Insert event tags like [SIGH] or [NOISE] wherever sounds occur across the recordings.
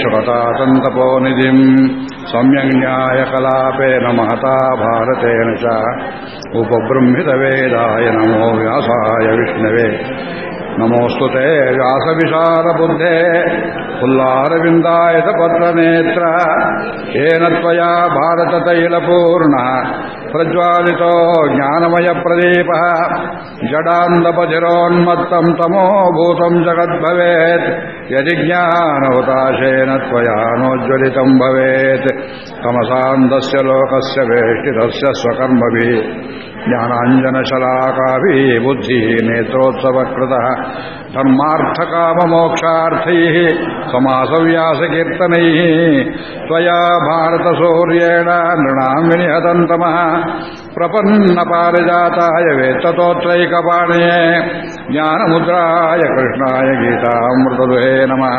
श्रुतातन्तपोनिधिम् सम्यग्न्यायकलापेन महता भारतेन च उपबृंहितवेदाय नमो व्यासाय विष्णवे नमोऽस्तु ते व्यासविशालबुद्धे पुल्लारविन्दायतपत्रनेत्र येन त्वया भारततैलपूर्णः प्रज्वालितो ज्ञानमयप्रदीपः जडान्दपधिरोन्मत्तम् तमोभूतम् जगद्भवेत् यदि ज्ञानहुताशेन त्वया नोज्ज्वलितम् भवेत् तमसान्दस्य लोकस्य वेष्टितस्य स्वकर्मभिः ज्ञानाञ्जनशलाकाभिः बुद्धिः नेत्रोत्सवकृतः धर्मार्थकाममोक्षार्थैः समासव्यासकीर्तनैः त्वया भारतसूर्येण नृणाम् विनिहतन्तमः प्रपन्नपारिजाताय वेत्ततोत्रैकपाणये ज्ञानमुद्राय कृष्णाय गीतामृतदुहे नमः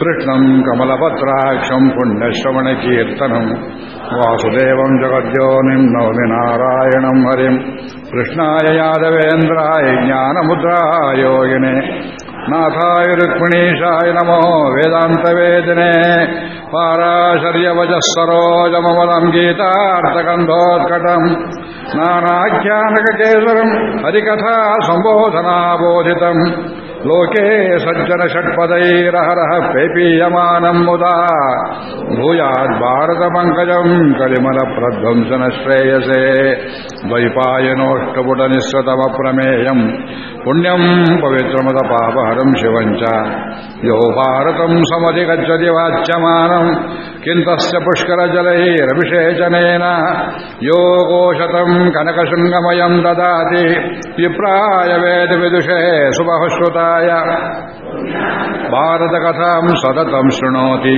कृष्णम् कमलपत्राक्षम् पुण्यश्रवणकीर्तनम् वासुदेवम् जगद्योनिम् नौमि नारायणम् हरिम् कृष्णाय यादवेन्द्राय ज्ञानमुद्रायोगिने नाथाय रुक्मिणीशाय नमो वेदान्तवेदिने पाराशर्यवजः सरोजममलम् गीतार्थगन्धोत्कटम् नानाख्यानककेसरम् हरिकथा सम्बोधनाबोधितम् लोके सज्जनषट्पदैरहरः पेपीयमानम् मुदा भूयाद्भारतपङ्कजम् कलिमलप्रध्वंसन श्रेयसे द्वैपायनोष्टपुटनिःसृतमप्रमेयम् पुण्यम् पवित्रमदपापहरम् शिवम् च यो भारतम् समधिगच्छति वाच्यमानम् किन्तस्य पुष्करजलैरभिषेचनेन यो गोशतम् कनकशृङ्गमयम् ददाति विप्राय वेदविदुषे सुबहुश्रुताय भारतकथाम् सततम् शृणोति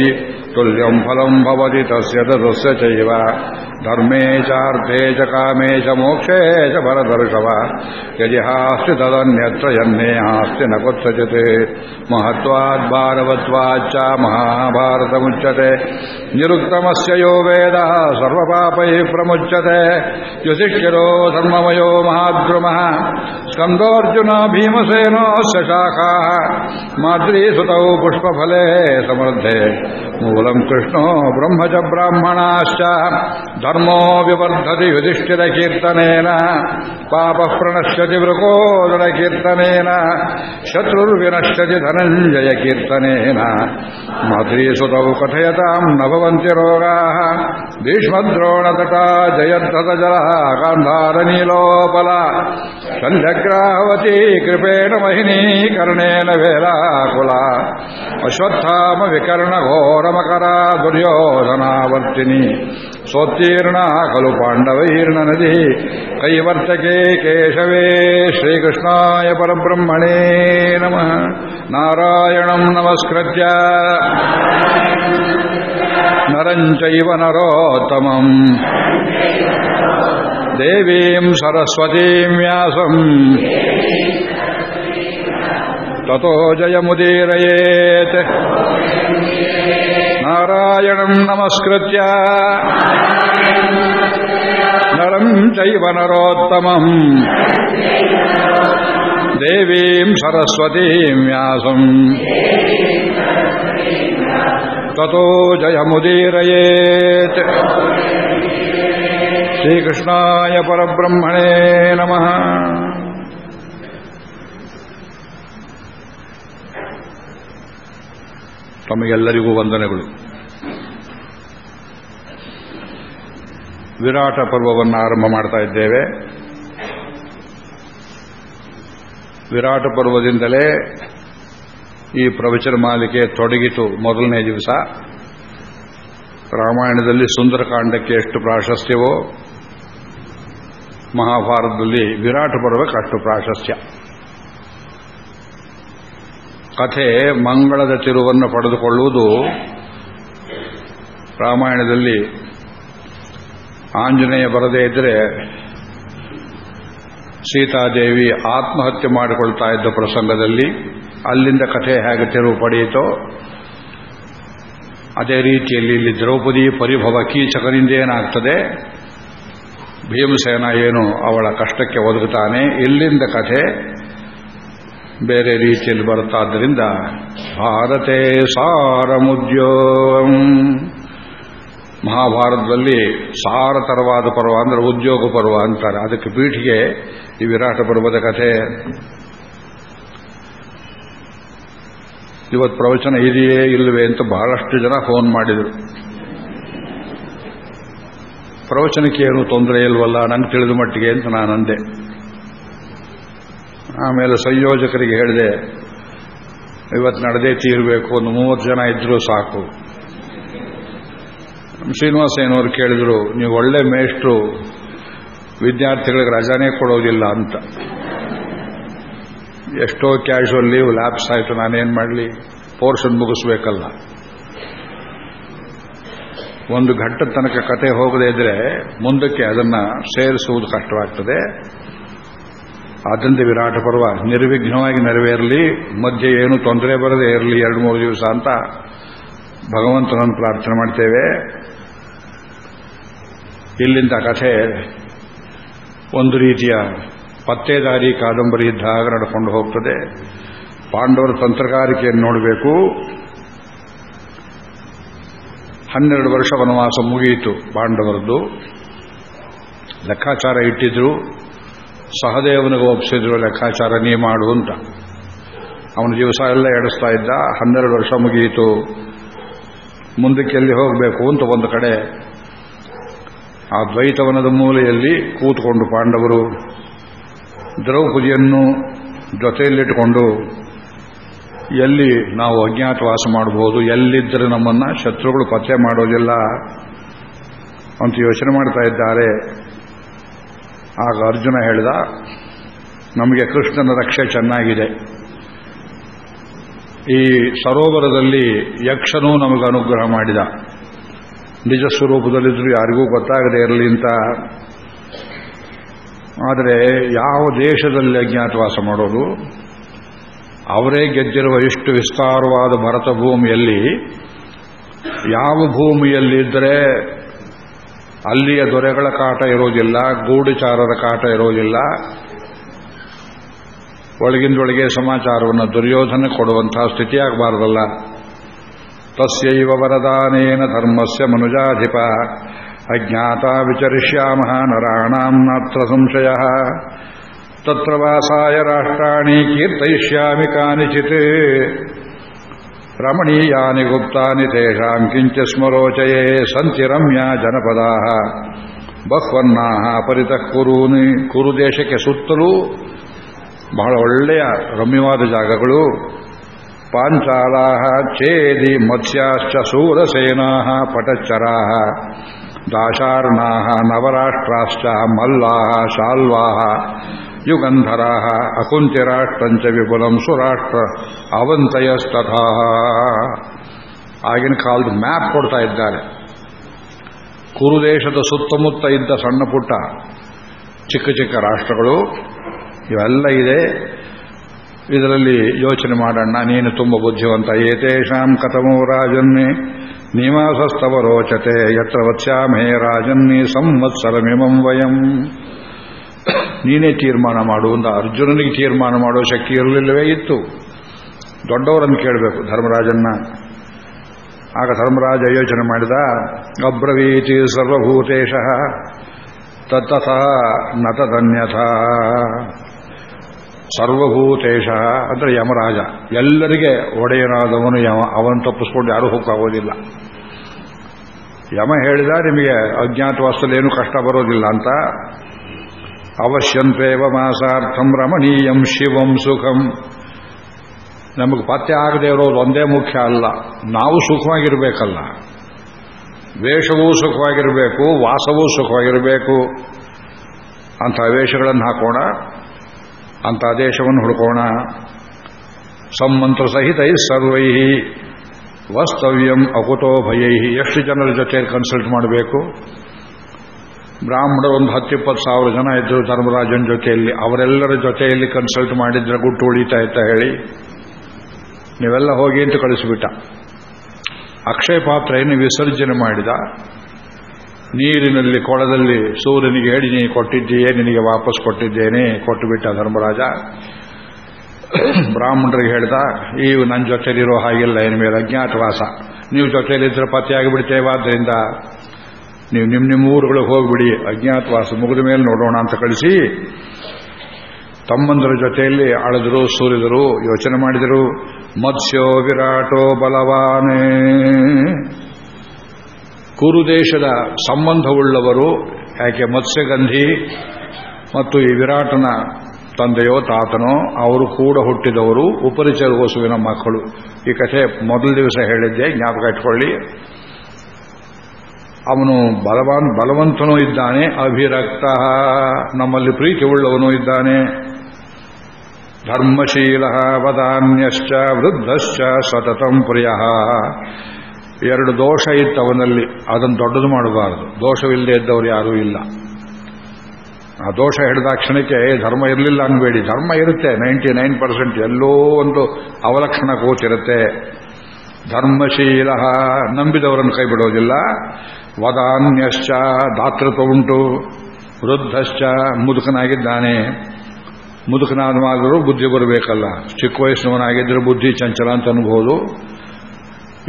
तुल्यम् फलम् भवति तस्य तदस्य चैव धर्मे चार्थे च कामे च मोक्षे च भरदर्शव यदि हास्ति तदन्यत्र यन्ने हास्ति न कुत्रचित् महत्वाद्भारवत्वाच्च महाभारतमुच्यते निरुक्तमस्य यो वेदः सर्वपापैः प्रमुच्यते युधिष्ठिरो धर्ममयो महाद्रुमः स्कन्दोऽर्जुन भीमसेनोऽस्य शाखाः माद्रीसुतौ पुष्पफले समृद्धे ಕೇವಲಂ ಕೃಷ್ಣೋ ಬ್ರಹ್ಮಜ ಬ್ರಾಹ್ಮಣಾಶ್ಚ ಧರ್ಮೋ ವಿವರ್ಧತಿ ಯುಧಿಷ್ಠಿರ ಕೀರ್ತನೇನ ಪಾಪ ಪ್ರಣಶ್ಯತಿ ವೃಕೋದರ ಕೀರ್ತನೇನ ಶತ್ರುರ್ವಿನಶ್ಯತಿ ಧನಂಜಯ ಕೀರ್ತನೇನ ಮಾತೃಸುತವು ಕಥಯತಾಂ ನ ಭವಂತಿ ರೋಗಾ ಭೀಷ್ಮದ್ರೋಣತಟ ಜಯದ್ಧತ ಜಲ ಗಾಂಧಾರ ನೀಲೋಪಲ ಸಂಧ್ಯಗ್ರಾಹವತಿ ಕೃಪೇಣ ಮಹಿನಿ ಕರ್ಣೇನ ವೇಲಾಕುಲ ಅಶ್ವತ್ಥಾಮ ವಿಕರ್ಣ ಘೋರಮ अश्वत्थामविकर्णघोरमकरा दुर्योधनावर्तिनी सोत्तीर्णा खलु पाण्डवैर्ननदी कैवर्तके केशवे श्रीकृष्णाय परब्रह्मणे नमः नारायणम् नमस्कृत्य नरम् चैव नरोत्तमम् देवीम् सरस्वतीम् व्यासम् ततो जयमुदीरयेत् नारायणम् नमस्कृत्य नरम् चैव नरोत्तमम् देवीम् सरस्वतीम् व्यासम् ततो जयमुदीरयेत् श्रीकृष्णाय परब्रह्मणे नमः ತಮಗೆಲ್ಲರಿಗೂ ವಂದನೆಗಳು ವಿರಾಟ ಪರ್ವವನ್ನು ಆರಂಭ ಮಾಡ್ತಾ ಇದ್ದೇವೆ. ವಿರಾಟ ಪರ್ವದಿಂದಲೇ ಈ ಪ್ರವಚನ ಮಾಲಿಕೆ ತೊಡಗಿತು ಮೊದಲನೇ ದಿವಸ. ರಾಮಾಯಣದಲ್ಲಿ ಸುಂದರಕಾಂಡಕ್ಕೆ ಎಷ್ಟು ಪ್ರಾಶಸ್ತ್ಯವೋ, ಮಹಾಭಾರತದಲ್ಲಿ ವಿರಾಟ ಪರ್ವಕ್ಕೆ ಅಷ್ಟು ಪ್ರಾಶಸ್ತ್ಯ. ಕಥೆ ಮಂಗಳದ ತಿರುವನ್ನು ಪಡೆದುಕೊಳ್ಳುವುದು ರಾಮಾಯಣದಲ್ಲಿ ಆಂಜನೇಯ ಬರದೇ ಇದ್ದರೆ ಸೀತಾದೇವಿ ಆತ್ಮಹತ್ಯೆ ಮಾಡಿಕೊಳ್ತಾ ಇದ್ದ ಪ್ರಸಂಗದಲ್ಲಿ ಅಲ್ಲಿಂದ ಕಥೆ ಹೇಗೆ ತೆರವು ಪಡೆಯಿತೋ, ಅದೇ ರೀತಿಯಲ್ಲಿ ಇಲ್ಲಿ ದ್ರೌಪದಿ ಪರಿಭವ ಕೀಚಕನಿಂದ ಏನಾಗ್ತದೆ? ಭೀಮಸೇನ ಏನು ಅವಳ ಕಷ್ಟಕ್ಕೆ ಒದಗುತ್ತಾನೆ? ಇಲ್ಲಿಂದ ಕಥೆ ಬೇರೆ ರೀತಿಯಲ್ಲಿ ಬರುತ್ತಾದ್ದರಿಂದ ಭಾರತೇ ಸಾರಮುದ್ಯೋಗಂ. ಮಹಾಭಾರತದಲ್ಲಿ ಸಾರತರವಾದ ಪರ್ವ ಅಂದರೆ ಉದ್ಯೋಗ ಪರ್ವ ಅಂತಾರೆ. ಅದಕ್ಕೆ ಪೀಠಿಗೆ ಈ ವಿರಾಟ ಪರ್ವದ ಕಥೆ. ಇವತ್ತು ಪ್ರವಚನ ಇದೆಯೇ ಇಲ್ಲವೇ ಅಂತ ಬಹಳಷ್ಟು ಜನ ಫೋನ್ ಮಾಡಿದರು. ಪ್ರವಚನಕ್ಕೆ ಏನು ತೊಂದರೆ ಇಲ್ವಲ್ಲ, ನಂಗೆ ತಿಳಿದ ಮಟ್ಟಿಗೆ ಅಂತ ನಾನು ಅಂದೆ. ಆಮೇಲೆ ಸಂಯೋಜಕರಿಗೆ ಹೇಳಿದೆ, ಇವತ್ತು ನಡೆದೇ ತೀರಬೇಕು, ಒಂದು ಮೂವತ್ತು ಜನ ಇದ್ರೂ ಸಾಕು. ಶ್ರೀನಿವಾಸಯ್ಯನವರು ಕೇಳಿದ್ರು, ನೀವು ಒಳ್ಳೆ ಮೇಷ್ಟ್ರು, ವಿದ್ಯಾರ್ಥಿಗಳಿಗೆ ರಜಾನೇ ಕೊಡೋದಿಲ್ಲ ಅಂತ. ಎಷ್ಟೋ ಕ್ಯಾಶುವಲ್ ಲೀವ್ ಲ್ಯಾಬ್ಸ್ ಆಯಿತು, ನಾನೇನು ಮಾಡಲಿ? ಪೋರ್ಷನ್ ಮುಗಿಸ್ಬೇಕಲ್ಲ. ಒಂದು ಘಟ್ಟ ತನಕ ಕತೆ ಹೋಗದೇ ಇದ್ರೆ ಮುಂದಕ್ಕೆ ಅದನ್ನ ಸೇರಿಸುವುದು ಕಷ್ಟವಾಗ್ತದೆ. ಆದ್ದರಿಂದ ವಿರಾಟ ಪರ್ವ ನಿರ್ವಿಘ್ನವಾಗಿ ನೆರವೇರಲಿ, ಮಧ್ಯೆ ಏನು ತೊಂದರೆ ಬರದೇ ಇರಲಿ, ಎರಡು, ಮೂರು ದಿವಸ ಅಂತ ಭಗವಂತನನ್ನು ಪ್ರಾರ್ಥನೆ ಮಾಡ್ತೇವೆ. ಇಲ್ಲಿಂದ ಕಥೆ ಒಂದು ರೀತಿಯ ಪತ್ತೇದಾರಿ ಕಾದಂಬರಿ ಇದ್ದಾಗ ನಡ್ಕೊಂಡು ಹೋಗ್ತದೆ. ಪಾಂಡವರ ತಂತ್ರಗಾರಿಕೆಯನ್ನು ನೋಡಬೇಕು. ಹನ್ನೆರಡು ವರ್ಷ ವನವಾಸ ಮುಗಿಯಿತು ಪಾಂಡವರದ್ದು. ಲೆಕ್ಕಾಚಾರ ಇಟ್ಟಿದ್ರು. ಸಹದೇವನಿಗೆ ಒಪ್ಪಿಸಿದ್ರು, ಲೆಕ್ಕಾಚಾರ ನೀ ಮಾಡು ಅಂತ. ಅವನ ದಿವಸ ಎಲ್ಲ ಎಡಿಸ್ತಾ ಇದ್ದ. ಹನ್ನೆರಡು ವರ್ಷ ಮುಗಿಯಿತು. ಮುಂದಕ್ಕೆ ಎಲ್ಲಿ ಹೋಗಬೇಕು ಅಂತ ಒಂದು ಕಡೆ ಆ ದ್ವೈತವನದ ಮೂಲೆಯಲ್ಲಿ ಕೂತ್ಕೊಂಡು ಪಾಂಡವರು ದ್ರೌಪದಿಯನ್ನು ಜೊತೆಯಲ್ಲಿಟ್ಟುಕೊಂಡು, ಎಲ್ಲಿ ನಾವು ಅಜ್ಞಾತವಾಸ ಮಾಡಬಹುದು, ಎಲ್ಲಿದ್ದರೆ ನಮ್ಮನ್ನ ಶತ್ರುಗಳು ಪತ್ತೆ ಮಾಡೋದಿಲ್ಲ ಅಂತ ಯೋಚನೆ ಮಾಡ್ತಾ ಇದ್ದಾರೆ. ಆಗ ಅರ್ಜುನ ಹೇಳಿದ, ನಮಗೆ ಕೃಷ್ಣನ ರಕ್ಷೆ ಚೆನ್ನಾಗಿದೆ. ಈ ಸರೋವರದಲ್ಲಿ ಯಕ್ಷನೂ ನಮಗೆ ಅನುಗ್ರಹ ಮಾಡಿದ. ನಿಜ ಸ್ವರೂಪದಲ್ಲಿದ್ದರೂ ಯಾರಿಗೂ ಗೊತ್ತಾಗದೇ ಇರಲಿ ಅಂತ. ಆದರೆ ಯಾವ ದೇಶದಲ್ಲಿ ಅಜ್ಞಾತವಾಸ ಮಾಡೋದು? ಅವರೇ ಗೆದ್ದಿರುವ ಇಷ್ಟು ವಿಸ್ತಾರವಾದ ಭರತ ಭೂಮಿಯಲ್ಲಿ ಯಾವ ಭೂಮಿಯಲ್ಲಿದ್ದರೆ ಅಲ್ಲಿಯ ದೊರೆಗಳ ಕಾಟ ಇರೋದಿಲ್ಲ, ಗೂಢಚಾರರ ಕಾಟ ಇರೋದಿಲ್ಲ. ಒಳಗಿಂದೊಳಗೆ ಸಮಾಚಾರವನ್ನು ದುರ್ಯೋಧನೆ ಕೊಡುವಂತಹ ಸ್ಥಿತಿಯಾಗಬಾರದಲ್ಲ. ತಸ್ಯೈವ ವರದಾನೇನ ಧರ್ಮಸ್ಯ ಮನುಜಾಧಿಪ ಅಜ್ಞಾತ ವಿಚರಿಷ್ಯಾಮ ನರಾಣಾಂ ನಾತ್ರ ಸಂಶಯ ತತ್ರ ವಾಸಾಯ ರಾಷ್ಟ್ರಾಣಿ ಕೀರ್ತಯಿಷ್ಯಾಮಿ ಕಾನಿಚಿತ್ ರಮಣೀಯಾನಿ ಗುಪ್ತಾನಿ ತೇಷಾಂ ಕಿಂಚ ಸ್ಮರೋಚಯೇ ಸಂತಿ ರಮ್ಯ ಜನಪದಾ ಬಹ್ವನ್ನಾ ಪರಿತಃ ಕುರೂನಿ ಕುರು ದೇಶಕ್ಕೆ ಸುತ್ತಲೂ ಬಹಳ ಒಳ್ಳೆಯ ಪಾಂಚಾಲಾ ಚೇದಿ ಮತ್ಸ್ಯಾಶ್ಚ ಸೂರಸೇನಾ ಪಟಚ್ಚರಾ ದಾಶಾರ್ಣಾ ನವರಾಷ್ಟ್ರಾಶ್ಚ ಮಲ್ಲಾ ಶಾಲ್ವಾ ಯುಗಂಧರಾ ಅಕುಂತಿರಾಷ್ಟ್ರಂಚ ವಿಪುಲಂ ಸುರಾಷ್ಟ್ರ ಅವಂತಯಸ್ತಥಾ. ಆಗಿನ ಕಾಲದ ಮ್ಯಾಪ್ ಕೊಡ್ತಾ ಇದ್ದಾರೆ. ಕುರುದೇಶದ ಸುತ್ತಮುತ್ತ ಇದ್ದ ಸಣ್ಣ ಪುಟ್ಟ ಚಿಕ್ಕ ಚಿಕ್ಕ ರಾಷ್ಟ್ರಗಳು ಇವೆಲ್ಲ ಇದೆ. ಇದರಲ್ಲಿ ಯೋಚನೆ ಮಾಡೋಣ, ನೀನು ತುಂಬ ಬುದ್ಧಿವಂತ. ಏತೇಷಾಂ ಕಥಮೋ ರಾಜನ್ನೇ ನಿವಾಸಸ್ತವ ರೋಚತೆ. ಯತ್ರ ವತ್ಸ್ಯಾಮೇ ರಾಜನ್ನೇ, ಸಂವತ್ಸರಮಿಮಂ ವಯಂ. ನೀನೇ ತೀರ್ಮಾನ ಮಾಡು ಅಂತ ಅರ್ಜುನನಿಗೆ ತೀರ್ಮಾನ ಮಾಡೋ ಶಕ್ತಿ ಇರಲಿಲ್ಲವೇ ಇತ್ತು. ದೊಡ್ಡವರನ್ನು ಕೇಳಬೇಕು ಧರ್ಮರಾಜನ್ನ. ಆಗ ಧರ್ಮರಾಜ ಯೋಚನೆ ಮಾಡಿದ, ಅಬ್ರವೀತಿ ಸರ್ವಭೂತೇಶ ತತ್ತ ನತಧನ್ಯಥ. ಸರ್ವಭೂತೇಶ ಅಂದ್ರೆ ಯಮರಾಜ. ಎಲ್ಲರಿಗೆ ಒಡೆಯನಾದವನು ಯಮ, ಅವನು ತಪ್ಪಿಸ್ಕೊಂಡು ಯಾರೂ ಹೋಗೋದಿಲ್ಲ ಯಮ ಹೇಳಿದ ನಿಮಗೆ ಅಜ್ಞಾತವಾಸದಲ್ಲಿ ಏನೂ ಕಷ್ಟ ಬರೋದಿಲ್ಲ ಅಂತ. ಅವಶ್ಯಂತೇವ ಮಾಸಾರ್ಥಂ ರಮಣೀಯಂ ಶಿವಂ ಸುಖಂ. ನಮಗೆ ಪತ್ತೆ ಆಗದೆ ಇರೋದು ಒಂದೇ ಮುಖ್ಯ ಅಲ್ಲ. ನಾವು ಸುಖವಾಗಿರಬೇಕಲ್ಲ. ವೇಷವೂ ಸುಖವಾಗಿರಬೇಕು, ವಾಸವೂ ಸುಖವಾಗಿರಬೇಕು. ಅಂತ ವೇಷಗಳನ್ನು ಹಾಕೋಣ. ಅಂಥ ದೇಶವನ್ನು ಹುಡುಕೋಣ. ಸಂಮಂತ್ರ ಸಹಿತ ಸರ್ವೈ ವಾಸ್ತವ್ಯಂ ಅಕುತೋ ಭಯೈ ಎಷ್ಟು ಜನರ ಜೊತೆ ಕನ್ಸಲ್ಟ್ ಮಾಡಬೇಕು? ಬ್ರಾಹ್ಮಣರು ಒಂದು ಹತ್ತಿಪ್ಪತ್ತು ಸಾವಿರ ಜನ ಇದ್ದರು ಧರ್ಮರಾಜನ ಜೊತೆಯಲ್ಲಿ. ಅವರೆಲ್ಲರ ಜೊತೆಯಲ್ಲಿ ಕನ್ಸಲ್ಟ್ ಮಾಡಿದ್ರೆ ಗುಟ್ಟು ಉಳಿತಾ ಇತ್ತ ಹೇಳಿ. ನೀವೆಲ್ಲ ಹೋಗಿ ಅಂತ ಕಳಿಸಿಬಿಟ್ಟ. ಅಕ್ಷಯ ಪಾತ್ರೆಯನ್ನು ವಿಸರ್ಜನೆ ಮಾಡಿದ. ನೀರಿನಲ್ಲಿ ಕೊಳದಲ್ಲಿ ಸೂರ್ಯನಿಗೆ ಹೇಳಿ, ನೀ ಕೊಟ್ಟಿದ್ದೀಯೇ, ನಿನಗೆ ವಾಪಸ್ ಕೊಟ್ಟಿದ್ದೇನೆ, ಕೊಟ್ಟುಬಿಟ್ಟ ಧರ್ಮರಾಜ. ಬ್ರಾಹ್ಮಣರಿಗೆ ಹೇಳ್ದ ಈ ನನ್ನ ಜೊತೆಲಿರೋ ಹಾಗಿಲ್ಲ ಇನ್ನು ಮೇಲೆ ಅಜ್ಞಾತವಾಸ. ನೀವು ಜೊತೆಯಲ್ಲಿದ್ದರೆ ಪತ್ತೆಯಾಗಿ ಬಿಡ್ತೇವಾದ್ರಿಂದ ನೀವು ನಿಮ್ಮ ನಿಮ್ಮ ಊರುಗಳಿಗೆ ಹೋಗ್ಬಿಡಿ, ಅಜ್ಞಾತವಾಸ ಮುಗಿದ ಮೇಲೆ ನೋಡೋಣ ಅಂತ ಕಳಿಸಿ, ತಮ್ಮಂದರ ಜೊತೆಯಲ್ಲಿ ಅಳದರು, ಸೂರಿದರು, ಯೋಚನೆ ಮಾಡಿದರು, ಮತ್ಸ್ಯೋ ವಿರಾಟೋ ಬಲವಾನೇ ಕುರುದೇಶದ ಸಂಬಂಧವುಳ್ಳವರು ಯಾಕೆ ಮತ್ಸ್ಯಗಂಧಿ ಮತ್ತು ಈ ವಿರಾಟನ ತಂದೆಯೋ ತಾತನೋ, ಅವರು ಕೂಡ ಹುಟ್ಟಿದವರು ಉಪರಿಚರ ವಸುವಿನ ಮಕ್ಕಳು. ಈ ಕಥೆ ಮೊದಲ ದಿವಸ ಹೇಳಿದ್ದೆ, ಜ್ಞಾಪಕ ಇಟ್ಕೊಳ್ಳಿ. ಅವನು ಬಲವಾನ್, ಬಲವಂತನೂ ಇದ್ದಾನೆ, ಅಭಿರಕ್ತ, ನಮ್ಮಲ್ಲಿ ಪ್ರೀತಿ ಉಳ್ಳವನೂ ಇದ್ದಾನೆ. ಧರ್ಮಶೀಲ ವದಾನ್ಯಶ್ಚ, ವೃದ್ಧಶ್ಚ, ಸತತಂ ಪ್ರಿಯ. ಎರಡು ದೋಷ ಇತ್ತು ಅವನಲ್ಲಿ ಅದನ್ನು ದೊಡ್ಡದು ಮಾಡಬಾರದು. ದೋಷವಿಲ್ಲದೆ ಇದ್ದವರು ಯಾರೂ ಇಲ್ಲ. ಆ ದೋಷ ಹಿಡಿದ ಕ್ಷಣಕ್ಕೆ ಧರ್ಮ ಇರಲಿಲ್ಲ ಅನ್ಬೇಡಿ. ಧರ್ಮ ಇರುತ್ತೆ, ನೈಂಟಿ ನೈನ್ ಪರ್ಸೆಂಟ್ ಎಲ್ಲೋ ಒಂದು ಅವಲಕ್ಷಣ ಕೂತಿರುತ್ತೆ ಧರ್ಮಶೀಲ ನಂಬಿದವರನ್ನು ಕೈ ಬಿಡೋದಿಲ್ಲ ವದಾನ್ಯಶ್ಚ, ದಾತೃತ್ವ ಉಂಟು. ವೃದ್ಧಶ್ಚ, ಮುದುಕನಾಗಿದ್ದಾನೆ. ಮುದುಕನಾದವಾದರೂ ಬುದ್ಧಿ ಬರಬೇಕಲ್ಲ. ಚಿಕ್ಕ ವಯಸ್ಸಿನವನಾಗಿದ್ದರೆ ಬುದ್ಧಿ ಚಂಚಲ ಅಂತ ಅನ್ಬೋದು.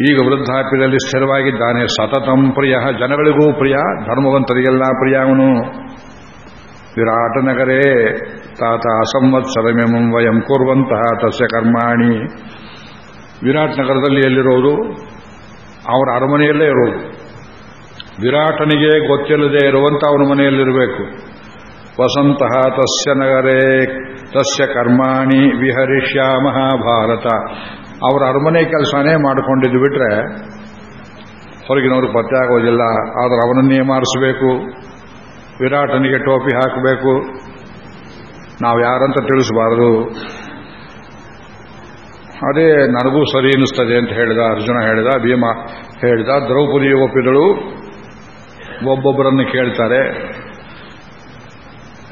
ಈಗ ವೃದ್ಧಾಪ್ಯದಲ್ಲಿ ಸ್ಥಿರವಾಗಿದ್ದಾನೆ. ಸತತಂ ಪ್ರಿಯ, ಜನಗಳಿಗೂ ಪ್ರಿಯ, ಧರ್ಮವಂತರಿಗೆಲ್ಲ ಪ್ರಿಯ ಅವನು. ವಿರಾಟ ನಗರೇ ತಾತ ಅಸಂವತ್ಸರಮೆಮಂ ವಯಂ ಕೂರುವಂತಹ ತಸ್ಯ ಕರ್ಮಾಣಿ. ವಿರಾಟ್ ನಗರದಲ್ಲಿ ಎಲ್ಲಿರೋದು? ಅವರ ಅರಮನೆಯಲ್ಲೇ ಇರೋದು. ವಿರಾಟನಿಗೆ ಗೊತ್ತಿಲ್ಲದೆ ಇರುವಂತ ಅವನ ಮನೆಯಲ್ಲಿರಬೇಕು. ವಸಂತ ತಸ್ಯ ನಗರೇ, ತಸ್ಯ ಕರ್ಮಾಣಿ ವಿಹರಿಷ್ಯಾ ಭಾರತ ಅವರ ಅರಮನೆ ಕೆಲಸನೇ ಮಾಡಿಕೊಂಡಿದ್ದು ಬಿಟ್ರೆ ಹೊರಗಿನವರು ಪತ್ತೆ ಆಗೋದಿಲ್ಲ. ಆದರೆ ಅವನನ್ನೇ ಮಾರಿಸಬೇಕು. ವಿರಾಟನಿಗೆ ಟೋಪಿ ಹಾಕಬೇಕು. ನಾವು ಯಾರಂತ ತಿಳಿಸಬಾರದು. ಅದೇ ನನಗೂ ಸರಿ ಅನ್ನಿಸ್ತದೆ ಅಂತ ಹೇಳಿದ ಅರ್ಜುನ ಹೇಳಿದ, ಭೀಮ ಹೇಳಿದ. ದ್ರೌಪದಿ ಒಪ್ಪಿದಳು. ಒಬ್ಬೊಬ್ಬರನ್ನು ಕೇಳ್ತಾರೆ.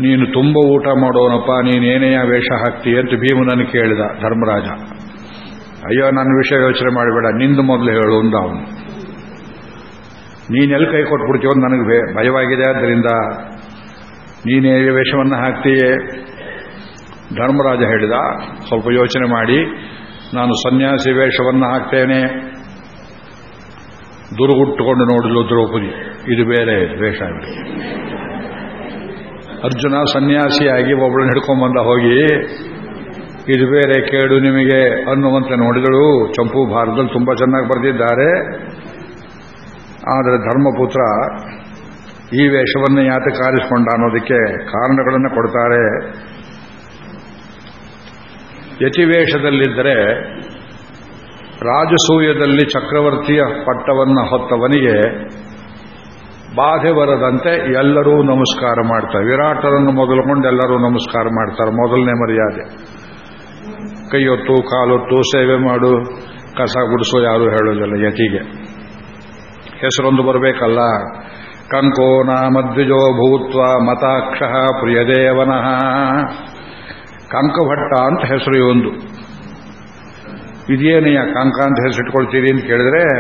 ನೀನು ತುಂಬ ಊಟ ಮಾಡೋನಪ್ಪ ನೀನೇನೆಯ ವೇಷ ಹಾಕ್ತಿ ಅಂತ ಭೀಮನನ್ನು ಕೇಳಿದ ಧರ್ಮರಾಜ. ಅಯ್ಯೋ, ನನ್ನ ವಿಷಯ ಯೋಚನೆ ಮಾಡಬೇಡ. ನಿಂದು ಮೊದಲು ಹೇಳು ಅಂದ ಅವನು. ನೀನೆಲ್ಲಿ ಕೈ ಕೊಟ್ಬಿಡ್ತೀವೋ ನನಗೆ ಭಯವಾಗಿದೆ. ಆದ್ದರಿಂದ ನೀನೇ ವೇಷವನ್ನು ಹಾಕ್ತೀಯೇ? ಧರ್ಮರಾಜ ಹೇಳಿದ, ಸ್ವಲ್ಪ ಯೋಚನೆ ಮಾಡಿ. ನಾನು ಸನ್ಯಾಸಿ ವೇಷವನ್ನು ಹಾಕ್ತೇನೆ. ದುರುಗುಟ್ಟುಕೊಂಡು ನೋಡಲು ದ್ರೌಪದಿ. ಇದು ಬೇರೆ ವೇಷ ಅರ್ಜುನ ಸನ್ಯಾಸಿಯಾಗಿ ಒಬ್ಬಳನ್ನು ಹಿಡ್ಕೊಂಬಂದ ಹೋಗಿ ಇದು ಬೇರೆ ಕೇಳು ನಿಮಗೆ ಅನ್ನುವಂತೆ ನೋಡಿದಳು. ಚಂಪು ಭಾರತದಲ್ಲಿ ತುಂಬಾ ಚೆನ್ನಾಗಿ ಬರೆದಿದ್ದಾರೆ. ಆದರೆ ಧರ್ಮಪುತ್ರ ಈ ವೇಷವನ್ನು ಯಾತ ಕಾರಿಸಿಕೊಂಡ ಅನ್ನೋದಕ್ಕೆ ಕಾರಣಗಳನ್ನು ಕೊಡ್ತಾರೆ. ಯತಿವೇಷದಲ್ಲಿದ್ದರೆ ರಾಜಸೂಯದಲ್ಲಿ ಚಕ್ರವರ್ತಿಯ ಪಟ್ಟವನ್ನು ಹೊತ್ತವನಿಗೆ ಬಾಧೆ ಬರದಂತೆ ಎಲ್ಲರೂ ನಮಸ್ಕಾರ ಮಾಡ್ತಾರೆ. ವಿರಾಟರನ್ನು ಮೊದಲುಕೊಂಡು ಎಲ್ಲರೂ ನಮಸ್ಕಾರ ಮಾಡ್ತಾರೆ. ಮೊದಲನೇ ಮರ್ಯಾದೆ. ಕೈಯೊತ್ತು, ಕಾಲೊತ್ತು, ಸೇವೆ ಮಾಡು, ಕಸ ಗುಡಿಸೋ ಯಾರು ಹೇಳೋದಿಲ್ಲ ಯತಿಗೆ. ಹೆಸರೊಂದು ಬರಬೇಕಲ್ಲ. ಕಂಕೋ ನಾಮದ್ವಿಜೋ ಭೂತ್ವ ಮತಾಕ್ಷ ಪ್ರಿಯದೇವನಃ. ಕಂಕಭಟ್ಟ ಅಂತ ಹೆಸರು ಒಂದು ಇದೇನೆಯ ಕಂಕ ಅಂತ ಹೆಸರಿಟ್ಕೊಳ್ತೀರಿ ಅಂತ ಕೇಳಿದ್ರೆ,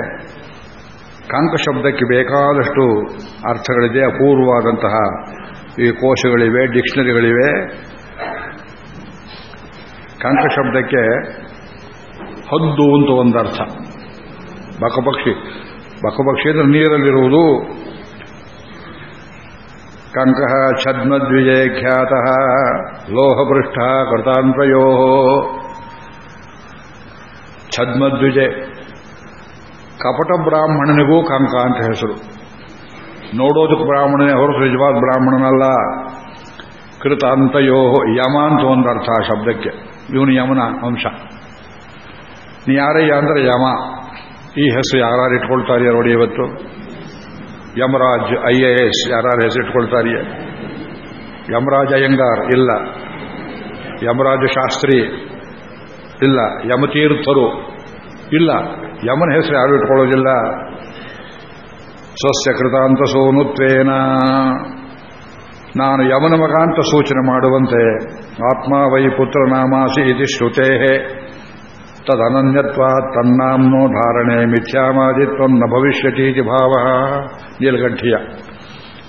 ಕಂಕ ಶಬ್ದಕ್ಕೆ ಬೇಕಾದಷ್ಟು ಅರ್ಥಗಳಿದೆ, ಅಪೂರ್ವವಾದಂತಹ ಈ ಕೋಶಗಳಿವೆ, ಡಿಕ್ಷನರಿಗಳಿವೆ ಕಂಕ ಶಬ್ದಕ್ಕೆ ಹದ್ದು ಅಂತ ಒಂದರ್ಥ. ಬಕಪಕ್ಷಿ ಬಕಪಕ್ಷಿ ಅಂದ್ರೆ ನೀರಲ್ಲಿರುವುದು ಕಂಕ ಛದ್ಮದ್ವಿಜಯ ಖ್ಯಾತ, ಲೋಹಪೃಷ್ಠ ಕೃತಾನ್ವಯೋ ಛದ್ಮದ್ವಿಜೆ, ಕಪಟ ಬ್ರಾಹ್ಮಣನಿಗೂ ಕಂಕ ಅಂತ ಹೆಸರು. ನೋಡೋದಕ್ಕೆ ಬ್ರಾಹ್ಮಣನೇ ಹೊರತು ನಿಜವಾದ ಬ್ರಾಹ್ಮಣನಲ್ಲ. ಕೃತಾಂತಯೋ ಯಮ ಅಂತ ಒಂದು ಅರ್ಥ ಆ ಶಬ್ದಕ್ಕೆ. ಇವನು ಯಮನ ಅಂಶ. ನೀ ಯಾರಯ್ಯ ಅಂದ್ರೆ ಯಮ. ಈ ಹೆಸರು ಯಾರು ಇಟ್ಕೊಳ್ತಾರಿಯ ನೋಡಿ ಇವತ್ತು? ಯಮರಾಜ್ ಐ ಎ ಎಸ್ ಯಾರು ಹೆಸರು ಇಟ್ಕೊಳ್ತಾರಿಯ? ಯಮರಾಜ ಅಯ್ಯಂಗಾರ್ ಇಲ್ಲ. ಯಮರಾಜ ಶಾಸ್ತ್ರಿ ಇಲ್ಲ. ಯಮತೀರ್ಥರು ಇಲ್ಲ. ಯಮನ ಹೆಸರು ಯಾರು ಇಟ್ಕೊಳ್ಳೋದಿಲ್ಲ. ಸ್ವಸ್ಯ ಕೃತಾಂತ ಸೋನುತ್ವೇನ ನಾನು ಯಮನ ಮಗ ಅಂತ ಸೂಚನೆ ಮಾಡುವಂತೆ, ಆತ್ಮ ವೈ ಪುತ್ರ ನಾಮಾಸಿ ಇತಿ ಶ್ರುತೇ ತದನನ್ಯತ್ವ ತನ್ನಾಮ್ನೋ ಧಾರಣೆ ಮಿಥ್ಯಾಮಾದಿತ್ವ ನ ಭವಿಷ್ಯತೀತಿ ಭಾವ. ನೀಲಗಂಠಿಯ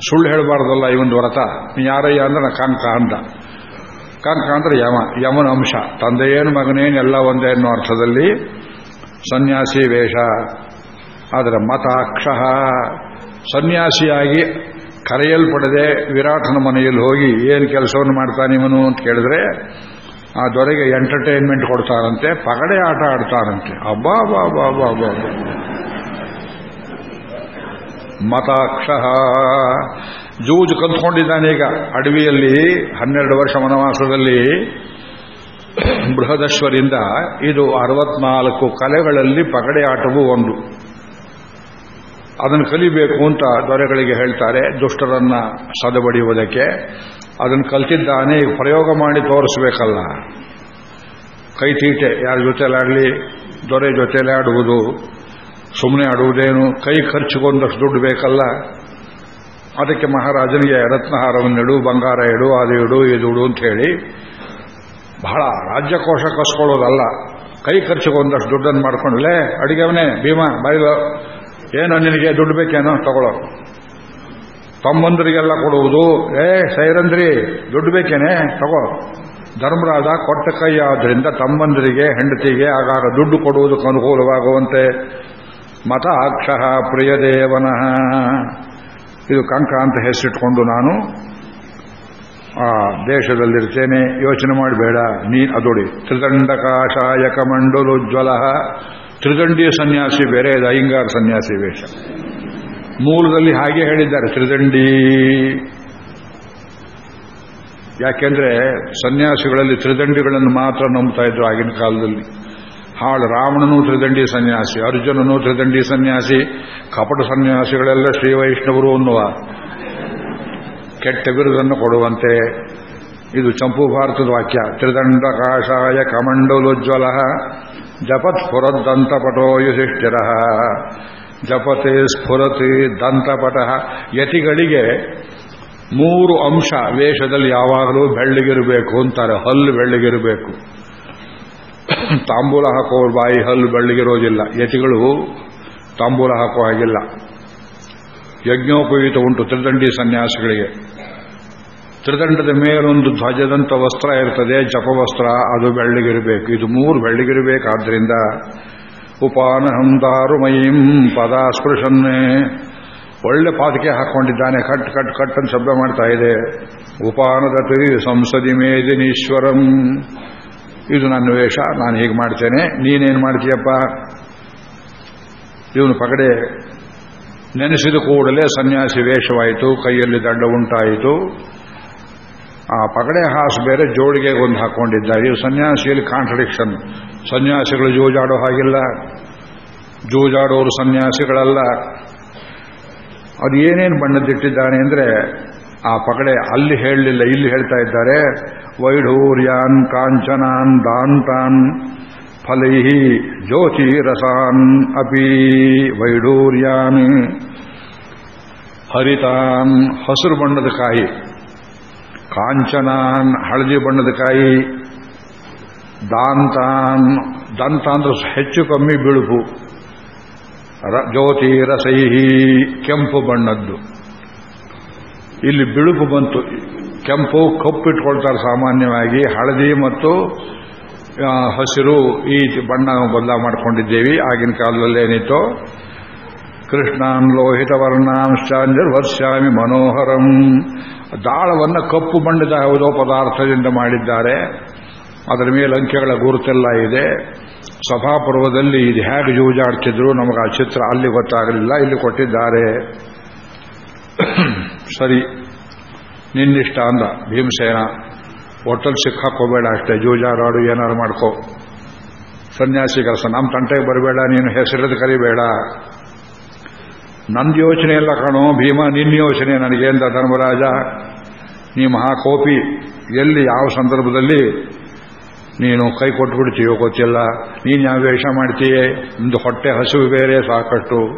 ಸುಳ್ಳು ಹೇಳಬಾರ್ದಲ್ಲ ಇವೊಂದು ವ್ರತ. ಯಾರಯ್ಯ ಅಂದ್ರೆ ನಾ ಕಂಕ ಅಂದ. ಕಂಕ ಅಂದ್ರೆ ಯಮ, ಯಮನ ಅಂಶ. ತಂದೆಯೇನು ಮಗನೇನು ಎಲ್ಲ ಒಂದೇ ಅನ್ನೋ ಅರ್ಥದಲ್ಲಿ ಸನ್ಯಾಸಿ ವೇಷ. ಆದರೆ ಮತಾಕ್ಷ ಸನ್ಯಾಸಿಯಾಗಿ ಕರೆಯಲ್ಪಡದೆ ವಿರಾಟನ ಮನೆಯಲ್ಲಿ ಹೋಗಿ ಏನು ಕೆಲಸವನ್ನು ಮಾಡ್ತಾನೆ ಇವನು ಅಂತ ಕೇಳಿದ್ರೆ, ಆ ದೊರೆಗೆ ಎಂಟರ್ಟೈನ್ಮೆಂಟ್ ಕೊಡ್ತಾರಂತೆ, ಪಗಡೆ ಆಟ ಆಡ್ತಾರಂತೆ. ಅಬ್ಬಾ ಬಾಬಾ ಬಾ ಮತಾಕ್ಷ. ಜೂಜು ಕಲ್ತ್ಕೊಂಡಿದ್ದಾನೆ ಈಗ, ಅಡವಿಯಲ್ಲಿ, ಹನ್ನೆರಡು ವರ್ಷ ವನವಾಸದಲ್ಲಿ. ಬೃಹದಶ್ವರಿಂದ ಇದು ಅರವತ್ನಾಲ್ಕು ಕಲೆಗಳಲ್ಲಿ ಪಗಡೆ ಆಟವೂ ಒಂದು. ಅದನ್ನು ಕಲಿಬೇಕು ಅಂತ ದೊರೆಗಳಿಗೆ ಹೇಳ್ತಾರೆ, ದುಷ್ಟರನ್ನ ಸದಬಡಿಯುವುದಕ್ಕೆ ಅದನ್ನು ಕಲ್ತಿದ್ದಾನೆ, ಈಗ ಪ್ರಯೋಗ ಮಾಡಿ ತೋರಿಸ್ಬೇಕಲ್ಲ. ಕೈ ತೀಟೆ, ಯಾರ ಜೊತೆಲಾಗಲಿ, ದೊರೆ ಜೊತೆಲೇ ಆಡುವುದು ಸುಮ್ಮನೆ ಆಡುವುದೇನು, ಕೈ ಖರ್ಚಿಗೊಂದಷ್ಟು ದುಡ್ಡು ಬೇಕಲ್ಲ. ಅದಕ್ಕೆ ಮಹಾರಾಜನಿಗೆ ರತ್ನಹಾರವನ್ನಿಡು ಬಂಗಾರ ಇಡು ಅದು ಇಡು ಇದು ಇಡು ಅಂತ ಹೇಳಿ, ಬಹಳ ರಾಜ್ಯಕೋಶ ಕಸ್ಕೊಳ್ಳೋದಲ್ಲ. ಕೈ ಖರ್ಚಿಗೊಂದಷ್ಟು ದುಡ್ಡನ್ನು ಮಾಡ್ಕೊಂಡ್ಲೇ ಅಡಿಗೆವನೇ, ಭೀಮಾ ಬೈಲು ಏನೋ ನಿನಗೆ ದುಡ್ಡು ಬೇಕೇನೋ ತಗೊಳ್ಳೋ. ತಮ್ಮಂದರಿಗೆಲ್ಲ ಕೊಡುವುದು. ಏ, ಸೈರಂದ್ರಿ, ದುಡ್ಡು ಬೇಕೇನೆ, ತಗೋ. ಧರ್ಮರಾಜ ಕೊಟ್ಟ ಕೈ ಆದ್ರಿಂದ ತಮ್ಮಂದರಿಗೆ, ಹೆಂಡತಿಗೆ ಆಗಾಗ ದುಡ್ಡು ಕೊಡುವುದಕ್ಕೆ ಅನುಕೂಲವಾಗುವಂತೆ. ಮತ ಅಕ್ಷಃ ಪ್ರಿಯದೇವನಃ ಇದು ಕಂಕ ಅಂತ ಹೆಸರಿಟ್ಕೊಂಡು ನಾನು ಆ ದೇಶದಲ್ಲಿರ್ತೇನೆ. ಯೋಚನೆ ಮಾಡಬೇಡ ನೀ ಅದೋಡಿ ತ್ರಿದಂಡಕಾಶಾಯಕ ಕಾಷಾಯ ಕಮಂಡಲೋಜ್ವಲ. ತ್ರಿದಂಡಿಯ ಸನ್ಯಾಸಿ ಬೇರೆ, ಇದು ಅಯ್ಯಂಗಾರ ಸನ್ಯಾಸಿ ವೇಷ. ಮೂಲದಲ್ಲಿ ಹಾಗೆ ಹೇಳಿದ್ದಾರೆ, ತ್ರಿದಂಡಿ. ಯಾಕೆಂದ್ರೆ ಸನ್ಯಾಸಿಗಳಲ್ಲಿ ತ್ರಿದಂಡಿಗಳನ್ನು ಮಾತ್ರ ನಂಬ್ತಾ ಇದ್ರು ಆಗಿನ ಕಾಲದಲ್ಲಿ. ಹಾಳು ರಾವಣನು ತ್ರಿದಂಡಿ ಸನ್ಯಾಸಿ, ಅರ್ಜುನನೂ ತ್ರಿದಂಡಿ ಸನ್ಯಾಸಿ, ಕಪಟ ಸನ್ಯಾಸಿಗಳೆಲ್ಲ ಶ್ರೀ ವೈಷ್ಣವರು ಅನ್ನುವ ಕೆಟ್ಟ ಬಿರುದನ್ನು ಕೊಡುವಂತೆ ಇದು ಚಂಪು ಭಾರತದ ವಾಕ್ಯ ತ್ರಿದಂಡ ಕಾಷಾಯ ಕಮಂಡಲೋಜ್ವಲ ಜಪತ್ ಸ್ಫುರದ್ದಂತಪಟೋ ಯುಧಿಷ್ಠಿರ. ಜಪತೆ ಸ್ಫುರತಿ ದಂತಪಟ. ಯತಿಗಳಿಗೆ ಮೂರು ಅಂಶ ವೇಷದಲ್ಲಿ ಯಾವಾಗಲೂ ಬೆಳ್ಳಿಗಿರಬೇಕು ಅಂತಾರೆ, ಹಲ್ಲು ಬೆಳ್ಳಿಗಿರಬೇಕು. ತಾಂಬೂಲ ಹಾಕೋ ಬಾಯಿ ಹಲ್ಲು ಬೆಳ್ಳಿಗಿರೋದಿಲ್ಲ. ಯತಿಗಳು ತಾಂಬೂಲ ಹಾಕೋ ಹಾಗಿಲ್ಲ. ಯಜ್ಞೋಪಯುತ ಉಂಟು ತ್ರಿದಂಡಿ ಸನ್ಯಾಸಿಗಳಿಗೆ. ತ್ರಿದಂಡದ ಮೇಲೊಂದು ಧ್ವಜದಂತ ವಸ್ತ್ರ ಇರ್ತದೆ, ಜಪವಸ್ತ್ರ, ಅದು ಬೆಳ್ಳಿಗಿರಬೇಕು. ಇದು ಮೂರು ಬೆಳ್ಳಿಗಿರಬೇಕಾದ್ರಿಂದ ಉಪಾನಹಂ ದಾರುಮಯೀಂ ಪದ ಸ್ಪೃಶನ್ನೇ ಒಳ್ಳೆ ಪಾತಿಕೆ ಹಾಕೊಂಡಿದ್ದಾನೆ, ಕಟ್ ಕಟ್ ಕಟ್ ಅಂತ ಶಬ್ದ ಮಾಡ್ತಾ ಇದೆ. ಉಪಾನದತಿ ಸಂಸದಿ ಮೇದಿನೀಶ್ವರಂ. ಇದು ನನ್ನ ವೇಷ, ನಾನು ಹೀಗೆ ಮಾಡ್ತೇನೆ. ನೀನೇನು ಮಾಡ್ತೀಯಪ್ಪ? ಇವನು ಪಗಡೆ ನೆನೆಸಿದ ಕೂಡಲೇ ಸನ್ಯಾಸಿ ವೇಷವಾಯಿತು, ಕೈಯಲ್ಲಿ ದಂಡ ಉಂಟಾಯಿತು. ಆ ಪಗಡೆ ಹಾಸು ಬೇರೆ ಜೋಡಿಗೆ ಒಂದು ಹಾಕೊಂಡಿದ್ದ ಇದು ಸನ್ಯಾಸಿಯಲ್ಲಿ ಕಾಂಟ್ರಡಿಕ್ಷನ್ ಸನ್ಯಾಸಿಗಳು ಜೂಜಾಡೋ ಹಾಗಿಲ್ಲ. ಜೂಜಾಡೋರು ಸನ್ಯಾಸಿಗಳಲ್ಲ. ಅದು ಏನೇನು ಬಣ್ಣದಿಟ್ಟಿದ್ದಾನೆ ಅಂದರೆ ಆ ಪಗಡೆ ಅಲ್ಲಿ ಹೇಳಲಿಲ್ಲ, ಇಲ್ಲಿ ಹೇಳ್ತಾ ಇದ್ದಾರೆ, ವೈಢೂರ್ಯಾನ್ ಕಾಂಚನಾನ್ ದಾಂತಾನ್ ಫಲೈಹಿ ಜ್ಯೋತಿ ರಸಾನ್ ಅಪಿ ವೈಢೂರ್ಯಾನ್ ಹರಿತಾನ್ ಹಸಿರು ಬಣ್ಣದ ಕಾಯಿ. ಕಾಂಚನಾನ್ ಹಳದಿ ಬಣ್ಣದ ಕಾಯಿ, ದಾಂತಾನ್, ದಂತ ಅಂದ್ರೆ ಹೆಚ್ಚು ಕಮ್ಮಿ ಬಿಳುಪು. ಜ್ಯೋತಿ ರಸೈಹಿ, ಕೆಂಪು ಬಣ್ಣದ್ದು. ಇಲ್ಲಿ ಬಿಳುಪು ಬಂತು. ಕೆಂಪು ಕಪ್ಪಿಟ್ಕೊಳ್ತಾರೆ ಸಾಮಾನ್ಯವಾಗಿ. ಹಳದಿ ಮತ್ತು ಹಸಿರು ಈ ಬಣ್ಣ ಬದಲಾವ ಮಾಡ್ಕೊಂಡಿದ್ದೇವೆ. ಆಗಿನ ಕಾಲದಲ್ಲಿ ಏನಿತ್ತು ಕೃಷ್ಣಾನ್ ಲೋಹಿತ ವರ್ಣಾಂಶಾಂಜರ್ ವರ್ಷಾಮಿ ಮನೋಹರಂ. ದಾಳವನ್ನು ಕಪ್ಪು ಬಣ್ಣದ ಯಾವುದೋ ಪದಾರ್ಥದಿಂದ ಮಾಡಿದ್ದಾರೆ. ಅದರ ಮೇಲೆ ಅಂಕೆಗಳ ಗುರುತೆಲ್ಲ ಇದೆ. ಸಭಾಪರ್ವದಲ್ಲಿ ಇದು ಹೇಗೆ ಜೂಜಾಡ್ತಿದ್ರು ನಮಗೆ ಆ ಚಿತ್ರ ಅಲ್ಲಿ ಗೊತ್ತಾಗಲಿಲ್ಲ, ಇಲ್ಲಿ ಕೊಟ್ಟಿದ್ದಾರೆ. ಸರಿ ನಿನ್ನಿಷ್ಟ ಅಂದ ಭೀಮಸೇನ. ಹೋಟೆಲ್ ಸಿಕ್ಕಾಕೋಬೇಡ ಅಷ್ಟೇ ಜೂಜಾರಾಡು ಏನಾರು ಮಾಡ್ಕೋ. ಸನ್ಯಾಸಿ ಕೆಲಸ ನಮ್ಮ ತಂಟೆಗೆ ಬರಬೇಡ, ನೀನು ಹೆಸರಿದ ಕರಿಬೇಡ. ನಂದು ಯೋಚನೆ ಎಲ್ಲ ಕಾಣೋ, ಭೀಮ ನಿನ್ನ ಯೋಚನೆ ನನಗೇಂದ ಧರ್ಮರಾಜ. ನೀ ಮಹಾಕೋಪಿ, ಎಲ್ಲಿ, ಯಾವ ಸಂದರ್ಭದಲ್ಲಿ ನೀನು ಕೈ ಕೊಟ್ಬಿಡ್ತೀಯೋ ಗೊತ್ತಿಲ್ಲ. ನೀನು ಯಾವ ವೇಷ ಮಾಡ್ತೀಯೇ ನಿಮ್ದು ಹೊಟ್ಟೆ ಹಸಿವು ಬೇರೆ ಸಾಕಷ್ಟು.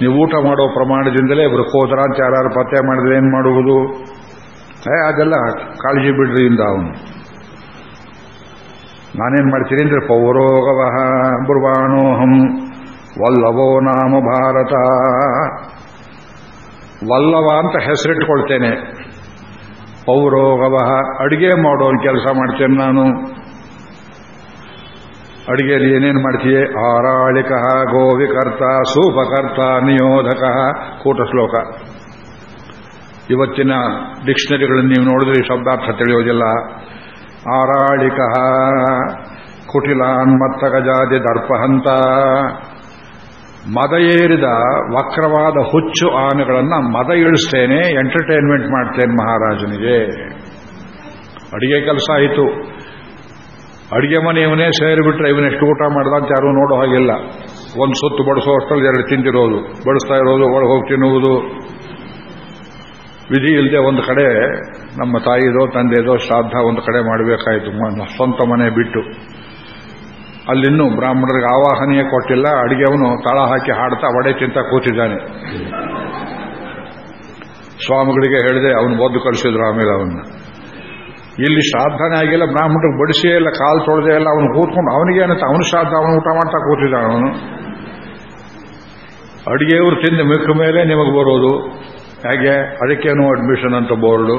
ನೀವು ಊಟ ಮಾಡೋ ಪ್ರಮಾಣದಿಂದಲೇ ವೃಕೋದರ ಅಂತ ಯಾರು ಪತ್ತೆ ಮಾಡಿದ್ರೆ ಏನು ಮಾಡುವುದು? ಏ, ಅದೆಲ್ಲ ಕಾಳಜಿ ಬಿಡ್ರಿ ಇಂದ ಅವನು. ನಾನೇನು ಮಾಡ್ತೀನಿ ಅಂದ್ರೆ ಪೌರೋಗವಹ ಬ್ರುವಾಣೋಹಂ ವಲ್ಲವೋ ನಾಮ ಭಾರತ. ವಲ್ಲವ ಅಂತ ಹೆಸರಿಟ್ಕೊಳ್ತೇನೆ. ಪೌರೋಗವ ಅಡಿಗೆ ಮಾಡೋ ಕೆಲಸ ಮಾಡ್ತೇನೆ ನಾನು. ಅಡಿಗೆಯಲ್ಲಿ ಏನೇನು ಮಾಡ್ತೀಯ? ಆರಾಳಿಕ, ಗೋವಿಕರ್ತ, ಸೂಪಕರ್ತ, ನಿಯೋಧಕ ಕೂಟ ಶ್ಲೋಕ ಇವತ್ತಿನ ಡಿಕ್ಷನರಿಗಳನ್ನು ನೀವು ನೋಡಿದ್ರೆ ಶಬ್ದಾರ್ಥ ತಿಳಿಯೋದಿಲ್ಲ. ಆರಾಳಿಕ, ಕುಟಿಲಾನ್ ಮತ್ತ ಗಜಾದಿ ದರ್ಪಹಂತ. ಮದ ಏರಿದ ವಕ್ರವಾದ ಹುಚ್ಚು ಆನೆಗಳನ್ನು ಮದ ಇಳಿಸ್ತೇನೆ ಎಂಟರ್ಟೈನ್ಮೆಂಟ್ ಮಾಡ್ತೇನೆ ಮಹಾರಾಜನಿಗೆ. ಅಡಿಗೆ ಕೆಲಸ ಆಯಿತು. ಅಡಿಗೆ ಮನೆ ಇವನೇ ಸೇರಿಬಿಟ್ರೆ ಇವನೆಷ್ಟು ಊಟ ಮಾಡ್ದ ಅಂತ ಯಾರು ನೋಡೋ ಹಾಗಿಲ್ಲ. ಒಂದು ಸುತ್ತು ಬಡಿಸೋ ಅಷ್ಟರಲ್ಲಿ ಎರಡು ತಿಂದಿರೋದು. ಬಡಿಸ್ತಾ ಇರೋದು, ಒಳಗೆ ಹೋಗಿ ತಿನ್ನುವುದು. ವಿಧಿ ಇಲ್ಲದೆ ಒಂದು ಕಡೆ ನಮ್ಮ ತಾಯಿದೋ, ತಂದೆದೋ ಶ್ರಾದ್ದ ಒಂದು ಕಡೆ ಮಾಡಬೇಕಾಯಿತು. ಸ್ವಂತ ಮನೆ ಬಿಟ್ಟು. ಅಲ್ಲಿನ್ನೂ ಬ್ರಾಹ್ಮಣರಿಗೆ ಆವಾಹನೆಯೇ ಕೊಟ್ಟಿಲ್ಲ. ಅಡಿಗೆವನು ತಾಳ ಹಾಕಿ ಹಾಡ್ತಾ ಒಡೆ ತಿಂತ ಕೂತಿದ್ದಾನೆ. ಸ್ವಾಮಿಗಳಿಗೆ ಹೇಳಿದೆ, ಅವನು ಬದ್ದು ಕಳಿಸಿದ್ರು ಆಮೇಲೆ ಅವನ್ನ. ಇಲ್ಲಿ ಶ್ರಾದ್ದನೇ ಆಗಿಲ್ಲ ಬ್ರಾಹ್ಮಣರಿಗೆ ಬಡಿಸೇ ಇಲ್ಲ, ಕಾಲು ತೊಳೆದೇ ಇಲ್ಲ, ಅವನು ಕೂತ್ಕೊಂಡು ಅವನಿಗೇನಂತ ಅವನು ಶ್ರಾದ್ದ, ಅವನು ಊಟ ಮಾಡ್ತಾ ಕೂತಿದ್ದಾನೆ ಅವನು. ಅಡಿಗೆಯವರು ತಿಂದ ಮಿಕ್ಕ ಮೇಲೆ ನಿಮಗೆ ಬರೋದು. ಹೇಗೆ? ಅದಕ್ಕೇನು ಅಡ್ಮಿಷನ್ ಅಂತ ಬೋರ್ಡು.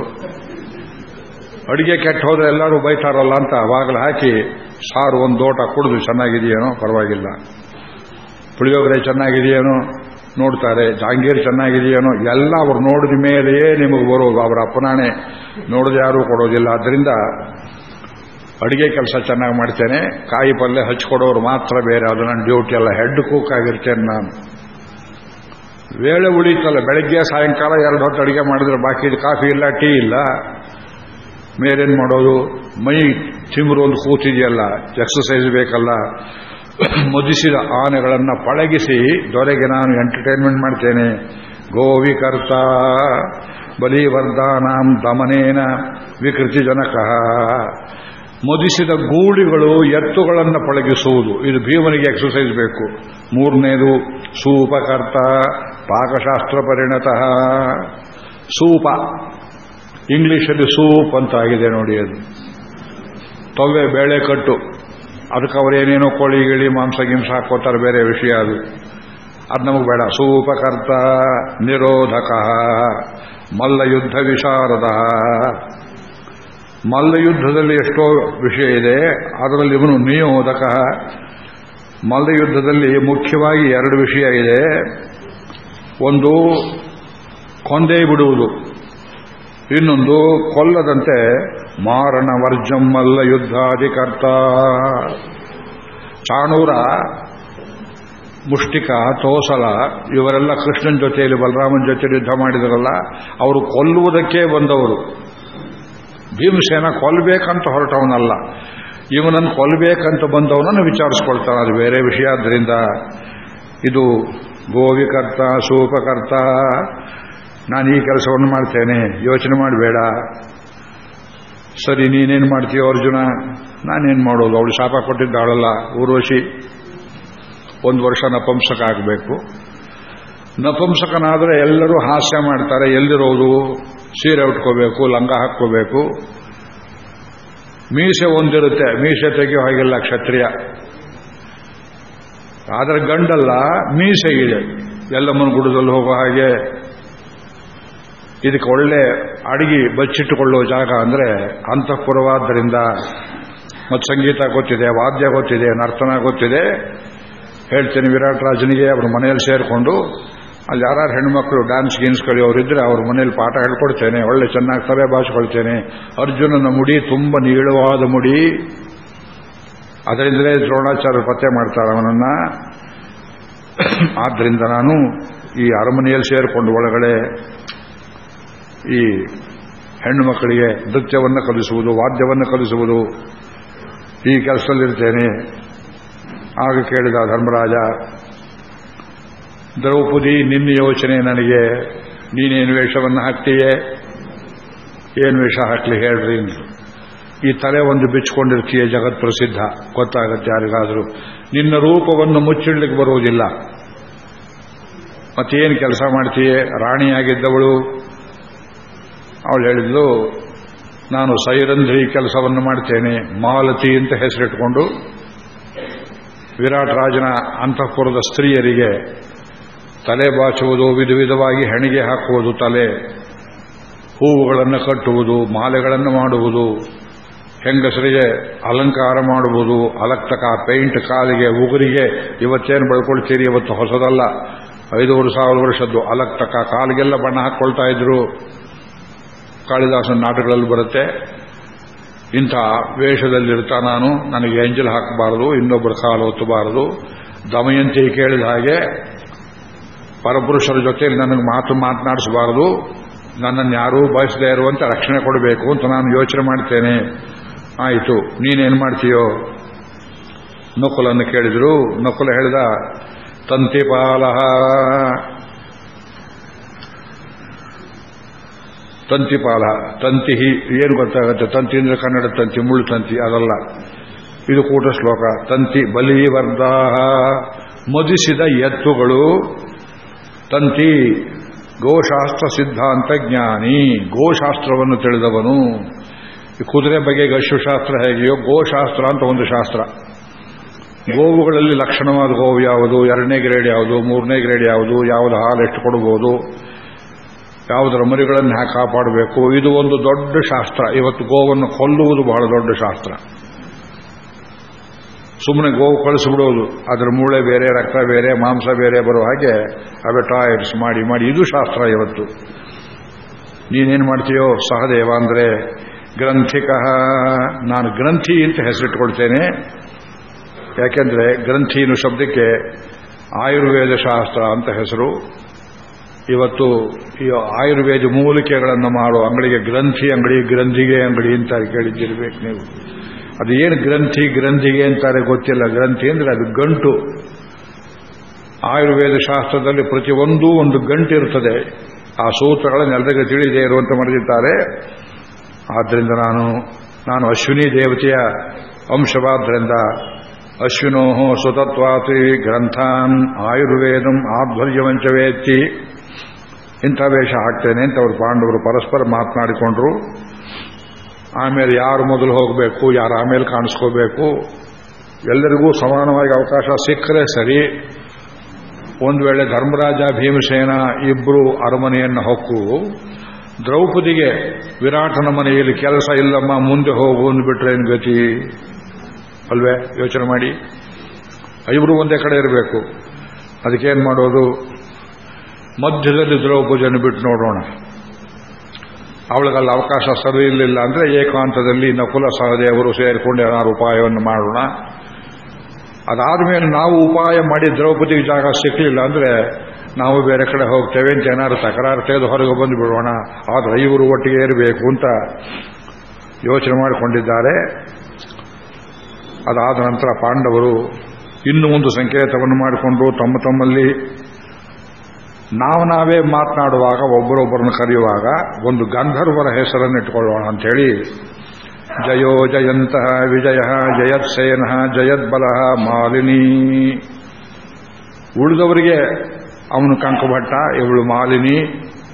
ಅಡಿಗೆ ಕೆಟ್ಟ ಹೋದ್ರೆ ಎಲ್ಲರೂ ಬೈತಾರಲ್ಲ ಅಂತ ಬಾಗಿಲು ಹಾಕಿ ಸಾರು ಒಂದು ದೋಟ ಕುಡಿದು ಚೆನ್ನಾಗಿದೆಯೇನೋ ಪರವಾಗಿಲ್ಲ. ಪುಳಿಯೋಗರೆ ಚೆನ್ನಾಗಿದೆಯೇನೋ ನೋಡ್ತಾರೆ, ಜಾಂಗೀರ್ ಚೆನ್ನಾಗಿದೆಯೇನೋ ಎಲ್ಲ ಅವ್ರು ನೋಡಿದ ಮೇಲೆಯೇ ನಿಮಗೆ ಬರೋದು, ಅವರ ಅಪ್ಪನಾಣೆ ನೋಡಿದ ಯಾರೂ ಕೊಡೋದಿಲ್ಲ. ಅದರಿಂದ ಅಡುಗೆ ಕೆಲಸ ಚೆನ್ನಾಗಿ ಮಾಡ್ತೇನೆ, ಕಾಯಿ ಪಲ್ಯ ಹಚ್ಕೊಡೋರು ಮಾತ್ರ ಬೇರೆ, ಅದು ನನ್ನ ಡ್ಯೂಟಿ ಎಲ್ಲ ಹೆಡ್ ಕುಕ್ ಆಗಿರ್ತೇನೆ ನಾನು. ವೇಳೆ ಉಳಿತಲ್ಲ, ಬೆಳಗ್ಗೆ ಸಾಯಂಕಾಲ ಎರಡು ಹೊತ್ತು ಅಡುಗೆ ಮಾಡಿದ್ರೆ ಬಾಕಿ ಕಾಫಿ ಇಲ್ಲ, ಟೀ ಇಲ್ಲ, ಮೇಲೇನು ಮಾಡೋದು? ಮೈ ತಿಮ್ರು ಒಂದು ಕೂತಿದೆಯಲ್ಲ ಎಕ್ಸಸೈಸ್ ಬೇಕಲ್ಲ ಮುದಿಸಿದ ಆನೆಗಳನ್ನು ಪಳಗಿಸಿ, ದೊರೆಗೆ ನಾನು ಎಂಟರ್ಟೈನ್ಮೆಂಟ್ ಮಾಡ್ತೇನೆ. ಗೋವಿಕರ್ತ ಬಲಿವರ್ಧಾನಾಂ ದಮನೇನ ವಿಕೃತಿ ಜನಕ ಮುದಿಸಿದ ಗೂಳಿಗಳು ಎತ್ತುಗಳನ್ನು ಪಳಗಿಸುವುದು, ಇದು ಭೀಮನಿಗೆ ಎಕ್ಸಸೈಸ್ ಬೇಕು. ಮೂರನೇದು ಸೂಪಕರ್ತ, ಪಾಕಶಾಸ್ತ್ರ ಪರಿಣತಃ. ಸೂಪ, ಇಂಗ್ಲಿಷಲ್ಲಿ ಸೂಪ್ ಅಂತ ಆಗಿದೆ ನೋಡಿ ಅದು. ತೊವ್ವೆ ಬೇಳೆ ಕಟ್ಟು. ಅದಕ್ಕೆ ಅವರೇನೇನೋ ಕೋಳಿ ಗಿಳಿ ಮಾಂಸ ಗಿಂಸ ಹಾಕೋತಾರೆ ಬೇರೆ ವಿಷಯ ಅದು. ಅದು ನಮಗೆ ಬೇಡ. ಸೂಪಕರ್ತ, ನಿರೋಧಕ, ಮಲ್ಲಯುದ್ಧ ವಿಶಾರದ. ಮಲ್ಲಯುದ್ಧದಲ್ಲಿ ಎಷ್ಟೋ ವಿಷಯ ಇದೆ, ಅದರಲ್ಲಿ ಇವನು ನಿಯೋಧಕ. ಮಲ್ಲಯುದ್ಧದಲ್ಲಿ ಮುಖ್ಯವಾಗಿ ಎರಡು ವಿಷಯ ಇದೆ. ಒಂದು, ಕೊಂದೇ ಬಿಡುವುದು. ಇನ್ನೊಂದು, ಕೊಲ್ಲದಂತೆ ಮಾರಣ ವರ್ಜಂ ಮಲ್ಲ ಯುದ್ಧಾಧಿಕರ್ತ. ಚಾಣೂರ, ಮುಷ್ಟಿಕ, ತೋಸಲ, ಇವರೆಲ್ಲ ಕೃಷ್ಣನ್ ಜೊತೆಯಲ್ಲಿ, ಬಲರಾಮನ ಜೊತೆಯಲ್ಲಿ ಯುದ್ಧ ಮಾಡಿದರಲ್ಲ, ಅವರು ಕೊಲ್ಲುವುದಕ್ಕೆ ಬಂದವರು. ಭೀಮಸೇನ ಕೊಲ್ಲಬೇಕಂತ ಹೊರಟವನಲ್ಲ. ಇವನನ್ನು ಕೊಲ್ಲಬೇಕಂತ ಬಂದವನನ್ನು ವಿಚಾರಿಸ್ಕೊಳ್ತಾನೆ. ಅದು ಬೇರೆ ವಿಷಯ. ಆದ್ದರಿಂದ ಇದು ಗೋವಿಕರ್ತ, ಸೂಪಕರ್ತ, ನಾನು ಈ ಕೆಲಸವನ್ನು ಮಾಡ್ತೇನೆ. ಯೋಚನೆ ಮಾಡಬೇಡ. ಸರಿ, ನೀನೇನು ಮಾಡ್ತೀಯೋ ಅರ್ಜುನ? ನಾನೇನು ಮಾಡೋದು? ಅವಳು ಶಾಪ ಕೊಟ್ಟಿದ್ದಾಳಲ್ಲ ಊರ್ವಶಿ. ಒಂದು ವರ್ಷ ನಪಂಸಕ ಆಗಬೇಕು. ನಪುಂಸಕನಾದರೆ ಎಲ್ಲರೂ ಹಾಸ್ಯ ಮಾಡ್ತಾರೆ. ಎಲ್ಲಿರೋದು? ಸೀರೆ ಉಟ್ಕೋಬೇಕು, ಲಂಗ ಹಾಕ್ಕೋಬೇಕು. ಮೀಸೆ ಒಂದಿರುತ್ತೆ. ಮೀಸೆ ತೆಗೆಯೋ ಹಾಗಿಲ್ಲ ಕ್ಷತ್ರಿಯ. ಆದರೆ ಗಂಡಲ್ಲ, ಮೀಸೆ ಇದೆ. ಎಲ್ಲಮ್ಮನ ಗುಡದಲ್ಲಿ ಹೋಗೋ ಹಾಗೆ ಇದಕ್ಕೆ ಒಳ್ಳೆ ಅಡಿಗೆ ಬಚ್ಚಿಟ್ಟುಕೊಳ್ಳುವ ಜಾಗ ಅಂದರೆ ಅಂತಃಪುರವಾದ್ದರಿಂದ. ಮತ್ತು ಸಂಗೀತ ಗೊತ್ತಿದೆ, ವಾದ್ಯ ಗೊತ್ತಿದೆ, ನರ್ತನ ಗೊತ್ತಿದೆ. ಹೇಳ್ತೇನೆ ವಿರಾಟ್ ರಾಜನಿಗೆ, ಅವ್ರ ಮನೆಯಲ್ಲಿ ಸೇರಿಕೊಂಡು, ಅಲ್ಲಿ ಯಾರು ಹೆಣ್ಮಕ್ಳು ಡ್ಯಾನ್ಸ್ ಗೀನ್ಸ್ ಕಲಿಯೋರಿದ್ರೆ ಅವ್ರ ಮನೇಲಿ ಪಾಠ ಹೇಳ್ಕೊಡ್ತೇನೆ, ಒಳ್ಳೆ ಚೆನ್ನಾಗಿ ತಲೆ ಬಾಚಿಕೊಳ್ತೇನೆ. ಅರ್ಜುನನ ಮುಡಿ ತುಂಬ ನೀಳವಾದ ಮುಡಿ. ಅದರಿಂದಲೇ ದ್ರೋಣಾಚಾರ್ಯ ಪತ್ತೆ ಮಾಡ್ತಾರೆ ಅವನನ್ನ. ಆದ್ದರಿಂದ ನಾನು ಈ ಅರಮನೆಯಲ್ಲಿ ಸೇರಿಕೊಂಡು ಒಳಗಡೆ ಈ ಹೆಣ್ಣು ಮಕ್ಕಳಿಗೆ ನೃತ್ಯವನ್ನು ಕಲಿಸುವುದು, ವಾದ್ಯವನ್ನು ಕಲಿಸುವುದು, ಈ ಕೆಲಸದಲ್ಲಿರ್ತೇನೆ. ಆಗ ಕೇಳಿದ ಧರ್ಮರಾಜ, ದ್ರೌಪದಿ, ನಿನ್ನ ಯೋಚನೆ ನನಗೆ, ನೀನೇನು ವೇಷವನ್ನು ಹಾಕ್ತೀಯೇ? ಏನು ವೇಷ ಹಾಕ್ಲಿ ಹೇಳ್ರಿ ಈ ತಲೆ ಒಂದು ಬಿಚ್ಚಿಕೊಂಡಿರ್ತೀಯ ಜಗತ್ ಪ್ರಸಿದ್ಧ. ಗೊತ್ತಾಗತ್ತೆ ಯಾರಿಗಾದರೂ. ನಿನ್ನ ರೂಪವನ್ನು ಮುಚ್ಚಿಡ್ಲಿಕ್ಕೆ ಬರುವುದಿಲ್ಲ. ಮತ್ತೇನು ಕೆಲಸ ಮಾಡ್ತೀಯೇ? ರಾಣಿಯಾಗಿದ್ದವಳು. ಅವಳು ಹೇಳಿದ್ಲು, ನಾನು ಸೈರಂಧ್ರಿ ಕೆಲಸವನ್ನು ಮಾಡ್ತೇನೆ, ಮಾಲತಿ ಅಂತ ಹೆಸರಿಟ್ಕೊಂಡು ವಿರಾಟ್ ರಾಜನ ಅಂತಃಪುರದ ಸ್ತ್ರೀಯರಿಗೆ ತಲೆ ಬಾಚುವುದು, ವಿಧ ವಿಧವಾಗಿ ಹೆಣಿಗೆ ಹಾಕುವುದು, ತಲೆ ಹೂವುಗಳನ್ನು ಕಟ್ಟುವುದು, ಮಾಲೆಗಳನ್ನು ಮಾಡುವುದು, ಹೆಂಗಸರಿಗೆ ಅಲಂಕಾರ ಮಾಡುವುದು, ಅಲಕ್ತಕ, ಪೇಂಟ್ ಕಾಲಿಗೆ, ಉಗುರಿಗೆ, ಇವತ್ತೇನು ಬಳ್ಕೊಳ್ತೀರಿ, ಇವತ್ತು ಹೊಸದಲ್ಲ, ಐದೂರು ಸಾವಿರ ವರ್ಷದ್ದು ಅಲಕ್ತಕ, ಕಾಲಿಗೆಲ್ಲ ಬಣ್ಣ ಹಾಕ್ಕೊಳ್ತಾ ಇದ್ರು. ಕಾಳಿದಾಸನ ನಾಟಕಗಳಲ್ಲಿ ಬರುತ್ತೆ. ಇಂಥ ವೇಷದಲ್ಲಿರ್ತಾ ನಾನು. ನನಗೆ ಎಂಜಲ್ ಹಾಕಬಾರದು, ಇನ್ನೊಬ್ಬರ ಕಾಲು ಒತ್ತಬಾರದು. ದಮಯಂತಿ ಕೇಳಿದ ಹಾಗೆ ಪರಪುರುಷರ ಜೊತೆಯಲ್ಲಿ ನನಗೆ ಮಾತು ಮಾತನಾಡಿಸಬಾರದು. ನನ್ನನ್ನು ಯಾರೂ ಬಯಸದೇ ಇರುವಂತೆ ರಕ್ಷಣೆ ಕೊಡಬೇಕು ಅಂತ ನಾನು ಯೋಚನೆ ಮಾಡ್ತೇನೆ. ಆಯಿತು, ನೀನೇನು ಮಾಡ್ತೀಯೋ? ನಕುಲನ್ನು ಕೇಳಿದ್ರು. ನಕುಲ ಹೇಳಿದ, ತಂತಿಪಾಲ ತಂತಿಪಾಲ ತಂತಿ ಏನು ಗೊತ್ತಾಗುತ್ತೆ? ತಂತಿ ಅಂದ್ರೆ ಕನ್ನಡ ತಂತಿ, ಮುಳ್ಳು ತಂತಿ, ಅದಲ್ಲ. ಇದು ಕೂಟ ಶ್ಲೋಕ. ತಂತಿ ಬಲಿವರ್ಧ. ಮದಿಸಿದ ಎತ್ತುಗಳು. ತಂತಿ ಗೋಶಾಸ್ತ್ರ ಸಿದ್ಧಾಂತ ಜ್ಞಾನಿ, ಗೋಶಾಸ್ತ್ರವನ್ನು ತಿಳಿದವನು. ಕುದುರೆ ಬಗ್ಗೆ ಗಶುಶಾಸ್ತ್ರ ಹೇಗೆಯೋ, ಗೋಶಾಸ್ತ್ರ ಅಂತ ಒಂದು ಶಾಸ್ತ್ರ. ಗೋವುಗಳಲ್ಲಿ ಲಕ್ಷಣವಾದ ಗೋವು ಯಾವುದು? ಎರಡನೇ ಗ್ರೇಡ್ ಯಾವುದು? ಮೂರನೇ ಗ್ರೇಡ್ ಯಾವುದು? ಯಾವುದು ಹಾಲು ಎಷ್ಟು ಕೊಡಬಹುದು? ಯಾವುದರ ಮರಿಗಳನ್ನು ಹ್ಯಾ ಕಾಪಾಡಬೇಕು? ಇದು ಒಂದು ದೊಡ್ಡ ಶಾಸ್ತ್ರ. ಇವತ್ತು ಗೋವನ್ನು ಕೊಲ್ಲುವುದು ಬಹಳ ದೊಡ್ಡ ಶಾಸ್ತ್ರ. ಸುಮ್ಮನೆ ಗೋವು ಕಳಿಸಿಬಿಡೋದು. ಅದರ ಮೂಳೆ ಬೇರೆ, ರಕ್ತ ಬೇರೆ, ಮಾಂಸ ಬೇರೆ ಬರೋ ಹಾಗೆ ಅವೆ ಟಾಯರ್ಸ್ ಮಾಡಿ ಮಾಡಿ. ಇದು ಶಾಸ್ತ್ರ ಇವತ್ತು. ನೀನೇನು ಮಾಡ್ತೀಯೋ? ಸಹದೇವ ಅಂದರೆ ಗ್ರಂಥಿಕ. ನಾನು ಗ್ರಂಥಿ ಅಂತ ಹೆಸರಿಟ್ಕೊಳ್ತೇನೆ. ಯಾಕೆಂದ್ರೆ ಗ್ರಂಥಿನು ಶಬ್ದಕ್ಕೆ ಆಯುರ್ವೇದ ಶಾಸ್ತ್ರ ಅಂತ ಹೆಸರು. ಇವತ್ತು ಈ ಆಯುರ್ವೇದ ಮೂಲಿಕೆಗಳನ್ನು ಮಾಡುವ ಅಂಗಡಿಗೆ, ಗ್ರಂಥಿ ಅಂಗಡಿ, ಗ್ರಂಥಿಗೆ ಅಂಗಡಿ ಅಂತ ಕೇಳಿದ್ದಿರ್ಬೇಕು ನೀವು. ಅದು ಏನು ಗ್ರಂಥಿ, ಗ್ರಂಥಿಗೆ ಅಂತಾರೆ ಗೊತ್ತಿಲ್ಲ. ಗ್ರಂಥಿ ಅಂದ್ರೆ ಅದು ಗಂಟು. ಆಯುರ್ವೇದ ಶಾಸ್ತ್ರದಲ್ಲಿ ಪ್ರತಿಯೊಂದೂ ಒಂದು ಗಂಟು ಇರುತ್ತದೆ ಆ ಸೂತ್ರಗಳನ್ನು ಎಲ್ಲರಿಗೆ ತಿಳಿದೇ ಇರುವಂತೆ ಮಾಡಿದ್ದಾರೆ ಆದ್ದರಿಂದ ನಾನು ನಾನು ಅಶ್ವಿನಿ ದೇವತೆಯ ಅಂಶವಾದ್ರಿಂದ ಅಶ್ವಿನೋ ಸುತತ್ವಾತಿ ಗ್ರಂಥಾನ್ ಆಯುರ್ವೇದಂ ಆಧ್ವರ್ಯವಂಚವೇತ್ತಿ ಇಂಥ ವೇಷ ಹಾಕ್ತೇನೆ ಅಂತ ಅವರು ಪಾಂಡವರು ಪರಸ್ಪರ ಮಾತನಾಡಿಕೊಂಡ್ರು. ಆಮೇಲೆ ಯಾರು ಮೊದಲು ಹೋಗಬೇಕು, ಯಾರು ಆಮೇಲೆ ಕಾಣಿಸ್ಕೋಬೇಕು, ಎಲ್ಲರಿಗೂ ಸಮಾನವಾಗಿ ಅವಕಾಶ ಸಿಕ್ಕರೆ ಸರಿ. ಒಂದು ವೇಳೆ ಧರ್ಮರಾಜ ಭೀಮಸೇನ ಇಬ್ಬರು ಅರಮನೆಯನ್ನು ಹೊಕ್ಕು, ದ್ರೌಪದಿಗೆ ವಿರಾಟನ ಮನೆಯಲ್ಲಿ ಕೆಲಸ ಇಲ್ಲಮ್ಮ, ಮುಂದೆ ಹೋಗು ಅಂದ್ಬಿಟ್ರೆ ಏನು ಗತಿ? ಅಲ್ವೇ? ಯೋಚನೆ ಮಾಡಿ. ಇಬ್ಬರು ಒಂದೇ ಕಡೆ ಇರಬೇಕು. ಅದಕ್ಕೇನು ಮಾಡೋದು? ಮಧ್ಯದಲ್ಲಿ ದ್ರೌಪದಿಯನ್ನು ಬಿಟ್ಟು ನೋಡೋಣ. ಅವಳಿಗಲ್ಲಿ ಅವಕಾಶ ಸರಿ ಇರಲಿಲ್ಲ ಅಂದರೆ ಏಕಾಂತದಲ್ಲಿ ನಕುಲ ಸಹದೇವರು ಸೇರಿಕೊಂಡು ಏನಾದ್ರು ಉಪಾಯವನ್ನು ಮಾಡೋಣ. ಅದಾದ ಮೇಲೆ ನಾವು ಉಪಾಯ ಮಾಡಿ ದ್ರೌಪದಿಗೆ ಜಾಗ ಸಿಕ್ಕಲಿಲ್ಲ ಅಂದರೆ ನಾವು ಬೇರೆ ಕಡೆ ಹೋಗ್ತೇವೆ ಅಂತ ಏನಾದ್ರು ತಕರಾರು ತೆಗೆದು ಹೊರಗೆ ಬಂದು ಬಿಡೋಣ. ಆದರೆ ಇವರು ಒಟ್ಟಿಗೆ ಇರಬೇಕು ಅಂತ ಯೋಚನೆ ಮಾಡಿಕೊಂಡಿದ್ದಾರೆ. ಅದಾದ ನಂತರ ಪಾಂಡವರು ಇನ್ನೂ ಒಂದು ಸಂಕೇತವನ್ನು ಮಾಡಿಕೊಂಡು ತಮ್ಮ ತಮ್ಮಲ್ಲಿ ನಾವು ನಾವೇ ಮಾತನಾಡುವಾಗ ಒಬ್ಬರೊಬ್ಬರನ್ನು ಕರೆಯುವಾಗ ಒಂದು ಗಂಧರ್ವರ ಹೆಸರನ್ನು ಇಟ್ಕೊಳ್ಳೋಣ ಅಂತೇಳಿ. ಜಯೋ ಜಯಂತ ವಿಜಯ ಜಯತ್ಸೇನ ಜಯದ್ಬಲ ಮಾಲಿನಿ. ಉಳಿದವರಿಗೆ ಅವನು ಕಂಕಭಟ್ಟ, ಇವಳು ಮಾಲಿನಿ,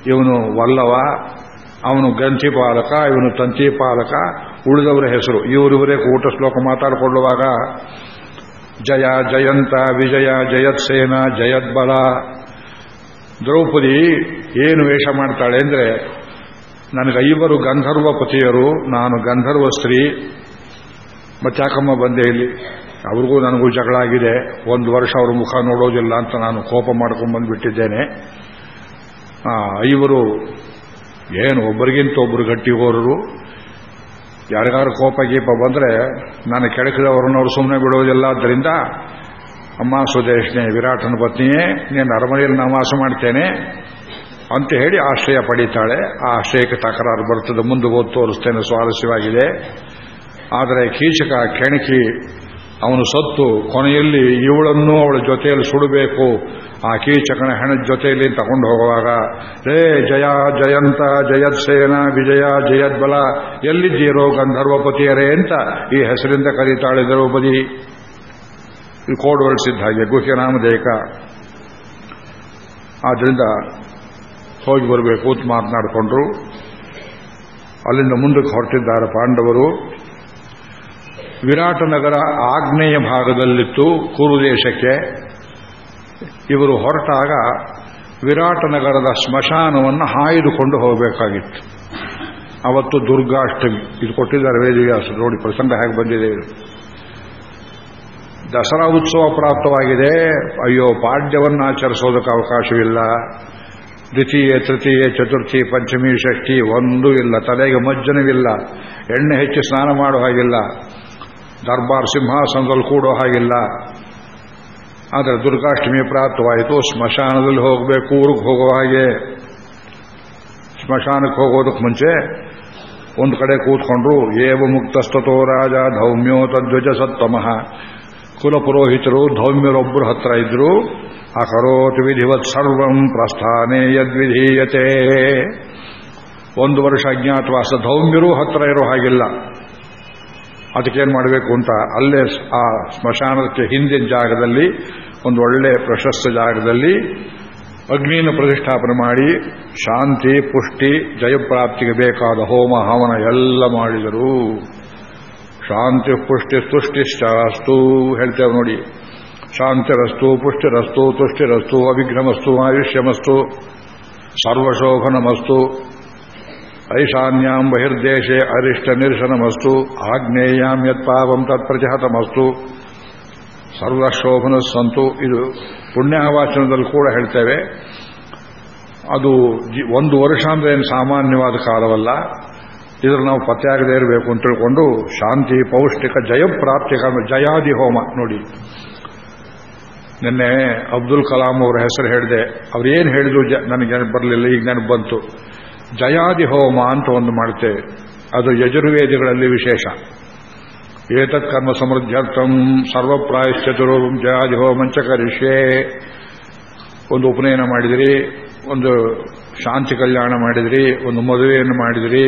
ಇವನು ವಲ್ಲವ, ಅವನು ಗ್ರಂಥಿಪಾಲಕ, ಇವನು ತಂತಿಪಾಲಕ, ಉಳಿದವರ ಹೆಸರು. ಇವರಿವರೇ ಕೂಟ ಶ್ಲೋಕ ಮಾತಾಡಿಕೊಳ್ಳುವಾಗ, ಜಯ ಜಯಂತ ವಿಜಯ ಜಯತ್ಸೇನ ಜಯದ್ಬಲ. ದ್ರೌಪದಿ ಏನು ವೇಷ ಮಾಡ್ತಾಳೆ ಅಂದರೆ ನನಗೆ ಐವರು ಗಂಧರ್ವ ಪತಿಯರು, ನಾನು ಗಂಧರ್ವ ಸ್ತ್ರೀ. ಮತ್ತಾಕಮ್ಮ ಬಂದೆ ಇಲ್ಲಿ? ಅವ್ರಿಗೂ ನನಗೂ ಜಗಳ ಆಗಿದೆ. ಒಂದು ವರ್ಷ ಅವ್ರ ಮುಖ ನೋಡೋದಿಲ್ಲ ಅಂತ ನಾನು ಕೋಪ ಮಾಡ್ಕೊಂಡು ಬಂದುಬಿಟ್ಟಿದ್ದೇನೆ. ಐವರು ಏನು ಒಬ್ಬರಿಗಿಂತ ಒಬ್ಬರು ಗಟ್ಟಿ ಹೋರರು ಯಾರಿಗಾರು ಕೋಪ ಗೀಪ ಬಂದರೆ, ನಾನು ಕೆಳಕಿದವರನ್ನವ್ರು ಸುಮ್ಮನೆ ಬಿಡೋದಿಲ್ಲ. ಆದ್ದರಿಂದ ಅಮ್ಮ ಸುದೇಶನೇ ವಿರಾಟನ ಪತ್ನಿಯೇ ನೀನು ಅರಮನೆಯಲ್ಲಿ ನಾನು ವಾಸ ಮಾಡ್ತೇನೆ ಅಂತ ಹೇಳಿ ಆಶ್ರಯ ಪಡೀತಾಳೆ. ಆ ಆಶ್ರಯಕ್ಕೆ ತಕರಾರು ಬರ್ತದೆ ಮುಂದೆ ಓದ್ ತೋರಿಸ್ತೇನೆ. ಸ್ವಾರಸ್ಯವಾಗಿದೆ. ಆದರೆ ಕೀಚಕ ಕೆಣಕಿ ಅವನು ಸತ್ತು. ಕೊನೆಯಲ್ಲಿ ಇವಳನ್ನು ಅವಳ ಜೊತೆಯಲ್ಲಿ ಸುಡಬೇಕು. ಆ ಕೀಚಕನ ಹೆಣದ ಜೊತೆಯಲ್ಲಿ ತಗೊಂಡು ಹೋಗುವಾಗ, ರೇ ಜಯ, ಜಯಂತ ಜಯತ್ಸೇನ ವಿಜಯ, ಜಯದ್ಬಲ, ಎಲ್ಲಿದ್ದೀರೋ ಗಂಧರ್ವಪತಿಯರೇ ಅಂತ ಈ ಹೆಸರಿಂದ ಕರೀತಾಳೆ ದ್ರೌಪದಿ. ಕೋಡ್ ಹೊರಡಿಸಿದ್ದ ಹಾಗೆ ಗುಹ್ಯನಾಮದೇಕ ಆದ್ದರಿಂದ ಹೋಗಿ ಬರಬೇಕು ಅಂತ ಮಾತನಾಡಿಕೊಂಡ್ರು. ಅಲ್ಲಿಂದ ಮುಂದಕ್ಕೆ ಹೊರಟಿದ್ದಾರೆ ಪಾಂಡವರು. ವಿರಾಟ ನಗರ ಆಗ್ನೇಯ ಭಾಗದಲ್ಲಿತ್ತು, ಕುರು ದೇಶಕ್ಕೆ. ಇವರು ಹೊರಟಾಗ ವಿರಾಟ ನಗರದ ಸ್ಮಶಾನವನ್ನು ಹಾಯ್ದುಕೊಂಡು ಹೋಗಬೇಕಾಗಿತ್ತು. ಅವತ್ತು ದುರ್ಗಾಷ್ಟಮಿ. ಇದು ಕೊಟ್ಟಿದ್ದಾರೆ ವೇದವ್ಯಾಸ ನೋಡಿ, ಪ್ರಸಂಗ ಹೇಗೆ ಬಂದಿದೆ ದಸರಾ ಉತ್ಸವ ಪ್ರಾಪ್ತವಾಗಿದೆ. ಅಯ್ಯೋ ಪಾಡ್ಯವನ್ನು ಆಚರಿಸೋದಕ್ಕೆ ಅವಕಾಶವಿಲ್ಲ. ದ್ವಿತೀಯ, ತೃತೀಯ, ಚತುರ್ಥಿ, ಪಂಚಮಿ, ಷಷ್ಠಿ ಒಂದೂ ಇಲ್ಲ. ತಲೆಗೆ ಮಜ್ಜನವಿಲ್ಲ. ಎಣ್ಣೆ ಹೆಚ್ಚಿ ಸ್ನಾನ ಮಾಡೋ ಹಾಗಿಲ್ಲ. ದರ್ಬಾರ್ ಸಿಂಹಾಸನದಲ್ಲಿ ಕೂಡೋ ಹಾಗಿಲ್ಲ. ಆದರೆ ದುರ್ಗಾಷ್ಟಮಿ ಪ್ರಾಪ್ತವಾಯಿತು. ಸ್ಮಶಾನದಲ್ಲಿ ಹೋಗಬೇಕು, ಊರಿಗೆ ಹೋಗೋ ಹಾಗೆ. ಸ್ಮಶಾನಕ್ಕೆ ಹೋಗೋದಕ್ಕೆ ಮುಂಚೆ ಒಂದು ಕಡೆ ಕೂತ್ಕೊಂಡ್ರು. ಏವ ಮುಕ್ತಸ್ತೋ ರಾಜ ಧೌಮ್ಯೋ ತದ್ವಜ ಸತ್ತಮಃ ಕುಲಪುರೋಹಿತರು ಧೌಮ್ಯರೊಬ್ಬರು ಹತ್ರ ಇದ್ರು ಅಕರೋತ್ ವಿಧಿವತ್ ಸರ್ವಂ ಪ್ರಸ್ಥಾನೇ ಯದ್ವಿಧೀಯತೆ. ಒಂದು ವರ್ಷ ಅಜ್ಞಾತವಾಸ ಧೌಮ್ಯರು ಹತ್ರ ಇರೋ ಹಾಗಿಲ್ಲ. ಅದಕ್ಕೇನು ಮಾಡಬೇಕು ಅಂತ, ಅಲ್ಲೇ ಆ ಸ್ಮಶಾನಕ್ಕೆ ಹಿಂದಿನ ಜಾಗದಲ್ಲಿ, ಒಂದು ಒಳ್ಳೆ ಪ್ರಶಸ್ತ ಜಾಗದಲ್ಲಿ ಅಗ್ನಿಯನ್ನು ಪ್ರತಿಷ್ಠಾಪನೆ ಮಾಡಿ, ಶಾಂತಿ, ಪುಷ್ಟಿ, ಜಯಪ್ರಾಪ್ತಿಗೆ ಬೇಕಾದ ಹೋಮ, ಹವನ ಎಲ್ಲ ಮಾಡಿದರು. ಶಾಂತಿ ಪುಷ್ಟಿ ತುಷ್ಟಿಶ್ಚಾಸ್ತು ಹೇಳ್ತೇವೆ ನೋಡಿ. ಶಾಂತಿರಸ್ತು, ಪುಷ್ಟಿರಸ್ತು, ತುಷ್ಟಿರಸ್ತು ಅವಿಘ್ನಮಸ್ತು ಆಯುಷ್ಯಮಸ್ತು, ಸರ್ವಶೋಭನಮಸ್ತು ಐಶಾನ್ಯಾಂ ಬಹಿರ್ದೇಶೆ ಅರಿಷ್ಟ ನಿರ್ಶನಮಸ್ತು ಆಗ್ನೇಯಾಂ ಯತ್ಪಾವಂ ತತ್ಪ್ರಜಹತಮಸ್ತು ಸರ್ವಶೋಭನ ಸಂತು. ಇದು ಪುಣ್ಯವಾಚನದಲ್ಲಿ ಕೂಡ ಹೇಳ್ತೇವೆ. ಅದು ಒಂದು ವರ್ಷ ಅಂದ್ರೆ ಏನು ಸಾಮಾನ್ಯವಾದ ಕಾಲವಲ್ಲ. ಇದ್ರ ನಾವು ಪತ್ತೆಯಾಗದೇ ಇರಬೇಕು ಅಂತ ತಿಳ್ಕೊಂಡು ಶಾಂತಿ ಪೌಷ್ಟಿಕ ಜಯಪ್ರಾಪ್ತಿ ಜಯಾದಿ ಹೋಮ ನೋಡಿ. ನಿನ್ನೆ ಅಬ್ದುಲ್ ಕಲಾಂ ಅವರ ಹೆಸರು ಹೇಳಿದೆ ಏನು ಹೇಳಿದ್ರು ನನಗೆ ಬರಲಿಲ್ಲ, ಈಗ ನೆನಪು ಬಂತು. ಜಯಾದಿ ಹೋಮ ಅಂತ ಒಂದು ಮಾಡುತ್ತೆ. ಅದು ಯಜುರ್ವೇದಿಗಳಲ್ಲಿ ವಿಶೇಷ. ಏತತ್ ಕರ್ಮ ಸಮೃದ್ಧರ್ಥಂ ಸರ್ವಪ್ರಾಯಶ್ಚತುರು ಜಯಾದಿ ಹೋಮಂಚ ಕರಿಷ್ಯೆ. ಒಂದು ಉಪನಯನ ಮಾಡಿದಿರಿ, ಒಂದು ಶಾಂತಿ ಕಲ್ಯಾಣ ಮಾಡಿದಿರಿ, ಒಂದು ಮದುವೆಯನ್ನು ಮಾಡಿದಿರಿ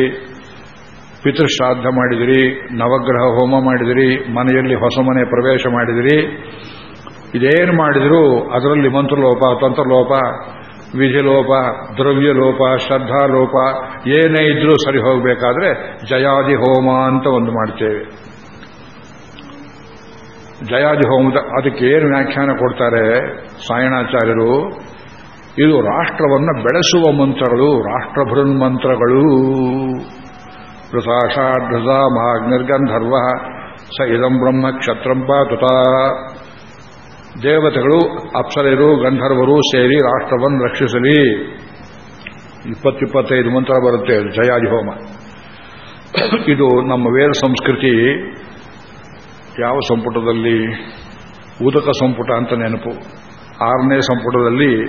ಪಿತೃಶ್ರಾದ್ದ ಮಾಡಿದಿರಿ, ನವಗ್ರಹ ಹೋಮ ಮಾಡಿದಿರಿ, ಮನೆಯಲ್ಲಿ ಹೊಸ ಮನೆ ಪ್ರವೇಶ ಮಾಡಿದಿರಿ. ಇದೇನು ಮಾಡಿದರೂ, ಅದರಲ್ಲಿ ಮಂತ್ರಲೋಪ, ತಂತ್ರಲೋಪ, ವಿಧಿಲೋಪ, ದ್ರವ್ಯಲೋಪ, ಶ್ರದ್ಧಾಲೋಪ, ಏನೇ ಇದ್ರೂ ಸರಿ ಹೋಗಬೇಕಾದ್ರೆ ಜಯಾದಿ ಹೋಮ ಅಂತ ಒಂದು ಮಾಡ್ತೇವೆ. ಜಯಾದಿ ಹೋಮದ, ಅದಕ್ಕೆ ಏನು ವ್ಯಾಖ್ಯಾನ ಕೊಡ್ತಾರೆ ಸಾಯಣಾಚಾರ್ಯರು? ಇದು ರಾಷ್ಟ್ರವನ್ನು ಬೆಳೆಸುವ ಮಂತ್ರಗಳು, ರಾಷ್ಟ್ರಭೃನ್ ಮಂತ್ರಗಳು. ಋತಾಷಾಢೃತ ಮಾಗ್ನಿರ್ಗಂಧರ್ವ ಸ ಇದಂ ಬ್ರಹ್ಮ ಕ್ಷತ್ರಂ ಪಾತುತ. ದೇವತೆಗಳು ಅಪ್ಸರೆಯರು ಗಂಧರ್ವರು ಸೇರಿ ರಾಷ್ಟ್ರವನ್ನು ರಕ್ಷಿಸಲಿ. ಇಪ್ಪತ್ತಿಪ್ಪತ್ತೈದು ಮಂತ್ರ ಬರುತ್ತೆ ಜಯಾಜಿ ಹೋಮ ಇದು ನಮ್ಮ ವೇದ ಸಂಸ್ಕೃತಿ. ಯಾವ ಸಂಪುಟದಲ್ಲಿ? ಉದಕ ಸಂಪುಟ ಅಂತ ನೆನಪು. ಆರನೇ ಸಂಪುಟದಲ್ಲಿ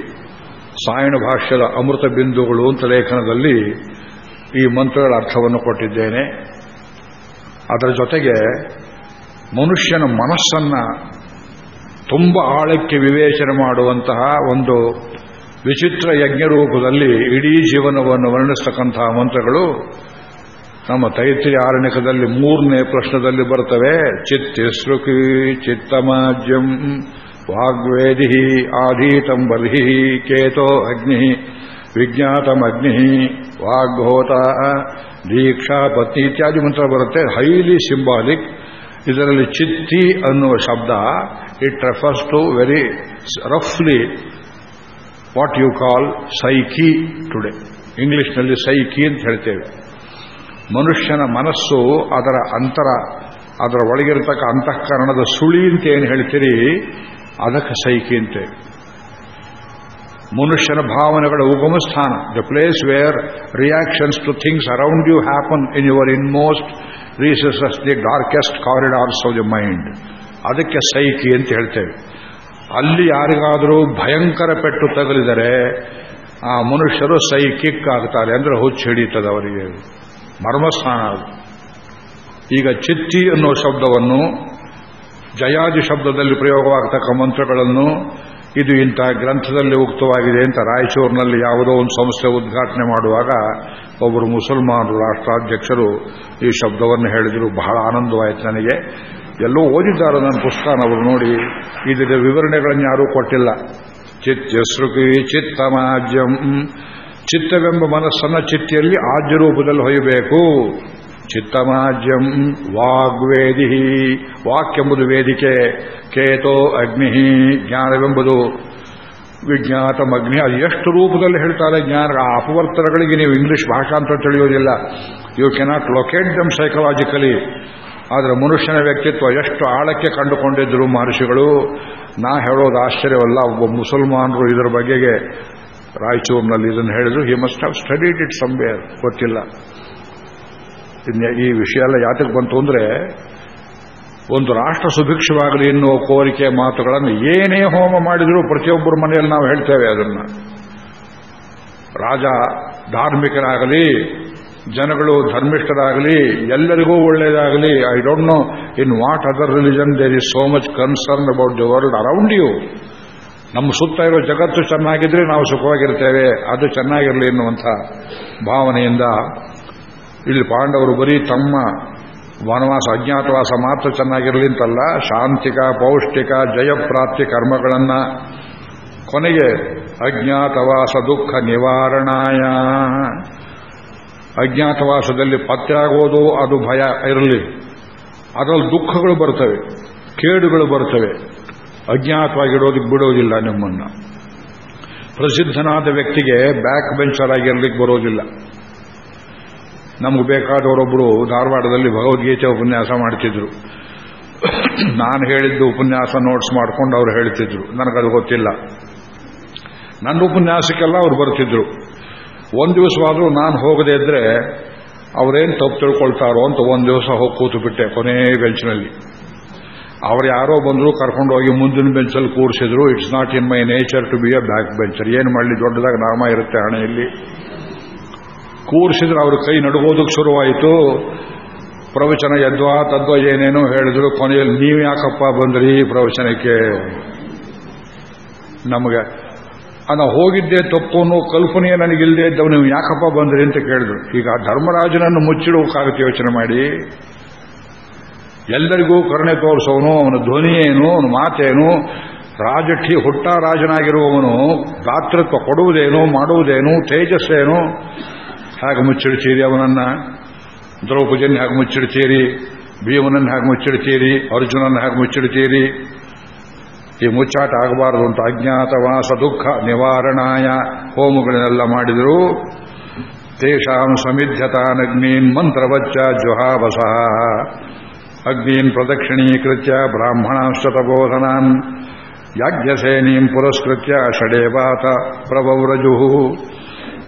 ಸಾಯಣ ಭಾಷ್ಯದ ಅಮೃತ ಬಿಂದುಗಳು ಅಂತ ಲೇಖನದಲ್ಲಿ ಈ ಮಂತ್ರಗಳ ಅರ್ಥವನ್ನು ಕೊಟ್ಟಿದ್ದೇನೆ. ಅದರ ಜೊತೆಗೆ ಮನುಷ್ಯನ ಮನಸ್ಸನ್ನ ತುಂಬ ಆಳಕ್ಕೆ ವಿವೇಚನೆ ಮಾಡುವಂತಹ ಒಂದು ವಿಚಿತ್ರ ಯಜ್ಞ ರೂಪದಲ್ಲಿ ಇಡೀ ಜೀವನವನ್ನು ವರ್ಣಿಸ್ತಕ್ಕಂತಹ ಮಂತ್ರಗಳು ನಮ್ಮ ತೈತ್ರಿ ಆರಣ್ಯಕದಲ್ಲಿ ಮೂರನೇ ಪ್ರಶ್ನದಲ್ಲಿ ಬರ್ತವೆ. ಚಿತ್ತಿಸೃಕಿ ಚಿತ್ತಮಾಜ್ಯಂ ವಾಗ್ವೇದಿ ಆಧೀತಂ ಬರ್ಹಿ ಕೇತೋ ಅಗ್ನಿ ವಿಜ್ಞಾತಮಗ್ನಿ ವಾಗ್ಹೋತ ದೀಕ್ಷಾ ಪತ್ನಿ ಇತ್ಯಾದಿ ಮಂತ್ರ ಬರುತ್ತೆ. ಹೈಲಿ ಸಿಂಬಾಲಿಕ್ ಇದರಲ್ಲಿ ಚಿತ್ತಿ ಅನ್ನುವ ಶಬ್ದ it refers to very ರಫ್ಲಿ what you call psyche today ಇಂಗ್ಲಿಷ್ನಲ್ಲಿ ಸೈಕಿ ಅಂತ ಹೇಳ್ತೇವೆ. ಮನುಷ್ಯನ ಮನಸ್ಸು ಅದರ ಅಂತರ, ಅದರ ಒಳಗಿರತಕ್ಕ ಅಂತಃಕರಣದ ಸುಳಿ ಅಂತ ಏನು ಹೇಳ್ತೀರಿ? ಅದಕ್ಕೆ ಸೈಕಿ ಅಂತೇವೆ ಮನುಷ್ಯನ ಭಾವನೆಗಳ ಉಗಮ ಸ್ಥಾನ the place where reactions to things around you happen in your innermost recesses the darkest corridors of the mind ಅದಕ್ಕೆ ಸೈಕಿ ಅಂತ ಹೇಳ್ತೇವೆ. ಅಲ್ಲಿ ಯಾರಿಗಾದರೂ ಭಯಂಕರ ಪೆಟ್ಟು ತಗಲಿದರೆ, ಆ ಮನುಷ್ಯರು ಸೈಕಿಕ್ ಆಗ್ತಾರೆ ಅಂದ್ರೆ ಹುಚ್ಚು ಹಿಡಿಯುತ್ತದೆ ಅವರಿಗೆ. ಮರ್ಮಸ್ಥಾನ ಅದು. ಈಗ ಚಿತ್ತಿ ಅನ್ನೋ ಶಬ್ದವನ್ನು ಜಯಾದಿ ಶಬ್ದದಲ್ಲಿ ಪ್ರಯೋಗವಾಗತಕ್ಕ ಮಂತ್ರಗಳನ್ನು ಇದು ಇಂಥ ಗ್ರಂಥದಲ್ಲಿ ಉಕ್ತವಾಗಿದೆ ಅಂತ ರಾಯಚೂರಿನಲ್ಲಿ ಯಾವುದೋ ಒಂದು ಸಂಸ್ಥೆ ಉದ್ಘಾಟನೆ ಮಾಡುವಾಗ ಒಬ್ಬರು ಮುಸಲ್ಮಾನರು ರಾಷ್ಟ್ರಾಧ್ಯಕ್ಷರು ಈ ಶಬ್ದವನ್ನು ಹೇಳಿದರು. ಬಹಳ ಆನಂದವಾಯಿತು ನನಗೆ. ಎಲ್ಲೋ ಓದಿದ್ದಾರೆ ನನ್ನ ಪುಸ್ತಕ ಅವರು ನೋಡಿ. ಇದರ ವಿವರಣೆಗಳನ್ನು ಯಾರೂ ಕೊಟ್ಟಿಲ್ಲ. ಚಿತ್ತಸೃಕಿ ಚಿತ್ತಮಾಜ್ಯಂ ಚಿತ್ತವೆಂಬ ಮನಸ್ಸನ್ನ ಚಿತ್ತಿಯಲ್ಲಿ ಆಜ್ಯ ರೂಪದಲ್ಲಿ ಹೊಯ್ಯಬೇಕು ಚಿತ್ತಮಾಜ್ಯಂ ವಾಗ್ವೇದಿ. ವಾಕ್ ಎಂಬುದು ವೇದಿಕೆ, ಕೇತೋ ಅಗ್ನಿ, ಜ್ಞಾನವೆಂಬುದು ವಿಜ್ಞಾತಮಗ್ನಿ. ಅದು ಎಷ್ಟು ರೂಪದಲ್ಲಿ ಹೇಳ್ತಾರೆ ಜ್ಞಾನ ಆ ಅಪವರ್ತನಗಳಿಗೆ ನೀವು ಇಂಗ್ಲಿಷ್ ಭಾಷಾಂತರ ತಿಳಿಯೋದಿಲ್ಲ. You cannot locate them psychologically ಆದರೆ ಮನುಷ್ಯನ ವ್ಯಕ್ತಿತ್ವ ಎಷ್ಟು ಆಳಕ್ಕೆ ಕಂಡುಕೊಂಡಿದ್ದರು ಮಹರ್ಷಿಗಳು. ನಾ ಹೇಳೋದು ಆಶ್ಚರ್ಯವಲ್ಲ, ಒಬ್ಬ ಮುಸಲ್ಮಾನರು ಇದರ ಬಗೆಗೆ ರಾಯಚೂರಿನಲ್ಲಿ ಇದನ್ನು ಹೇಳಿದ್ರು. He must have studied it somewhere ಗೊತ್ತಿಲ್ಲ. ಈ ವಿಷಯ ಎಲ್ಲ ಯಾತಕ್ಕೆ ಬಂತು ಅಂದ್ರೆ, ಒಂದು ರಾಷ್ಟ್ರ ಸುಭಿಕ್ಷವಾಗಲಿ ಎನ್ನುವ ಕೋರಿಕೆ ಮಾತುಗಳನ್ನು ಏನೇ ಹೋಮ ಮಾಡಿದರೂ ಪ್ರತಿಯೊಬ್ಬರ ಮನೆಯಲ್ಲಿ ನಾವು ಹೇಳ್ತೇವೆ ಅದನ್ನು. ರಾಜ ಧಾರ್ಮಿಕರಾಗಲಿ, ಜನಗಳು ಧರ್ಮಿಷ್ಠರಾಗಲಿ, ಎಲ್ಲರಿಗೂ ಒಳ್ಳೆಯದಾಗಲಿ I don't know in what other religion there is so much concern about the world around you ನಮ್ಮ ಸುತ್ತ ಇರೋ ಜಗತ್ತು ಚೆನ್ನಾಗಿದ್ರೆ ನಾವು ಸುಖವಾಗಿರ್ತೇವೆ, ಅದು ಚೆನ್ನಾಗಿರಲಿ ಎನ್ನುವಂಥ ಭಾವನೆಯಿಂದ ಇಲ್ಲಿ ಪಾಂಡವರು ಬರೀ ತಮ್ಮ ವನವಾಸ, ಅಜ್ಞಾತವಾಸ ಮಾತ್ರ ಚೆನ್ನಾಗಿರಲಿ ಅಂತಲ್ಲ, ಶಾಂತಿಕ, ಪೌಷ್ಟಿಕ, ಜಯಪ್ರಾಪ್ತಿ ಕರ್ಮಗಳನ್ನ ಕೊನೆಗೆ ಅಜ್ಞಾತವಾಸ ದುಃಖ ನಿವಾರಣಾಯ. ಅಜ್ಞಾತವಾಸದಲ್ಲಿ ಪತ್ತೆಯಾಗೋದು ಅದು ಭಯ ಇರಲಿ. ಅದರಲ್ಲಿ ದುಃಖಗಳು ಬರ್ತವೆ, ಕೇಡುಗಳು ಬರ್ತವೆ. ಅಜ್ಞಾತವಾಗಿಡೋದಕ್ಕೆ ಬಿಡೋದಿಲ್ಲ ನಿಮ್ಮನ್ನು. ಪ್ರಸಿದ್ಧನಾದ ವ್ಯಕ್ತಿಗೆ ಬ್ಯಾಕ್ ಬೆಂಚರ್ ಆಗಿರ್ಲಿಕ್ಕೆ ಬರೋದಿಲ್ಲ. ನಮಗೆ ಬೇಕಾದವರೊಬ್ಬರು ಧಾರವಾಡದಲ್ಲಿ ಭಗವದ್ಗೀತೆ ಉಪನ್ಯಾಸ ಮಾಡ್ತಿದ್ರು. ನಾನು ಹೇಳಿದ್ದು ಉಪನ್ಯಾಸ ನೋಟ್ಸ್ ಮಾಡ್ಕೊಂಡು ಅವ್ರು ಹೇಳ್ತಿದ್ರು. ನನಗದು ಗೊತ್ತಿಲ್ಲ. ನನ್ನ ಉಪನ್ಯಾಸಕ್ಕೆಲ್ಲ ಅವ್ರು ಬರ್ತಿದ್ರು. ಒಂದು ದಿವಸವಾದರೂ ನಾನು ಹೋಗದೆ ಇದ್ರೆ ಅವರೇನು ತಪ್ಪು ತಿಳ್ಕೊಳ್ತಾರೋ ಅಂತ ಒಂದು ದಿವಸ ಹೋಗಿ ಕೂತು ಬಿಟ್ಟೆ ಕೊನೆ ಬೆಂಚಿನಲ್ಲಿ. ಅವ್ರು ಯಾರೋ ಬಂದ್ರು ಕರ್ಕೊಂಡು ಹೋಗಿ ಮುಂದಿನ ಬೆಂಚಲ್ಲಿ ಕೂರಿಸಿದ್ರು it's not in my nature to be a back bencher ಏನು ಮಾಡಲಿ, ದೊಡ್ಡದಾಗ ನಾಮ ಇರುತ್ತೆ ಹಣೆಯಲ್ಲಿ ಕೂರಿಸಿದ್ರೆ ಅವ್ರ ಕೈ ನಡುಗೋದಕ್ಕೆ ಶುರುವಾಯಿತು. ಪ್ರವಚನ ಯದ್ವಾ ತದ್ವ ಏನೇನೋ ಹೇಳಿದ್ರು. ಕೊನೆಯಲ್ಲಿ ನೀವು ಯಾಕಪ್ಪ ಬಂದ್ರಿ ಪ್ರವಚನಕ್ಕೆ? ನಮಗೆ ನಾವು ಹೋಗಿದ್ದೆ ತಪ್ಪು ಅನ್ನೋ ಕಲ್ಪನೆಯ ನನಗಿಲ್ಲದೆ ಇದ್ದವು. ನೀವು ಯಾಕಪ್ಪ ಬಂದ್ರಿ ಅಂತ ಕೇಳಿದ್ರು. ಈಗ ಧರ್ಮರಾಜನನ್ನು ಮುಚ್ಚಿಡುವಕ್ಕಾಗುತ್ತೆ ಯೋಚನೆ ಮಾಡಿ. ಎಲ್ಲರಿಗೂ ಕರುಣೆ ತೋರಿಸೋನು, ಅವನ ಧ್ವನಿಯೇನು ಅವನ ಮಾತೇನು, ರಾಜಠಿ ಹುಟ್ಟ ರಾಜನಾಗಿರುವವನು ಗಾತ್ರತ್ವ ಕೊಡುವುದೇನು, ಮಾಡುವುದೇನು, ತೇಜಸ್ಸೇನು ಹೇಗೆ ಮುಚ್ಚಿಡ್ತೀರಿ ಅವನನ್ನ, ದ್ರೌಪದಿಯನ್ನು ಹೇಗೆ ಮುಚ್ಚಿಡ್ತೀರಿ ಭೀಮನನ್ನು ಹೇಗೆ ಮುಚ್ಚಿಡ್ತೀರಿ ಅರ್ಜುನನ್ನು ಹೇಗೆ ಮುಚ್ಚಿಡ್ತೀರಿ ಈ ಮುಚ್ಚಾಟ ಆಗಬಾರದು ಅಂತ ಅಜ್ಞಾತವಾಸ, ದುಃಖ, ನಿವಾರಣಾಯ ಹೋಮಗಳನ್ನೆಲ್ಲ ಮಾಡಿದರು. ತೇಷಾಂ ಸಮಿಧ್ಯತಾನಗ್ನೀನ್ ಮಂತ್ರವಚ್ಚ ಜುಹಾವಸಃ. ಅಗ್ನೀನ್ ಪ್ರದಕ್ಷಿಣೀಕೃತ್ಯ ಬ್ರಾಹ್ಮಣಾಶ್ಚತಬೋಧನಾನ್. ಯಾಜ್ಞಸೇನೀಂ ಪುರಸ್ಕೃತ್ಯ ಷಡೇವಾತ ಪ್ರಭವ್ರಜು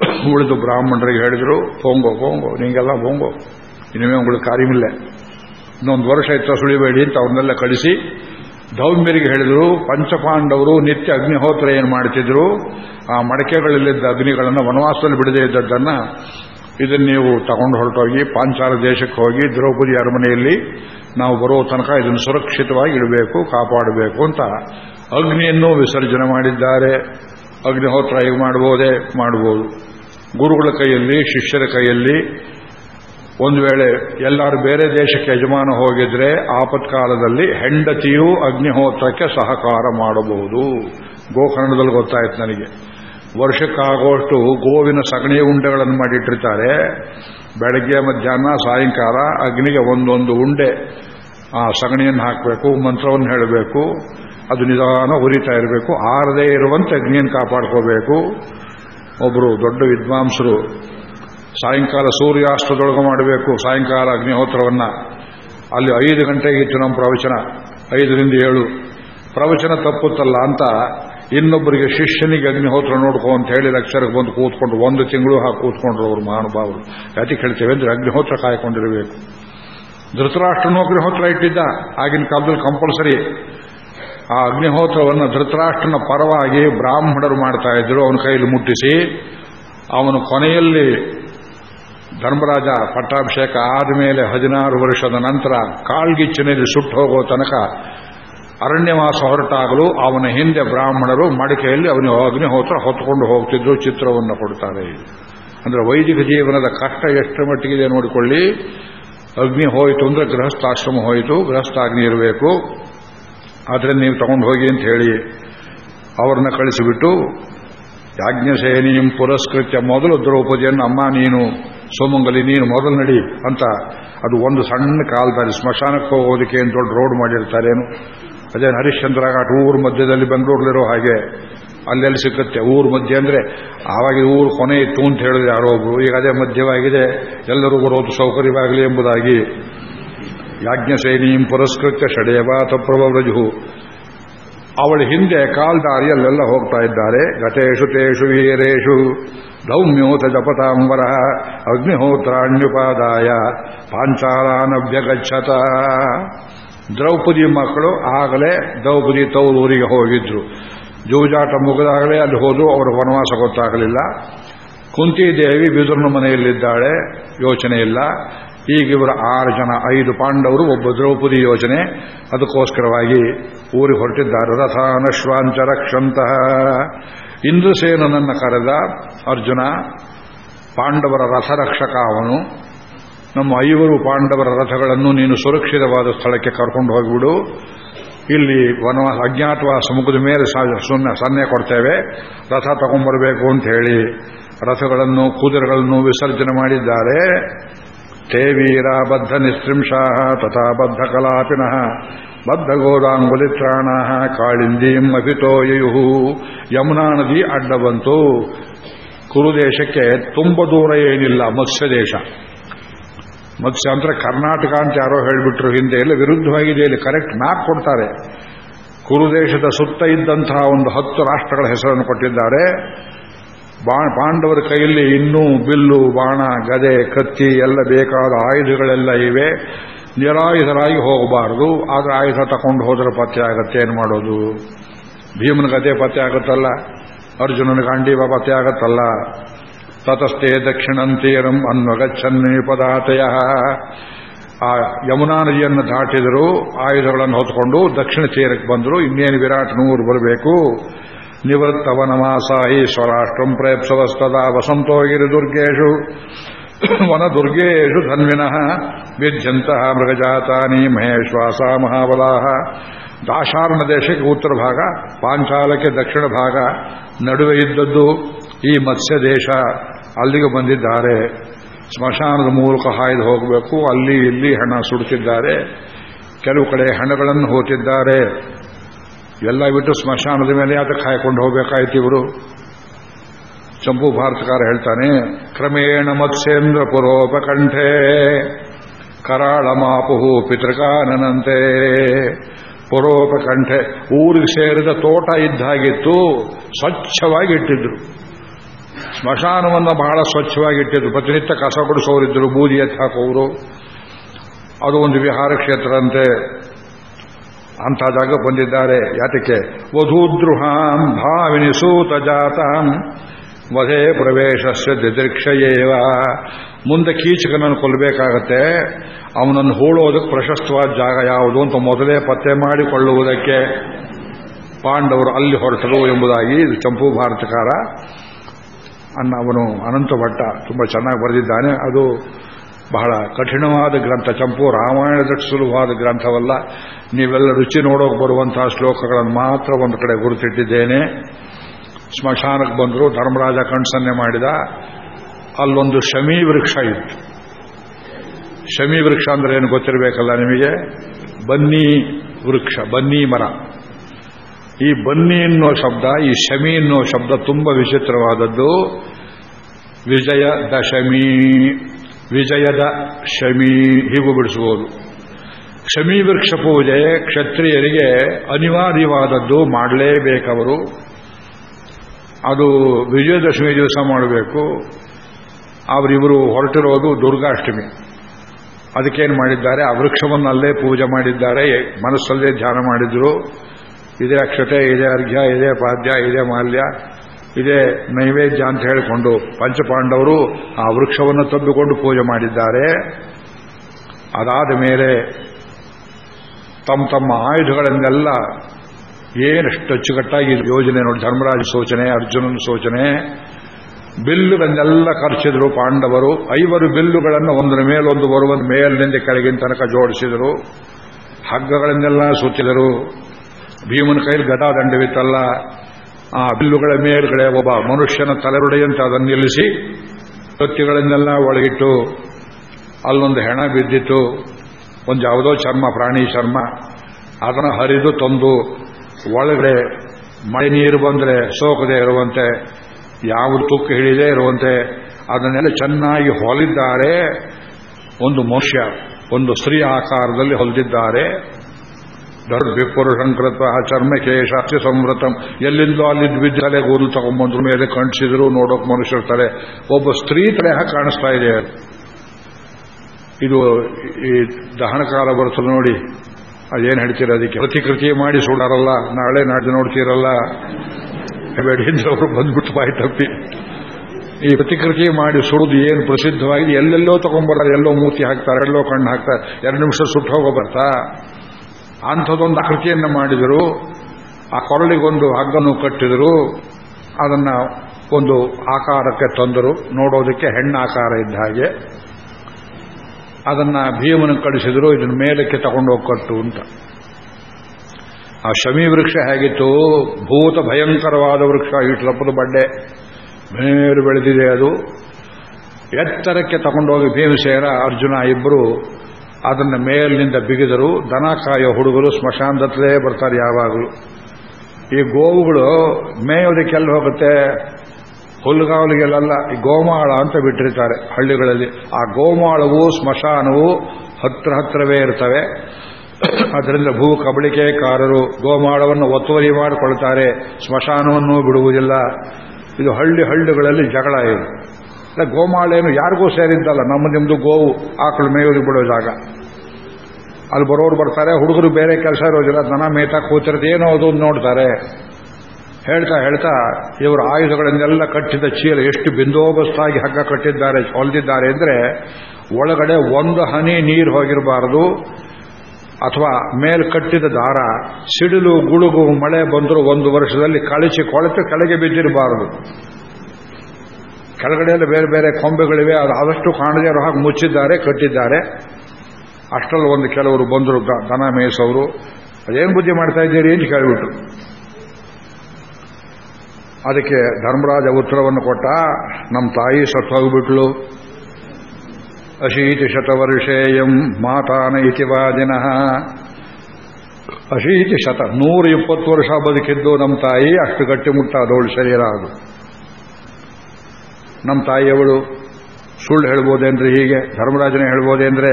ಉಳಿದು ಬ್ರಾಹ್ಮಣರಿಗೆ ಹೇಳಿದ್ರು, ಪೋಂಗೋ ಪೋಂಗೋ, ನಿಂಗೆಲ್ಲ ಪೋಂಗೋ. ಇನ್ನೇ ಉಂಗಳ ಕಾರ್ಯವಿಲ್ಲ. ಇನ್ನೊಂದು ವರ್ಷ ಇತ್ತ ಸುಳಿಬೇಡಿ ಅಂತ ಅವ್ರನ್ನೆಲ್ಲ ಕಳಿಸಿ ದೌಮ್ಯರಿಗೆ ಹೇಳಿದರು, ಪಂಚಪಾಂಡವರು ನಿತ್ಯ ಅಗ್ನಿಹೋತ್ರ ಏನು ಮಾಡ್ತಿದ್ರು, ಆ ಮಡಕೆಗಳಲ್ಲಿದ್ದ ಅಗ್ನಿಗಳನ್ನು ವನವಾಸದಲ್ಲಿ ಬಿಡದೇ ಇದ್ದದ್ದನ್ನು ಇದನ್ನು ನೀವು ತಗೊಂಡು ಹೊರಟೋಗಿ, ಪಾಂಚಾಲ ದೇಶಕ್ಕೆ ಹೋಗಿ, ದ್ರೌಪದಿ ಅರಮನೆಯಲ್ಲಿ ನಾವು ಬರೋ ತನಕ ಇದನ್ನು ಸುರಕ್ಷಿತವಾಗಿ ಇಡಬೇಕು, ಕಾಪಾಡಬೇಕು ಅಂತ ಅಗ್ನಿಯನ್ನು ವಿಸರ್ಜನೆ ಮಾಡಿದ್ದಾರೆ. ಅಗ್ನಿಹೋತ್ರ ಹೇಗೆ ಮಾಡಬಹುದೇ ಮಾಡಬಹುದು ಗುರುಗಳ ಕೈಯಲ್ಲಿ, ಶಿಷ್ಯರ ಕೈಯಲ್ಲಿ ಒಂದು ವೇಳೆ ಎಲ್ಲರೂ ಬೇರೆ ದೇಶಕ್ಕೆ ಯಜಮಾನ ಹೋಗಿದ್ರೆ ಆಪತ್ಕಾಲದಲ್ಲಿ ಹೆಂಡತಿಯು ಅಗ್ನಿಹೋತ್ರಕ್ಕೆ ಸಹಕಾರ ಮಾಡಬಹುದು. ಗೋಕರ್ಣದಲ್ಲಿ ಗೊತ್ತಾಯ್ತು ನನಗೆ. ವರ್ಷಕ್ಕಾಗೋಷ್ಟು ಗೋವಿನ ಸಗಣಿ ಉಂಡೆಗಳನ್ನು ಮಾಡಿಟ್ಟಿರ್ತಾರೆ. ಬೆಳಗ್ಗೆ, ಮಧ್ಯಾಹ್ನ, ಸಾಯಂಕಾಲ ಅಗ್ನಿಗೆ ಒಂದೊಂದು ಉಂಡೆ, ಆ, ಸಗಣಿಯನ್ನು ಹಾಕಬೇಕು, ಮಂತ್ರವನ್ನು ಹೇಳಬೇಕು. ಅದು ನಿಧಾನ ಉರಿತಾ ಇರಬೇಕು. ಆರದೇ ಇರುವಂತೆ ಅಗ್ನಿಯನ್ನು ಕಾಪಾಡ್ಕೋಬೇಕು. ಒಬ್ಬರು ದೊಡ್ಡ ವಿದ್ವಾಂಸರು ಸಾಯಂಕಾಲ ಸೂರ್ಯಾಸ್ತದೊಳಗೆ ಮಾಡಬೇಕು, ಸಾಯಂಕಾಲ ಅಗ್ನಿಹೋತ್ರವನ್ನ. ಅಲ್ಲಿ ಐದು ಗಂಟೆಗೆ ಇತ್ತು ನಮ್ಮ ಪ್ರವಚನ, ಐದರಿಂದ ಏಳು. ಪ್ರವಚನ ತಪ್ಪುತ್ತಲ್ಲ ಅಂತ ಇನ್ನೊಬ್ಬರಿಗೆ ಶಿಷ್ಯನಿಗೆ ಅಗ್ನಿಹೋತ್ರ ನೋಡ್ಕೋ ಅಂತ ಹೇಳಿ ಲೆಕ್ಚರ್ಗೆ ಬಂದು ಕೂತ್ಕೊಂಡು ಒಂದು ತಿಂಗಳು ಹಾಕಿ ಕೂತ್ಕೊಂಡ್ರು ಅವರು ಮಹಾನುಭಾವರು. ಯಾಕೆ ಹೇಳ್ತೇವೆ ಅಂದ್ರೆ ಅಗ್ನಿಹೋತ್ರ ಕಾಯ್ಕೊಂಡಿರಬೇಕು. ಧೃತರಾಷ್ಟ್ರನೂ ಅಗ್ನಿಹೋತ್ರ ಇಟ್ಟಿದ್ದ, ಆಗಿನ ಕಾಲದಲ್ಲಿ ಕಂಪಲ್ಸರಿ ಆ ಅಗ್ನಿಹೋತ್ರವನ್ನು ಧೃತರಾಷ್ಟ್ರನ ಪರವಾಗಿ ಬ್ರಾಹ್ಮಣರು ಮಾಡ್ತಾ ಇದ್ರು. ಅವನ ಕೈಯಲ್ಲಿ ಮುಟ್ಟಿಸಿ ಅವನು ಕೊನೆಯಲ್ಲಿ ಧರ್ಮರಾಜ ಪಟ್ಟಾಭಿಷೇಕ ಆದಮೇಲೆ ಹದಿನಾರು ವರ್ಷದ ನಂತರ ಕಾಳ್ಗಿಚ್ಚಿನಲ್ಲಿ ಸುಟ್ಟು ಹೋಗೋ ತನಕ ಅರಣ್ಯವಾಸ ಹೊರಟಾಗಲು ಅವನ ಹಿಂದೆ ಬ್ರಾಹ್ಮಣರು ಮಡಿಕೆಯಲ್ಲಿ ಅವನ ಅಗ್ನಿಹೋತ್ರ ಹೊತ್ಕೊಂಡು ಹೋಗ್ತಿದ್ರು ಚಿತ್ರವನ್ನು ಕೊಡ್ತಾರೆ. ಅಂದ್ರೆ ವೈದಿಕ ಜೀವನದ ಕಷ್ಟ ಎಷ್ಟು ಮಟ್ಟಿಗಿದೆ ನೋಡಿಕೊಳ್ಳಿ. ಅಗ್ನಿ ಹೋಯಿತು ಅಂದ್ರೆ ಗೃಹಸ್ಥಾಶ್ರಮ ಹೋಯಿತು. ಗೃಹಸ್ಥಾಗ್ನಿ ಇರಬೇಕು. ಆದ್ರಿಂದ ನೀವು ತಗೊಂಡು ಹೋಗಿ ಅಂತ ಹೇಳಿ ಅವರನ್ನ ಕಳಿಸಿಬಿಟ್ಟು ಯಾಜ್ಞಸೇನಿಯಂ ಪುರಸ್ಕೃತ್ಯ ಮೊದಲು ದ್ರೌಪದಿಯನ್ನು, ಅಮ್ಮ, ನೀನು ಸೋಮಂಗಲಿ, ನೀನು ಮೊದಲು ನಡಿ ಅಂತ ಅದು ಒಂದು ಸಣ್ಣ ಕಾಲದಲ್ಲಿ ಸ್ಮಶಾನಕ್ಕೆ ಹೋಗೋದಕ್ಕೆ ಏನು ದೊಡ್ಡ ರೋಡ್ ಮಾಡಿರ್ತಾರೇನು ಅದೇ ಹರಿಶ್ಚಂದ್ರ ಘಾಟ್, ಊರು ಮಧ್ಯದಲ್ಲಿ ಬೆಂಗಳೂರಲ್ಲಿರೋ ಹಾಗೆ. ಅಲ್ಲೆಲ್ಲಿ ಸಿಕ್ಕುತ್ತೆ? ಊರು ಮಧ್ಯೆ ಅಂದ್ರೆ, ಆವಾಗ ಊರು ಕೊನೆ ಇತ್ತು ಅಂತ ಹೇಳಿದ್ರೆ ಯಾರೋ ಒಬ್ರು. ಈಗ ಅದೇ ಮಧ್ಯವಾಗಿದೆ. ಎಲ್ಲರೂ ಬರೋದು ಸೌಕರ್ಯವಾಗಲಿ ಎಂಬುದಾಗಿ ಯಾಜ್ಞಸೇನೀಂ ಪುರಸ್ಕೃತ್ಯ ಷಡೇವಾತ ಪ್ರಭವ್ರಜು ಅವಳ ಹಿಂದೆ ಕಾಲ್ದಾರಿಯಲ್ಲೆಲ್ಲ ಹೋಗ್ತಾ ಇದ್ದಾರೆ. ಗತೇಶು ತೇಷು ವೀರೇಶು ದೌಮ್ಯೋತ ಜಪತಾಂಬರ ಅಗ್ನಿಹೋತ್ರಾಣ್ಯುಪಾದಾಯ. ಪಾಂಚಾಲಾನಭ್ಯಗಚ್ಚತ ದ್ರೌಪದಿ ಮಕ್ಕಳು ಆಗಲೇ ದ್ರೌಪದಿ ತೌರೂರಿಗೆ ಹೋಗಿದ್ರು. ಜೂಜಾಟ ಮುಗಿದಾಗಲೇ ಅಲ್ಲಿ ಹೋದ್ರು. ಅವರ ವನವಾಸ ಗೊತ್ತಾಗಲಿಲ್ಲ. ಕುಂತಿದೇವಿ ಬಿದುರ್ನ ಮನೆಯಲ್ಲಿದ್ದಾಳೆ. ಯೋಚನೆ ಇಲ್ಲ. ಈಗ ಇವರು ಆರು ಜನ, ಐದು ಪಾಂಡವರು, ಒಬ್ಬ ದ್ರೌಪದಿ ಯೋಜನೆ. ಅದಕ್ಕೋಸ್ಕರವಾಗಿ ಊರಿಗೆ ಹೊರಟಿದ್ದಾರೆ. ರಥಾನಶ್ವಾಂಚ ರಕ್ಷಂತಹ ಇಂದ್ರಸೇನನನ್ನು ಕರೆದ ಅರ್ಜುನ, ಪಾಂಡವರ ರಥರಕ್ಷಕ ಅವನು. ನಮ್ಮ ಐವರು ಪಾಂಡವರ ರಥಗಳನ್ನು ನೀನು ಸುರಕ್ಷಿತವಾದ ಸ್ಥಳಕ್ಕೆ ಕರ್ಕೊಂಡು ಹೋಗಿಬಿಡು. ಇಲ್ಲಿ ವನವಾಸ ಅಜ್ಞಾತವಾಸ ಮುಗಿದ ಮೇಲೆ ಸುಮ್ಮನೆ ಸನ್ನೆ ಕೊಡ್ತೇವೆ. ರಥ ತಗೊಂಡ್ಬರಬೇಕು ಅಂತ ಹೇಳಿ ರಥಗಳನ್ನು, ಕುದುರೆಗಳನ್ನು ವಿಸರ್ಜನೆ ಮಾಡಿದ್ದಾರೆ. ಬದ್ಧ ಕಲಾಪಿನಃ ಬದ್ಧ ಗೋದಾಂಗುಲಿತ್ರಾಣ ಕಾಳಿಂದೀಂ ಅಭಿತೋಯು ಯಮುನಾ ನದಿ ಅಡ್ಡ ಬಂತು ಕುರುದೇಶಕ್ಕೆ ತುಂಬ ದೂರ ಏನಿಲ್ಲ ಮತ್ಸ್ಯ ದೇಶ ಮತ್ಸ್ಯ ಅಂದ್ರೆ ಕರ್ನಾಟಕ ಅಂತ ಯಾರೋ ಹೇಳಿಬಿಟ್ರು ಹಿಂದೆ, ಎಲ್ಲ ವಿರುದ್ಧವಾಗಿದೆ ಇಲ್ಲಿ, ಕರೆಕ್ಟ್ ಮ್ಯಾಪ್ ಕೊಡ್ತಾರೆ. ಕುರುದೇಶದ ಸುತ್ತ ಇದ್ದಂತಹ ಒಂದು ಹತ್ತು ರಾಷ್ಟ್ರಗಳ ಹೆಸರನ್ನು ಕೊಟ್ಟಿದ್ದಾರೆ. ಪಾಂಡವರ ಕೈಯಲ್ಲಿ ಇನ್ನೂ ಬಿಲ್ಲು, ಬಾಣ, ಗದೆ, ಕತ್ತಿ ಎಲ್ಲ ಬೇಕಾದ ಆಯುಧಗಳೆಲ್ಲ ಇವೆ. ನಿರಾಯುಧರಾಗಿ ಹೋಗಬಾರದು. ಆದರೆ ಆಯುಧ ತಗೊಂಡು ಹೋದ್ರೆ ಪತ್ತೆ ಆಗತ್ತೆ. ಏನು ಮಾಡೋದು? ಭೀಮನ ಗದೆ ಪತ್ತೆ ಆಗುತ್ತಲ್ಲ? ಅರ್ಜುನನ ಗಾಂಡೀವ ಪತ್ತೆ ಆಗತ್ತಲ್ಲ? ತತಸ್ಥೆ ದಕ್ಷಿಣಂತೀರಂ ಅನ್ವಗಚ್ಚನ್ನಿ ಪದಾತಯ. ಆ ಯಮುನಾ ನದಿಯನ್ನು ದಾಟಿದರು ಆಯುಧಗಳನ್ನು ಹೊತ್ಕೊಂಡು ದಕ್ಷಿಣ ತೀರಕ್ಕೆ ಬಂದರು ಇನ್ನೇನು ವಿರಾಟ್ ನೂರು ಬರಬೇಕು? ನಿವೃತ್ತವನಮಾಸಾಹಿ ಸ್ವರಾಷ್ಟ್ರಂ ಪ್ರೇಪ್ಸವಸ್ತದ ವಸಂತೋಗಿರಿ ದುರ್ಗೇಶು ವನದುರ್ಗೇಶು ಧನ್ವಿನಃ ವಿದ್ಯಂತಹ ಮೃಗಜಾತಾನಿ ಮಹೇಶ್ವಾಸ ಮಹಾಬಲಾಹ ದಾಶಾರ್ಣ ದೇಶಕ್ಕೆ ಉತ್ತರ ಭಾಗ ಪಾಂಚಾಲಕ್ಕೆ ದಕ್ಷಿಣ ಭಾಗ ನಡುವೆ ಇದ್ದದ್ದು ಈ ಮತ್ಸ್ಯ ದೇಶ ಅಲ್ಲಿಗೆ ಬಂದಿದ್ದಾರೆ. ಸ್ಮಶಾನದ ಮೂಲಕ ಹಾಯ್ದು ಹೋಗಬೇಕು. ಅಲ್ಲಿ ಇಲ್ಲಿ ಹಣ ಸುಡುತ್ತಿದ್ದಾರೆ. ಕೆಲವು ಕಡೆ ಹಣಗಳನ್ನು ಹೋತಿದ್ದಾರೆ. ಎಲ್ಲ ಬಿಟ್ಟು ಸ್ಮಶಾನದ ಮೇಲೆ ಅದಕ್ಕೆ ಕಾಯ್ಕೊಂಡು ಹೋಗ್ಬೇಕಾಯ್ತು ಇವರು? ಚಂಪು ಭಾರತಕಾರ ಹೇಳ್ತಾನೆ, ಕ್ರಮೇಣ ಮತ್ಸೇಂದ್ರ ಪುರೋಪಕಂಠೆ, ಕರಾಳ ಮಾಪುಹು ಪಿತೃಕಾನನಂತೆ. ಪುರೋಪಕಂಠೆ ಊರಿಗೆ ಸೇರಿದ ತೋಟ ಇದ್ದಾಗಿತ್ತು ಸ್ವಚ್ಛವಾಗಿ ಇಟ್ಟಿದ್ರು ಸ್ಮಶಾನವನ್ನು ಬಹಳ ಸ್ವಚ್ಛವಾಗಿ ಇಟ್ಟಿದ್ರು ಪ್ರತಿನಿತ್ಯ ಕಸ ಗುಡಿಸೋರಿದ್ರು ಬೂದಿ ಎತ್ತಾಕೋರು ಅದು ಒಂದು ವಿಹಾರ ಕ್ಷೇತ್ರ ಅಂತೆ ಅಂಥ ಜಾಗ ಬಂದಿದ್ದಾರೆ. ಯಾತಕ್ಕೆ? ವಧೂದ್ರುಹಾಂ ಭಾವಿನಿ ಸೂತ ಜಾತಾಂ. ವಧೆ ಪ್ರವೇಶಸ್ಯ ದಿದೃಕ್ಷಯೇವ ಮುಂದೆ ಕೀಚಕನನ್ನು ಕೊಲ್ಲಬೇಕಾಗತ್ತೆ. ಅವನನ್ನು ಹೂಳೋದಕ್ಕೆ ಪ್ರಶಸ್ತವಾದ ಜಾಗ ಯಾವುದು ಅಂತ ಮೊದಲೇ ಪತ್ತೆ ಮಾಡಿಕೊಳ್ಳುವುದಕ್ಕೆ ಪಾಂಡವರು ಅಲ್ಲಿ ಹೊರಟರು ಎಂಬುದಾಗಿ ಚಂಪು ಭಾರತಕಾರ. ಅನ್ನ ಅವನು ಅನಂತ ಭಟ್ಟ ತುಂಬ ಚೆನ್ನಾಗಿ ಬರೆದಿದ್ದಾನೆ. ಅದು ಬಹಳ ಕಠಿಣವಾದ ಗ್ರಂಥ, ಚಂಪು ರಾಮಾಯಣದಷ್ಟು ಸುಲಭವಾದ ಗ್ರಂಥವಲ್ಲ. ನೀವೆಲ್ಲ ರುಚಿ ನೋಡೋಕೆ ಬರುವಂತಹ ಶ್ಲೋಕಗಳನ್ನು ಮಾತ್ರ ಒಂದು ಕಡೆ ಗುರುತಿಟ್ಟಿದ್ದೇನೆ. ಸ್ಮಶಾನಕ್ಕೆ ಬಂದರು, ಧರ್ಮರಾಜ ಕಣ್ಸನ್ನೆ ಮಾಡಿದ, ಅಲ್ಲೊಂದು ಶಮಿ ವೃಕ್ಷ ಇತ್ತು. ಶಮಿ ವೃಕ್ಷ ಅಂದ್ರೆ ಏನು ಗೊತ್ತಿರಬೇಕಲ್ಲ ನಿಮಗೆ? ಬನ್ನಿ ವೃಕ್ಷ, ಬನ್ನಿ ಮರ. ಈ ಬನ್ನಿ ಅನ್ನೋ ಶಬ್ದ, ಈ ಶಮಿ ಅನ್ನೋ ಶಬ್ದ ತುಂಬಾ ವಿಚಿತ್ರವಾದದ್ದು. ವಿಜಯ ದಶಮಿ ವಿಜಯದ ಶಮಿ ಹೀಗೂ ಬಿಡಿಸಬಹುದು ಶಮಿ ವೃಕ್ಷ ಪೂಜೆ ಕ್ಷತ್ರಿಯರಿಗೆ ಅನಿವಾರ್ಯವಾದದ್ದು ಮಾಡಲೇಬೇಕವರು. ಅದು ವಿಜಯದಶಮಿ ದಿವಸ ಮಾಡಬೇಕು. ಅವರಿವರು ಹೊರಟಿರೋದು ದುರ್ಗಾಷ್ಟಮಿ. ಅದಕ್ಕೇನು ಮಾಡಿದ್ದಾರೆ? ಆ ವೃಕ್ಷವನ್ನು ಅಲ್ಲೇ ಪೂಜೆ ಮಾಡಿದ್ದಾರೆ. ಮನಸ್ಸಲ್ಲೇ ಧ್ಯಾನ ಮಾಡಿದ್ರು. ಇದೇ ಅಕ್ಷತೆ, ಇದೇ ಅರ್ಘ್ಯ, ಇದೇ ಪಾದ್ಯ, ಇದೇ ಮಾಲ್ಯ. ಇದೇ ನೈವೇದ್ಯ ಅಂತ ಹೇಳಿಕೊಂಡು ಪಂಚಪಾಂಡವರು ಆ ವೃಕ್ಷವನ್ನು ತಬ್ಬಿಕೊಂಡು ಪೂಜೆ ಮಾಡಿದ್ದಾರೆ. ಅದಾದ ಮೇಲೆ ತಮ್ಮ ತಮ್ಮ ಆಯುಧಗಳನ್ನೆಲ್ಲ ಏನಷ್ಟು ಅಚ್ಚುಕಟ್ಟಾಗಿ ಯೋಜನೆ ನೋಡಿ, ಧರ್ಮರಾಜ ಸೂಚನೆ, ಅರ್ಜುನನ ಸೂಚನೆ, ಬಿಲ್ಲುಗಳನ್ನೆಲ್ಲ ಖರ್ಚಿದ್ರು ಪಾಂಡವರು. ಐವರು ಬಿಲ್ಲುಗಳನ್ನು ಒಂದರ ಮೇಲೊಂದು ಬರುವ ಮೇಲಿನಿಂದ ಕೆಳಗಿನ ತನಕ ಜೋಡಿಸಿದರು. ಹಗ್ಗಗಳನ್ನೆಲ್ಲ ಸುತ್ತಿದರು. ಭೀಮನ ಕೈಲಿ ಗದಾದಂಡವಿತ್ತಲ್ಲ ಆ ಬಿಲ್ಲುಗಳ ಮೇಲ್ಗಡೆ ಒಬ್ಬ ಮನುಷ್ಯನ ತಲೆರುಡೆಯಂತೆ ಅದನ್ನು ನಿಲ್ಲಿಸಿ ಕತ್ತಿಗಳನ್ನೆಲ್ಲ ಒಳಗಿಟ್ಟು ಅಲ್ಲೊಂದು ಹೆಣ ಬಿದ್ದಿತ್ತು. ಒಂದು ಯಾವುದೋ ಚರ್ಮ, ಪ್ರಾಣಿ ಚರ್ಮ. ಅದನ್ನು ಹರಿದು ತಂದು ಒಳಗಡೆ ಮಳೆ ನೀರು ಬಂದರೆ ಸೋಕದೆ ಇರುವಂತೆ, ಯಾವ ತುಕ್ಕು ಹಿಡಿದೇ ಇರುವಂತೆ, ಅದನ್ನೆಲ್ಲ ಚೆನ್ನಾಗಿ ಹೊಲಿದ್ದಾರೆ. ಒಂದು ಮನುಷ್ಯ, ಒಂದು ಸ್ತ್ರೀ ಆಕಾರದಲ್ಲಿ ಹೊಲಿದಿದ್ದಾರೆ. ದೊಡ್ಡ ವಿಪುರುಷಂಕೃತ ಚರ್ಮಕೇಶ ಸಂವೃತಂ. ಎಲ್ಲಿಂದೋ ಅಲ್ಲಿ ಬಿದ್ದು ತಲೆ ಕೂದಲು ತಗೊಂಡ್ಬಂದ್ರ ಮೇಲೆ ಕಣ್ಸಿದ್ರು ನೋಡೋಕ್ ಮನುಷ್ಯರ ತಲೆ. ಒಬ್ಬ ಸ್ತ್ರೀ ತಲೆ ಕಾಣಿಸ್ತಾ ಇದೆ. ಇದು ಈ ದಹನ ಕಾಲ ಬರ್ತದೆ ನೋಡಿ, ಅದೇನು ಹೇಳ್ತೀರ ಅದಕ್ಕೆ? ಪ್ರತಿಕೃತಿ ಮಾಡಿ ಸುಡಾರಲ್ಲ, ನಾಳೆ ನಾಡ್ದು ನೋಡ್ತೀರಲ್ಲ. ಬೇಡಿದ್ದವರು ಬಂದ್ಬಿಟ್ಟು ಬಾಯಿ ತಪ್ಪಿ. ಈ ಪ್ರತಿಕೃತಿ ಮಾಡಿ ಸುಡುದು ಏನು ಪ್ರಸಿದ್ಧವಾಗಿದೆ? ಎಲ್ಲೆಲ್ಲೋ ತಗೊಂಡ್ಬರ್ತಾರೆ ಎಲ್ಲೋ ಮೂತಿ ಹಾಕ್ತಾರೆ, ಎಲ್ಲೋ ಕಣ್ಣು ಹಾಕ್ತಾರೆ. ಎರಡು ನಿಮಿಷ ಸುಟ್ಟು ಹೋಗೋ ಬರ್ತಾ? ಅಂಥದ್ದೊಂದು ಆಕೃತಿಯನ್ನು ಮಾಡಿದರು, ಆ ಕೊರಳಿಗೊಂದು ಹಗ್ಗನ್ನು ಕಟ್ಟಿದರು, ಅದನ್ನು ಒಂದು ಆಕಾರಕ್ಕೆ ತಂದರು. ನೋಡೋದಕ್ಕೆ ಹೆಣ್ಣಾಕಾರ ಇದ್ದ ಹಾಗೆ. ಅದನ್ನು ಭೀಮನ ಕಳಿಸಿದ್ರು, ಇದನ್ನ ಮೇಲಕ್ಕೆ ತಗೊಂಡೋಗಿ ಕಟ್ಟು ಅಂತ. ಆ ಶಮಿ ವೃಕ್ಷ ಹೇಗಿತ್ತು? ಭೂತ ಭಯಂಕರವಾದ ವೃಕ್ಷ ಇಟ್ಲಪ್ಪದ ಬಡ್ಡೆ. ಮೇಲೆ ಬೆಳೆದಿದೆ ಅದು. ಎತ್ತರಕ್ಕೆ ತಗೊಂಡೋಗಿ ಭೀಮಸೇನ, ಅರ್ಜುನ ಇಬ್ಬರು ಅದನ್ನ ಮೇಲಿನಿಂದ ಬಿಗಿದರು ದನ ಕಾಯೋ ಹುಡುಗರು ಸ್ಮಶಾನದತ್ತಲೇ ಬರ್ತಾರೆ ಯಾವಾಗಲೂ. ಈ ಗೋವುಗಳು ಮೇಯೋದಕ್ಕೆಲ್ಲ ಹೋಗುತ್ತೆ? ಹುಲ್ಲುಗಾವಲಿಗೆಲ್ಲ ಈ ಗೋಮಾಳ ಅಂತ ಬಿಟ್ಟಿರ್ತಾರೆ ಹಳ್ಳಿಗಳಲ್ಲಿ. ಆ ಗೋಮಾಳವು ಸ್ಮಶಾನವು ಹತ್ರ ಹತ್ರವೇ ಇರ್ತವೆ. ಅದರಿಂದ ಭೂ ಕಬಳಿಕೆಕಾರರು ಗೋಮಾಳವನ್ನು ಒತ್ತುವರಿ ಮಾಡಿಕೊಳ್ತಾರೆ. ಸ್ಮಶಾನವನ್ನು ಬಿಡುವುದಿಲ್ಲ. ಇದು ಹಳ್ಳಿ ಹಳ್ಳಿಗಳಲ್ಲಿ ಜಗಳ ಇದೆ. ಗೋಮಾಳೇನು ಯಾರಿಗೂ ಸೇರಿದ್ದಲ್ಲ. ನಮ್ಮ ನಿಮ್ದು ಗೋವು, ಆಕಳು ಮೇಯೋದು ಬಿಡೋ ಜಾಗ. ಅಲ್ಲಿ ಬರೋರು ಬರ್ತಾರೆ, ಹುಡುಗರು ಬೇರೆ ಕೆಲಸ ಇರೋದಿಲ್ಲ, ದನ ಮೇತಾ ಕೂತಿರೋದು, ಏನೋ ಅದು ನೋಡ್ತಾರೆ. ಹೇಳ್ತಾ ಹೇಳ್ತಾ ಇವರು ಆಯುಧಗಳನ್ನೆಲ್ಲ ಕಟ್ಟಿದ ಚೀಲ ಎಷ್ಟು ಬಿಂದೋಬಸ್ತಾಗಿ ಹಗ್ಗ ಕಟ್ಟಿದ್ದಾರೆ, ಹೊಲಿದಿದ್ದಾರೆ ಅಂದ್ರೆ ಒಳಗಡೆ ಒಂದು ಹನಿ ನೀರು ಹೋಗಿರಬಾರದು. ಅಥವಾ ಮೇಲ್ ಕಟ್ಟಿದ ದಾರ, ಸಿಡಿಲು ಗುಡುಗು ಮಳೆ ಬಂದರೂ ಒಂದು ವರ್ಷದಲ್ಲಿ ಕಳಚಿ ಕೊಳೆತು ಕೆಳಗೆ ಬಿದ್ದಿರಬಾರದು. ಕೆಳಗಡೆಯಲ್ಲಿ ಬೇರೆ ಬೇರೆ ಕೊಂಬೆಗಳಿವೆ, ಅದು ಆದಷ್ಟು ಕಾಣದೇ ಇರೋ ಹಾಗೆ ಮುಚ್ಚಿದ್ದಾರೆ, ಕಟ್ಟಿದ್ದಾರೆ. ಅಷ್ಟರಲ್ಲಿ ಒಂದು ಕೆಲವರು ಬಂದರು ದನ ಮೇಯಿಸೋರು. ಅದೇನು ಬುದ್ಧಿ ಮಾಡ್ತಾ ಇದ್ದೀರಿ ಅಂತ ಕೇಳಿಬಿಟ್ರು. ಅದಕ್ಕೆ ಧರ್ಮರಾಜ ಉತ್ತರವನ್ನು ಕೊಟ್ಟ ನಮ್ಮ ತಾಯಿ ಸತ್ತೋಗ್ಬಿಟ್ಲು. ಅಶೀತಿ ಶತವರ್ಷೇಯಂ ಮಾತಾನ ಇತಿವಾದಿನ ಅಶೀತಿ ಶತ, ನೂರ ಇಪ್ಪತ್ತು ವರ್ಷ ಬದುಕಿದ್ದು ನಮ್ಮ ತಾಯಿ, ಅಷ್ಟು ಗಟ್ಟಿಮುಟ್ಟಾದವಳು ಶರೀರ ಅದು. ನಮ್ಮ ತಾಯಿಯವಳು ಸುಳ್ಳು ಹೇಳ್ಬೋದೇನ್ರಿ ಹೀಗೆ, ಧರ್ಮರಾಜನೇ ಹೇಳ್ಬೋದೇಂದ್ರೆ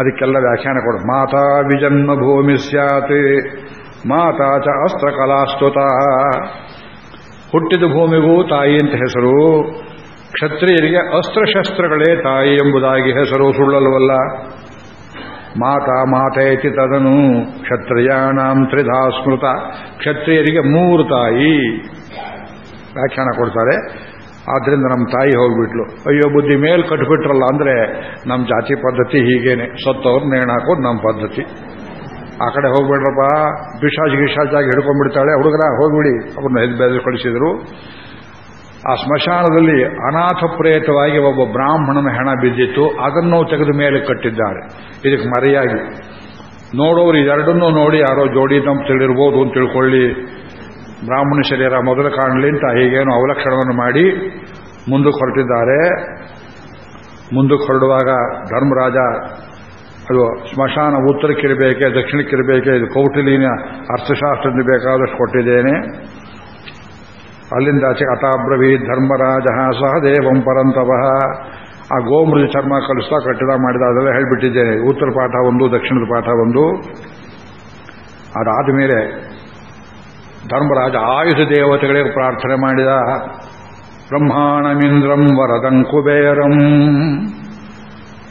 ಅದಕ್ಕೆಲ್ಲ ವ್ಯಾಖ್ಯಾನ ಕೊಡು. ಮಾತಾ ವಿಜನ್ಮ ಭೂಮಿ ಸ್ಯಾತ್, ಮಾತಾ ಚ ಅಸ್ತ್ರ ಕಲಾಸ್ತುತ ಹುಟ್ಟಿದ ಭೂಮಿಗೂ ತಾಯಿ ಅಂತ ಹೆಸರು, ಕ್ಷತ್ರಿಯರಿಗೆ ಅಸ್ತ್ರಶಸ್ತ್ರಗಳೇ ತಾಯಿ ಎಂಬುದಾಗಿ ಹೆಸರು ಸುಳ್ಳಲ್ವಲ್ಲ. ಮಾತಾ ಮಾತೇತಿ ತದನು ಕ್ಷತ್ರಿಯಾಣಾಂ ತ್ರಿಧಾ ಸ್ಮೃತ, ಕ್ಷತ್ರಿಯರಿಗೆ ಮೂರು ತಾಯಿ. ವ್ಯಾಖ್ಯಾನ ಕೊಡ್ತಾರೆ. ಆದ್ರಿಂದ ನಮ್ಮ ತಾಯಿ ಹೋಗ್ಬಿಟ್ಲು. ಅಯ್ಯೋ, ಬುದ್ಧಿ ಮೇಲೆ ಕಟ್ಬಿಟ್ರಲ್ಲ ಅಂದ್ರೆ ನಮ್ಮ ಜಾತಿ ಪದ್ಧತಿ ಹೀಗೇನೆ. ಸತ್ತವ್ರ ನೇಣು ಹಾಕೋದು ನಮ್ಮ ಪದ್ಧತಿ. ಆ ಕಡೆ ಹೋಗ್ಬೇಡ್ರಪ್ಪ. ಬಿಶಾಜ್ ಗಿಶಾಜಾಗಿ ಹಿಡ್ಕೊಂಡ್ಬಿಡ್ತಾಳೆ. ಹುಡುಗರ, ಹೋಗ್ಬಿಡಿ. ಅವ್ರನ್ನ ಹೆದ್ ಕಳಿಸಿದ್ರು. ಆ ಸ್ಮಶಾನದಲ್ಲಿ ಅನಾಥ ಪ್ರೇತವಾಗಿ ಒಬ್ಬ ಬ್ರಾಹ್ಮಣನ ಹೆಣ ಬಿದ್ದಿತ್ತು. ಅದನ್ನು ತೆಗೆದು ಮೇಲೆ ಕಟ್ಟಿದ್ದಾರೆ. ಇದಕ್ಕೆ ಮರೆಯಾಗಿ. ನೋಡೋರು ಇದೆರಡನ್ನೂ ನೋಡಿ ಯಾರೋ ಜೋಡಿ ತಂಪು ತಿಳಿರ್ಬೋದು ಅಂತ ತಿಳ್ಕೊಳ್ಳಿ. ಬ್ರಾಹ್ಮಣ ಶರೀರ ಮೊದಲು ಕಾಣಲಿ ಅಂತ ಹೀಗೇನು ಅವಲಕ್ಷಣವನ್ನು ಮಾಡಿ ಮುಂದಕ್ಕೆ ಹೊರಟಿದ್ದಾರೆ. ಮುಂದಕ್ಕೆ ಹೊರಡುವಾಗ ಧರ್ಮರಾಜ, ಅದು ಸ್ಮಶಾನ ಉತ್ತರಕ್ಕಿರಬೇಕೆ, ದಕ್ಷಿಣಕ್ಕಿರಬೇಕೆ, ಇದು ಕೌಟಿಲಿನ ಅರ್ಥಶಾಸ್ತ್ರದಿಂದ ಬೇಕಾದಷ್ಟು ಕೊಟ್ಟಿದ್ದೇನೆ. ಅಲ್ಲಿಂದ ಆಚೆ ಅತಾಬ್ರವೀ ಧರ್ಮರಾಜ ಸಹದೇವಂ ಪರಂತವ. ಆ ಗೋಮೃಜ ಚರ್ಮ ಕಲಿಸ್ತಾ ಕಟ್ಟಡ ಮಾಡಿದ ಅದೆಲ್ಲ ಹೇಳಿಬಿಟ್ಟಿದ್ದೇನೆ. ಉತ್ತರ ಪಾಠ ಒಂದು, ದಕ್ಷಿಣದ ಪಾಠ ಒಂದು. ಅದಾದ ಮೇಲೆ ಧರ್ಮರಾಜ ಆಯುಧ ದೇವತೆಗಳಿಗೆ ಪ್ರಾರ್ಥನೆ ಮಾಡಿದ. ಬ್ರಹ್ಮಾಣಮಿಂದ್ರಂ ವರದಂ ಕುಬೇರಂ.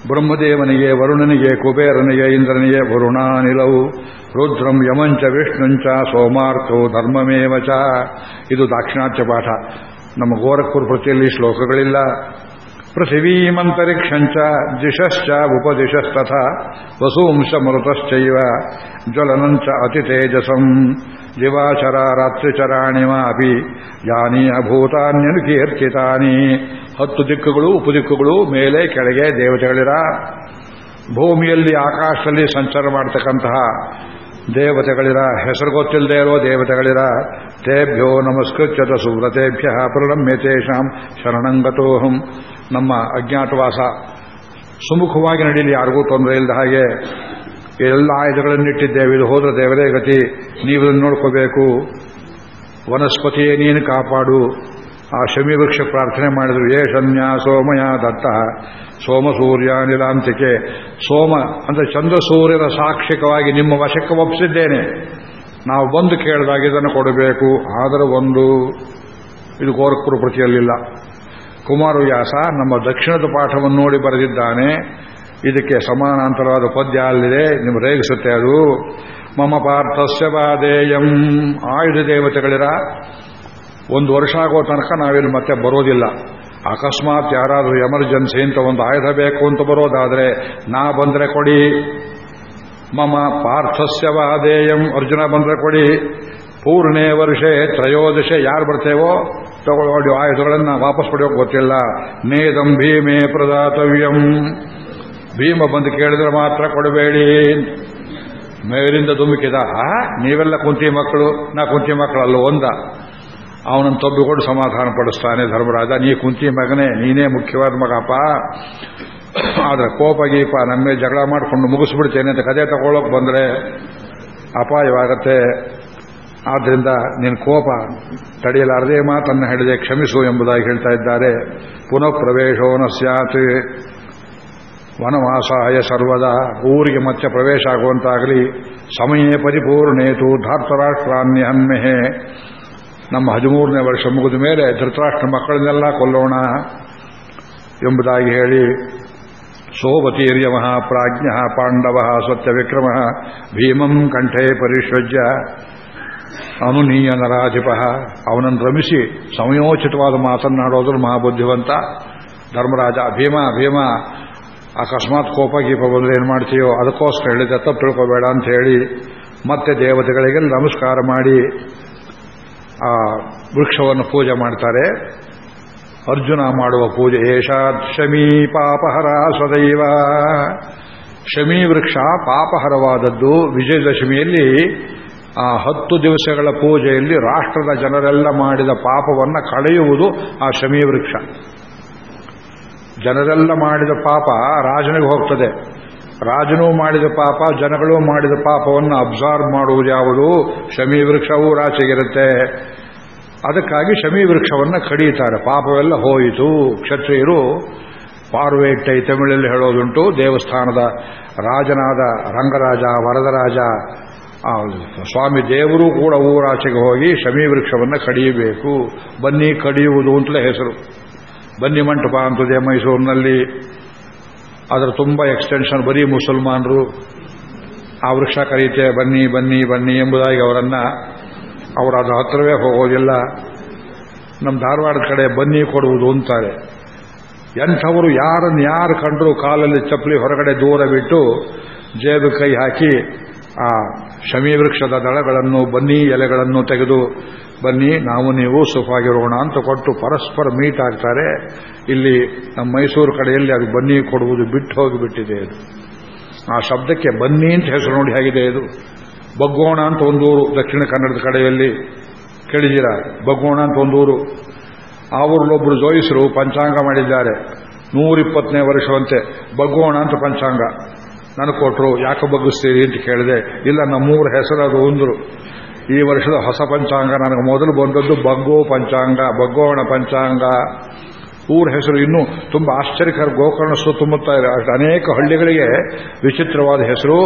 ಬ್ರಹ್ಮದೇವನಿಗೆ ವರುಣನಿಗೆ ಕುಬೇರನಿಗೆ ಇಂದ್ರನಿಗೆ ವರುಣಾನಿಲವು. ರುದ್ರಂ ಯಮಂಚ ವಿಷ್ಣುಂಚ ಸೋಮಾರ್ಥೋ ಧರ್ಮಮೇವಚ ಇದು ದಾಕ್ಷಿಣಾತ್ಯ ಪಾಠ. ನಮ್ಮ ಗೋರಖ್ಪುರ್ ಪ್ರತಿಯಲ್ಲಿ ಶ್ಲೋಕಗಳಿಲ್ಲ. ಪೃಥಿವೀಮಂತರಿಕ್ಷಂಚ ದಿಶಶ್ಚ ಉಪದಿಶಸ್ತಥ ವಸೂಂಶ ಮೃತಶ್ಚೈವ ಜ್ವಲನಂಚ ಅತಿತೇಜಸಂ. ದಿವಾಚರ ರಾತ್ರಿಚರಾಣಿಮಾಪಿ ಯಾನಿ ಅಭೂತಾನ್ಯನು ಕೀರ್ತಿತಾನಿ ಹತ್ತು ದಿಕ್ಕುಗಳು ಉಪದಿಕ್ಕುಗಳು ಮೇಲೆ, ಕೆಳಗೆ, ದೇವತೆಗಳಿರ? ಭೂಮಿಯಲ್ಲಿ, ಆಕಾಶದಲ್ಲಿ ಸಂಚಾರ ಮಾಡತಕ್ಕಂತಹ ದೇವತೆಗಳಿರ? ಹೆಸರು ಗೊತ್ತಿಲ್ಲದೆ ಇರೋ ದೇವತೆಗಳಿರ? ತೇಭ್ಯೋ ನಮಸ್ಕೃತ್ಯತ ಸುವ್ರತೇಭ್ಯ ಪ್ರಣಮ್ಯತೇಷಾಂ ಶರಣಂಗತೋಹಂ ನಮ್ಮ ಅಜ್ಞಾತವಾಸ ಸುಮುಖವಾಗಿ ನಡೀಲಿ, ಯಾರಿಗೂ ತೊಂದರೆ ಇಲ್ಲದ ಹಾಗೆ ಎಲ್ಲ ಆಯುಧಗಳನ್ನಿಟ್ಟಿದ್ದೇವೆ ಇದು ಹೋದ್ರೆ ದೇವರೇ ಗತಿ. ನೀವು ನೋಡ್ಕೋಬೇಕು. ವನಸ್ಪತಿಯೇ ನೀನು ಕಾಪಾಡು. ಆ ಶಮಿ ವೃಕ್ಷ ಪ್ರಾರ್ಥನೆ ಮಾಡಿದ್ರು. ಏ ಶನ್ಯ ಸೋಮಯ ದತ್ತ. ಸೋಮ ಸೂರ್ಯ ನಿಲಾಂತಿಕೆ ಸೋಮ ಅಂದ್ರೆ ಚಂದ್ರ ಸೂರ್ಯರ ಸಾಕ್ಷಿಕವಾಗಿ ನಿಮ್ಮ ವಶಕ್ಕೆ ಒಪ್ಪಿಸಿದ್ದೇನೆ ನಾವು ಬಂದು ಕೇಳಿದಾಗ ಇದನ್ನು ಕೊಡಬೇಕು. ಆದರೆ ಒಂದು, ಇದು ಗೋರಖ್ಪುರ ಪ್ರತಿಯಲ್ಲಿಲ್ಲ. ಕುಮಾರವ್ಯಾಸ ನಮ್ಮ ದಕ್ಷಿಣದ ಪಾಠವನ್ನು ನೋಡಿ ಬರೆದಿದ್ದಾನೆ. ಇದಕ್ಕೆ ಸಮಾನಾಂತರವಾದ ಪದ್ಯ ಅಲ್ಲಿದೆ. ನಿಮ್ಗೆ ರೇಗಿಸುತ್ತೆ ಅದು. ಮಮ ಪಾರ್ಥಸ್ಯ ಬಾದೇಯಂ ಆಯುಧ ದೇವತೆಗಳಿರ ಒಂದು ವರ್ಷ ಆಗೋ ತನಕ ನಾವಿಲ್ಲಿ ಮತ್ತೆ ಬರೋದಿಲ್ಲ. ಅಕಸ್ಮಾತ್ ಯಾರಾದರೂ ಎಮರ್ಜೆನ್ಸಿ ಅಂತ ಒಂದು ಆಯುಧ ಬೇಕು ಅಂತ ಬರೋದಾದರೆ ನಾ ಬಂದ್ರೆ ಕೊಡಿ. ಮಮ ಪಾರ್ಥಸ್ಯವಾದೇಯಂ ಅರ್ಜುನ ಬಂದ್ರೆ ಕೊಡಿ. ಪೂರ್ಣೇ ವರ್ಷ, ತ್ರಯೋದಶೆ, ಯಾರು ಬರ್ತೇವೋ ತಗೊಳ್ಳೋ ಆಯುಧಗಳನ್ನು ವಾಪಸ್ ಪಡೆಯೋಕೆ ಗೊತ್ತಿಲ್ಲ. ನೇದಂ ಭೀಮೆ ಪ್ರದಾತವ್ಯಂ. ಭೀಮ ಬಂದು ಕೇಳಿದ್ರೆ ಮಾತ್ರ ಕೊಡಬೇಡಿ. ಮೇಲಿಂದ ಧುಮುಕಿದ ನೀವೆಲ್ಲ ಕುಂತಿ ಮಕ್ಕಳು, ನಾ ಕುಂತಿ ಮಕ್ಕಳಲ್ಲ ಒಂದ. ಅವನನ್ನು ತಬ್ಬಿಕೊಂಡು ಸಮಾಧಾನ ಪಡಿಸ್ತಾನೆ ಧರ್ಮರಾಜ. ನೀ ಕುಂತಿ ಮಗನೇ, ನೀನೇ ಮುಖ್ಯವಾದ ಮಗಪ್ಪ ಆದರೆ ಕೋಪ ಗೀಪ ನಮ್ಮ ಜಗಳ ಮಾಡಿಕೊಂಡು ಮುಗಿಸ್ಬಿಡ್ತೇನೆ ಅಂತ ಕದೆ ತಗೊಳ್ಳೋಕೆ ಬಂದರೆ ಅಪಾಯವಾಗತ್ತೆ. ಆದ್ದರಿಂದ ನಿನ್ನ ಕೋಪ ತಡೆಯಲಾರದೆ ಮಾತನ್ನು ಹೇಳಿದೆ, ಕ್ಷಮಿಸು ಎಂಬುದಾಗಿ ಹೇಳ್ತಾ ಇದ್ದಾರೆ. ಪುನಃ ಪ್ರವೇಶೋನ ಸ್ಯಾತ್. ವನವಾಸಾಯ ಸರ್ವದ. ಊರಿಗೆ ಮತ್ತೆ ಪ್ರವೇಶ ಆಗುವಂತಾಗಲಿ, ಸಮಯೇ ಪರಿಪೂರ್ಣೇತು ಧಾರ್ತರಾಷ್ಟ್ರಾನ್ಯಹನ್ಮೆಹೆ ನಮ್ಮ ಹದಿಮೂರನೇ ವರ್ಷ ಮುಗಿದ ಮೇಲೆ ಧೃತರಾಷ್ಟ್ರ ಮಕ್ಕಳನ್ನೆಲ್ಲ ಕೊಲ್ಲೋಣ ಎಂಬುದಾಗಿ ಹೇಳಿ ಸೋವತೀರ್ಯ ಮಹಾಪ್ರಾಜ್ಞ ಪಾಂಡವ ಸತ್ಯ ವಿಕ್ರಮ ಭೀಮಂ ಕಂಠೆ ಪರಿಶ್ವಜ್ಯ ಅನುನೀಯ ನರಾಧಿಪ. ಅವನನ್ನು ರಮಿಸಿ ಸಮಯೋಚಿತವಾದ ಮಾತನ್ನಾಡೋದ್ರ ಮಹಾಬುದ್ಧಿವಂತ ಧರ್ಮರಾಜ ಭೀಮ ಭೀಮ ಅಕಸ್ಮಾತ್ ಕೋಪ ಗೀಪ ಬಂದ್ರೆ ಏನು ಮಾಡ್ತೀಯೋ, ಅದಕ್ಕೋಸ್ಕರ ಹೇಳಿದೆ ತಪ್ಪು ತಿಳ್ಕೋಬೇಡ ಅಂತ ಹೇಳಿ ಮತ್ತೆ ದೇವತೆಗಳಿಗೆ ನಮಸ್ಕಾರ ಮಾಡಿ ಆ ವೃಕ್ಷವನ್ನು ಪೂಜೆ ಮಾಡ್ತಾರೆ. ಅರ್ಜುನ ಮಾಡುವ ಪೂಜೆ ಏಷಾ ಶಮೀ ಪಾಪಹರ ಸದೈವ ಶಮೀ ವೃಕ್ಷ ಪಾಪಹರವಾದದ್ದು ವಿಜಯದಶಮಿಯಲ್ಲಿ ಆ ಹತ್ತು ದಿವಸಗಳ ಪೂಜೆಯಲ್ಲಿ ರಾಷ್ಟ್ರದ ಜನರೆಲ್ಲ ಮಾಡಿದ ಪಾಪವನ್ನು ಕಳೆಯುವುದು ಆ ಶಮೀ ವೃಕ್ಷ. ಜನರೆಲ್ಲ ಮಾಡಿದ ಪಾಪ ರಾಜನಿಗೆ ಹೋಗ್ತದೆ. ರಾಜನೂ ಮಾಡಿದ ಪಾಪ, ಜನಗಳು ಮಾಡಿದ ಪಾಪವನ್ನು ಅಬ್ಸಾರ್ವ್ ಮಾಡುವುದು ಯಾವುದು? ಶಮಿ ವೃಕ್ಷವೂ ರಾಚೆಗಿರುತ್ತೆ. ಅದಕ್ಕಾಗಿ ಶಮಿ ವೃಕ್ಷವನ್ನು ಕಡಿಯುತ್ತಾರೆ ಪಾಪವೆಲ್ಲ ಹೋಯಿತು. ಕ್ಷತ್ರಿಯರು ಪಾರ್ವೇಟ್ಟೈ ತಮಿಳಲ್ಲಿ ಹೇಳೋದುಂಟು, ದೇವಸ್ಥಾನದ ರಾಜನಾದ ರಂಗರಾಜ, ವರದರಾಜ ಸ್ವಾಮಿ ದೇವರು ಕೂಡ ಊರಾಚೆಗೆ ಹೋಗಿ ಶಮಿ ವೃಕ್ಷವನ್ನು ಕಡಿಯಬೇಕು. ಬನ್ನಿ ಕಡಿಯುವುದು ಅಂತಲೇ ಹೆಸರು. ಬನ್ನಿ ಮಂಟಪ ಅಂತದೆ ಮೈಸೂರಿನಲ್ಲಿ. ಅದರ ತುಂಬ ಎಕ್ಸ್ಟೆನ್ಷನ್ ಬರೀ ಮುಸಲ್ಮಾನರು, ಆ ವೃಕ್ಷ ಕರೀತೆ, ಬನ್ನಿ ಬನ್ನಿ ಬನ್ನಿ ಎಂಬುದಾಗಿ ಅವರನ್ನ ಅವರು ಅದು ಹತ್ರವೇ ಹೋಗೋದಿಲ್ಲ. ನಮ್ಮ ಧಾರವಾಡದ ಕಡೆ ಬನ್ನಿ ಕೊಡುವುದು ಅಂತಾರೆ. ಎಂಥವರು ಯಾರನ್ನು ಯಾರು ಕಂಡರೂ ಕಾಲಲ್ಲಿ ಚಪ್ಪಲಿ ಹೊರಗಡೆ ದೂರ ಬಿಟ್ಟು ಜೇಬು ಕೈ ಹಾಕಿ, ಆ ಶಮಿ ವೃಕ್ಷದ ದಳಗಳನ್ನು ಬನ್ನಿ, ಎಲೆಗಳನ್ನು ತೆಗೆದು ಬನ್ನಿ, ನಾವು ನೀವು ಸುಖವಾಗಿರೋಣ ಅಂತ ಕೊಟ್ಟು ಪರಸ್ಪರ ಮೀಟ್ ಆಗ್ತಾರೆ. ಇಲ್ಲಿ ನಮ್ಮ ಮೈಸೂರು ಕಡೆಯಲ್ಲಿ ಅದು ಬನ್ನಿ ಕೊಡುವುದು ಬಿಟ್ಟು ಹೋಗಿಬಿಟ್ಟಿದೆ ಇದು ಆ ಶಬ್ದಕ್ಕೆ ಬನ್ನಿ ಅಂತ ಹೆಸರು ನೋಡಿ ಹೇಗಿದೆ ಇದು. ಬಗ್ಗೋಣ ಅಂತ ಒಂದೂರು ದಕ್ಷಿಣ ಕನ್ನಡದ ಕಡೆಯಲ್ಲಿ ಕೇಳಿದಿರ ಬಗ್ಗೋಣ ಅಂತ ಒಂದೂರು ಆ ಊರಲ್ಲೊಬ್ಬರು ಜೋಯಿಸರು, ಪಂಚಾಂಗ ಮಾಡಿದ್ದಾರೆ. ನೂರಿಪ್ಪತ್ತನೇ ವರ್ಷವಂತೆ. ಬಗ್ಗೋಣ ಅಂತ ಪಂಚಾಂಗ. ನನಗೆ ಕೊಟ್ಟರು ಯಾಕೆ ಬಗ್ಗಿಸ್ತೀರಿ ಅಂತ ಕೇಳಿದೆ. ಇಲ್ಲ, ನಮ್ಮೂರ ಹೆಸರು ಅದು ಒಂದರು. ಈ ವರ್ಷದ ಹೊಸ ಪಂಚಾಂಗ, ನನಗೆ ಮೊದಲು ಬಂದದ್ದು ಬಗ್ಗೋ ಪಂಚಾಂಗ, ಬಗ್ಗೋಣ ಪಂಚಾಂಗ. ಊರ ಹೆಸರು ಇನ್ನೂ ತುಂಬ ಆಶ್ಚರ್ಯಕರ ಗೋಕರ್ಣ ಸುತ್ತಮುತ್ತ ಅನೇಕ ಹಳ್ಳಿಗಳಿಗೆ ವಿಚಿತ್ರವಾದ ಹೆಸರು.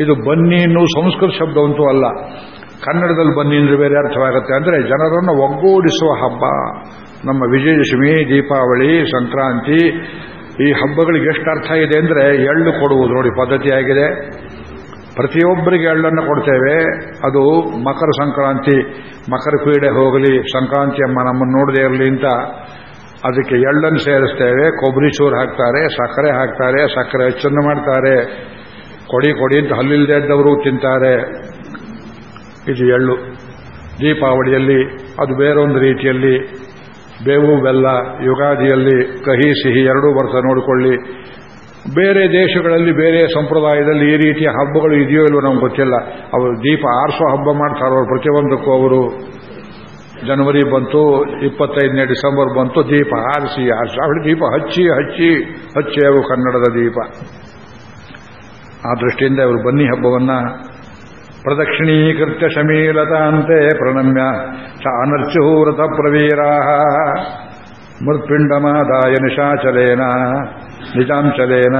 ಇದು ಬನ್ನಿ ಇನ್ನೂ ಸಂಸ್ಕೃತ ಶಬ್ದವಂತೂ ಅಲ್ಲ. ಕನ್ನಡದಲ್ಲಿ ಬನ್ನಿ ಅಂದ್ರೆ ಬೇರೆ ಅರ್ಥವಾಗುತ್ತೆ. ಅಂದರೆ ಜನರನ್ನು ಒಗ್ಗೂಡಿಸುವ ಹಬ್ಬ. ನಮ್ಮ ವಿಜಯದಶಮಿ, ದೀಪಾವಳಿ, ಸಂಕ್ರಾಂತಿ ಈ ಹಬ್ಬಗಳಿಗೆ ಎಷ್ಟು ಅರ್ಥ ಇದೆ ಅಂದರೆ ಎಳ್ಳು ಕೊಡುವುದು ನೋಡಿ ಪದ್ಧತಿಯಾಗಿದೆ ಪ್ರತಿಯೊಬ್ಬರಿಗೆ ಎಳ್ಳನ್ನು ಕೊಡ್ತೇವೆ. ಅದು ಮಕರ ಸಂಕ್ರಾಂತಿ. ಮಕರ ಪೀಡೆ ಹೋಗಲಿ, ಸಂಕ್ರಾಂತಿ ಅಮ್ಮ ನಮ್ಮನ್ನು ನೋಡದೇ ಇರಲಿ ಅಂತ ಅದಕ್ಕೆ ಎಳ್ಳನ್ನು ಸೇರಿಸ್ತೇವೆ. ಕೊಬ್ಬರಿ ಚೂರು ಹಾಕ್ತಾರೆ, ಸಕ್ಕರೆ ಹಾಕ್ತಾರೆ, ಸಕ್ಕರೆ ಹೆಚ್ಚನ್ನು ಮಾಡ್ತಾರೆ. ಕೊಡಿ ಕೊಡಿ ಅಂತ ಹಲ್ಲಿಲ್ಲದೆ ಇದ್ದವರು ತಿಂತಾರೆ. ಇದು ಎಳ್ಳು. ದೀಪಾವಳಿಯಲ್ಲಿ ಅದು ಬೇರೊಂದು ರೀತಿಯಲ್ಲಿ ಬೇವು ಬೆಲ್ಲ ಯುಗಾದಿಯಲ್ಲಿ ಕಹಿ ಸಿಹಿ ಎರಡೂ ವರ್ಷ ನೋಡಿಕೊಳ್ಳಿ. ಬೇರೆ ದೇಶಗಳಲ್ಲಿ, ಬೇರೆ ಸಂಪ್ರದಾಯದಲ್ಲಿ ಈ ರೀತಿಯ ಹಬ್ಬಗಳು ಇದೆಯೋ ಇಲ್ಲವೋ ನಮ್ಗೆ ಗೊತ್ತಿಲ್ಲ. ಅವರು ದೀಪ ಆರಿಸೋ ಹಬ್ಬ ಮಾಡ್ತಾರೆ ಅವರು ಪ್ರತಿಯೊಂದಕ್ಕೂ ಅವರು. ಜನವರಿ ಬಂತು, ಇಪ್ಪತ್ತೈದನೇ ಡಿಸೆಂಬರ್ ಬಂತು, ದೀಪ ಆರಿಸಿ ಆರಿಸಿ. ದೀಪ ಹಚ್ಚಿ ಹಚ್ಚಿ ಹಚ್ಚಿ ಅವು ಕನ್ನಡದ ದೀಪ. ಆ ದೃಷ್ಟಿಯಿಂದ ಇವರು ಬನ್ನಿ ಹಬ್ಬವನ್ನು. ಪ್ರದಕ್ಷಿಣೀಕೃತ್ಯ ಶಮೀಲತಾಂತೆ ಪ್ರಣಮ್ಯ च ಪ್ರವೀರಾ ಮೃತ್ಪಿಂಡಮಾದಾಯ ನಿಶಾಚಲೇನ ನಿಜಾಂಚಲೇನ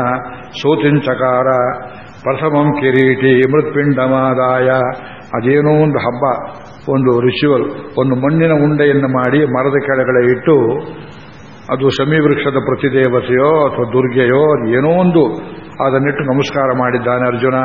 ಸೂತಿಂಚಕಾರ ಪ್ರಥಮಂ ಕಿರೀಟಿ ಮೃತ್ಪಿಂಡಮಾದಾಯ ಅದೇನೋ ಒಂದು ಹಬ್ಬ, ಒಂದು ರಿಚುವಲ್ ಒಂದು ಮಣ್ಣಿನ ಉಂಡೆಯನ್ನು ಮಾಡಿ ಮರದ ಕೆಳಗಡೆ ಇಟ್ಟು, ಅದು ವೃಕ್ಷದ ಪ್ರತಿದೇವತೆಯೋ ಅಥವಾ ದುರ್ಗೆಯೋ ಏನೋ ಒಂದು ಅದನ್ನಿಟ್ಟು ನಮಸ್ಕಾರ ಮಾಡಿದ್ದಾನೆ ಅರ್ಜುನ.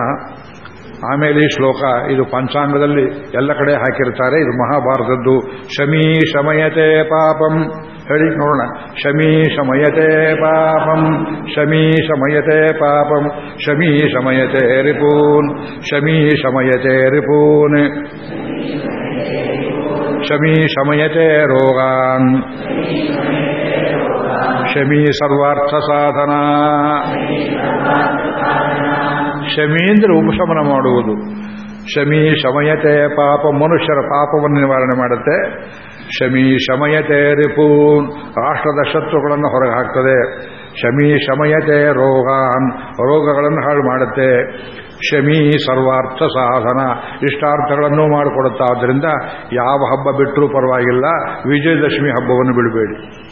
ಆಮೇಲೆ ಈ ಶ್ಲೋಕ, ಇದು ಪಂಚಾಂಗದಲ್ಲಿ ಎಲ್ಲ ಕಡೆ ಹಾಕಿರ್ತಾರೆ ಇದು ಮಹಾಭಾರತದ್ದು. ಶಮೀ ಶಮಯತೆ ಪಾಪಂ. ಹೇಳಿ ನೋಡೋಣ. ಶಮೀ ಶಮಯತೆ ಪಾಪಂ. ಶಮೀ ಶಮಯತೆ ಪಾಪಂ. ಶಮೀ ಶಮಯತೆ ರಿಪೂನ್. ಶಮೀ ಶಮಯತೆ ರಿಪೂನ್. ಶಮೀ ಶಮಯತೆ ರೋಗಾನ್. ಶಮೀ ಸರ್ವಾರ್ಥ ಸಾಧನಾ. ಶಮೀಂದ್ರ ಉಪಶಮನ ಮಾಡುವುದು. ಶಮಿ ಶಮಯತೆ ಪಾಪ, ಮನುಷ್ಯರ ಪಾಪವನ್ನು ನಿವಾರಣೆ ಮಾಡುತ್ತೆ. ಶಮಿ ಶಮಯತೆ ರಿಪೂನ್ ರಾಷ್ಟ್ರದ ಶತ್ರುಗಳನ್ನು ಹೊರಗೆ ಹಾಕ್ತದೆ ಶಮಿ ಶಮಯತೆ ರೋಗಾನ್, ರೋಗಗಳನ್ನು ಹಾಳು ಮಾಡುತ್ತೆ. ಶಮಿ ಸರ್ವಾರ್ಥ ಸಾಧನ, ಇಷ್ಟಾರ್ಥಗಳನ್ನು ಮಾಡಿಕೊಡುತ್ತಾ ಆದ್ದರಿಂದ ಯಾವ ಹಬ್ಬ ಬಿಟ್ಟರೂ ಪರವಾಗಿಲ್ಲ, ವಿಜಯದಶಮಿ ಹಬ್ಬವನ್ನು ಬಿಡಬೇಡಿ.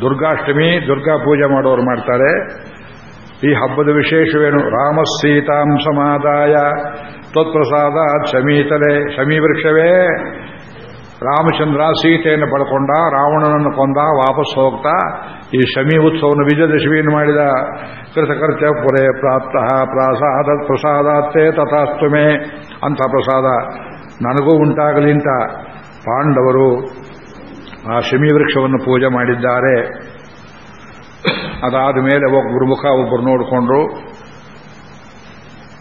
ದುರ್ಗಾಷ್ಟಮಿ, ದುರ್ಗಾ ಪೂಜೆ ಮಾಡೋರು ಮಾಡ್ತಾರೆ. ಈ ಹಬ್ಬದ ವಿಶೇಷವೇನು? ರಾಮ ಸೀತಾಂ ಸಮಾದಾಯ. ತತ್ಪ್ರಸಾದ ಶಮೀತಲೆ ಶಮೀ ವೃಕ್ಷವೇ ರಾಮಚಂದ್ರ ಸೀತೆಯನ್ನು ಪಡ್ಕೊಂಡ, ರಾವಣನನ್ನು ಕೊಂದ, ವಾಪಸ್ ಹೋಗ್ತಾ, ಈ ಶಮಿ ಉತ್ಸವವನ್ನು ವಿಜಯದಶಮಿಯನ್ನು ಮಾಡಿದ. ಕೃತಕರ್ತ್ಯ ಪುರೇ ಪ್ರಾಪ್ತ ಪ್ರಸಾದ ಪ್ರಸಾದಾತ್ತೇ ತಥಾಸ್ತುಮೆ. ಅಂತ ಪ್ರಸಾದ ನನಗೂ ಉಂಟಾಗಲಿ ಅಂತ ಪಾಂಡವರು ಆ ಶಮಿ ವೃಕ್ಷವನ್ನು ಪೂಜೆ ಮಾಡಿದ್ದಾರೆ. ಅದಾದ ಮೇಲೆ ಒಬ್ಬರು ಮುಖ ಒಬ್ಬರು ನೋಡಿಕೊಂಡ್ರು.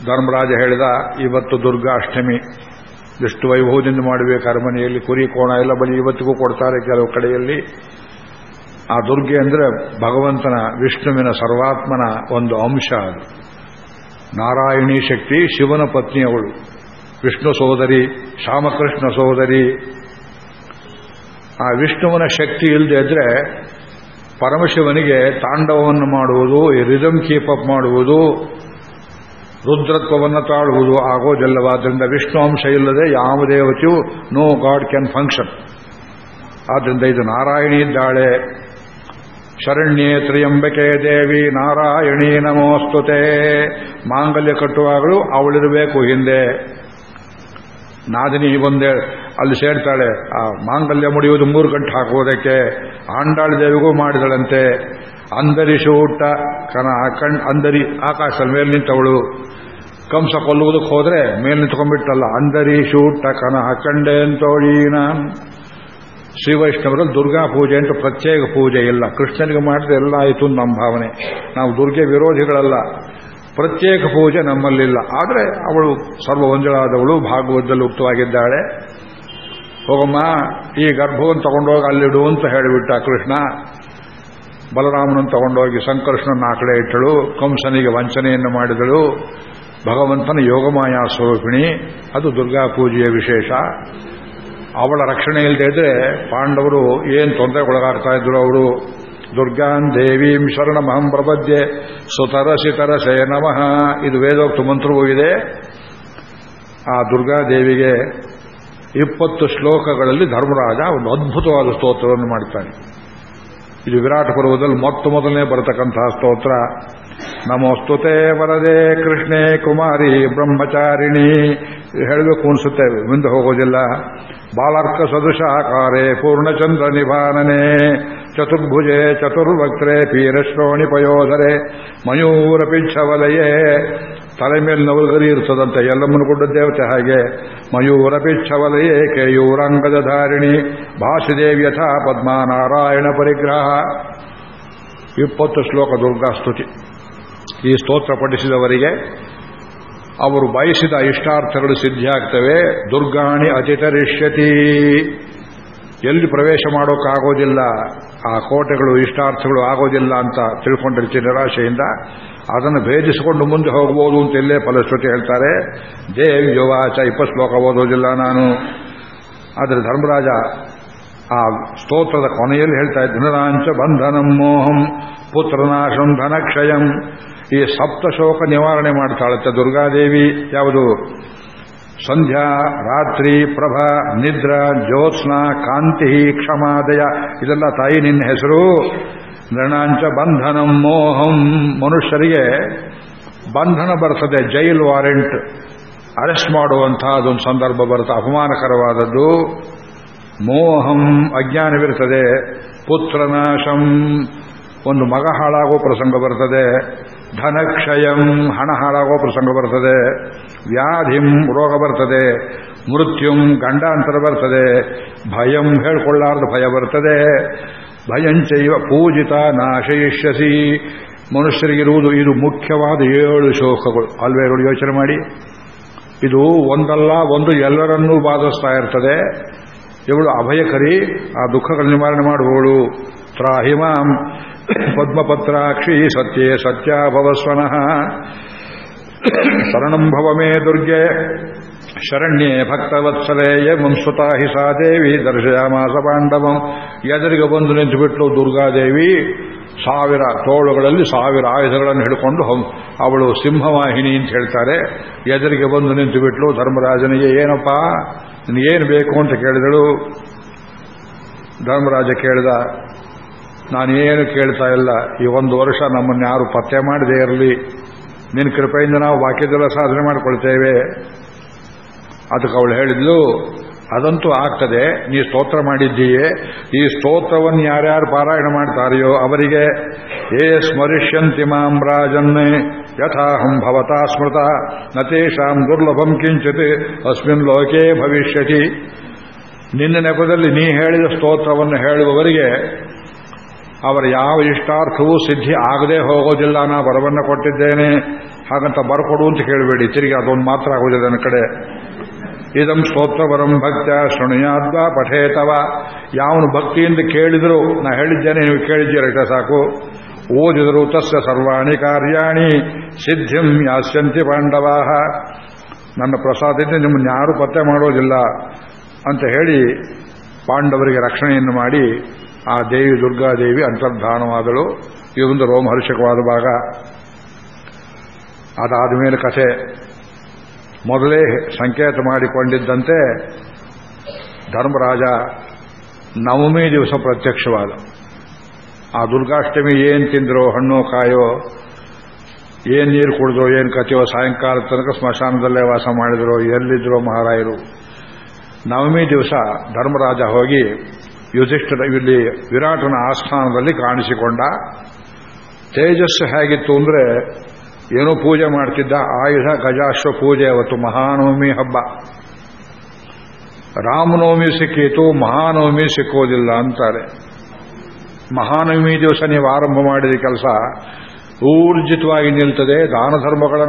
ಧರ್ಮರಾಜ ಹೇಳಿದ, ಇವತ್ತು ದುರ್ಗಾಷ್ಟಮಿ ಎಷ್ಟು ವೈಭವದಿಂದ ಮಾಡಬೇಕು ಅರಮನೆಯಲ್ಲಿ ಕುರಿ, ಕೋಣ ಎಲ್ಲ ಬಲಿ ಇವತ್ತಿಗೂ ಕೊಡ್ತಾರೆ ಕೆಲವು ಕಡೆಯಲ್ಲಿ. ಆ ದುರ್ಗೆ ಅಂದರೆ ಭಗವಂತನ, ವಿಷ್ಣುವಿನ ಸರ್ವಾತ್ಮನ ಒಂದು ಅಂಶ ಅದು. ನಾರಾಯಣಿ ಶಕ್ತಿ ಶಿವನ ಪತ್ನಿಯವಳು ವಿಷ್ಣು ಸೋದರಿ ಶ್ಯಾಮಕೃಷ್ಣ ಸೋದರಿ ಆ ವಿಷ್ಣುವಿನ ಶಕ್ತಿ ಇಲ್ಲದೆ ಇದ್ರೆ ಪರಮಶಿವನಿಗೆ ತಾಂಡವವನ್ನು ಮಾಡುವುದು ರಿದಮ್ ಕೀಪ್ ಅಪ್ ಮಾಡುವುದು, ರುದ್ರತ್ವವನ್ನು ತಾಳುವುದು ಆಗೋದಿಲ್ಲವಾದ್ದರಿಂದ ವಿಷ್ಣು ಅಂಶ ಇಲ್ಲದೆ ಯಾವ ದೇವತೆಯು ನೋ ಗಾಡ್ ಕ್ಯಾನ್ ಫಂಕ್ಷನ್ ಆದ್ದರಿಂದ ಇದು ನಾರಾಯಣಿ ಇದ್ದಾಳೆ. ಶರಣ್ಯೇ ತ್ರಿಯಂಬಕೆ ದೇವಿ, ನಾರಾಯಣಿ ನಮೋಸ್ತುತೆ ಮಾಂಗಲ್ಯ ಕಟ್ಟುವಾಗಲೂ ಅವಳಿರಬೇಕು ಹಿಂದೆ. ನಾದಿನಿ ಒಂದೇ ಅಲ್ಲಿ ಸೇರ್ತಾಳೆ, ಆ ಮಾಂಗಲ್ಯ ಮುಡಿಯುವುದು ಮೂರು ಗಂಟೆ ಹಾಕುವುದಕ್ಕೆ, ಆಂಡಾಳ ದೇವಿಗೂ ಮಾಡಿದಳಂತೆ. ಅಂದರಿ ಶೂಟ ಕನ ಕಣ್, ಅಂದರಿ ಆಕಾಶ ಮೇಲೆ ನಿಂತವಳು. ಕಂಸ ಕೊಲ್ಲುವುದಕ್ಕೆ ಹೋದ್ರೆ ಮೇಲೆ ನಿಂತ್ಕೊಂಡ್ಬಿಟ್ಟಲ್ಲ, ಅಂದರಿ ಶೂಟ ಕನ ಹಾಕಂಡೆ ಅಂತೋಳೀನ ಶ್ರೀ ವೈಷ್ಣವರಲ್ಲಿ ದುರ್ಗಾ ಪೂಜೆ ಅಂತ ಪ್ರತ್ಯೇಕ ಪೂಜೆ ಇಲ್ಲ. ಕೃಷ್ಣನಿಗೆ ಮಾಡಿದ್ರೆ ಎಲ್ಲ ಆಯಿತು ನಮ್ಮ ಭಾವನೆ. ನಾವು ದುರ್ಗೆ ವಿರೋಧಿಗಳಲ್ಲ. ಪ್ರತ್ಯೇಕ ಪೂಜೆ ನಮ್ಮಲ್ಲಿಲ್ಲ. ಆದರೆ ಅವಳು ಸರ್ವವಂಜಳಾದವಳು ಭಾಗವತದಲ್ಲಿ ಉಕ್ತವಾಗಿದ್ದಾಳೆ. ಹೋಗಮ್ಮ, ಈ ಗರ್ಭವನ್ನು ತಗೊಂಡೋಗಿ ಅಲ್ಲಿಡು ಅಂತ ಹೇಳಿಬಿಟ್ಟ ಕೃಷ್ಣ. ಬಲರಾಮನನ್ನು ತಗೊಂಡೋಗಿ ಸಂಕರ್ಷಣನ ಆ ಕಡೆ ಇಟ್ಟಳು. ಕಂಸನಿಗೆ ವಂಚನೆಯನ್ನು ಮಾಡಿದಳು. ಭಗವಂತನ ಯೋಗಮಾಯ ಸ್ವರೂಪಿಣಿ ಅದು ದುರ್ಗಾ ಪೂಜೆಯ ವಿಶೇಷ. ಅವಳ ರಕ್ಷಣೆ ಇಲ್ಲದೆ ಇದ್ರೆ ಪಾಂಡವರು ಏನು ತೊಂದರೆಗೊಳಗಾಗ್ತಾ ಇದ್ರು ಅವರು? ದುರ್ಗಾನ್ ದೇವೀಂ ಶರಣಮಹಂ ಪ್ರಪದ್ಯೆ. ಸುತರಸಿ ತರಸೆ ನಮಃ. ಇದು ವೇದೋಕ್ತ ಮಂತ್ರವೂ ಇದೆ. ಆ ದುರ್ಗಾದೇವಿಗೆ ಇಪ್ಪತ್ತು ಶ್ಲೋಕಗಳಲ್ಲಿ ಧರ್ಮರಾಜ ಒಂದು ಅದ್ಭುತವಾದ ಸ್ತೋತ್ರವನ್ನು ಮಾಡ್ತಾನೆ ಇದು ವಿರಾಟ ಪರ್ವದಲ್ಲಿ ಮೊತ್ತ ಮೊದಲನೇ ಬರತಕ್ಕಂತಹ ಸ್ತೋತ್ರ. ನಮೋಸ್ತುತೆ ವರದೆ ಕೃಷ್ಣೇ ಕುಮಾರಿ ಬ್ರಹ್ಮಚಾರಿಣಿ. ಹೇಳಬೇಕು ಅನ್ಸುತ್ತೆ ಮುಂದೆ ಹೋಗೋದಿಲ್ಲ. ಬಾಲರ್ಕ ಸದೃಶಾಕಾರೆ ಪೂರ್ಣಚಂದ್ರ ನಿಭಾನನೆ. ಚತುರ್ಭುಜೆ ಚತುರ್ವಕ್ತ್ರೆ ಪೀರಶ್ರೋಣಿ ಪಯೋಧರೆ ಮಯೂರ ಪಿಚ್ಛವಲಯೇ ತಲೆ ಮೇಲೆ ನವಲ್ಗರಿ ಇರ್ತದಂತೆ ಎಲ್ಲಮ್ಮನ ಗುಡ್ಡ ದೇವತೆ ಹಾಗೆ. ಮಯೂರ ಪಿಚ್ಛವಲಯೇ ಕೇಯೂರಾಂಗದ ಧಾರಿಣಿ. ಭಾಷಿದೇವಿ ಯಥಾ ಪದ್ಮ ನಾರಾಯಣ ಪರಿಗ್ರಹ. ಇಪ್ಪತ್ತು ಶ್ಲೋಕ ದುರ್ಗಾಸ್ತುತಿ ಈ ಸ್ತೋತ್ರ ಪಠಿಸಿದವರಿಗೆ ಅವರು ಬಯಸಿದ ಇಷ್ಟಾರ್ಥಗಳು ಸಿದ್ಧಿಯಾಗ್ತವೆ. ದುರ್ಗಾಣಿ ಅತಿತರಿಷ್ಯತಿ. ಎಲ್ಲಿ ಪ್ರವೇಶ ಮಾಡೋಕ್ಕಾಗೋದಿಲ್ಲ, ಆ ಕೋಟೆಗಳು, ಇಷ್ಟಾರ್ಥಗಳು ಆಗೋದಿಲ್ಲ ಅಂತ ತಿಳ್ಕೊಂಡಿರ್ತೀನಿ ನಿರಾಶೆಯಿಂದ, ಅದನ್ನು ಭೇದಿಸಿಕೊಂಡು ಮುಂದೆ ಹೋಗಬಹುದು ಅಂತ ಎಲ್ಲೇ ಫಲಶ್ರುತಿ ಹೇಳ್ತಾರೆ. ದೇವಿ ಯೋವಾಚ ಇಪ್ಪ ಶ್ಲೋಕ ಓದೋದಿಲ್ಲ ನಾನು. ಆದರೆ ಧರ್ಮರಾಜ ಆ ಸ್ತೋತ್ರದ ಕೊನೆಯಲ್ಲಿ ಹೇಳ್ತಾ ಧನರಾಂಚ ಬಂಧನಂ ಮೋಹಂ ಪುತ್ರನಾಶಂ ಧನಕ್ಷಯಂ. ಈ ಸಪ್ತ ಶೋಕ ನಿವಾರಣೆ ಮಾಡ್ತಾಳತ್ತೆ ದುರ್ಗಾದೇವಿ. ಯಾವುದು? ಸಂಧ್ಯಾ, ರಾತ್ರಿ, ಪ್ರಭ, ನಿದ್ರ, ಜ್ಯೋತ್ಸ್ನ, ಕಾಂತಿ, ಕ್ಷಮಾದಯ, ಇದೆಲ್ಲ ತಾಯಿ ನಿನ್ನ ಹೆಸರು. ನೃಣಾಂಚ ಬಂಧನಂ ಮೋಹಂ. ಮನುಷ್ಯರಿಗೆ ಬಂಧನ ಬರ್ತದೆ, ಜೈಲ್ ವಾರೆಂಟ್. ಅರೆಸ್ಟ್ ಮಾಡುವಂತಹ ಅದೊಂದು ಸಂದರ್ಭ ಬರುತ್ತೆ, ಅಪಮಾನಕರವಾದದ್ದು. ಮೋಹಂ ಅಜ್ಞಾನವಿರುತ್ತದೆ ಪುತ್ರನಾಶಂ. ಒಂದು ಮಗ ಹಾಳಾಗೋ ಪ್ರಸಂಗ ಬರ್ತದೆ. ಧನಕ್ಷಯಂ ಹಣ ಹಾಳಾಗೋ ಪ್ರಸಂಗ ಬರ್ತದೆ. ವ್ಯಾಧಿಂ ರೋಗ ಬರ್ತದೆ. ಮೃತ್ಯುಂ ಗಂಡಾಂತರ ಬರ್ತದೆ. ಭಯಂ ಹೇಳ್ಕೊಳ್ಳಾರ್ದು ಭಯ ಬರ್ತದೆ. ಭಯಂಚೈವ ಪೂಜಿತ ನಾಶಯಿಷ್ಯಸಿ. ಮನುಷ್ಯರಿಗಿರುವುದು ಇದು ಮುಖ್ಯವಾದ ಏಳು ಶೋಕಗಳು. ಅಲ್ವೇಗಳು ಯೋಚನೆ ಮಾಡಿ. ಇದು ಒಂದಲ್ಲ, ಒಂದು ಎಲ್ಲರನ್ನೂ ಬಾಧಿಸ್ತಾ ಇರ್ತದೆ. ಇವಳು ಅಭಯಕರಿ, ಆ ದುಃಖಗಳ ನಿವಾರಣೆ ಮಾಡುವವಳು ತ್ರಾಹಿಮಾಂ. ಪದ್ಮಪತ್ರಾಕ್ಷಿ ಸತ್ಯೇ ಸತ್ಯ ಭವಸ್ವನಃ ಶರಣಂ ಭವ ಮೇ ದುರ್ಗೆ ಶರಣ್ಯೇ ಭಕ್ತವತ್ಸಲೇ ಯಂ ಸುತಾ ಹಿ ಸಾ ದೇವಿ ದರ್ಶಯಾಮಾಸ ಪಾಂಡವಂ ಎದುರಿಗೆ ಬಂದು ನಿಂತುಬಿಟ್ಲು ದುರ್ಗಾದೇವಿ। ಸಾವಿರ ತೋಳುಗಳಲ್ಲಿ ಸಾವಿರ ಆಯುಧಗಳನ್ನು ಹಿಡ್ಕೊಂಡು ಅವಳು ಸಿಂಹವಾಹಿನಿ ಅಂತ ಹೇಳ್ತಾರೆ। ಎದುರಿಗೆ ಬಂದು ನಿಂತುಬಿಟ್ಲು ಧರ್ಮರಾಜನಿಗೆ, ಏನಪ್ಪ ಏನು ಬೇಕು? ಅಂತ ಕೇಳಿದಳು. ಧರ್ಮರಾಜ ಕೇಳಿದ ನಾನೇನು ಕೇಳ್ತಾ ಇಲ್ಲ. ಈ ಒಂದು ವರ್ಷ ನಮ್ಮನ್ನು ಯಾರು ಪತ್ತೆ ಮಾಡದೇ ಇರಲಿ. ನಿನ್ನ ಕೃಪೆಯಿಂದ ನಾವು ವಾಕ್ಯದೆಲ್ಲ ಸಾಧನೆ ಮಾಡಿಕೊಳ್ತೇವೆ. ಅದಕ್ಕೆ ಅವಳು ಹೇಳಿದ್ಲು, ಅದಂತೂ ಆಗ್ತದೆ. ನೀ ಸ್ತೋತ್ರ ಮಾಡಿದ್ದೀಯೇ. ಈ ಸ್ತೋತ್ರವನ್ನು ಯಾರ್ಯಾರು ಪಾರಾಯಣ ಮಾಡ್ತಾರೆಯೋ ಅವರಿಗೆ ಏ ಸ್ಮರಿಷ್ಯಂತಿ ಮಾಂ ರಾಜನ್ನೇ, ಯಥಾಹಂ ಭವತಾ ಸ್ಮೃತ, ನತೇಷಾಂ ದುರ್ಲಭಂ ಕಿಂಚಿತ್, ಅಸ್ಮಿನ್ ಲೋಕೇ ಭವಿಷ್ಯತಿ. ನಿನ್ನ ನೆಪದಲ್ಲಿ ನೀ ಹೇಳಿದ ಸ್ತೋತ್ರವನ್ನು ಹೇಳುವವರಿಗೆ ಅವರ ಯಾವ ಇಷ್ಟಾರ್ಥವೂ ಸಿದ್ಧಿ ಆಗದೆ ಹೋಗೋದಿಲ್ಲ ನಾ ಬರವನ್ನು ಕೊಟ್ಟಿದ್ದೇನೆ. ಹಾಗಂತ ಬರಕೊಡು ಅಂತ ಕೇಳಬೇಡಿ ತಿರುಗಿ ಅದೊಂದು ಮಾತ್ರ ಆಗೋದಿಲ್ಲ ನನ್ನ ಕಡೆ. ಇದಂ ಸ್ತೋತ್ರವರಂ ಭಕ್ತ ಶೃಣುಯಾದ್ವ ಪಠೇತವ. ಯಾವನು ಭಕ್ತಿಯಿಂದ ಕೇಳಿದ್ರು, ನಾ ಹೇಳಿದ್ದೇನೆ, ನೀವು ಕೇಳಿದ್ದೀರ ಸಾಕು. ಓದಿದರು ತಸ್ಯ ಸರ್ವಾಣಿ ಕಾರ್ಯಾಣಿ. ಸಿದ್ಧಿಂ ಯಾಸ್ಯಂತಿ ಪಾಂಡವಾಹ ನನ್ನ ಪ್ರಸಾದದಿಂದ ನಿಮ್ಮನ್ನು ಯಾರೂ ಪತ್ತೆ ಮಾಡೋದಿಲ್ಲ. ಅಂತ ಹೇಳಿ ಪಾಂಡವರಿಗೆ ರಕ್ಷಣೆಯನ್ನು ಮಾಡಿ ಆ ದೇವಿ ದುರ್ಗಾದೇವಿ ಅಂತರ್ಧಾನವಾದಳು. ಇದೊಂದು ರೋಮಹರ್ಷಕವಾದ ಭಾಗ. ಅದಾದ ಮೇಲೆ ಕಥೆ. ಮೊದಲೇ ಸಂಕೇತ ಮಾಡಿಕೊಂಡಿದ್ದಂತೆ ಧರ್ಮರಾಜ ನವಮಿ ದಿವಸ ಪ್ರತ್ಯಕ್ಷವಾದ. ಆ ದುರ್ಗಾಷ್ಟಮಿ ಏನು ತಿಂದ್ರೋ, ಹಣ್ಣು, ಕಾಯೋ, ಏನು ನೀರು ಕುಡಿದ್ರೋ, ಏನು ಕಥೆಯೋ ಸಾಯಂಕಾಲದ ತನಕ ಸ್ಮಶಾನದಲ್ಲೇ ವಾಸ ಮಾಡಿದ್ರೋ, ಎಲ್ಲಿದ್ರೋ ಮಹಾರಾಯರು. ನವಮಿ ದಿವಸ ಧರ್ಮರಾಜ ಹೋಗಿ ಯುಧಿಷ್ಠರ ಇಲ್ಲಿ ವಿರಾಟನ ಆಸ್ಥಾನದಲ್ಲಿ ಕಾಣಿಸಿಕೊಂಡ. ತೇಜಸ್ಸು ಹೇಗಿತ್ತು ಅಂದರೆ ಏನೋ ಪೂಜೆ ಮಾಡ್ತಿದ್ದ. ಆಯುಧ, ಗಜಾಶ್ವ ಪೂಜೆ ಅವತ್ತು ಮಹಾನವಮಿ ಹಬ್ಬ. ರಾಮನವಮಿ ಸಿಕ್ಕೀತು, ಮಹಾನವಮಿ ಸಿಕ್ಕೋದಿಲ್ಲ ಅಂತಾರೆ. ಮಹಾನವಮಿ ದಿವಸ ನೀವು ಆರಂಭ ಮಾಡಿದ ಕೆಲಸ ಊರ್ಜಿತವಾಗಿ ನಿಲ್ತದೆ, ದಾನ ಧರ್ಮಗಳ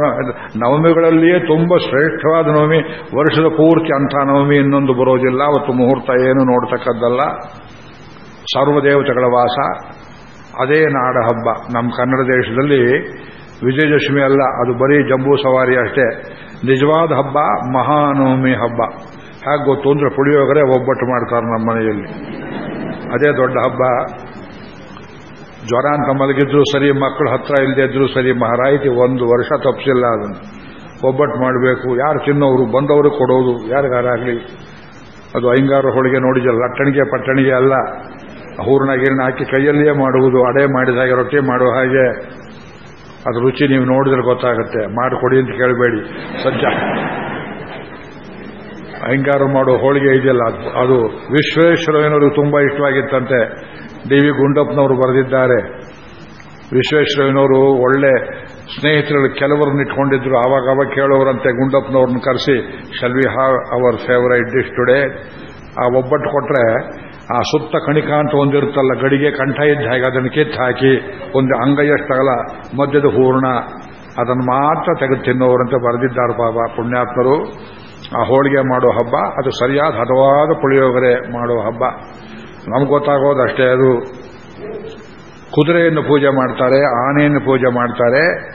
ನವಮಿಗಳಲ್ಲಿಯೇ ತುಂಬ ಶ್ರೇಷ್ಠವಾದ ನವಮಿ, ವರ್ಷದ ಪೂರ್ತಿ ಅಂಥ ನವಮಿ ಇನ್ನೊಂದು ಬರೋದಿಲ್ಲ, ಅವತ್ತು ಮುಹೂರ್ತ ಏನು ನೋಡ್ತಕ್ಕದ್ದಲ್ಲ. ಸರ್ವದೇವತೆಗಳ ವಾಸ, ಅದೇ ನಾಡ ಹಬ್ಬ. ನಮ್ಮ ಕನ್ನಡ ದೇಶದಲ್ಲಿ ವಿಜಯದಶಮಿ ಅಲ್ಲ, ಅದು ಬರೀ ಜಂಬೂ ಸವಾರಿ ಅಷ್ಟೇ. ನಿಜವಾದ ಹಬ್ಬ, ಮಹಾನವಮಿ ಹಬ್ಬ. ಹೇಗೆ ಗೊತ್ತು ಅಂದ್ರೆ ಪುಳಿಯೋಗರೆ ಒಬ್ಬಟ್ಟು ಮಾಡ್ತಾರೆ ನಮ್ಮ ಮನೆಯಲ್ಲಿ. ಅದೇ ದೊಡ್ಡ ಹಬ್ಬ. ಜ್ವರ ಅಂತ ಮಲಗಿದ್ರು ಸರಿ, ಮಕ್ಕಳು ಹತ್ರ ಇಲ್ಲದೆ ಇದ್ರು ಸರಿ, ಮಹಾರಾಯಿತಿ ಒಂದು ವರ್ಷ ತಪ್ಪಿಸಿಲ್ಲ ಅದನ್ನು. ಒಬ್ಬಟ್ಟು ಮಾಡಬೇಕು, ಯಾರು ತಿನ್ನೋರು, ಬಂದವರು ಕೊಡೋದು, ಯಾರಿಗಾರಾಗಲಿ. ಅದು ಐಂಗಾರ ಹೋಳಿಗೆ ನೋಡಿದಲ್ಲ ಲಟ್ಟಣಿಗೆ ಪಟ್ಟಣಿಗೆ ಅಲ್ಲ. ಹೂರ್ಣ ಗೀರ್ಣ ಹಾಕಿ ಕೈಯಲ್ಲಿಯೇ ಮಾಡುವುದು, ಅಡೆ ಮಾಡಿದ ಹಾಗೆ, ರೊಟ್ಟಿ ಮಾಡುವ ಹಾಗೆ. ಅದು ರುಚಿ ನೀವು ನೋಡಿದ್ರೆ ಗೊತ್ತಾಗುತ್ತೆ. ಮಾಡಿಕೊಡಿ ಅಂತ ಕೇಳಬೇಡಿ. ಸಜ್ಜ ಅಹಂಕಾರ ಮಾಡೋ ಹೋಳಿಗೆ ಇದೆಯಲ್ಲ, ಅದು ವಿಶ್ವೇಶ್ವರ ವಿಶ್ವೇಶ್ವರಯ್ಯನವ್ರಿಗೆ ತುಂಬಾ ಇಷ್ಟವಾಗಿತ್ತಂತೆ. ಡಿ ವಿ ಗುಂಡಪ್ಪನವರು ಬರೆದಿದ್ದಾರೆ. ವಿಶ್ವೇಶ್ವರಯ್ಯನವರು ಒಳ್ಳೆ ಸ್ನೇಹಿತರು ಕೆಲವರನ್ನ ಇಟ್ಕೊಂಡಿದ್ರು. ಆವಾಗ ಅವಾಗ ಕೇಳೋರಂತೆ ಗುಂಡಪ್ಪನವ್ರನ್ನ ಕರೆಸಿ shall we have our favourite dish today ಆ ಒಬ್ಬಟ್ಟು ಕೊಟ್ರೆ, ಆ ಸುತ್ತ ಕಣಿಕಾ ಅಂತ ಒಂದಿರುತ್ತಲ್ಲ ಗಡಿಗೆ ಕಂಠ ಇದ್ದ ಹಾಗೆ ಅದನ್ನು ಕಿತ್ತು ಹಾಕಿ, ಒಂದು ಅಂಗೈಯಷ್ಟಗಲ ಮಧ್ಯದ ಹೂರ್ಣ, ಅದನ್ನು ಮಾತ್ರ ತೆಗೆದು ತಿನ್ನೋರಂತೆ ಬರೆದಿದ್ದಾರೆ ಬಾಬಾ ಪುಣ್ಯಾತ್ಮರು. ಆ ಹೋಳಿಗೆ ಮಾಡೋ ಹಬ್ಬ, ಅದು ಸರಿಯಾದ ಹದವಾದ ಪುಳಿಯೋಗರೆ ಮಾಡೋ ಹಬ್ಬ. ನಮ್ಗೆ ಗೊತ್ತಾಗೋದು ಅಷ್ಟೇ ಅದು. ಕುದುರೆಯನ್ನು ಪೂಜೆ ಮಾಡ್ತಾರೆ, ಆನೆಯನ್ನು ಪೂಜೆ ಮಾಡ್ತಾರೆ,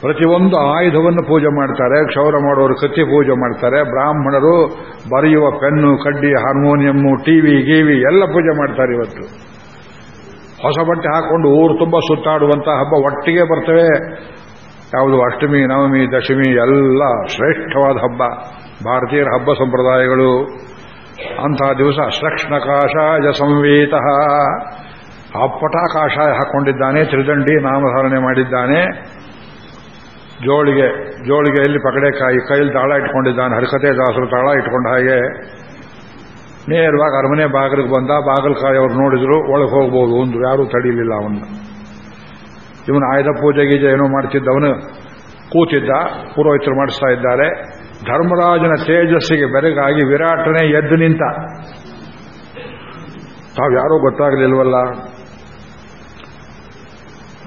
ಪ್ರತಿಯೊಂದು ಆಯುಧವನ್ನು ಪೂಜೆ ಮಾಡ್ತಾರೆ, ಕ್ಷೌರ ಮಾಡೋರು ಕತ್ತಿ ಪೂಜೆ ಮಾಡ್ತಾರೆ, ಬ್ರಾಹ್ಮಣರು ಬರೆಯುವ ಪೆನ್ನು, ಕಡ್ಡಿ, ಹಾರ್ಮೋನಿಯಮ್ಮು, ಟಿವಿ, ಗಿವಿ ಎಲ್ಲ ಪೂಜೆ ಮಾಡ್ತಾರೆ ಇವತ್ತು. ಹೊಸ ಬಟ್ಟೆ ಹಾಕೊಂಡು ಊರು ತುಂಬ ಸುತ್ತಾಡುವಂತ ಹಬ್ಬ ಒಟ್ಟಿಗೆ ಬರ್ತವೆ. ಯಾವುದು ಅಷ್ಟಮಿ, ನವಮಿ, ದಶಮಿ, ಎಲ್ಲ ಶ್ರೇಷ್ಠವಾದ ಹಬ್ಬ. ಭಾರತೀಯರ ಹಬ್ಬ ಸಂಪ್ರದಾಯಗಳು. ಅಂತಹ ದಿವಸ ಶ್ರಕ್ಷ್ಣ ಕಾಷಾಯ ಸಂವೇತ ಅಪ್ಪಟ ಕಾಷಾಯ ಹಾಕೊಂಡಿದ್ದಾನೆ, ತ್ರಿದಂಡಿ ನಾಮಧಾರಣೆ ಮಾಡಿದ್ದಾನೆ. ಜೋಳಿಗೆ ಜೋಳಿಗೆಯಲ್ಲಿ ಪಕಡೆಕಾಯಿ ಕೈಯಲ್ಲಿ ತಾಳ ಇಟ್ಕೊಂಡಿದ್ದಾನೆ, ಹರಕತೆ ದಾಸರು ತಾಳ ಇಟ್ಕೊಂಡ ಹಾಗೆ. ನೇರವಾಗಿ ಅರಮನೆ ಬಾಗಿಲಿಗೆ ಬಂದ ಬಾಗಿಲಕಾಯಿ ಅವ್ರು ನೋಡಿದ್ರು, ಒಳಗೆ ಹೋಗ್ಬೋದು ಒಂದು ಯಾರೂ ತಡೀಲಿಲ್ಲ ಅವನ್ನ. ಇವನು ಆಯುಧ ಪೂಜೆ ಗೀಜೆ ಏನೋ ಮಾಡ್ತಿದ್ದವನು, ಕೂತಿದ್ದ, ಪುರೋಹಿತರು ಮಾಡಿಸ್ತಾ ಇದ್ದಾರೆ. ಧರ್ಮರಾಜನ ತೇಜಸ್ಸಿಗೆ ಬೆರಗಾಗಿ ವಿರಾಟನೇ ಎದ್ದು ನಿಂತ. ತಾವ್ಯಾರೂ ಗೊತ್ತಾಗಲಿಲ್ವಲ್ಲ?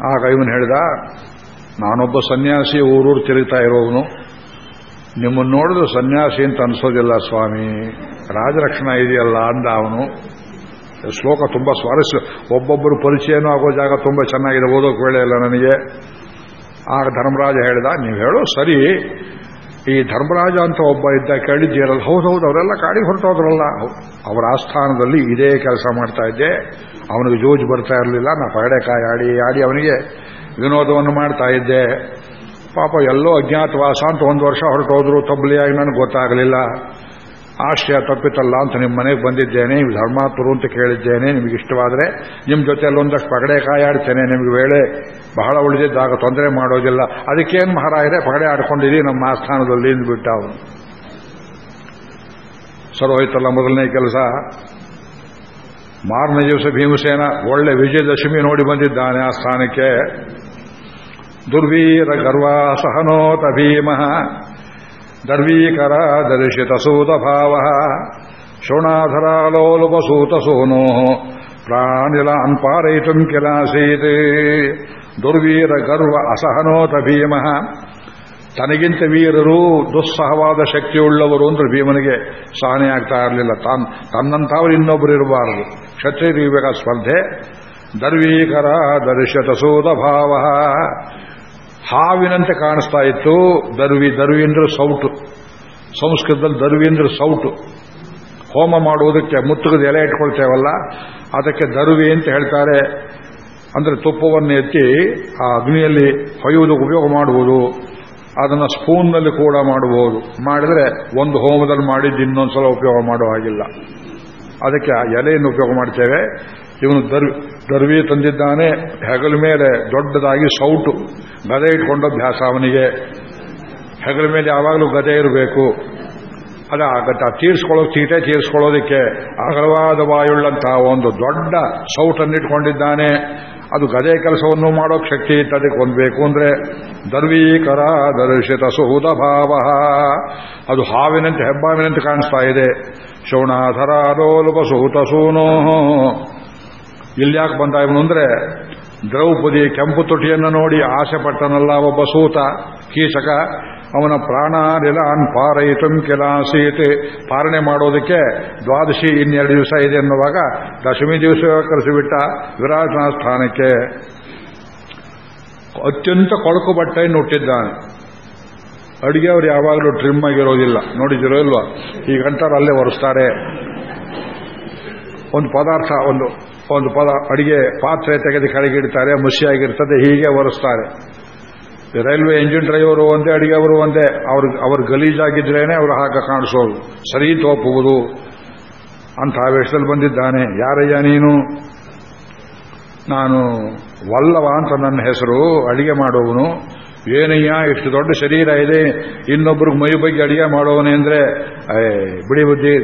ಆಗ ಇವನು ಹೇಳಿದ, ನಾನೊಬ್ಬ ಸನ್ಯಾಸಿ ಊರೂರು ತಿರುಗ್ತಾ ಇರೋವನು. ನಿಮ್ಮನ್ನು ನೋಡಿದ್ರೆ ಸನ್ಯಾಸಿ ಅಂತ ಅನ್ಸೋದಿಲ್ಲ ಸ್ವಾಮಿ. ರಾಜರಕ್ಷಣ ಇದೆಯಲ್ಲ ಅಂದ ಅವನು. ಶ್ಲೋಕ ತುಂಬಾ ಸ್ವಾರಸ್ಯ. ಒಬ್ಬೊಬ್ಬರು ಪರಿಚಯನೂ ಆಗೋ ಜಾಗ ತುಂಬಾ ಚೆನ್ನಾಗಿದೆ, ಓದೋಕೆ ವೇಳೆ ಇಲ್ಲ ನನಗೆ. ಆಗ ಧರ್ಮರಾಜ ಹೇಳಿದ, ನೀವು ಹೇಳೋ ಸರಿ ಈ ಧರ್ಮರಾಜ ಅಂತ ಒಬ್ಬ ಇದ್ದ ಕೇಳಿದ್ದೀರಲ್ಲ ಹೌದು ಅವರೆಲ್ಲ ಕಾಡಿಗೆ ಹೊರಟೋದ್ರಲ್ಲ. ಅವರ ಆಸ್ಥಾನದಲ್ಲಿ ಇದೇ ಕೆಲಸ ಮಾಡ್ತಾ ಇದ್ದೆ. ಅವನಿಗೆ ಜೋಜ್ ಬರ್ತಾ ಇರಲಿಲ್ಲ. ನಾ ಪಗಡೆಕಾಯಿ ಆಡಿ ಆಡಿ ಅವನಿಗೆ ವಿನೋದವನ್ನು ಮಾಡ್ತಾ ಇದ್ದೆ. ಪಾಪ ಎಲ್ಲೋ ಅಜ್ಞಾತವಾಸ ಅಂತ ಒಂದು ವರ್ಷ ಹೊರಟೋದ್ರು, ತಬ್ಲಿಯಾಗಿ ನನಗೆ ಗೊತ್ತಾಗಲಿಲ್ಲ. ಆಶ್ರಯ ತಪ್ಪಿತಲ್ಲ ಅಂತ ನಿಮ್ಮ ಮನೆಗೆ ಬಂದಿದ್ದೇನೆ ನೀವು ಧರ್ಮಾತ್ಮರು ಅಂತ ಕೇಳಿದ್ದೇನೆ, ನಿಮಗೆ ಇಷ್ಟವಾದರೆ ನಿಮ್ಮ ಜೊತೆಯಲ್ಲಿ ಒಂದಷ್ಟು ಪಗಡೆ ಕಾಯಾಡ್ತೇನೆ, ನಿಮಗೆ ವೇಳೆ ಬಹಳ ಉಳಿದಿದ್ದಾಗ ತೊಂದರೆ ಮಾಡೋದಿಲ್ಲ. ಅದಕ್ಕೇನು ಮಹಾರಾಯರೇ, ಪಗಡೆ ಆಡ್ಕೊಂಡಿರಿ ನಮ್ಮ ಆಸ್ಥಾನದಲ್ಲಿ ಬಿಟ್ಟ ಅವನು. ಸರೋಹಿತಲ್ಲ ಮೊದಲನೇ ಕೆಲಸ, ಮಾರನೇ ದಿವಸ ಭೀಮಸೇನ ಒಳ್ಳೆ ವಿಜಯದಶಮಿ ನೋಡಿ ಬಂದಿದ್ದಾನೆ ಆ ಸ್ಥಾನಕ್ಕೆ ದುರ್ವೀರ ಗರ್ವ ಸಹನೋತ ಭೀಮ. ದರ್ವೀಕರ ದರ್ಶಿತ ಸೂತ ಭಾವ ಶೋಣಾಧರಾಲೋಲುಪಸೂತ ಸೋನೋ ಪ್ರಾಣಿಲಾನ್ ಪಾರಯಿತು ಕಿಲಾಸೀತ್. ದುರ್ವೀರ ಗರ್ವ ಅಸಹನೋತ ಭೀಮ. ತನಗಿಂತ ವೀರರು ದುಸ್ಸಹವಾದ ಶಕ್ತಿಯುಳ್ಳವರು ಅಂದ್ರೆ ಭೀಮನಿಗೆ ಸಹನೆ ಆಗ್ತಾ ಇರಲಿಲ್ಲ. ತಾನ್, ತನ್ನಂಥವ್ರು ಇನ್ನೊಬ್ಬರು ಇರಬಾರದು. ಕ್ಷತ್ರಿಯ ಸ್ಪರ್ಧೆ. ದರ್ವೀಕರ ದರ್ಶತ ಸೂದ ಭಾವ ಹಾವಿನಂತೆ ಕಾಣಿಸ್ತಾ ಇತ್ತು. ದರ್ವಿ ದರ್ವೀಂದ್ರ ಸೌಟು. ಸಂಸ್ಕೃತದಲ್ಲಿ ದರ್ವೀಂದ್ರ ಸೌಟು. ಹೋಮ ಮಾಡುವುದಕ್ಕೆ ಮುತ್ತುಗದ ಎಲೆ ಇಟ್ಕೊಳ್ತೇವಲ್ಲ, ಅದಕ್ಕೆ ದರ್ವಿ ಅಂತ ಹೇಳ್ತಾರೆ. ಅಂದ್ರೆ ತುಪ್ಪವನ್ನು ಎತ್ತಿ ಆ ಅಗ್ನಿಯಲ್ಲಿ ಹೊಯ್ಯುವುದಕ್ಕೆ ಉಪಯೋಗ ಮಾಡುವುದು, ಅದನ್ನು ಸ್ಪೂನ್ನಲ್ಲಿ ಕೂಡ ಮಾಡಬಹುದು ಮಾಡಿದ್ರೆ ಒಂದು ಹೋಮದಲ್ಲಿ ಮಾಡಿದ್ದು ಇನ್ನೊಂದ್ಸಲ ಉಪಯೋಗ ಮಾಡುವ ಹಾಗಿಲ್ಲ. ಅದಕ್ಕೆ ಆ ಎಲೆಯನ್ನು ಉಪಯೋಗ ಮಾಡ್ತೇವೆ. ಇವನು ದರ್ವಿ. ದರ್ವಿ ತಂದಿದ್ದಾನೆ, ಹೆಗಲ ಮೇಲೆ ದೊಡ್ಡದಾಗಿ ಸೌಟು, ಗದೆ ಇಟ್ಕೊಂಡ ಅಭ್ಯಾಸ ಅವನಿಗೆ. ಹೆಗಲ ಮೇಲೆ ಯಾವಾಗಲೂ ಗದೆ ಇರಬೇಕು. ಅದ ಆಗತ್ತ, ತೀರ್ಸ್ಕೊಳ್ಳೋ, ತೀಟೆ ತೀರಿಸ್ಕೊಳ್ಳೋದಕ್ಕೆ ಅಗಲವಾದ ವಾಯುಳ್ಳಂತಹ ಒಂದು ದೊಡ್ಡ ಸೌಟನ್ನಿಟ್ಕೊಂಡಿದ್ದಾನೆ ಅದು ಗದೆ ಕೆಲಸವನ್ನು ಮಾಡೋ ಶಕ್ತಿ ಅದಕ್ಕೆ ಹೊಂದಬೇಕು ಅಂದ್ರೆ ದರ್ವೀಕರ ದರ್ಶಿತ ಸುಹುದ ಭಾವ ಅದು ಹಾವಿನಂತೆ, ಹೆಬ್ಬಾವಿನಂತೆ ಕಾಣಿಸ್ತಾ ಇದೆ. ಶೋಣಾಧರಾಲೋಲುಪ ಸುಹುತ ಸೂನೋ. ಇಲ್ಯಾಕೆ ಬಂದ ಇವನು ಅಂದ್ರೆ ದ್ರೌಪದಿ ಕೆಂಪು ತುಟಿಯನ್ನು ನೋಡಿ ಆಸೆ ಪಟ್ಟನಲ್ಲ ಒಬ್ಬ ಸೂತ, ಕೀಚಕ. ಅವನ ಪ್ರಾಣ ನಿಲಾನ್ ಪಾರಯಿತು ಕೆಲಾಸೀತೆ. ಪಾರಣೆ ಮಾಡೋದಕ್ಕೆ ದ್ವಾದಶಿ ಇನ್ನೆರಡು ದಿವಸ ಇದೆ ಅನ್ನುವಾಗ ದಶಮಿ ದಿವಸ ಕರೆಸಿಬಿಟ್ಟ ವಿರಾಟನ ಸ್ಥಾನಕ್ಕೆ. ಅತ್ಯಂತ ಕೊಳಕು ಬಟ್ಟೆಯನ್ನು ಹುಟ್ಟಿದ್ದಾನೆ ಅಡುಗೆ ಅವರು ಯಾವಾಗಲೂ ಟ್ರಿಮ್ ಆಗಿರೋದಿಲ್ಲ. ನೋಡಿದಿರೋ ಇಲ್ವಾ? ಈಗ ಗಂಟರು ಅಲ್ಲೇ ಒರೆಸ್ತಾರೆ. ಒಂದು ಪದಾರ್ಥ, ಒಂದು ಒಂದು ಪದ, ಅಡಿಗೆ ಪಾತ್ರೆ ತೆಗೆದು ಕೆಳಗಿಡ್ತಾರೆ ಮುಸಿಯಾಗಿರ್ತದೆ ಹೀಗೆ ಒರೆಸ್ತಾರೆ. ರೈಲ್ವೆ ಇಂಜಿನ್ ಡ್ರೈವರು ಒಂದೇ ಅಡಿಗೆವರು ಒಂದೇ. ಅವ್ರ ಅವ್ರ ಗಲೀಜಾಗಿದ್ರೇನೆ ಅವರು ಹಾಕ ಕಾಣಿಸೋದು. ಸರಿ ತೋಪುವುದು ಅಂತ ವೇಷದಲ್ಲಿ ಬಂದಿದ್ದಾನೆ. ಯಾರಯ್ಯ ನೀನು? ನಾನು ವಲ್ಲವ ಅಂತ ನನ್ನ ಹೆಸರು, ಅಡಿಗೆ ಮಾಡುವವನು. ಏನಯ್ಯ, ಇಷ್ಟು ದೊಡ್ಡ ಶರೀರ ಇದೆ, ಇನ್ನೊಬ್ರಿಗೆ ಮೈ ಬಗ್ಗೆ ಅಡಿಗೆ ಮಾಡೋವನೇ ಅಂದ್ರೆ ಬಿಡಿ ಬುದ್ಧಿ.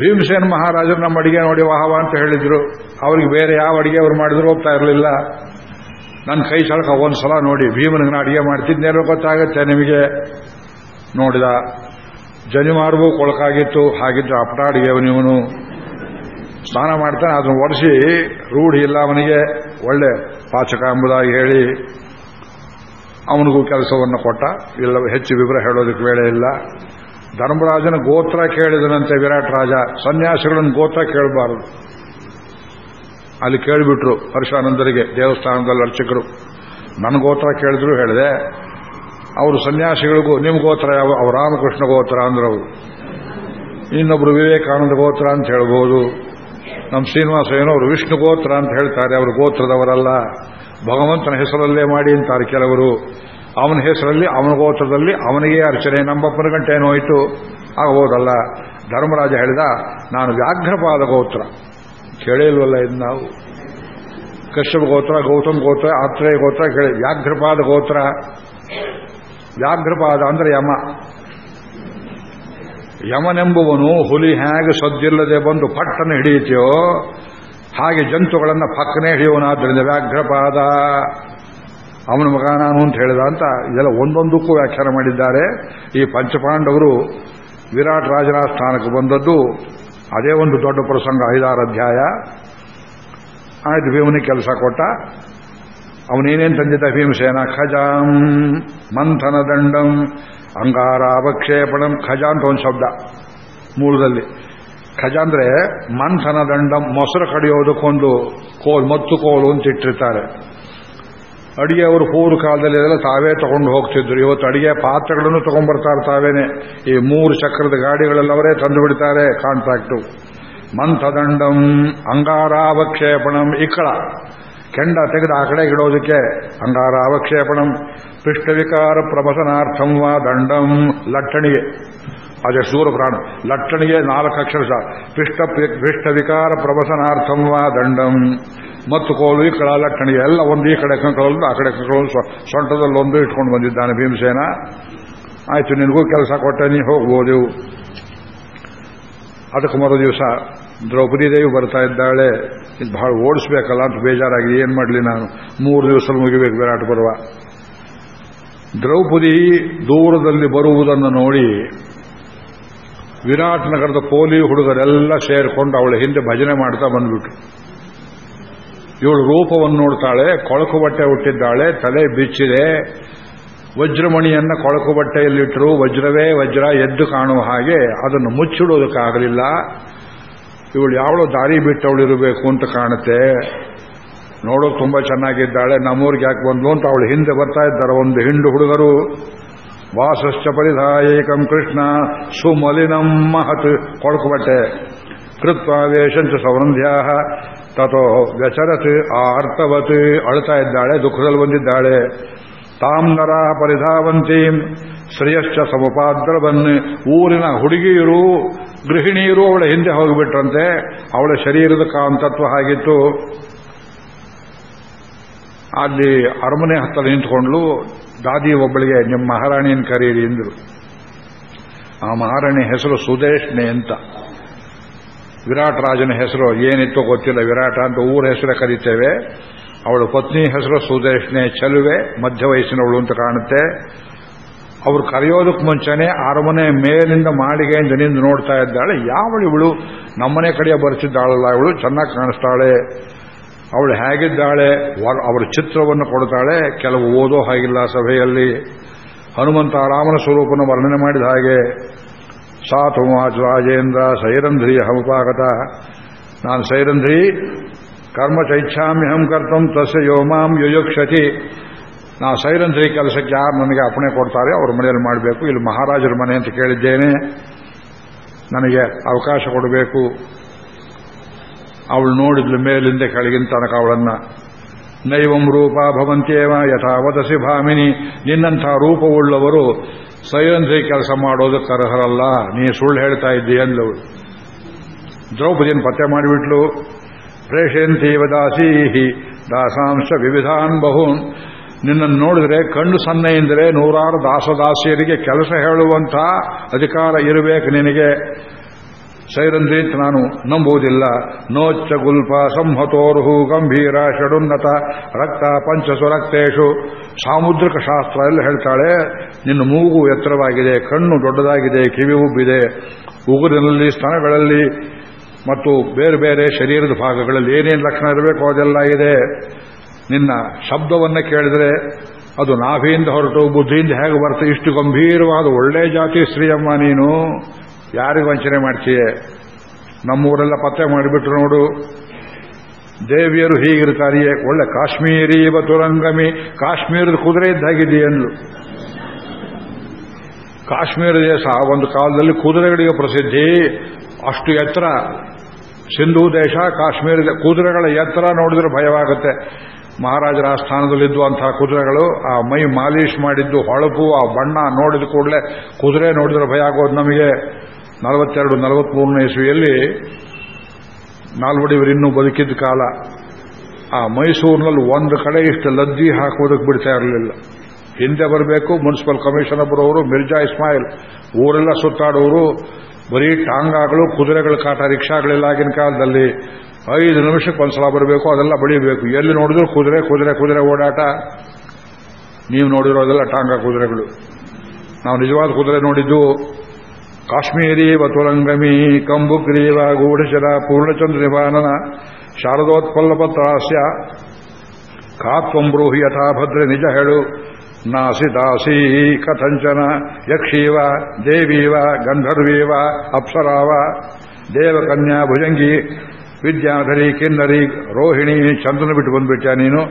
ಭೀಮಸೇನ ಮಹಾರಾಜರು ನಮ್ಮ ಅಡಿಗೆ ನೋಡಿ ವಾಹವ ಅಂತ ಹೇಳಿದ್ರು. ಅವ್ರಿಗೆ ಬೇರೆ ಯಾವ ಅಡಿಗೆ ಅವ್ರು ಮಾಡಿದ್ರು ಹೋಗ್ತಾ ಇರಲಿಲ್ಲ. ನನ್ನ ಕೈ ಸಳಕ ಒಂದ್ಸಲ ನೋಡಿ ಭೀಮನಿಗೆ ಅಡಿಗೆ ಮಾಡ್ತಿದ್ದೇನೋ ಗೊತ್ತಾಗುತ್ತೆ ನಿಮಗೆ. ನೋಡಿದ ಜನಿಮಾರ್ಗೂ ಕೊಳಕಾಗಿತ್ತು, ಹಾಗಿದ್ರೆ ಅಪಟ ಇವನು. ಸ್ನಾನ ಮಾಡ್ತಾನೆ, ಅದನ್ನು ಒಡಿಸಿ ರೂಢಿ ಇಲ್ಲ ಅವನಿಗೆ. ಒಳ್ಳೆ ಪಾಚಕ ಎಂಬುದಾಗಿ ಹೇಳಿ, ಅವನಿಗೂ ಕೆಲಸವನ್ನು ಕೊಟ್ಟ. ಇಲ್ಲ, ಹೆಚ್ಚು ವಿವರ ಹೇಳೋದಕ್ಕೆ ವೇಳೆ ಇಲ್ಲ. ಧರ್ಮರಾಜನ ಗೋತ್ರ ಕೇಳಿದನಂತೆ ವಿರಾಟ್ ರಾಜ. ಸನ್ಯಾಸಿಗಳನ್ನು ಗೋತ್ರ ಕೇಳಬಾರದು. ಅಲ್ಲಿ ಕೇಳಿಬಿಟ್ರು ಹರ್ಷಾನಂದರಿಗೆ ದೇವಸ್ಥಾನದಲ್ಲಿ ಅರ್ಚಕರು. ನನ್ನ ಗೋತ್ರ ಕೇಳಿದ್ರು, ಹೇಳಿದೆ. ಅವರು ಸನ್ಯಾಸಿಗಳಿಗೂ ನಿಮ್ಮ ಗೋತ್ರ ಯಾವ ಅವ್ರ ರಾಮಕೃಷ್ಣ ಗೋತ್ರ ಅಂದ್ರೆ ಅವರು. ಇನ್ನೊಬ್ರು ವಿವೇಕಾನಂದ ಗೋತ್ರ ಅಂತ ಹೇಳ್ಬೋದು. ನಮ್ಮ ಶ್ರೀನಿವಾಸ ಏನೋ ವಿಷ್ಣು ಗೋತ್ರ ಅಂತ ಹೇಳ್ತಾರೆ. ಅವರು ಗೋತ್ರದವರಲ್ಲ. ಭಗವಂತನ ಹೆಸರಲ್ಲೇ ಮಾಡಿ ಅಂತಾರೆ ಕೆಲವರು. ಅವನ ಹೆಸರಲ್ಲಿ, ಅವನ ಗೋತ್ರದಲ್ಲಿ ಅವನಿಗೆ ಅರ್ಚನೆ. ನಮ್ಮ ಗಂಟೆ ಹೋಯಿತು. ಆಗಬಹುದಲ್ಲ? ಧರ್ಮರಾಜ ಹೇಳಿದ, ನಾನು ವ್ಯಾಘ್ರಪಾದ ಗೋತ್ರ. ಕೇಳಿಲ್ವಲ್ಲ ಇದು ನಾವು? ಕಶ್ಯಪ ಗೋತ್ರ, ಗೌತಮ್ ಗೋತ್ರ, ಆತ್ರೇಯ ಗೋತ್ರ ಕೇಳಿ. ವ್ಯಾಘ್ರಪಾದ ಗೋತ್ರ. ವ್ಯಾಘ್ರಪಾದ ಅಂದ್ರೆ ಯಮ. ಯಮನೆಂಬುವನು ಹುಲಿ ಹೇಗೆ ಸದ್ದಿಲ್ಲದೆ ಬಂದು ಪಟ್ಟನ್ನು ಹಿಡಿಯುತ್ತೆಯೋ, ಹಾಗೆ ಜಂತುಗಳನ್ನು ಪಕ್ಕನೆ ಹಿಡಿಯುವನಾದ್ರಿಂದ ವ್ಯಾಘ್ರಪಾದ. ಅವನ ಮಗ ನಾನು ಅಂತ ಹೇಳಿದ ಅಂತ ಇದೆಲ್ಲ ಒಂದೊಂದಕ್ಕೂ ವ್ಯಾಖ್ಯಾನ ಮಾಡಿದ್ದಾರೆ. ಈ ಪಂಚಪಾಂಡವರು ವಿರಾಟ್ ರಾಜನ ಸ್ಥಾನಕ್ಕೆ ಬಂದದ್ದು ಅದೇ ಒಂದು ದೊಡ್ಡ ಪ್ರಸಂಗ, ಐದಾರು ಅಧ್ಯಾಯ. ಆಯ್ತು, ಭೀಮನಿಗೆ ಕೆಲಸ ಕೊಟ್ಟ. ಅವನೇನೇನು ತಂದಿದ್ದ ಭೀಮಸೇನ, ಖಜಾಂ, ಮಂಥನ ದಂಡಂ, ಅಂಗಾರಾವಕ್ಷೇಪಣಂ, ಖಜ ಅಂತ ಒಂದು ಶಬ್ದ ಮೂಲದಲ್ಲಿ ಖಜ ಅಂದ್ರೆ ಮಂಥನ ದಂಡಂ, ಮೊಸರು ಕಡಿಯೋದಕ್ಕೊಂದು ಕೋಲ್ ಮತ್ತು ಕೋಲು ಅಂತ ಇಟ್ಟಿರ್ತಾರೆ. ಅಡಿಗೆ ಅವರು ಪೂರ್ವ ಕಾಲದಲ್ಲಿ ಅದೆಲ್ಲ ತಾವೇ ತಗೊಂಡು ಹೋಗ್ತಿದ್ರು. ಇವತ್ತು ಅಡಿಗೆ ಪಾತ್ರೆಗಳನ್ನು ತಗೊಂಡ್ಬರ್ತಾರೆ ತಾವೇನೆ. ಈ ಮೂರು ಚಕ್ರದ ಗಾಡಿಗಳೆಲ್ಲ ಅವರೇ ತಂದು ಬಿಡ್ತಾರೆ ಕಾಂಟ್ರಾಕ್ಟು. ಮಂಥದಂಡಂ ಅಂಗಾರಾವಕ್ಷೇಪಣಂ ಇಕ್ಕಳ. ಕೆಂಡ ತೆಗೆದು ಆ ಕಡೆ ಇಡೋದಕ್ಕೆ ಅಂಗಾರಾವಕ್ಷೇಪಣಂ. ಪಿಷ್ಟವಿಕಾರ ಪ್ರವಸನಾರ್ಥಂ ವಾ ದಂಡಂ ಲಟ್ಟಣಿಗೆ. ಅದೇ ಸೂರ ಪ್ರಾಣ. ಲಟ್ಟಣಿಗೆ ನಾಲ್ಕು ಅಕ್ಷರ ಸಹ. ಪೃಷ್ಠ ಪೃಷ್ಠ ವಿಕಾರ ವಾ ದಂಡಂ. ಮತ್ತು ಕೋಲು ಈ ಕಳ ಲಟ್ಟಣಿಗೆ ಎಲ್ಲ ಒಂದು ಈ ಕಡೆ ಕಂಕಳೊಂದು, ಆ ಕಡೆ ಕಂಕಳೊಂದು ಸೊಂಟದಲ್ಲಿ ಒಂದು ಇಟ್ಕೊಂಡು ಬಂದಿದ್ದಾನೆ ಭೀಮಸೇನ. ಆಯಿತು, ನಿನಗೂ ಕೆಲಸ ಕೊಟ್ಟೆ, ನೀ ಹೋಗ್ಬೋದು ಅದಕ್ಕೆ ಮರು ದಿವಸ ದ್ರೌಪದಿ ದೇವಿ ಬರ್ತಾ ಇದ್ದಾಳೆ. ಇದು ಬಹಳ ಓಡಿಸ್ಬೇಕಲ್ಲ ಅಂತ ಬೇಜಾರಾಗಿ ಏನು ಮಾಡಲಿ ನಾನು? ಮೂರು ದಿವಸ ಮುಗಿಬೇಕು ವಿರಾಟ್ ಬರುವ ದ್ರೌಪದಿ ದೂರದಲ್ಲಿ ಬರುವುದನ್ನು ನೋಡಿ ವಿರಾಟ್ ನಗರದ ಪೋಲಿ ಹುಡುಗರೆಲ್ಲ ಸೇರಿಕೊಂಡು ಅವಳ ಹಿಂದೆ ಭಜನೆ ಮಾಡ್ತಾ ಬಂದ್ಬಿಟ್ರು. ಇವಳು ರೂಪವನ್ನು ನೋಡ್ತಾಳೆ, ಕೊಳಕು ಬಟ್ಟೆ ಹುಟ್ಟಿದ್ದಾಳೆ ತಲೆ ಬಿಚ್ಚಿದೆ. ವಜ್ರಮಣಿಯನ್ನ ಕೊಳಕು ಬಟ್ಟೆಯಲ್ಲಿಟ್ಟರು, ವಜ್ರವೇ ವಜ್ರ ಎದ್ದು ಕಾಣುವ ಹಾಗೆ ಅದನ್ನು ಮುಚ್ಚಿಡೋದಕ್ಕಾಗಲಿಲ್ಲ. ಇವಳು ಯಾವಳು ದಾರಿ ಬಿಟ್ಟವಳಿರಬೇಕು ಅಂತ ಕಾಣುತ್ತೆ. ನೋಡೋಕೆ ತುಂಬಾ ಚೆನ್ನಾಗಿದ್ದಾಳೆ, ನಮ್ಮೂರಿಗೆ ಯಾಕೆ ಬಂದ್ಲು ಅಂತ ಅವಳು ಹಿಂದೆ ಬರ್ತಾ ಇದ್ದಾರೆ ಒಂದು ಹಿಂಡು ಹುಡುಗರು. ವಾಸಶ್ಚ ಪರಿಧಾಯಕಂ ಕೃಷ್ಣ ಸುಮಲಿನಂ ಮಹತ್, ಕೊಳಕು ಬಟ್ಟೆ. ಕೃತ್ವಾವೇಶಂಚ ಸೌರಂಧ್ಯ ತಥೋ ವ್ಯಚರತ್ ಅರ್ಥವತ್ ಅಳ್ತಾ ಇದ್ದಾಳೆ, ದುಃಖದಲ್ಲಿ ಬಂದಿದ್ದಾಳೆ. ತಾಂ ನರ ಪರಿಧಾವಂತೀಂ. ಶ್ರೇಯಶ್ಚ ಸಮಪಾದ್ರವನ್. ಊರಿನ ಹುಡುಗಿಯರು, ಗೃಹಿಣಿಯರು ಅವಳ ಹಿಂದೆ ಹೋಗಿಬಿಟ್ರಂತೆ. ಅವಳ ಶರೀರದ ಕಾಂತತ್ವ ಹಾಗಿತ್ತು. ಅಲ್ಲಿ ಅರಮನೆ ಹತ್ತಿರ ನಿಂತ್ಕೊಂಡ್ಲು, ದಾದಿ ಒಬ್ಬಳಿಗೆ, ನಿಮ್ಮ ಮಹಾರಾಣಿಯನ್ನು ಕರೀರಿ ಎಂದರು. ಆ ಮಹಾರಾಣಿ ಹೆಸರು ಸುದೇಶ್ನೆ ಅಂತ. ವಿರಾಟ್ ರಾಜನ ಹೆಸರು ಏನಿತ್ತೋ ಗೊತ್ತಿಲ್ಲ. ವಿರಾಟ ಅಂತ ಊರ ಹೆಸರು ಕರೀತೇವೆ. ಅವಳ ಪತ್ನಿ ಹೆಸರು ಸುದರ್ಶನೆ ಚಲುವೆ, ಮಧ್ಯ ವಯಸ್ಸಿನವಳು ಅಂತ ಕಾಣುತ್ತೆ. ಅವ್ರು ಕರೆಯೋದಕ್ಕೆ ಮುಂಚೆನೆ ಅರಮನೆ ಮೇಲಿಂದ ಮಾಳಿಗೆಯಿಂದ ನಿಂದು ನೋಡ್ತಾ ಇದ್ದಾಳೆ. ಯಾವಳು ಇವಳು ನಮ್ಮನೆ ಕಡೆಯ ಬರ್ತಿದ್ದಾಳಲ್ಲ, ಇವಳು ಚೆನ್ನಾಗಿ ಕಾಣಿಸ್ತಾಳೆ. ಅವಳು ಹೇಗಿದ್ದಾಳೆ ಅವರ ಚಿತ್ರವನ್ನು ಕೊಡ್ತಾಳೆ. ಕೆಲವು ಓದೋ ಹಾಗಿಲ್ಲ ಸಭೆಯಲ್ಲಿ. ಹನುಮಂತ ರಾಮನ ಸ್ವರೂಪನ ವರ್ಣನೆ ಮಾಡಿದ ಹಾಗೆ. ಸಾತು ರಾಜೇಂದ್ರ ಸೈರಂಧ್ರಿ ಹಮಪಾಗತ ನಾನು ಸೈರಂಧ್ರಿ, ಕರ್ಮ ಚೈಚ್ಛಾಮ್ಯಹಂ ಕರ್ತಂ ತಸ್ಯ ಯೋಮಾಂ ಯುಯುಕ್ಷತಿ. ನಾ ಸೈರಂಧ್ರಿ ಕೆಲಸಕ್ಕೆ ಯಾರು ನನಗೆ ಅಪ್ಪಣೆ ಕೊಡ್ತಾರೆ, ಅವ್ರ ಮನೆಯಲ್ಲಿ ಮಾಡಬೇಕು. ಇಲ್ಲಿ ಮಹಾರಾಜರ ಮನೆ ಅಂತ ಕೇಳಿದ್ದೇನೆ. ನನಗೆ ಅವಕಾಶ ಕೊಡಬೇಕು. ಅವಳು ನೋಡಿದ್ಲು ಮೇಲಿಂದ ಕೆಳಗಿನ ತನಕ ಅವಳನ್ನ. ನೈವಂ ರೂಪ ಭವಂತೇವ ಯಥಾವತಸಿ ಭಾಮಿನಿ. ನಿನ್ನಂಥ ರೂಪವುಳ್ಳವರು ಸೈರಂಧ್ರಿ ಕೆಲಸ ಮಾಡೋದಕ್ಕೆ ಅರ್ಹರಲ್ಲ ನೀ ಸುಳ್ಳು ಹೇಳ್ತಾ ಇದ್ದಿ ಅಂದ್ಲು. ದ್ರೌಪದಿಯನ್ನು ಪತ್ತೆ ಮಾಡಿಬಿಟ್ಲು. ಪ್ರೇಷಯಂತಿ ದಾಸೀಹಿ ದಾಸಾಂಶ ವಿವಿಧಾನ್ ಬಹುನ್. ನಿನ್ನನ್ನು ನೋಡಿದ್ರೆ ಕಣ್ಣು ಸನ್ನೆಯಿಂದರೆ ನೂರಾರು ದಾಸದಾಸಿಯರಿಗೆ ಕೆಲಸ ಹೇಳುವಂತಹ ಅಧಿಕಾರ ಇರಬೇಕು ನಿನಗೆ. ಸೈರಂದ್ರೀತ್ ನಾನು ನಂಬುವುದಿಲ್ಲ. ನೋಚ್ಚ ಗುಲ್ಪ ಸಂಹತೋರ್ಹು ಗಂಭೀರ ಷಡುನ್ನತ ರಕ್ತ ಪಂಚಸು ರಕ್ತೇಶು ಸಾಮುದ್ರಿಕ ಶಾಸ್ತ್ರ ಎಲ್ಲ ಹೇಳ್ತಾಳೆ, ನಿನ್ನ ಮೂಗು ಎತ್ತರವಾಗಿದೆ, ಕಣ್ಣು ದೊಡ್ಡದಾಗಿದೆ, ಕಿವಿ ಉಬ್ಬಿದೆ. ಉಗುರಿನಲ್ಲಿ ಸ್ತನಗಳಲ್ಲಿ ಮತ್ತು ಬೇರೆ ಬೇರೆ ಶರೀರದ ಭಾಗಗಳಲ್ಲಿ ಏನೇನು ಲಕ್ಷಣ ಇರಬೇಕು ಅದೆಲ್ಲ ಇದೆ. ನಿನ್ನ ಶಬ್ದವನ್ನು ಕೇಳಿದರೆ ಅದು ನಾಭಿಯಿಂದ ಹೊರಟು, ಬುದ್ಧಿಯಿಂದ ಹೇಗೆ ಬರ್ತದೆ ಇಷ್ಟು ಗಂಭೀರವಾದ ಒಳ್ಳೆ ಜಾತಿ ಸ್ತ್ರೀಯಮ್ಮ ನೀನು. ಯಾರಿಗೆ ವಂಚನೆ ಮಾಡ್ತೀಯ? ನಮ್ಮೂರೆಲ್ಲ ಪತ್ತೆ ಮಾಡಿಬಿಟ್ರು ನೋಡು. ದೇವಿಯರು ಹೀಗಿರ್ತಾರಿಯೇ? ಒಳ್ಳೆ ಕಾಶ್ಮೀರಿ ತುರಂಗಮಿ, ಕಾಶ್ಮೀರದ ಕುದುರೆ ಇದ್ದಾಗಿದೆಯಂದ್ಲು ಕಾಶ್ಮೀರ ದೇಶ ಒಂದು ಕಾಲದಲ್ಲಿ ಕುದುರೆಗಳಿಗೆ ಪ್ರಸಿದ್ಧಿ. ಅಷ್ಟು ಎತ್ತರ. ಸಿಂಧೂ ದೇಶ, ಕಾಶ್ಮೀರದ ಕುದುರೆಗಳ ಎತ್ತರ ನೋಡಿದ್ರೆ ಭಯವಾಗುತ್ತೆ. ಮಹಾರಾಜರ ಆಸ್ಥಾನದಲ್ಲಿದ್ದುವಂತಹ ಕುದುರೆಗಳು, ಆ ಮೈ ಮಾಲೀಶ್ ಮಾಡಿದ್ದು, ಹೊಳಪು, ಆ ಬಣ್ಣ ನೋಡಿದ ಕೂಡಲೇ ಕುದುರೆ ನೋಡಿದ್ರೆ ಭಯ ಆಗೋದು ನಮಗೆ. ನಲವತ್ತೆರಡು, ನಲವತ್ಮೂರನೇ ಇಸ್ವಿಯಲ್ಲಿ ನಾಲ್ವಡಿವರು ಇನ್ನೂ ಬದುಕಿದ್ದ ಕಾಲ. ಆ ಮೈಸೂರಿನಲ್ಲಿ ಒಂದು ಕಡೆ ಇಷ್ಟು ಲದ್ದಿ ಹಾಕೋದಕ್ಕೆ ಬಿಡ್ತಾ ಇರಲಿಲ್ಲ. ಹಿಂದೆ ಬರಬೇಕು, ಮುನ್ಸಿಪಲ್ ಕಮಿಷನರ್ ಬರೋರು ಮಿರ್ಜಾ ಇಸ್ಮಾಯಿಲ್, ಊರೆಲ್ಲ ಸುತ್ತಾಡೋರು ಬರೀ ಟಾಂಗಾಗಳು, ಕುದುರೆಗಳ ಕಾಟ, ರಿಕ್ಷಾಗಳೆಲ್ಲ ಆಗಿನ ಕಾಲದಲ್ಲಿ ಐದು ನಿಮಿಷಕ್ಕೆ ಒಂದ್ಸಲ ಬರಬೇಕು, ಅದೆಲ್ಲ ಬಡಿಬೇಕು ಎಲ್ಲಿ ನೋಡಿದ್ರು ಕುದುರೆ ಕುದುರೆ ಕುದುರೆ ಓಡಾಟ. ನೀವು ನೋಡಿರೋದೆಲ್ಲ ಟಾಂಗಾ ಕುದುರೆಗಳು. ನಾವು ನಿಜವಾದ ಕುದುರೆ ನೋಡಿದ್ದು ಕಾಶ್ಮೀರಿ ವತುರಂಗಮಿ ಕಂಬುಗ್ರೀವ, ಗೂಢಶರ ಪೂರ್ಣಚಂದ್ರ ನಿವಾನನ ಶಾರದೋತ್ಪಲ್ಲಪತ್ರಾಸ್ಯ, ಕಾತ್ವಂಬ್ರೂಹಿ ಯಥಾ ಭದ್ರೆ ನಿಜ ಹೇಳು. ನಾಸಿ ದಾಸಿ ಕಥಂಚನ, ಯಕ್ಷೀವ, ದೇವೀವ, ಗಂಧರ್ವೀವ, ಅಪ್ಸರಾವ, ದೇವಕನ್ಯಾ, ಭುಜಂಗಿ, ವಿದ್ಯಾಧರಿ, ಕಿನ್ನರಿ, ರೋಹಿಣಿ ಚಂದ್ರನ ಬಿಟ್ಟು ಬಂದ್ಬಿಟ್ಟ ನೀನು.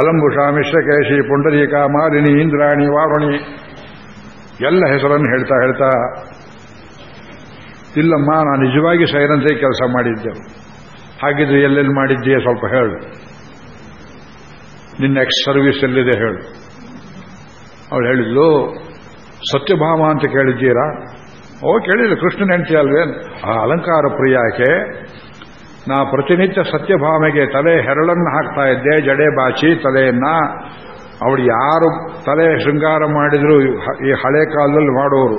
ಅಲಂಬುಷ, ಮಿಶ್ರಕೇಶಿ, ಪುಂಡರೀಕ, ಮಾಲಿನಿ, ಇಂದ್ರಾಣಿ, ವಾರುಣಿ. ಎಲ್ಲ ಹೆಸರನ್ನು ಹೇಳ್ತಾ ಹೇಳ್ತಾ ಇಲ್ಲಮ್ಮ, ನಾನು ನಿಜವಾಗಿ ಸೈರಂತೆ ಕೆಲಸ ಮಾಡಿದ್ದೆ. ಹಾಗಿದ್ರೆ ಎಲ್ಲೆಲ್ಲಿ ಮಾಡಿದ್ದೀಯ ಸ್ವಲ್ಪ ಹೇಳು. ನಿನ್ನ ಎಕ್ಸ್ ಸರ್ವಿಸ್ ಎಲ್ಲಿದೆ ಹೇಳು. ಅವಳು ಹೇಳಿದ್ಲು, ಸತ್ಯಭಾಮ ಅಂತ ಕೇಳಿದ್ದೀರಾ? ಓ, ಕೇಳಿಲ್ಲ ಕೃಷ್ಣನ ಹೆಂಡತಿ ಅಲ್ವೇ? ಆ ಅಲಂಕಾರ ಪ್ರಿಯಾಕೆ, ನಾ ಪ್ರತಿನಿತ್ಯ ಸತ್ಯಭಾಮೆಗೆ ತಲೆ ಹೆರಳನ್ನು ಹಾಕ್ತಾ ಇದ್ದೆ, ಜಡೆ ಬಾಚಿ ತಲೆಯನ್ನ ಅವಳು ಯಾರು ತಲೆ ಶೃಂಗಾರ ಮಾಡಿದ್ರು, ಈ ಹಳೆ ಕಾಲದಲ್ಲಿ ಮಾಡೋರು.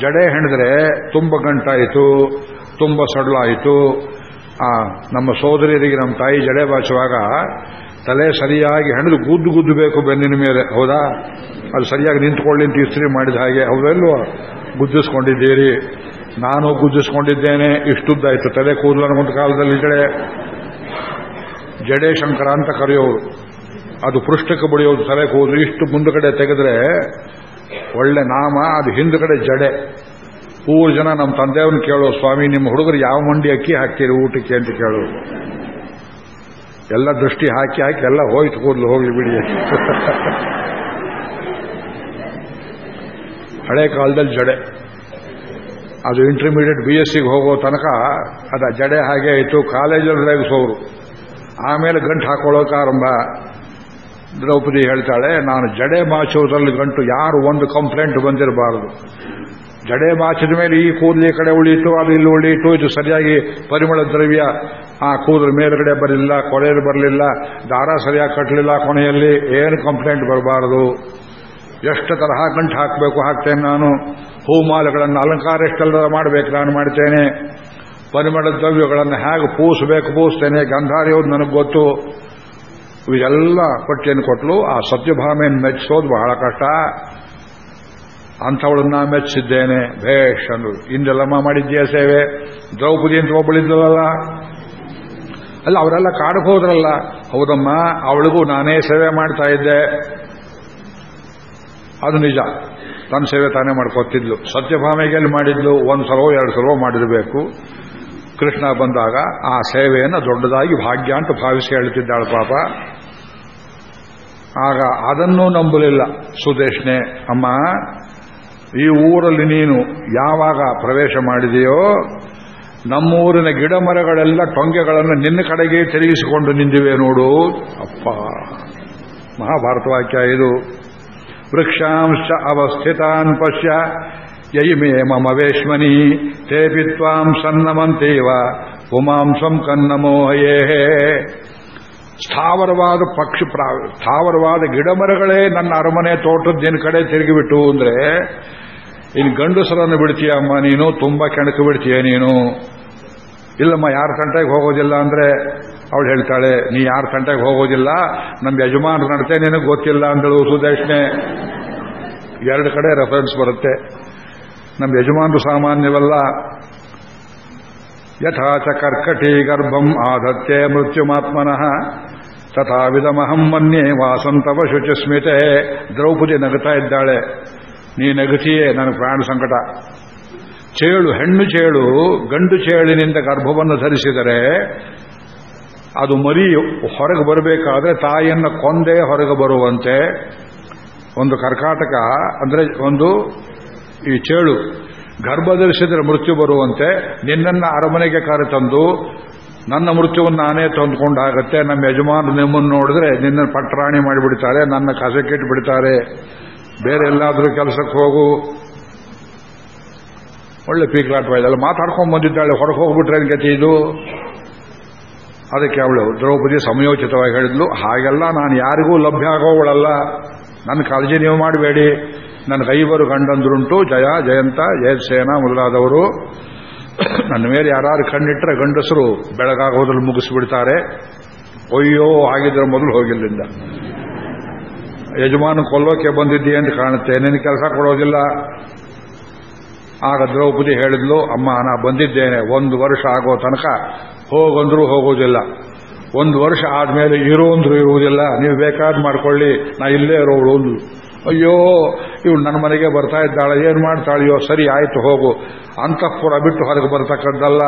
ಜಡೆ ಹೆಣಿದ್ರೆ ತುಂಬ ಗಂಟಾಯಿತು, ತುಂಬ ಸಡಲಾಯಿತು. ಆ, ನಮ್ಮ ಸೋದರಿಯರಿಗೆ ನಮ್ಮ ತಾಯಿ ಜಡೆ ಬಾಚುವಾಗ ತಲೆ ಸರಿಯಾಗಿ ಹೆಣದು ಗುದ್ದು ಗುದ್ದು ಬೇಕು ಬೆನ್ನಿನ ಮೇಲೆ. ಹೌದಾ? ಅದು ಸರಿಯಾಗಿ ನಿಂತ್ಕೊಳ್ಳಿ ಅಂತ ಇಸ್ತ್ರಿ ಮಾಡಿದ ಹಾಗೆ. ಅವೆಲ್ಲೋ ಗುದ್ದಿಸ್ಕೊಂಡಿದ್ದೀರಿ. ನಾನು ಗುದ್ದಿಸ್ಕೊಂಡಿದ್ದೇನೆ. ಇಷ್ಟುದ್ದಾಯ್ತು. ತಲೆ ಕೂದಲು ಒಂದು ಕಾಲದಲ್ಲಿ ಜಡೆ ಜಡೆ ಶಂಕರ ಅಂತ ಕರೆಯೋರು. ಅದು ಪೃಷ್ಠಕ್ಕೆ ಬಡಿಯೋದು ತಲೆ ಹೋದ್ರೆ ಇಷ್ಟು ಮುಂದುಗಡೆ ತೆಗೆದ್ರೆ ಒಳ್ಳೆ ನಾಮ, ಅದು ಹಿಂದುಗಡೆ ಜಡೆ. ಮೂರು ಜನ ನಮ್ಮ ತಂದೆಯವ್ರನ್ನ ಕೇಳೋ, ಸ್ವಾಮಿ, ನಿಮ್ಮ ಹುಡುಗರು ಯಾವ ಮಂಡಿ ಅಕ್ಕಿ ಹಾಕ್ತೀರಿ ಊಟಕ್ಕೆ ಅಂತ ಕೇಳು ಎಲ್ಲ ದೃಷ್ಟಿ ಹಾಕಿ ಹಾಕಿ ಎಲ್ಲ ಹೋಯ್ತು ಕೂದಲು ಹೋಗಿ ಬಿಡಿ. ಹಳೆ ಕಾಲದಲ್ಲಿ ಜಡೆ. ಅದು ಇಂಟರ್ಮೀಡಿಯೇಟ್ ಬಿ ಎಸ್ ಸಿಗೆ ಹೋಗೋ ತನಕ ಅದು ಜಡೆ ಹಾಗೆ ಆಯಿತು ಕಾಲೇಜಲ್ಲಿ ರೇಗಿಸೋರು ಆಮೇಲೆ ಗಂಟು ಹಾಕೊಳ್ಳೋಕೆ ಆರಂಭ. ದ್ರೌಪದಿ ಹೇಳ್ತಾಳೆ, ನಾನು ಜಡೆ ಮಾಚುವುದರಲ್ಲಿ ಗಂಟು, ಯಾರು ಒಂದು ಕಂಪ್ಲೇಂಟ್ ಬಂದಿರಬಾರದು. ಜಡೆ ಮಾಚಿದ ಮೇಲೆ ಈ ಕೂದಲು ಈ ಕಡೆ ಉಳಿಯಿತು, ಅದು ಇಲ್ಲಿ ಉಳಿಯಿತು, ಇದು ಸರಿಯಾಗಿ ಪರಿಮಳ ದ್ರವ್ಯ. ಆ ಕೂದಲು ಮೇಲುಗಡೆ ಬರಲಿಲ್ಲ, ಕೊನೆಯಲ್ಲಿ ಬರಲಿಲ್ಲ, ದಾರ ಸರಿಯಾಗಿ ಕಟ್ಟಲಿಲ್ಲ ಕೊನೆಯಲ್ಲಿ, ಏನು ಕಂಪ್ಲೇಂಟ್ ಬರಬಾರದು. ಎಷ್ಟು ತರಹ ಗಂಟು ಹಾಕಬೇಕು, ಹಾಕ್ತೇನೆ ನಾನು. ಹೂಮಾಲೆಗಳನ್ನು ಅಲಂಕಾರ ಎಷ್ಟೆಲ್ಲ ಮಾಡಬೇಕು ನಾನು ಮಾಡ್ತೇನೆ. ಪರಿಮಳ ದ್ರವ್ಯಗಳನ್ನು ಹೇಗೆ ಪೂಸಬೇಕು, ಪೂಸ್ತೇನೆ ಗಂಧಾರಿಯೋದು ನನಗೆ ಗೊತ್ತು. ಇವೆಲ್ಲ ಪಟ್ಟಿಯನ್ನು ಕೊಟ್ಟಲು ಆ ಸತ್ಯಭಾಮೆಯನ್ನು ಮೆಚ್ಚಿಸೋದು ಬಹಳ ಕಷ್ಟ. ಅಂಥವಳನ್ನ ಮೆಚ್ಚಿದ್ದೇನೆ. ಭೇಷ್ ಅಂದ್ರು ಇಂದೆಲ್ಲಮ್ಮ ಮಾಡಿದ್ದೀಯ ಸೇವೆ? ದ್ರೌಪದಿ ಅಂತ ಒಬ್ಬಳಿದ್ದಲ್ಲ ಅಲ್ಲ, ಅವರೆಲ್ಲ ಕಾಡಕ್ಕೆ ಹೋದ್ರಲ್ಲ. ಹೌದಮ್ಮ, ಅವಳಿಗೂ ನಾನೇ ಸೇವೆ ಮಾಡ್ತಾ ಇದ್ದೆ. ಅದು ನಿಜ. ತನ್ನ ಸೇವೆ ತಾನೇ ಮಾಡ್ಕೊತಿದ್ಲು. ಸತ್ಯಭಾಮೆಗೆ ಮಾಡಿದ್ಲು? ಒಂದು ಸಲವೋ ಎರಡು ಸಲವೋ ಮಾಡಿರಬೇಕು. ಕೃಷ್ಣ ಬಂದಾಗ ಆ ಸೇವೆಯನ್ನು ದೊಡ್ಡದಾಗಿ ಭಾಗ್ಯ ಅಂತ ಭಾವಿಸಿ ಹೇಳುತ್ತಿದ್ದಾಳೆ ಪಾಪ. ಆಗ ಅದನ್ನೂ ನಂಬಲಿಲ್ಲ. ಸುದೇಶ್ನೆ, ಅಮ್ಮ, ಈ ಊರಲ್ಲಿ ನೀನು ಯಾವಾಗ ಪ್ರವೇಶ ಮಾಡಿದೆಯೋ, ನಮ್ಮೂರಿನ ಗಿಡ ಮರಗಳೆಲ್ಲ ಟೊಂಗೆಗಳನ್ನು ನಿನ್ನ ಕಡೆಗೆ ತಿರುಗಿಸಿಕೊಂಡು ನಿಂದಿವೆ ನೋಡು. ಅಪ್ಪ, ಮಹಾಭಾರತ ವಾಕ್ಯ ಇದು. ವೃಕ್ಷಾಂಶ ಅವಸ್ಥಿತಾನ್ ಪಶ್ಯ ಯಯಿಮೇ ಮಮ ವೇಶ್ಮನಿ ತೇಪಿ ತ್ವಾಂ ಸನ್ನಮಂತೇವ ಉಮಾಂಸಂ ಕನ್ನಮೋಹಯೇ ಸ್ಥಾವರವಾದ ಪಕ್ಷಿ ಸ್ಥಾವರವಾದ ಗಿಡಮರಗಳೇ ನನ್ನ ಅರಮನೆ ತೋಟದ ಕಡೆ ತಿರುಗಿಬಿಟ್ಟು ಅಂದ್ರೆ ಇನ್ನು ಗಂಡಸರನ್ನು ಬಿಡ್ತೀಯ ಅಮ್ಮ ನೀನು, ತುಂಬಾ ಕೆಣಕು ಬಿಡ್ತೀಯ ನೀನು. ಇಲ್ಲಮ್ಮ, ಯಾರ ಕಂಟೆಗೆ ಹೋಗೋದಿಲ್ಲ ಅಂದ್ರೆ, ಅವಳು ಹೇಳ್ತಾಳೆ, ನೀ ಯಾರ ಕಂಟೆಗೆ ಹೋಗೋದಿಲ್ಲ ನಮ್ಮ ಯಜಮಾನರು ನಡತೆ ನಿನಗೆ ಗೊತ್ತಿಲ್ಲ ಅಂದಳು ಸುದೇಶ್ನೆ. ಎರಡು ಕಡೆ ರೆಫರೆನ್ಸ್ ಬರುತ್ತೆ. ನಮ್ಮ ಯಜಮಾನರು ಸಾಮಾನ್ಯವಲ್ಲ. ಯಥಾಚ ಕರ್ಕಟಿ ಗರ್ಭಂ ಆಧತ್ತೆ ಮೃತ್ಯುಮಾತ್ಮನಃ. ತಥಾವಿಧಮಹಂ ಮನ್ಯೆ ವಾಸಂತವ ಶುಚಿಸ್ಮಿತೆ. ದ್ರೌಪದಿ ನಗುತ್ತಾ ಇದ್ದಾಳೆ. ನೀ ನಗುತ್ತೀಯೇ, ನನಗೆ ಪ್ರಾಣ ಸಂಕಟ. ಚೇಳು, ಹೆಣ್ಣು ಚೇಳು, ಗಂಡು ಚೇಳಿನಿಂದ ಗರ್ಭವನ್ನು ಧರಿಸಿದರೆ ಅದು ಮರಿ ಹೊರಗೆ ಬರಬೇಕಾದ್ರೆ ತಾಯಿಯನ್ನು ಕೊಂದೇ ಹೊರಗೆ ಬರುವಂತೆ. ಒಂದು ಕರ್ಕಾಟಕ, ಅಂದ್ರೆ ಒಂದು ಈ ಚೇಳು ಗರ್ಭ ಧರಿಸಿದರೆ ಮೃತ್ಯು ಬರುವಂತೆ ನಿನ್ನನ್ನು ಅರಮನೆಗೆ ಕರೆತಂದು ನನ್ನ ಮೃತ್ಯುವನ್ನು ನಾನೇ ತಂದುಕೊಂಡಾಗತ್ತೆ. ನಮ್ಮ ಯಜಮಾನ ನಿಮ್ಮನ್ನು ನೋಡಿದ್ರೆ ನಿನ್ನ ಪಟ್ರಾಣಿ ಮಾಡಿಬಿಡ್ತಾರೆ, ನನ್ನ ಕಸಕ್ಕಿಟ್ಟು ಬಿಡ್ತಾರೆ ಬೇರೆ ಎಲ್ಲಾದರೂ ಕೆಲಸಕ್ಕೆ ಹೋಗು. ಒಳ್ಳೆ ಪೀಕ್ಲಾಟವಾಯಿದಲ್ಲ ಮಾತಾಡ್ಕೊಂಡು ಬಂದಿದ್ದಾಳೆ, ಹೊರಗೆ ಹೋಗ್ಬಿಟ್ರೆ ಗತಿ ಇದು? ಅದಕ್ಕೆ ಅವಳು ದ್ರೌಪದಿ ಸಮಯೋಚಿತವಾಗಿ ಹೇಳಿದ್ಲು, ಹಾಗೆಲ್ಲ ನಾನು ಯಾರಿಗೂ ಲಭ್ಯ ಆಗೋವಳಲ್ಲ. ನನ್ನ ಕಾಳಜಿ ನೀವು ಮಾಡಬೇಡಿ. ನನ್ನ ಗಂಡಂದ್ರುಂಟು ಜಯ, ಜಯಂತ, ಜಯಸೇನ ಮೊದಲಾದವರು. ನನ್ನ ಮೇಲೆ ಯಾರು ಕಣ್ಣಿಟ್ರೆ ಗಂಡಸರು ಬೆಳಗಾಗೋದ್ರಲ್ಲಿ ಮುಗಿಸ್ಬಿಡ್ತಾರೆ. ಅಯ್ಯೋ ಆಗಿದ್ರೆ ಮೊದಲು ಹೋಗಿಲ್ಲಿಂದ. ಯಜಮಾನ ಕೊಲ್ಲೋಕೆ ಬಂದಿದ್ದೀಯ ಅಂತ ಕಾಣುತ್ತೆ. ನಿನ್ನ ಕೆಲಸ ಕೊಡೋದಿಲ್ಲ. ಆಗ ದ್ರೌಪದಿ ಹೇಳಿದ್ಲು, ಅಮ್ಮ, ನಾ ಬಂದಿದ್ದೇನೆ. ಒಂದು ವರ್ಷ ಆಗೋ ತನಕ ಹೋಗಂದ್ರೂ ಹೋಗೋದಿಲ್ಲ. ಒಂದು ವರ್ಷ ಆದ್ಮೇಲೆ ಇರೋ ಅಂದ್ರೂ ಇರುವುದಿಲ್ಲ. ನೀವು ಬೇಕಾದ್ ಮಾಡ್ಕೊಳ್ಳಿ. ನಾ ಇಲ್ಲೇ ಇರೋಳು ಅಯ್ಯೋ, ಇವಳು ನನ್ನ ಮನೆಗೆ ಬರ್ತಾ ಇದ್ದಾಳೆ, ಏನು ಮಾಡ್ತಾಳೆಯೋ, ಸರಿ ಆಯ್ತು, ಹೋಗು. ಅಂತಃಪುರ ಬಿಟ್ಟು ಹೊರಗೆ ಬರ್ತಕ್ಕದ್ದಲ್ಲ.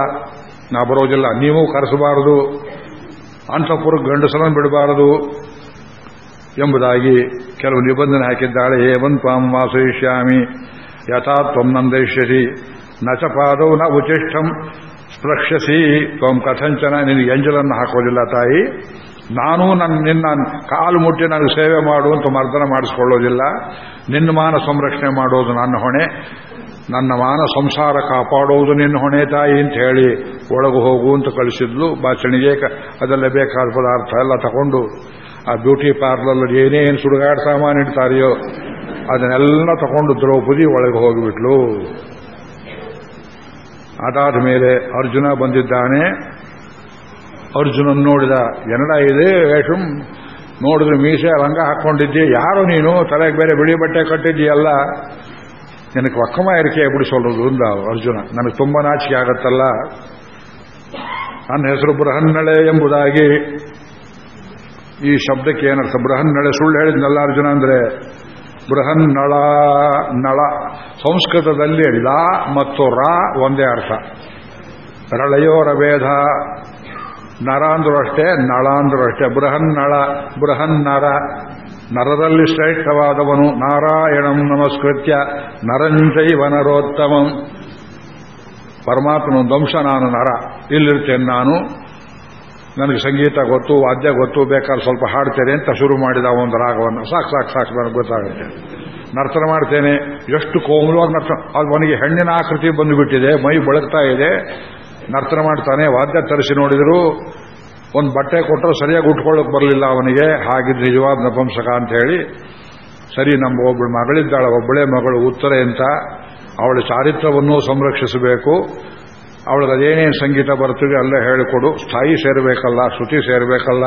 ನಾ ಬರೋದಿಲ್ಲ, ನೀವು ಕರೆಸಬಾರದು. ಅಂತಃಪುರ ಗಂಡಸರನ್ನು ಬಿಡಬಾರದು. ಎಂಬುದಾಗಿ ಕೆಲವು ನಿಬಂಧನೆ ಹಾಕಿದ್ದಾಳೆ. ಏವನ್ ತ್ವಾಂ ವಾಸಯಿಷ್ಯಾಮಿ, ಯಥಾ ತ್ವಂ ನಂದಯಿಷ್ಯಸಿ ನ ಚ ಪಾದವು ನ ಉಚಿಷ್ಠಂ ಸ್ಪೃಶ್ಯಸಿ. ತ್ವಂ ಕಥಂಚನ, ನಿನಗೆ ಎಂಜಲನ್ನು ಹಾಕೋದಿಲ್ಲ ತಾಯಿ. ನಾನು ನನ್ನ ನಿನ್ನ ಕಾಲು ಮುಟ್ಟಿ ನನಗೆ ಸೇವೆ ಮಾಡು ಅಂತ ಮರ್ದನ ಮಾಡಿಸ್ಕೊಳ್ಳೋದಿಲ್ಲ. ನಿನ್ನ ಮಾನ ಸಂರಕ್ಷಣೆ ಮಾಡೋದು ನನ್ನ ಹೊಣೆ. ನನ್ನ ಮಾನ ಸಂಸಾರ ಕಾಪಾಡುವುದು ನಿನ್ನ ಹೊಣೆ ತಾಯಿ ಅಂತ ಹೇಳಿ ಒಳಗು ಹೋಗು ಅಂತ ಕಳಿಸಿದ್ಲು. ಬಾಚಣಿಗೆ ಅದೆಲ್ಲ ಬೇಕಾದ ಪದಾರ್ಥ ಎಲ್ಲ ತಗೊಂಡು ಆ ಬ್ಯೂಟಿ ಪಾರ್ಲರ್ ಏನೇನು ಸುಡುಗಾಡ ಸಾಮಾನು ಇಡ್ತಾರೆಯೋ ಅದನ್ನೆಲ್ಲ ತಗೊಂಡು ದ್ರೌಪದಿ ಒಳಗೆ ಹೋಗಿಬಿಟ್ಲು. ಅದಾದ ಮೇಲೆ ಅರ್ಜುನ ಬಂದಿದ್ದಾನೆ. ಅರ್ಜುನನ್ ನೋಡಿದ ಎನ್ನಡ ಇದೆ ವೇಷಂ? ನೋಡಿದ್ರೆ ಮೀಸೆ ರಂಗ ಹಾಕ್ಕೊಂಡಿದ್ದೆ ಯಾರು ನೀನು? ತಲೆಗೆ ಬೇರೆ ಬಿಳಿ ಬಟ್ಟೆ ಕಟ್ಟಿದ್ದೀಯಲ್ಲ? ನಿನಗೆ ಒಕ್ಕಮ ಏರಿಕೆ ಬಿಡಿಸೋದು ಅಂದ ಅರ್ಜುನ. ನನಗೆ ತುಂಬ ನಾಚಿಕೆ ಆಗತ್ತಲ್ಲ. ನನ್ನ ಹೆಸರು ಬೃಹನ್ನಳೆ ಎಂಬುದಾಗಿ. ಈ ಶಬ್ದಕ್ಕೆ ಏನರ್ಥ? ಬೃಹನ್ನಳೆ ಸುಳ್ಳು ಹೇಳಿದ್ನಲ್ಲ ಅರ್ಜುನ ಅಂದ್ರೆ, ಬೃಹನ್ನಳ, ನಳ. ಸಂಸ್ಕೃತದಲ್ಲಿ ಲ ಮತ್ತು ರ ಒಂದೇ ಅರ್ಥ. ರಳಯೋರ ಭೇದ ನರ ಅಂದ್ರೂ ಅಷ್ಟೇ ನಳ ಅಂದ್ರೂ ಅಷ್ಟೇ. ಬೃಹನ್ನಳ, ಬೃಹನ್ನರ. ನರದಲ್ಲಿ ಶ್ರೇಷ್ಠವಾದವನು ನಾರಾಯಣಂ ನಮಸ್ಕೃತ್ಯ ನರಂಜೈವ ನರೋತ್ತಮಂ. ಪರಮಾತ್ಮನ ವಂಶ, ನಾನು ನರ. ಇಲ್ಲಿರ್ತೇನೆ ನಾನು. ನನಗೆ ಸಂಗೀತ ಗೊತ್ತು, ವಾದ್ಯ ಗೊತ್ತು, ಬೇಕಾದ್ರೆ ಸ್ವಲ್ಪ ಹಾಡ್ತೇನೆ ಅಂತ ಶುರು ಮಾಡಿದ ಒಂದು ರಾಗವನ್ನು. ಸಾಕು ಸಾಕು ಸಾಕು ನನಗೆ ಗೊತ್ತಾಗುತ್ತೆ. ನರ್ತನ ಮಾಡ್ತೇನೆ. ಎಷ್ಟು ಕೋಮಲವಾಗಿ ನರ್ತನ. ಅದು ಅವನಿಗೆ ಹೆಣ್ಣಿನ ಆಕೃತಿ ಬಂದುಬಿಟ್ಟಿದೆ, ಮೈ ಬಳಗ್ತಾ ಇದೆ. ನರ್ತನ ಮಾಡ್ತಾನೆ, ವಾದ್ಯ ತರಿಸಿ ನೋಡಿದ್ರು ಒಂದು ಬಟ್ಟೆ ಕೊಟ್ಟರು ಸರಿಯಾಗಿ ಉಟ್ಕೊಳ್ಳೋಕೆ ಬರಲಿಲ್ಲ ಅವನಿಗೆ. ಹಾಗಿದ್ದು ನಿಜವಾದ ನಪಂಸಕ ಅಂತ ಹೇಳಿ, ಸರಿ, ನಮ್ಮ ಒಬ್ಬಳು ಮಗಳಿದ್ದಾಳೆ ಒಬ್ಬಳೇ ಮಗಳು, ಉತ್ತರ ಅಂತ ಅವಳ ಚಾರಿತ್ರವನ್ನು ಸಂರಕ್ಷಿಸಬೇಕು. ಅವಳಿಗೆ ಅದೇನೇನು ಸಂಗೀತ ಬರ್ತೀವಿ ಅಲ್ಲೇ ಹೇಳಿಕೊಡು. ಸ್ಥಾಯಿ ಸೇರಬೇಕಲ್ಲ, ಶ್ರುತಿ ಸೇರಬೇಕಲ್ಲ,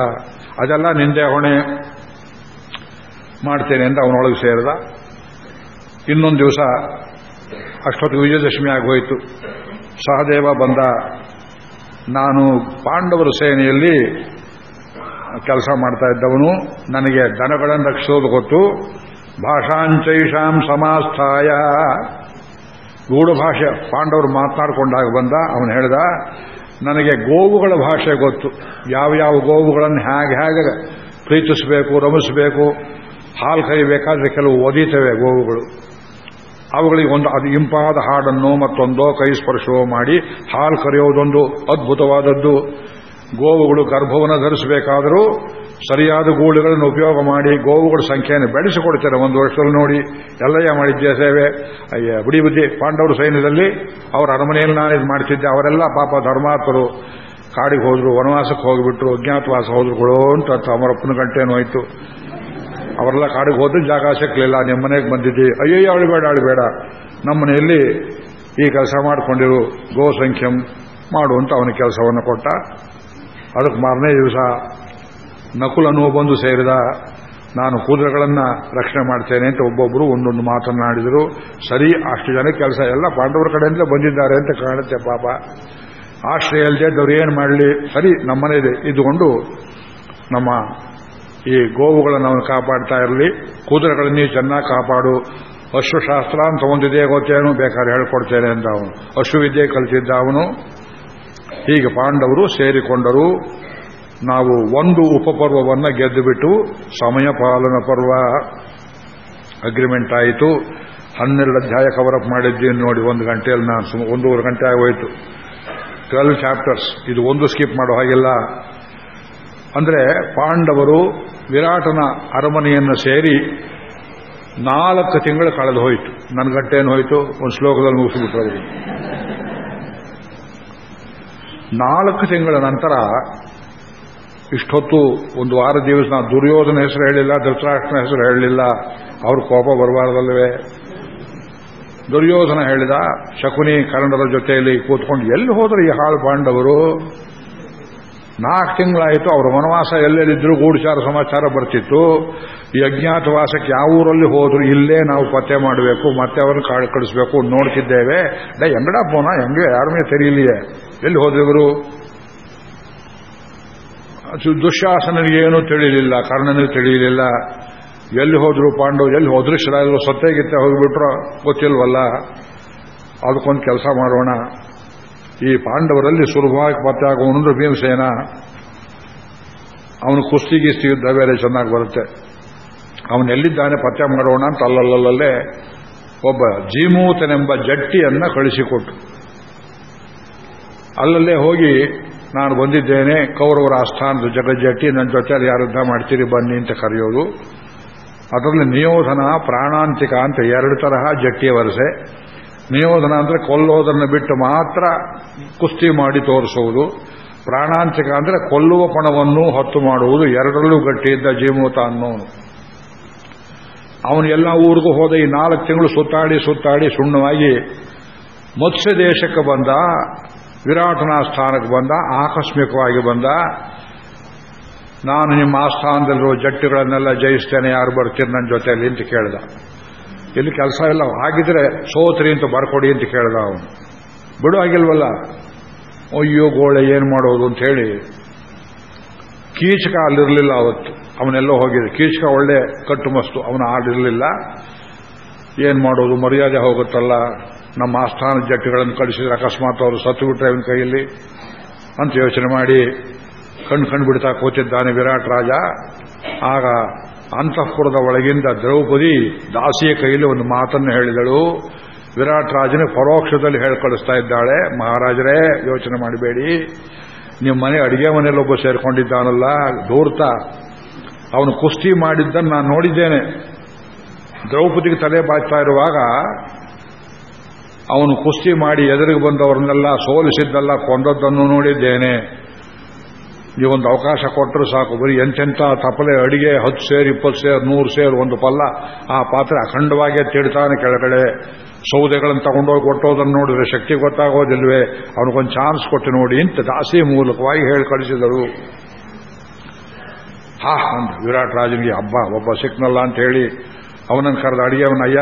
ಅದೆಲ್ಲ ನಿಂದೆ ಹೊಣೆ ಮಾಡ್ತೇನೆ ಅಂತ ಅವನೊಳಗೆ ಸೇರಿದ. ಇನ್ನೊಂದು ದಿವಸ ಅಷ್ಟೊತ್ತಿಗೆ ವಿಜಯದಶಮಿ ಆಗೋಯ್ತು ಸಹದೇವ ಬಂದ. ನಾನು ಪಾಂಡವರ ಸೇನೆಯಲ್ಲಿ ಕೆಲಸ ಮಾಡ್ತಾ ಇದ್ದವನು. ನನಗೆ ದನಗಳನ್ನು ರಕ್ಷಿಸೋದು ಗೊತ್ತು. ಭಾಷಾಂಚೈಷಾಂ ಸಮಾಸ್ಥಾಯ. ಗೂಢ ಭಾಷೆ, ಪಾಂಡವರು ಮಾತನಾಡಿಕೊಂಡಾಗ ಬಂದ, ಅವನು ಹೇಳಿದ, ನನಗೆ ಗೋವುಗಳ ಭಾಷೆ ಗೊತ್ತು. ಯಾವ ಯಾವ ಗೋವುಗಳನ್ನು ಹೇಗೆ ಹೇಗೆ ಪ್ರೀತಿಸಬೇಕು, ರಮಿಸಬೇಕು, ಹಾಲು ಕೈಬೇಕಾದ್ರೆ ಕೆಲವು ಒದೀತವೆ ಗೋವುಗಳು. ಅವುಗಳಿಗೆ ಒಂದು ಅದು ಇಂಪಾದ ಹಾಡನ್ನು ಮತ್ತೊಂದೋ ಕೈ ಸ್ಪರ್ಶವೋ ಮಾಡಿ ಹಾಲು ಕರೆಯೋದೊಂದು ಅದ್ಭುತವಾದದ್ದು. ಗೋವುಗಳು ಗರ್ಭವನ್ನು ಧರಿಸಬೇಕಾದರೂ ಸರಿಯಾದ ಗೂಳುಗಳನ್ನು ಉಪಯೋಗ ಮಾಡಿ ಗೋವುಗಳ ಸಂಖ್ಯೆಯನ್ನು ಬೆಳೆಸಿಕೊಡ್ತಾರೆ ಒಂದು ವರ್ಷದಲ್ಲಿ ನೋಡಿ. ಎಲ್ಲಯ್ಯ ಮಾಡಿದ್ದೆ ಸೇವೆ? ಅಯ್ಯ, ಬಿಡಿ ಬುದ್ಧಿ. ಪಾಂಡವರ ಸೈನ್ಯದಲ್ಲಿ ಅವರ ಅರಮನೆಯಲ್ಲಿ ನಾನು ಇದು ಮಾಡ್ತಿದ್ದೆ. ಅವರೆಲ್ಲ ಪಾಪ ಧರ್ಮಾತ್ಮರು ಕಾಡಿಗೆ ಹೋದ್ರು, ವನವಾಸಕ್ಕೆ ಹೋಗಿಬಿಟ್ರು, ಅಜ್ಞಾತವಾಸ ಹೋದ್ರು. ಅಂತ ಅಮರಪ್ಪನ ಗಂಟೇನು ಹೋಯ್ತು ಅವರೆಲ್ಲ ಕಾಡಿಗೆ ಹೋದ್ರೆ ಜಾಗ ಸಿಕ್ಕಲಿಲ್ಲ ನಿಮ್ಮ ಮನೆಗೆ ಬಂದಿದ್ದಿ. ಅಯ್ಯಯ್ಯ ಅಳಿಬೇಡ ನಮ್ಮ ಮನೆಯಲ್ಲಿ ಈ ಕೆಲಸ ಮಾಡಿಕೊಂಡಿರು, ಗೋ ಸಂಖ್ಯಂ ಮಾಡು ಅಂತ ಅವನ ಕೆಲಸವನ್ನು ಕೊಟ್ಟ. ಅದಕ್ಕೆ ಮಾರನೇ ದಿವಸ ನಕುಲನು ಬಂದು ಸೇರಿದ. ನಾನು ಕೂದಲುಗಳನ್ನು ರಕ್ಷಣೆ ಮಾಡ್ತೇನೆ ಅಂತ ಒಬ್ಬೊಬ್ಬರು ಒಂದೊಂದು ಮಾತನಾಡಿದರು ಸರಿ, ಅಷ್ಟು ಜನ ಕೆಲಸ. ಎಲ್ಲ ಪಾಂಡವರ ಕಡೆಯಿಂದ ಬಂದಿದ್ದಾರೆ ಅಂತ ಕಾಣುತ್ತೆ ಪಾಪ. ಆಶ್ರಯ ಅಲ್ಲದೆ ಇದ್ದವ್ರು ಏನು ಮಾಡಲಿ? ಸರಿ ನಮ್ಮನೆ ಇದ್ದುಕೊಂಡು ನಮ್ಮ ಈ ಗೋವುಗಳನ್ನು ಅವನು ಕಾಪಾಡ್ತಾ ಇರಲಿ. ಕುದುರೆಗಳನ್ನೇ ಚೆನ್ನಾಗಿ ಕಾಪಾಡು. ಅಶ್ವಶಾಸ್ತ್ರ ಅಂತ ಒಂದಿದೆ ಗೊತ್ತೇನು ಬೇಕಾದ್ರೆ ಹೇಳ್ಕೊಡ್ತೇನೆ ಅಂತ ಅವನು. ಅಶ್ವವಿದ್ಯೆ ಕಲಿತಿದ್ದ ಅವನು. ಹೀಗೆ ಪಾಂಡವರು ಸೇರಿಕೊಂಡರು. ನಾವು ಒಂದು ಉಪಪರ್ವವನ್ನು ಗೆದ್ದುಬಿಟ್ಟು ಸಮಯ ಪಾಲನ ಪರ್ವ ಅಗ್ರಿಮೆಂಟ್ ಆಯಿತು. ಹನ್ನೆರಡು ಅಧ್ಯಾಯ ಕವರಪ್ ಮಾಡಿದ್ದೀನಿ ನೋಡಿ, ಒಂದು ಗಂಟೆಯಲ್ಲಿ ನಾನು ಒಂದೂವರೆ ಗಂಟೆ ಆಗೋಯ್ತು. Twelve chapters. ಇದು ಒಂದು ಸ್ಕಿಪ್ ಮಾಡೋ ಹಾಗಿಲ್ಲ. ಅಂದ್ರೆ ಪಾಂಡವರು ವಿರಾಟನ ಅರಮನೆಯನ್ನು ಸೇರಿ ನಾಲ್ಕು ತಿಂಗಳು ಕಳೆದು ಹೋಯಿತು. ನನ್ನ ಗಂಟೇನು ಹೋಯಿತು, ಒಂದು ಶ್ಲೋಕದಲ್ಲಿ ಮುಗಿಸ್ಬಿಟ್ರು ಅವರು ನಾಲ್ಕು ತಿಂಗಳ ನಂತರ ಇಷ್ಟೊತ್ತು ಒಂದು ವಾರ ದಿವಸ ದುರ್ಯೋಧನ ಹೆಸರು ಹೇಳಿಲ್ಲ, ಧೃತರಾಷ್ಟ್ರನ ಹೆಸರು ಹೇಳಲಿಲ್ಲ ಅವ್ರ ಕೋಪ ಬರಬಾರ್ದಲ್ವೇ? ದುರ್ಯೋಧನ ಹೇಳಿದ, ಶಕುನಿ ಕನ್ನಡದ ಜೊತೆಯಲ್ಲಿ ಕೂತ್ಕೊಂಡು ಎಲ್ಲಿ ಹೋದ್ರೆ ಈ ಹಾಳು ಪಾಂಡವರು? ನಾಲ್ಕು ತಿಂಗಳಾಯಿತು ಅವರ ವನವಾಸ ಎಲ್ಲೆಲ್ಲಿದ್ದರೂ ಗೂಢಚಾರ ಸಮಾಚಾರ ಬರ್ತಿತ್ತು. ಈ ಅಜ್ಞಾತವಾಸಕ್ಕೆ ಯಾವ ಊರಲ್ಲಿ ಹೋದ್ರು ಇಲ್ಲೇ ನಾವು ಪತ್ತೆ ಮಾಡಬೇಕು, ಮತ್ತೆ ಅವ್ರನ್ನ ಕಾಳು ಕಳಿಸ್ಬೇಕು ನೋಡ್ತಿದ್ದೇವೆ. ಡೇ ಎಂಗಡ ಪೋನ ಹೆಂಗೆ? ಯಾರಮೇ ತೆರೀಲಿಯೇ? ಎಲ್ಲಿ ಹೋದ್ರು ದುಶ್ಯಾಸನಿಗೇನು ತಿಳಿಯಲಿಲ್ಲ ಕರ್ಣನಿಗೆ ತಿಳಿಯಲಿಲ್ಲ ಎಲ್ಲಿ ಹೋದ್ರು ಪಾಂಡವ್ ಎಲ್ಲಿ ಹೋದ್ರು ಶಿಲ ಎಲ್ಲೋ ಸತ್ತೆಗಿತ್ತೆ ಹೋಗ್ಬಿಟ್ರು ಗೊತ್ತಿಲ್ವಲ್ಲ. ಅದಕ್ಕೊಂದು ಕೆಲಸ ಮಾಡೋಣ. ಈ ಪಾಂಡವರಲ್ಲಿ ಸುಲಭವಾಗಿ ಪತ್ತೆ ಆಗುವನು ಭೀಮಸೇನ, ಅವನು ಕುಸ್ತಿಗಿಸ್ತಿ ಯುದ್ಧ ಬೇರೆ ಚೆನ್ನಾಗಿ ಬರುತ್ತೆ. ಅವನೆಲ್ಲಿದ್ದಾನೆ ಪತ್ತೆ ಮಾಡೋಣ ಅಂತ ಅಲ್ಲಲ್ಲಲ್ಲೇ ಒಬ್ಬ ಜೀಮೂತನೆಂಬ ಜಟ್ಟಿಯನ್ನ ಕಳಿಸಿಕೊಟ್ಟು. ಅಲ್ಲಲ್ಲೇ ಹೋಗಿ, ನಾನು ಬಂದಿದ್ದೇನೆ, ಕೌರವರ ಆಸ್ಥಾನದ ಜಟ್ಟಿ ನನ್ನ ಜೊತೆ ಯಾರು ಯುದ್ಧ ಮಾಡ್ತೀರಿ ಬನ್ನಿ ಅಂತ ಕರೆಯೋದು. ಅದರಲ್ಲಿ ನಿಯೋಧನ ಪ್ರಾಣಾಂತಿಕ ಅಂತ ಎರಡು ತರಹ ಜಟ್ಟಿಯ ವರಸೆ. ನಿಯೋಧನ ಅಂದರೆ ಕೊಲ್ಲೋದನ್ನು ಬಿಟ್ಟು ಮಾತ್ರ ಕುಸ್ತಿ ಮಾಡಿ ತೋರಿಸುವುದು. ಪ್ರಾಣಾಂತಿಕ ಅಂದರೆ ಕೊಲ್ಲುವ ಪಣವನ್ನು ಹೊತ್ತು ಮಾಡುವುದು. ಎರಡರಲ್ಲೂ ಗಟ್ಟಿಯಿದ್ದ ಜೀಮೂತ ಅನ್ನೋನು. ಅವನು ಎಲ್ಲ ಊರಿಗೂ ಹೋದ ಈ ನಾಲ್ಕು ತಿಂಗಳು ಸುತ್ತಾಡಿ ಸುತ್ತಾಡಿ ಸುಣ್ಣವಾಗಿ ಮತ್ಸ್ಯ ದೇಶಕ್ಕೆ ಬಂದ, ವಿರಾಟನ ಸ್ಥಾನಕ್ಕೆ ಬಂದ, ಆಕಸ್ಮಿಕವಾಗಿ ಬಂದ. ನಾನು ನಿಮ್ಮ ಆಸ್ಥಾನದಲ್ಲಿರುವ ಜಟ್ಟಿಗಳನ್ನೆಲ್ಲ ಜಯಿಸ್ತೇನೆ, ಯಾರು ಬರ್ತೀರಿ ನನ್ನ ಜೊತೆಯಲ್ಲಿ ಅಂತ ಕೇಳಿದ. ಇಲ್ಲಿ ಕೆಲಸ ಇಲ್ಲ ಆಗಿದ್ರೆ ಸೋತ್ರಿ ಅಂತ ಬರ್ಕೊಡಿ ಅಂತ ಕೇಳ್ದ ಅವನು. ಬಿಡು ಆಗಿಲ್ವಲ್ಲ ಅಯ್ಯೋ, ಗೋಳೆ, ಏನು ಮಾಡೋದು ಅಂತ ಹೇಳಿ ಕೀಚಕ ಅಲ್ಲಿರಲಿಲ್ಲ ಅವತ್ತು. ಅವನೆಲ್ಲೋ ಹೋಗಿದೆ. ಕೀಚಕ ಒಳ್ಳೆ ಕಟ್ಟುಮಸ್ತು ಅವನ ಆಡಿರಲಿಲ್ಲ ಏನು ಮಾಡೋದು? ಮರ್ಯಾದೆ ಹೋಗುತ್ತಲ್ಲ. ನಮ್ಮ ಆಸ್ಥಾನ ಜಟ್ಟಿಗಳನ್ನು ಕಳಿಸಿದ್ರೆ ಅಕಸ್ಮಾತ್ ಅವರು ಸತ್ತು ಬಿಟ್ರೆ ಅವನ ಕೈಯಲ್ಲಿ? ಅಂತ ಯೋಚನೆ ಮಾಡಿ ಕಣ್ಣು ಕಣ್ ಬಿಡ್ತಾ ಕೂತಿದ್ದಾನೆ ವಿರಾಟ್ ರಾಜ. ಆಗ ಅಂತಃಪುರದ ಒಳಗಿಂದ ದ್ರೌಪದಿ ದಾಸಿಯ ಕೈಯಲ್ಲಿ ಒಂದು ಮಾತನ್ನು ಹೇಳಿದಳು. ವಿರಾಟ್ ರಾಜನ ಪರೋಕ್ಷದಲ್ಲಿ ಹೇಳ್ಕಳಿಸ್ತಾ ಇದ್ದಾಳೆ. ಮಹಾರಾಜರೇ, ಯೋಚನೆ ಮಾಡಬೇಡಿ. ನಿಮ್ಮ ಮನೆ ಅಡಿಗೆ ಮನೆಯಲ್ಲಿ ಒಬ್ಬ ಸೇರ್ಕೊಂಡಿದ್ದಾನಲ್ಲ ದೂರ್ತ ಅವನು ಕುಸ್ತಿ ಮಾಡಿದ್ದನ್ನು ನಾನು ನೋಡಿದ್ದೇನೆ. ದ್ರೌಪದಿಗೆ ತಲೆ ಬಾಚ್ತಾ ಇರುವಾಗ ಅವನು ಕುಸ್ತಿ ಮಾಡಿ ಎದುರಿಗೆ ಬಂದವರನ್ನೆಲ್ಲ ಸೋಲಿಸಿದ್ದಲ್ಲ ಕೊಂದದ್ದನ್ನು ನೋಡಿದ್ದೇನೆ. ನೀವೊಂದು ಅವಕಾಶ ಕೊಟ್ಟರು ಸಾಕು. ಬರೀ ಎಂತೆಂಥ ತಪಲೆ, ಅಡಿಗೆ, ಹತ್ತು ಸೇರು, ಇಪ್ಪತ್ತು ಸೇರು, ನೂರು ಸೇರು, ಒಂದು ಪಲ್ಲ. ಆ ಪಾತ್ರೆ ಅಖಂಡವಾಗೇ ತಿಡ್ತಾನೆ ಕೆಳಗಡೆ. ಸೌದೆಗಳನ್ನು ತಗೊಂಡೋಗಿ ಕೊಟ್ಟೋದನ್ನು ನೋಡಿದ್ರೆ ಶಕ್ತಿ ಗೊತ್ತಾಗೋದಿಲ್ವೇ? ಅವನಿಗೊಂದು ಚಾನ್ಸ್ ಕೊಟ್ಟು ನೋಡಿ ಇಂತ ದಾಸಿ ಮೂಲಕವಾಗಿ ಹೇಳಿ ಕಳಿಸಿದರು. ಹಾ ಅಂದ ವಿರಾಟ್ ರಾಜನಿಗೆ ಹಬ್ಬ ಒಬ್ಬ ಸಿಕ್ನಲ್ಲ ಅಂತ ಹೇಳಿ ಅವನನ್ನು ಕರೆದ ಅಡಿಗೆವನಯ್ಯ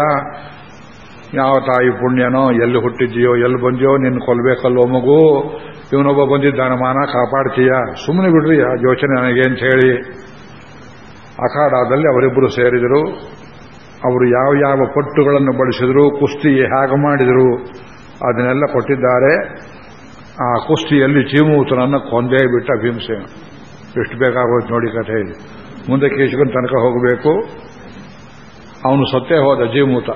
ಯಾವ ತಾಯಿ ಪುಣ್ಯನೋ? ಎಲ್ಲಿ ಹುಟ್ಟಿದ್ಯೋ ಎಲ್ಲಿ ಬಂದ್ಯೋ? ನಿನ್ನ ಕೊಲ್ಬೇಕಲ್ಲೋ ಮಗು? ಇವನೊಬ್ಬ ಬಂದಿದ್ದಾನೆ, ಮಾನ ಕಾಪಾಡ್ತೀಯ? ಸುಮ್ಮನೆ ಬಿಡ್ರಿ, ಆ ಯೋಚನೆ ನನಗೆ ಅಂತ ಹೇಳಿ. ಅಖಾಡಾದಲ್ಲಿ ಅವರಿಬ್ಬರು ಸೇರಿದರು. ಅವರು ಯಾವ ಯಾವ ಪಟ್ಟುಗಳನ್ನು ಬಳಸಿದ್ರು ಕುಸ್ತಿ ಹೇಗೆ ಮಾಡಿದರು, ಅದನ್ನೆಲ್ಲ ಕೊಟ್ಟಿದ್ದಾರೆ. ಆ ಕುಸ್ತಿಯಲ್ಲಿ ಜೀವಮೂತನನ್ನು ಕೊಂದೇ ಬಿಟ್ಟ ಭೀಮಸೇನ. ಎಷ್ಟು ಬೇಕಾಗೋದು ನೋಡಿ ಕಥೆ ಇದೆ ಮುಂದೆ ಕೇಶಗನ್ ತನಕ ಹೋಗಬೇಕು. ಅವನು ಸತ್ತೇ ಹೋದ ಜೀಮೂತ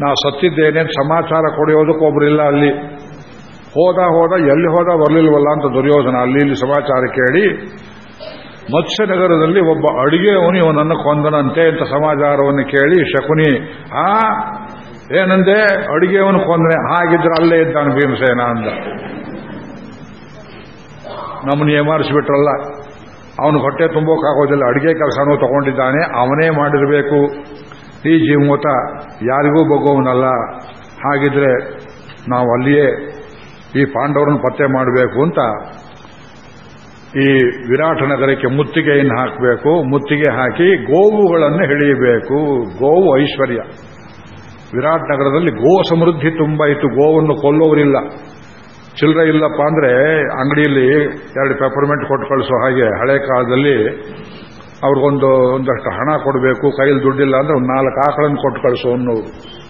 ನಾ ಸತ್ತಿದ್ದೇನೆ ಸಮಾಚಾರ ಕೊಡೆಯೋದಕ್ಕೊಬ್ಬರಿಲ್ಲ ಅಲ್ಲಿ. ಹೋದ ಹೋದ ಎಲ್ಲಿ ಹೋದ ಬರಲಿಲ್ವಲ್ಲ ಅಂತ ದುರ್ಯೋಧನ ಅಲ್ಲಿ ಇಲ್ಲಿ ಸಮಾಚಾರ ಕೇಳಿ, ಮತ್ಸ್ಯನಗರದಲ್ಲಿ ಒಬ್ಬ ಅಡಿಗೆಯವನು ಇವನನ್ನು ಕೊಂದನಂತೆ ಅಂತ ಸಮಾಚಾರವನ್ನು ಕೇಳಿ, ಶಕುನಿ, ಆ, ಏನಂದೆ, ಅಡಿಗೆಯವನು ಕೊಂದನೆ, ಹಾಗಿದ್ರೆ ಅಲ್ಲೇ ಇದ್ದಾನೆ ಭೀಮಸೇನ ಅಂದ ನಮ್ಮನ್ನು ಏಮಾರಿಸಿಬಿಟ್ರಲ್ಲ. ಅವನು ಹೊಟ್ಟೆ ತುಂಬೋಕ್ಕಾಗೋದಿಲ್ಲ ಅಡಿಗೆ ಕೆಲಸನೂ ತಗೊಂಡಿದ್ದಾನೆ, ಅವನೇ ಮಾಡಿರಬೇಕು. ಈ ಜೀವಮೂತ ಯಾರಿಗೂ ಬಗ್ಗೋವನಲ್ಲ ಹಾಗಿದ್ರೆ ನಾವು ಅಲ್ಲಿಯೇ ಈ ಪಾಂಡವರನ್ನು ಪತ್ತೆ ಮಾಡಬೇಕು ಅಂತ ಈ ವಿರಾಟ ನಗರಕ್ಕೆ ಮುತ್ತಿಗೆಯನ್ನು ಹಾಕಬೇಕು. ಮುತ್ತಿಗೆ ಹಾಕಿ ಗೋವುಗಳನ್ನು ಹಿಡಿಯಬೇಕು ಗೋವು ಐಶ್ವರ್ಯ. ವಿರಾಟ್ ನಗರದಲ್ಲಿ ಗೋ ಸಮೃದ್ಧಿ ತುಂಬ ಇತ್ತು. ಗೋವನ್ನು ಕೊಲ್ಲೋರಿಲ್ಲ. ಚಿಲ್ಲರೆ ಇಲ್ಲಪ್ಪ ಅಂದ್ರೆ ಅಂಗಡಿಯಲ್ಲಿ ಎರಡು ಪೆಪರ್ಮೆಂಟ್ ಕೊಟ್ಟು ಕಳಿಸೋ ಹಾಗೆ ಹಳೆ ಕಾಲದಲ್ಲಿ ಅವ್ರಿಗೊಂದು ಒಂದಷ್ಟು ಹಣ ಕೊಡಬೇಕು. ಕೈಯಲ್ಲಿ ದುಡ್ಡಿಲ್ಲ ಅಂದ್ರೆ ಒಂದು ನಾಲ್ಕು ಆಕಳನ್ನು ಕೊಟ್ಟು ಕಳಿಸೋ ಅನ್ನೋದು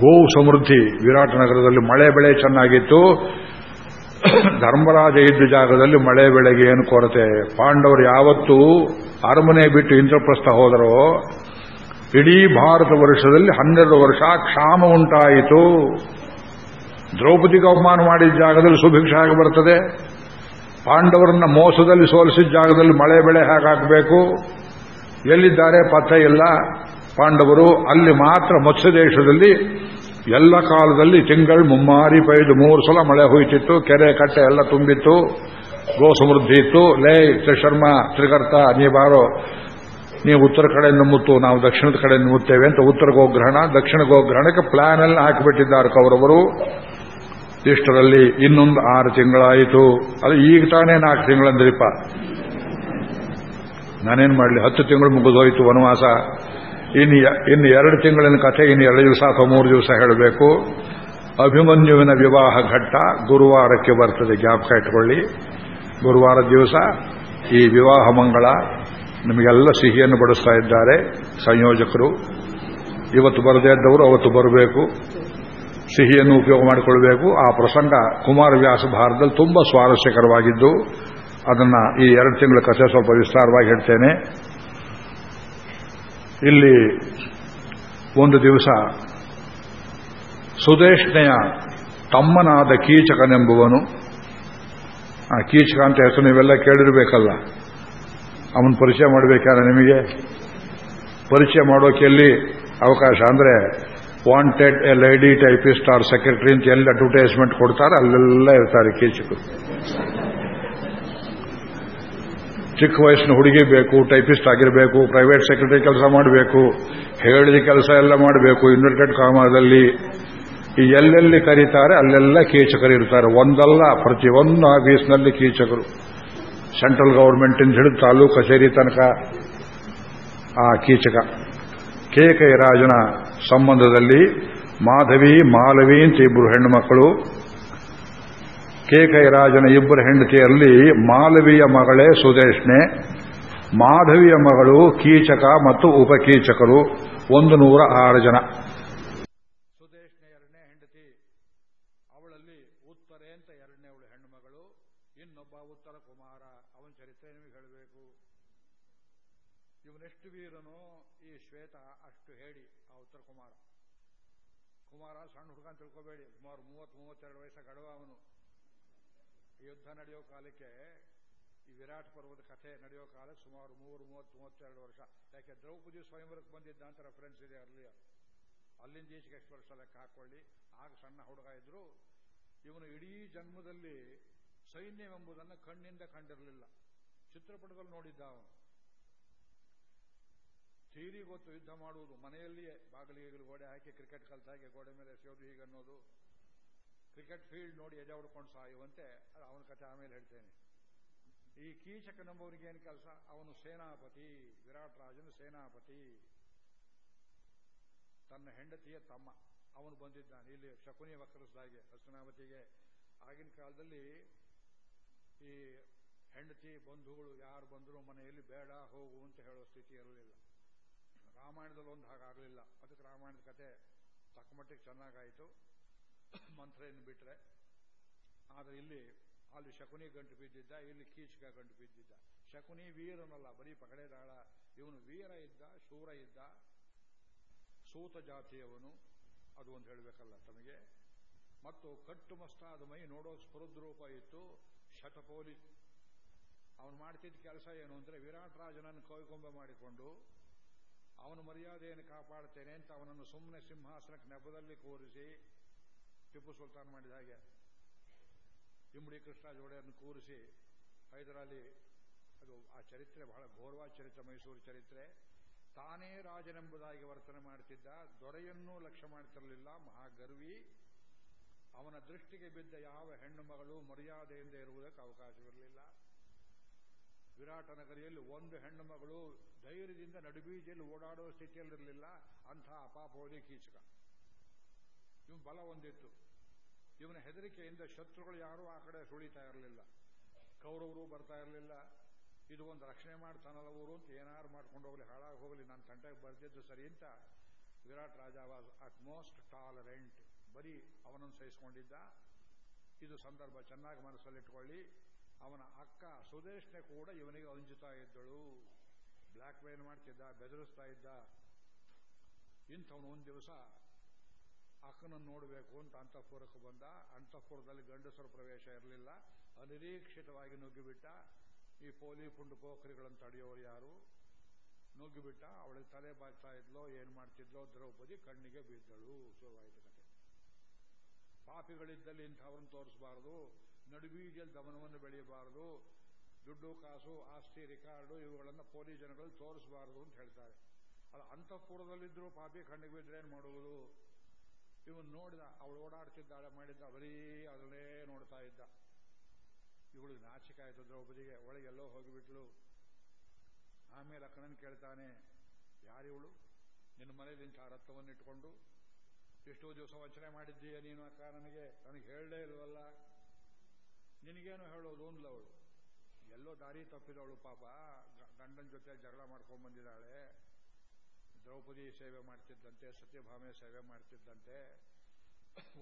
ಗೋವು ಸಮೃದ್ಧಿ. ವಿರಾಟ್ ನಗರದಲ್ಲಿ ಮಳೆ ಬೆಳೆ ಚೆನ್ನಾಗಿತ್ತು. [COUGHS] ಧರ್ಮರಾಜ ಇದ್ದ ಜಾಗದಲ್ಲಿ ಮಳೆ ಬೆಳೆಗೆ ಏನು ಕೊರತೆ. ಪಾಂಡವರು ಯಾವತ್ತೂ ಅರಮನೆ ಬಿಟ್ಟು ಇಂದ್ರಪ್ರಸ್ಥ ಹೋದರೋ, ಇಡೀ ಭಾರತ ವರ್ಷದಲ್ಲಿ ಹನ್ನೆರಡು ವರ್ಷ ಕ್ಷಾಮ ಉಂಟಾಯಿತು. ದ್ರೌಪದಿಗೆ ಅವಮಾನ ಮಾಡಿದ ಜಾಗದಲ್ಲಿ ಸುಭಿಕ್ಷ ಆಗಿ ಬರ್ತದೆ. ಪಾಂಡವರನ್ನ ಮೋಸದಲ್ಲಿ ಸೋಲಿಸಿದ ಜಾಗದಲ್ಲಿ ಮಳೆ ಬೆಳೆ ಹೇಗಾಗಬೇಕು? ಎಲ್ಲಿದ್ದಾರೆ ಪಥ ಇಲ್ಲ. ಪಾಂಡವರು ಅಲ್ಲಿ ಮಾತ್ರ ಮತ್ಸ್ಯ ದೇಶದಲ್ಲಿ ಎಲ್ಲ ಕಾಲದಲ್ಲಿ ತಿಂಗಳು ಮುಮ್ಮಾರಿ ಪೈದು ಮೂರು ಸಲ ಮಳೆ ಹೋಯ್ತಿತ್ತು, ಕೆರೆ ಕಟ್ಟೆ ಎಲ್ಲ ತುಂಬಿತ್ತು ಗೋ ಸಮೃದ್ಧಿ ಇತ್ತು. ಲೇ ಶರ್ಮ ತ್ರಿಕರ್ತ ನೀ ಬಾರೋ, ನೀವು ಉತ್ತರ ಕಡೆಯಿಂದ ಮುತ್ತು ನಾವು ದಕ್ಷಿಣದ ಕಡೆ ಮುತ್ತೇವೆ ಅಂತ ಉತ್ತರ ಗೋಗ್ರಹಣ. ದಕ್ಷಿಣ ಗೋಗ್ರಹಣಕ್ಕೆ ಪ್ಲಾನ್ ಎಲ್ಲ ಹಾಕಿಬಿಟ್ಟಿದ್ದಾರೆ ಕೌರವರು. ಇಷ್ಟರಲ್ಲಿ ಇನ್ನೊಂದು ಆರು ತಿಂಗಳಾಯಿತು. ಅದು ಈಗ ತಾನೇ ನಾಲ್ಕು ತಿಂಗಳಂದ್ರಿಪ್ಪ. ನಾನೇನು ಮಾಡಲಿ? ಹತ್ತು ತಿಂಗಳು ಮುಗಿದೋಯ್ತು ವನವಾಸ. ಇನ್ನು ಇನ್ನು ಎರಡು ತಿಂಗಳಿನ ಕಥೆ, ಇನ್ನು ಎರಡು ದಿವಸ ಅಥವಾ ಮೂರು ದಿವಸ ಹೇಳಬೇಕು. ಅಭಿಮನ್ಯುವಿನ ವಿವಾಹ ಘಟ್ಟ ಗುರುವಾರಕ್ಕೆ ಬರ್ತದೆ, ಜ್ಞಾಪಕ ಇಟ್ಕೊಳ್ಳಿ. ಗುರುವಾರ ದಿವಸ ಈ ವಿವಾಹ ಮಂಗಳ ನಿಮಗೆಲ್ಲ ಸಿಹಿಯನ್ನು ಬಡಿಸ್ತಾ ಇದ್ದಾರೆ ಸಂಯೋಜಕರು. ಇವತ್ತು ಬರದೇ ಇದ್ದವರು ಅವತ್ತು ಬರಬೇಕು. ಸಿಹಿಯನ್ನು ಉಪಯೋಗ ಮಾಡಿಕೊಳ್ಬೇಕು. ಆ ಪ್ರಸಂಗ ಕುಮಾರವ್ಯಾಸ ಭಾರತದಲ್ಲಿ ತುಂಬಾ ಸ್ವಾರಸ್ಯಕರವಾಗಿದ್ದು, ಅದನ್ನು ಈ ಎರಡು ತಿಂಗಳ ಕಥೆ ಸ್ವಲ್ಪ ವಿಸ್ತಾರವಾಗಿ ಹೇಳ್ತೇನೆ. ಇಲ್ಲಿ ಒಂದು ದಿವಸ ಸುದೇಶ್ನೆಯ ತಮ್ಮನಾದ ಕೀಚಕನೆಂಬುವನು, ಆ ಕೀಚಕ ಅಂತ ಹೆಸರು ನೀವೆಲ್ಲ ಕೇಳಿರಬೇಕಲ್ಲ, ಅವನ ಪರಿಚಯ ಮಾಡಬೇಕಾದ್ರೆ ನಿಮಗೆ? ಪರಿಚಯ ಮಾಡೋಕೆ ಎಲ್ಲಿ ಅವಕಾಶ ಅಂದರೆ wanted a lady typist or secretary ಅಂತ ಎಲ್ಲಿ ಅಡ್ವರ್ಟೈಸ್ಮೆಂಟ್ ಕೊಡ್ತಾರೆ ಅಲ್ಲೆಲ್ಲ ಇರ್ತಾರೆ ಕೀಚಕರು. ಚಿಕ್ಕ ವಯಸ್ಸಿನ ಹುಡುಗಿ ಬೇಕು ಟೈಪಿಸ್ಟ್ ಆಗಿರಬೇಕು ಪ್ರೈವೇಟ್ ಸೆಕ್ರೆಟರಿ ಕೆಲಸ ಮಾಡಬೇಕು, ಹೇಳಿದ ಕೆಲಸ ಎಲ್ಲ ಮಾಡಬೇಕು ಯುನೈಟೆಡ್ ಕಾಮದಲ್ಲಿ ಎಲ್ಲೆಲ್ಲಿ ಕರೀತಾರೆ, ಅಲ್ಲೆಲ್ಲ ಕೀಚಕರು ಇರ್ತಾರೆ. ಒಂದಲ್ಲ, ಪ್ರತಿಯೊಂದು ಆಫೀಸ್ನಲ್ಲಿ ಕೀಚಕರು. ಸೆಂಟ್ರಲ್ ಗೌರ್ಮೆಂಟಿಂದ ಹಿಡಿದು ತಾಲೂಕು ಕಚೇರಿ ತನಕ ಆ ಕೀಚಕ. ಕೇಕೈ ರಾಜನ ಸಂಬಂಧದಲ್ಲಿ ಮಾಧವಿ ಮಾಲವಿ ಅಂತ ಇಬ್ಬರು ಹೆಣ್ಣು ಮಕ್ಕಳು ಕೇಕೈ ರಾಜನ ಇಬ್ಬರು ಹೆಂಡತಿಯರಲ್ಲಿ ಮಾಲವಿಯ ಮಗಳೇ ಸುದೇಶ್ನೆ, ಮಾಧವಿಯ ಮಗಳು ಕೀಚಕ ಮತ್ತು ಉಪಕೀಚಕರು, ಒಂದು ನೂರ ಆರು ಜನ ಸುದೇಶ್ನೆ ಎರಡನೇ ಹೆಂಡತಿ ಅವಳಲ್ಲಿ ಉತ್ತರೆ ಅಂತ ಎರಡನೇ ಅವಳು ಹೆಣ್ಣು ಮಗಳು ಇನ್ನೊಬ್ಬ ಉತ್ತರ ಕುಮಾರ ಅವನ ಚರಿತ್ರೆ ನಿಮಗೆ ಹೇಳಬೇಕು ಇವನೆಷ್ಟು ವೀರನೋ ಈ ಶ್ವೇತ ಅಷ್ಟು ಹೇಳಿ ಆ ಉತ್ತರ ಕುಮಾರ ಕುಮಾರ ಸಣ್ಣ ಹುಡುಗ ಅಂತ ತಿಳ್ಕೋಬೇಡಿ ಸುಮಾರು ಮೂವತ್ತು ಮೂವತ್ತೆರಡು ವಯಸ್ಸ ಗಡವ ಅವನು ಯುದ್ಧ ನಡೆಯೋ ಕಾಲಕ್ಕೆ ಈ ವಿರಾಟ್ ಪರ್ವದ ಕಥೆ ನಡೆಯೋ ಕಾಲಕ್ಕೆ ಸುಮಾರು ಮೂರು, ಮೂವತ್ತು, ಮೂವತ್ತೆರಡು ವರ್ಷ. ಯಾಕೆ ದ್ರೌಪದಿ ಸ್ವಯಂವರಕ್ಕೆ ಬಂದಿದ್ದ ಅಂತ ರೆಫರೆನ್ಸ್ ಇದೆ ಅಲ್ಲಿ. ಅಲ್ಲಿಂದ ಈಚೆಗೆ ಎಷ್ಟು ವರ್ಷ ಲೆಕ್ಕ ಹಾಕೊಳ್ಳಿ. ಆಗ ಸಣ್ಣ ಹುಡುಗ ಇದ್ರು. ಇವನು ಇಡೀ ಜನ್ಮದಲ್ಲಿ ಸೈನ್ಯವೆಂಬುದನ್ನು ಕಣ್ಣಿಂದ ಕಂಡಿರಲಿಲ್ಲ. ಚಿತ್ರಪಟದಲ್ಲಿ ನೋಡಿದ್ದ ಅವನು. ಗೊತ್ತು ಯುದ್ಧ ಮಾಡುವುದು ಮನೆಯಲ್ಲಿಯೇ ಬಾಗಿಲಿಗೆ ಗೋಡೆ ಹಾಕಿ ಕ್ರಿಕೆಟ್ ಕಲ್ತಾಗೆ ಗೋಡೆ ಮೇಲೆ ಎಸೆಯೋದು ಹೀಗನ್ನೋದು ಕ್ರಿಕೆಟ್ ಫೀಲ್ಡ್ ನೋಡಿ ಎದೆ ಹೊಡ್ಕೊಂಡು ಸಾಯುವಂತೆ ಅವನ ಕಥೆ ಆಮೇಲೆ ಹೇಳ್ತೇನೆ. ಈ ಕೀಚಕ ಏನು ಕೆಲಸ? ಅವನು ಸೇನಾಪತಿ, ವಿರಾಟ್ ರಾಜನ ಸೇನಾಪತಿ. ತನ್ನ ಹೆಂಡತಿಯ ತಮ್ಮ. ಅವನು ಬಂದಿದ್ದಾನೆ. ಇಲ್ಲಿ ಶಕುನಿ ವಕ್ರಸ್ದಾಗೆ ಹಸ್ತನಾವತಿಗೆ ಆಗಿನ ಕಾಲದಲ್ಲಿ ಈ ಹೆಂಡತಿ, ಬಂಧುಗಳು ಯಾರು ಬಂದರೂ ಮನೆಯಲ್ಲಿ ಬೇಡ, ಹೋಗು ಅಂತ ಹೇಳೋ ಸ್ಥಿತಿ ಇರಲಿಲ್ಲ. ರಾಮಾಯಣದಲ್ಲಿ ಒಂದು ಹಾಗಾಗಲಿಲ್ಲ. ಅದಕ್ಕೆ ರಾಮಾಯಣದ ಕತೆ ತಕ್ಕಮಟ್ಟಿಗೆ ಚೆನ್ನಾಗಾಯಿತು. ಮಂತ್ರೆಯನ್ನು ಬಿಟ್ರೆ, ಆದರೆ ಇಲ್ಲಿ, ಅಲ್ಲಿ ಶಕುನಿ ಗಂಟು ಬಿದ್ದಿದ್ದ ಇಲ್ಲಿ ಕೀಚಕ ಗಂಟು ಬಿದ್ದಿದ್ದ ಶಕುನಿ ವೀರನಲ್ಲ, ಬರೀ ಪಗಡೆದಾಳ ಇವನು ವೀರ ಇದ್ದ, ಶೂರ ಇದ್ದ, ಸೂತ ಜಾತಿಯವನು. ಅದು ಒಂದು ಹೇಳಬೇಕಲ್ಲ ತಮಗೆ. ಮತ್ತು ಕಟ್ಟುಮಸ್ತಾದ ಮೈ ನೋಡೋ ಸ್ಫುರದ್ರೂಪ ಇತ್ತು, ಶತಪೋಲಿ. ಅವನು ಮಾಡ್ತಿದ್ದ ಕೆಲಸ ಏನು ಅಂದ್ರೆ, ವಿರಾಟ್ ರಾಜನನ್ನು ಕೈಗೊಂಬೆ ಮಾಡಿಕೊಂಡು, ಅವನ ಮರ್ಯಾದೆಯನ್ನು ಕಾಪಾಡ್ತೇನೆ ಅಂತ ಅವನನ್ನು ಸುಮ್ಮನೆ ಸಿಂಹಾಸನಕ್ಕೆ ನೆಪದಲ್ಲಿ ಕೂರಿಸಿ ಟಿಪ್ಪು ಸುಲ್ತಾನ್ ಮಾಡಿದ ಹಾಗೆ ಇಮ್ಮಡಿ ಕೃಷ್ಣ ಜೋಡೆಯನ್ನು ಕೂರಿಸಿ ಹೈದರಾಲಿ ಅದು ಆ ಚರಿತ್ರೆ ಬಹಳ ಗೌರವ ಚರಿತ್ರೆ, ಮೈಸೂರು ಚರಿತ್ರೆ. ತಾನೇ ರಾಜನೆಂಬುದಾಗಿ ವರ್ತನೆ ಮಾಡ್ತಿದ್ದ, ದೊರೆಯನ್ನೂ ಲಕ್ಷ್ಯ ಮಾಡ್ತಿರಲಿಲ್ಲ, ಮಹಾಗರ್ವಿ. ಅವನ ದೃಷ್ಟಿಗೆ ಬಿದ್ದ ಯಾವ ಹೆಣ್ಣು ಮಗಳು ಮರ್ಯಾದೆಯಿಂದ ಇರುವುದಕ್ಕೆ ಅವಕಾಶವಿರಲಿಲ್ಲ. ವಿರಾಟ ನಗರಿಯಲ್ಲಿ ಒಂದು ಹೆಣ್ಣು ಮಗಳು ಧೈರ್ಯದಿಂದ ನಡುಬೀಜಲ್ಲಿ ಓಡಾಡುವ ಸ್ಥಿತಿಯಲ್ಲಿರಲಿಲ್ಲ. ಅಂಥ ಅಪಾಪೋದಿ ಕೀಚಕ. ಇವನು ಬಲ ಹೊಂದಿತ್ತು ಇವನ ಹೆದರಿಕೆಯಿಂದ ಶತ್ರುಗಳು ಯಾರೂ ಆ ಕಡೆ ಸುಳಿತಾ ಇರಲಿಲ್ಲ. ಕೌರವರು ಬರ್ತಾ ಇರಲಿಲ್ಲ. ಇದು ಒಂದು ರಕ್ಷಣೆ ಮಾಡ್ತಾನಲ್ಲ ಊರು ಅಂತ ಏನಾರು ಮಾಡ್ಕೊಂಡು ಹೋಗ್ಲಿ, ಹಾಳಾಗಿ ಹೋಗಲಿ ನಾನು ತಂಟೆಗೆ ಬರ್ತಿದ್ದು ಸರಿ ಅಂತ Virat Raja was at most tolerant. ಬರೀ ಅವನನ್ನು ಸಹಿಸಿಕೊಂಡಿದ್ದ. ಇದು ಸಂದರ್ಭ ಚೆನ್ನಾಗಿ ಮನಸ್ಸಲ್ಲಿಟ್ಕೊಳ್ಳಿ. ಅವನ ಅಕ್ಕ ಸುದೇಶ್ನೆ ಕೂಡ ಇವನಿಗೆ ಅಂಜುತ್ತಾ ಇದ್ದಳು. ಬ್ಲ್ಯಾಕ್ ಮೇಲ್ ಮಾಡ್ತಿದ್ದ, ಬೆದರಿಸ್ತಾ ಇದ್ದ. ಇಂಥವನು ಒಂದು ದಿವಸ ಅಕ್ಕನನ್ನು ನೋಡಬೇಕು ಅಂತ ಅಂತಃಪುರಕ್ಕೆ ಬಂದ. ಅಂತಃಪುರದಲ್ಲಿ ಗಂಡಸರ ಪ್ರವೇಶ ಇರಲಿಲ್ಲ. ಅನಿರೀಕ್ಷಿತವಾಗಿ ನುಗ್ಗಿಬಿಟ್ಟ. ಈ ಪೋಲಿ ಪುಂಡು ಪೋಖರಿಗಳನ್ನು ತಡೆಯೋರು ಯಾರು? ನುಗ್ಗಿಬಿಟ್ಟ. ಅವಳಿಗೆ ತಲೆ ಬಾಚ್ತಾ ಇದ್ಲೋ, ಏನು ಮಾಡ್ತಿದ್ಲೋ, ದ್ರೌಪದಿ ಕಣ್ಣಿಗೆ ಬಿದ್ದಳು. ಶುರುವಾಯಿತು ಕತೆ. ಪಾಪಿಗಳಿದ್ದಲ್ಲಿ ಇಂಥವ್ರನ್ನ ತೋರಿಸಬಾರದು. ನಡುಬೀದಿಯಲ್ಲಿ ದಮನವನ್ನು ಬೆಳೆಯಬಾರದು. ದುಡ್ಡು, ಕಾಸು, ಆಸ್ತಿ, ರಿಕಾರ್ಡು, ಇವುಗಳನ್ನು ಪೋಲಿ ಜನಗಳು ತೋರಿಸಬಾರದು ಅಂತ ಹೇಳ್ತಾರೆ. ಅದು ಅಂತಃಪುರದಲ್ಲಿದ್ದರೂ ಪಾಪಿ ಕಣ್ಣಿಗೆ ಬಿದ್ದರೆ ಏನು ಮಾಡುವುದು? ಇವನ್ ನೋಡಿದ, ಅವಳು ಓಡಾಡ್ತಿದ್ದಾಳೆ, ಮಾಡಿದ್ದ, ಬರೀ ಅದರಲ್ಲೇ ನೋಡ್ತಾ ಇದ್ದ. ಇವಳಿಗೆ ನಾಚಿಕೆ ಆಯಿತು ದ್ರೌಪದಿಗೆ. ಒಳಗೆಲ್ಲೋ ಹೋಗಿಬಿಟ್ಲು. ಆಮೇಲೆ ಅಕ್ಕನನ್ನು ಕೇಳ್ತಾನೆ ಯಾರಿವಳು ನಿನ್ನ ಮನೇಲಿ ಇಂಥ ರಕ್ತವನ್ನು ಇಟ್ಕೊಂಡು ಎಷ್ಟೋ ದಿವಸ ವಂಚನೆ ಮಾಡಿದ್ದೀಯ ನೀನು ಅಕ್ಕ ನನಗೆ? ನನಗೆ ಹೇಳಲೇ ಇಲ್ವಲ್ಲ. ನಿನಗೇನು ಹೇಳೋದು? ಅವಳು. ಎಲ್ಲೋ ದಾರಿ ತಪ್ಪಿದವಳು ಪಾಪ. ಗಂಡನ ಜೊತೆ ಜಗಳ ಮಾಡ್ಕೊಂಡು ಬಂದಿದ್ದಾಳೆ. ದ್ರೌಪದಿ ಸೇವೆ ಮಾಡ್ತಿದ್ದಂತೆ, ಸತ್ಯಭಾಮೆ ಸೇವೆ ಮಾಡ್ತಿದ್ದಂತೆ,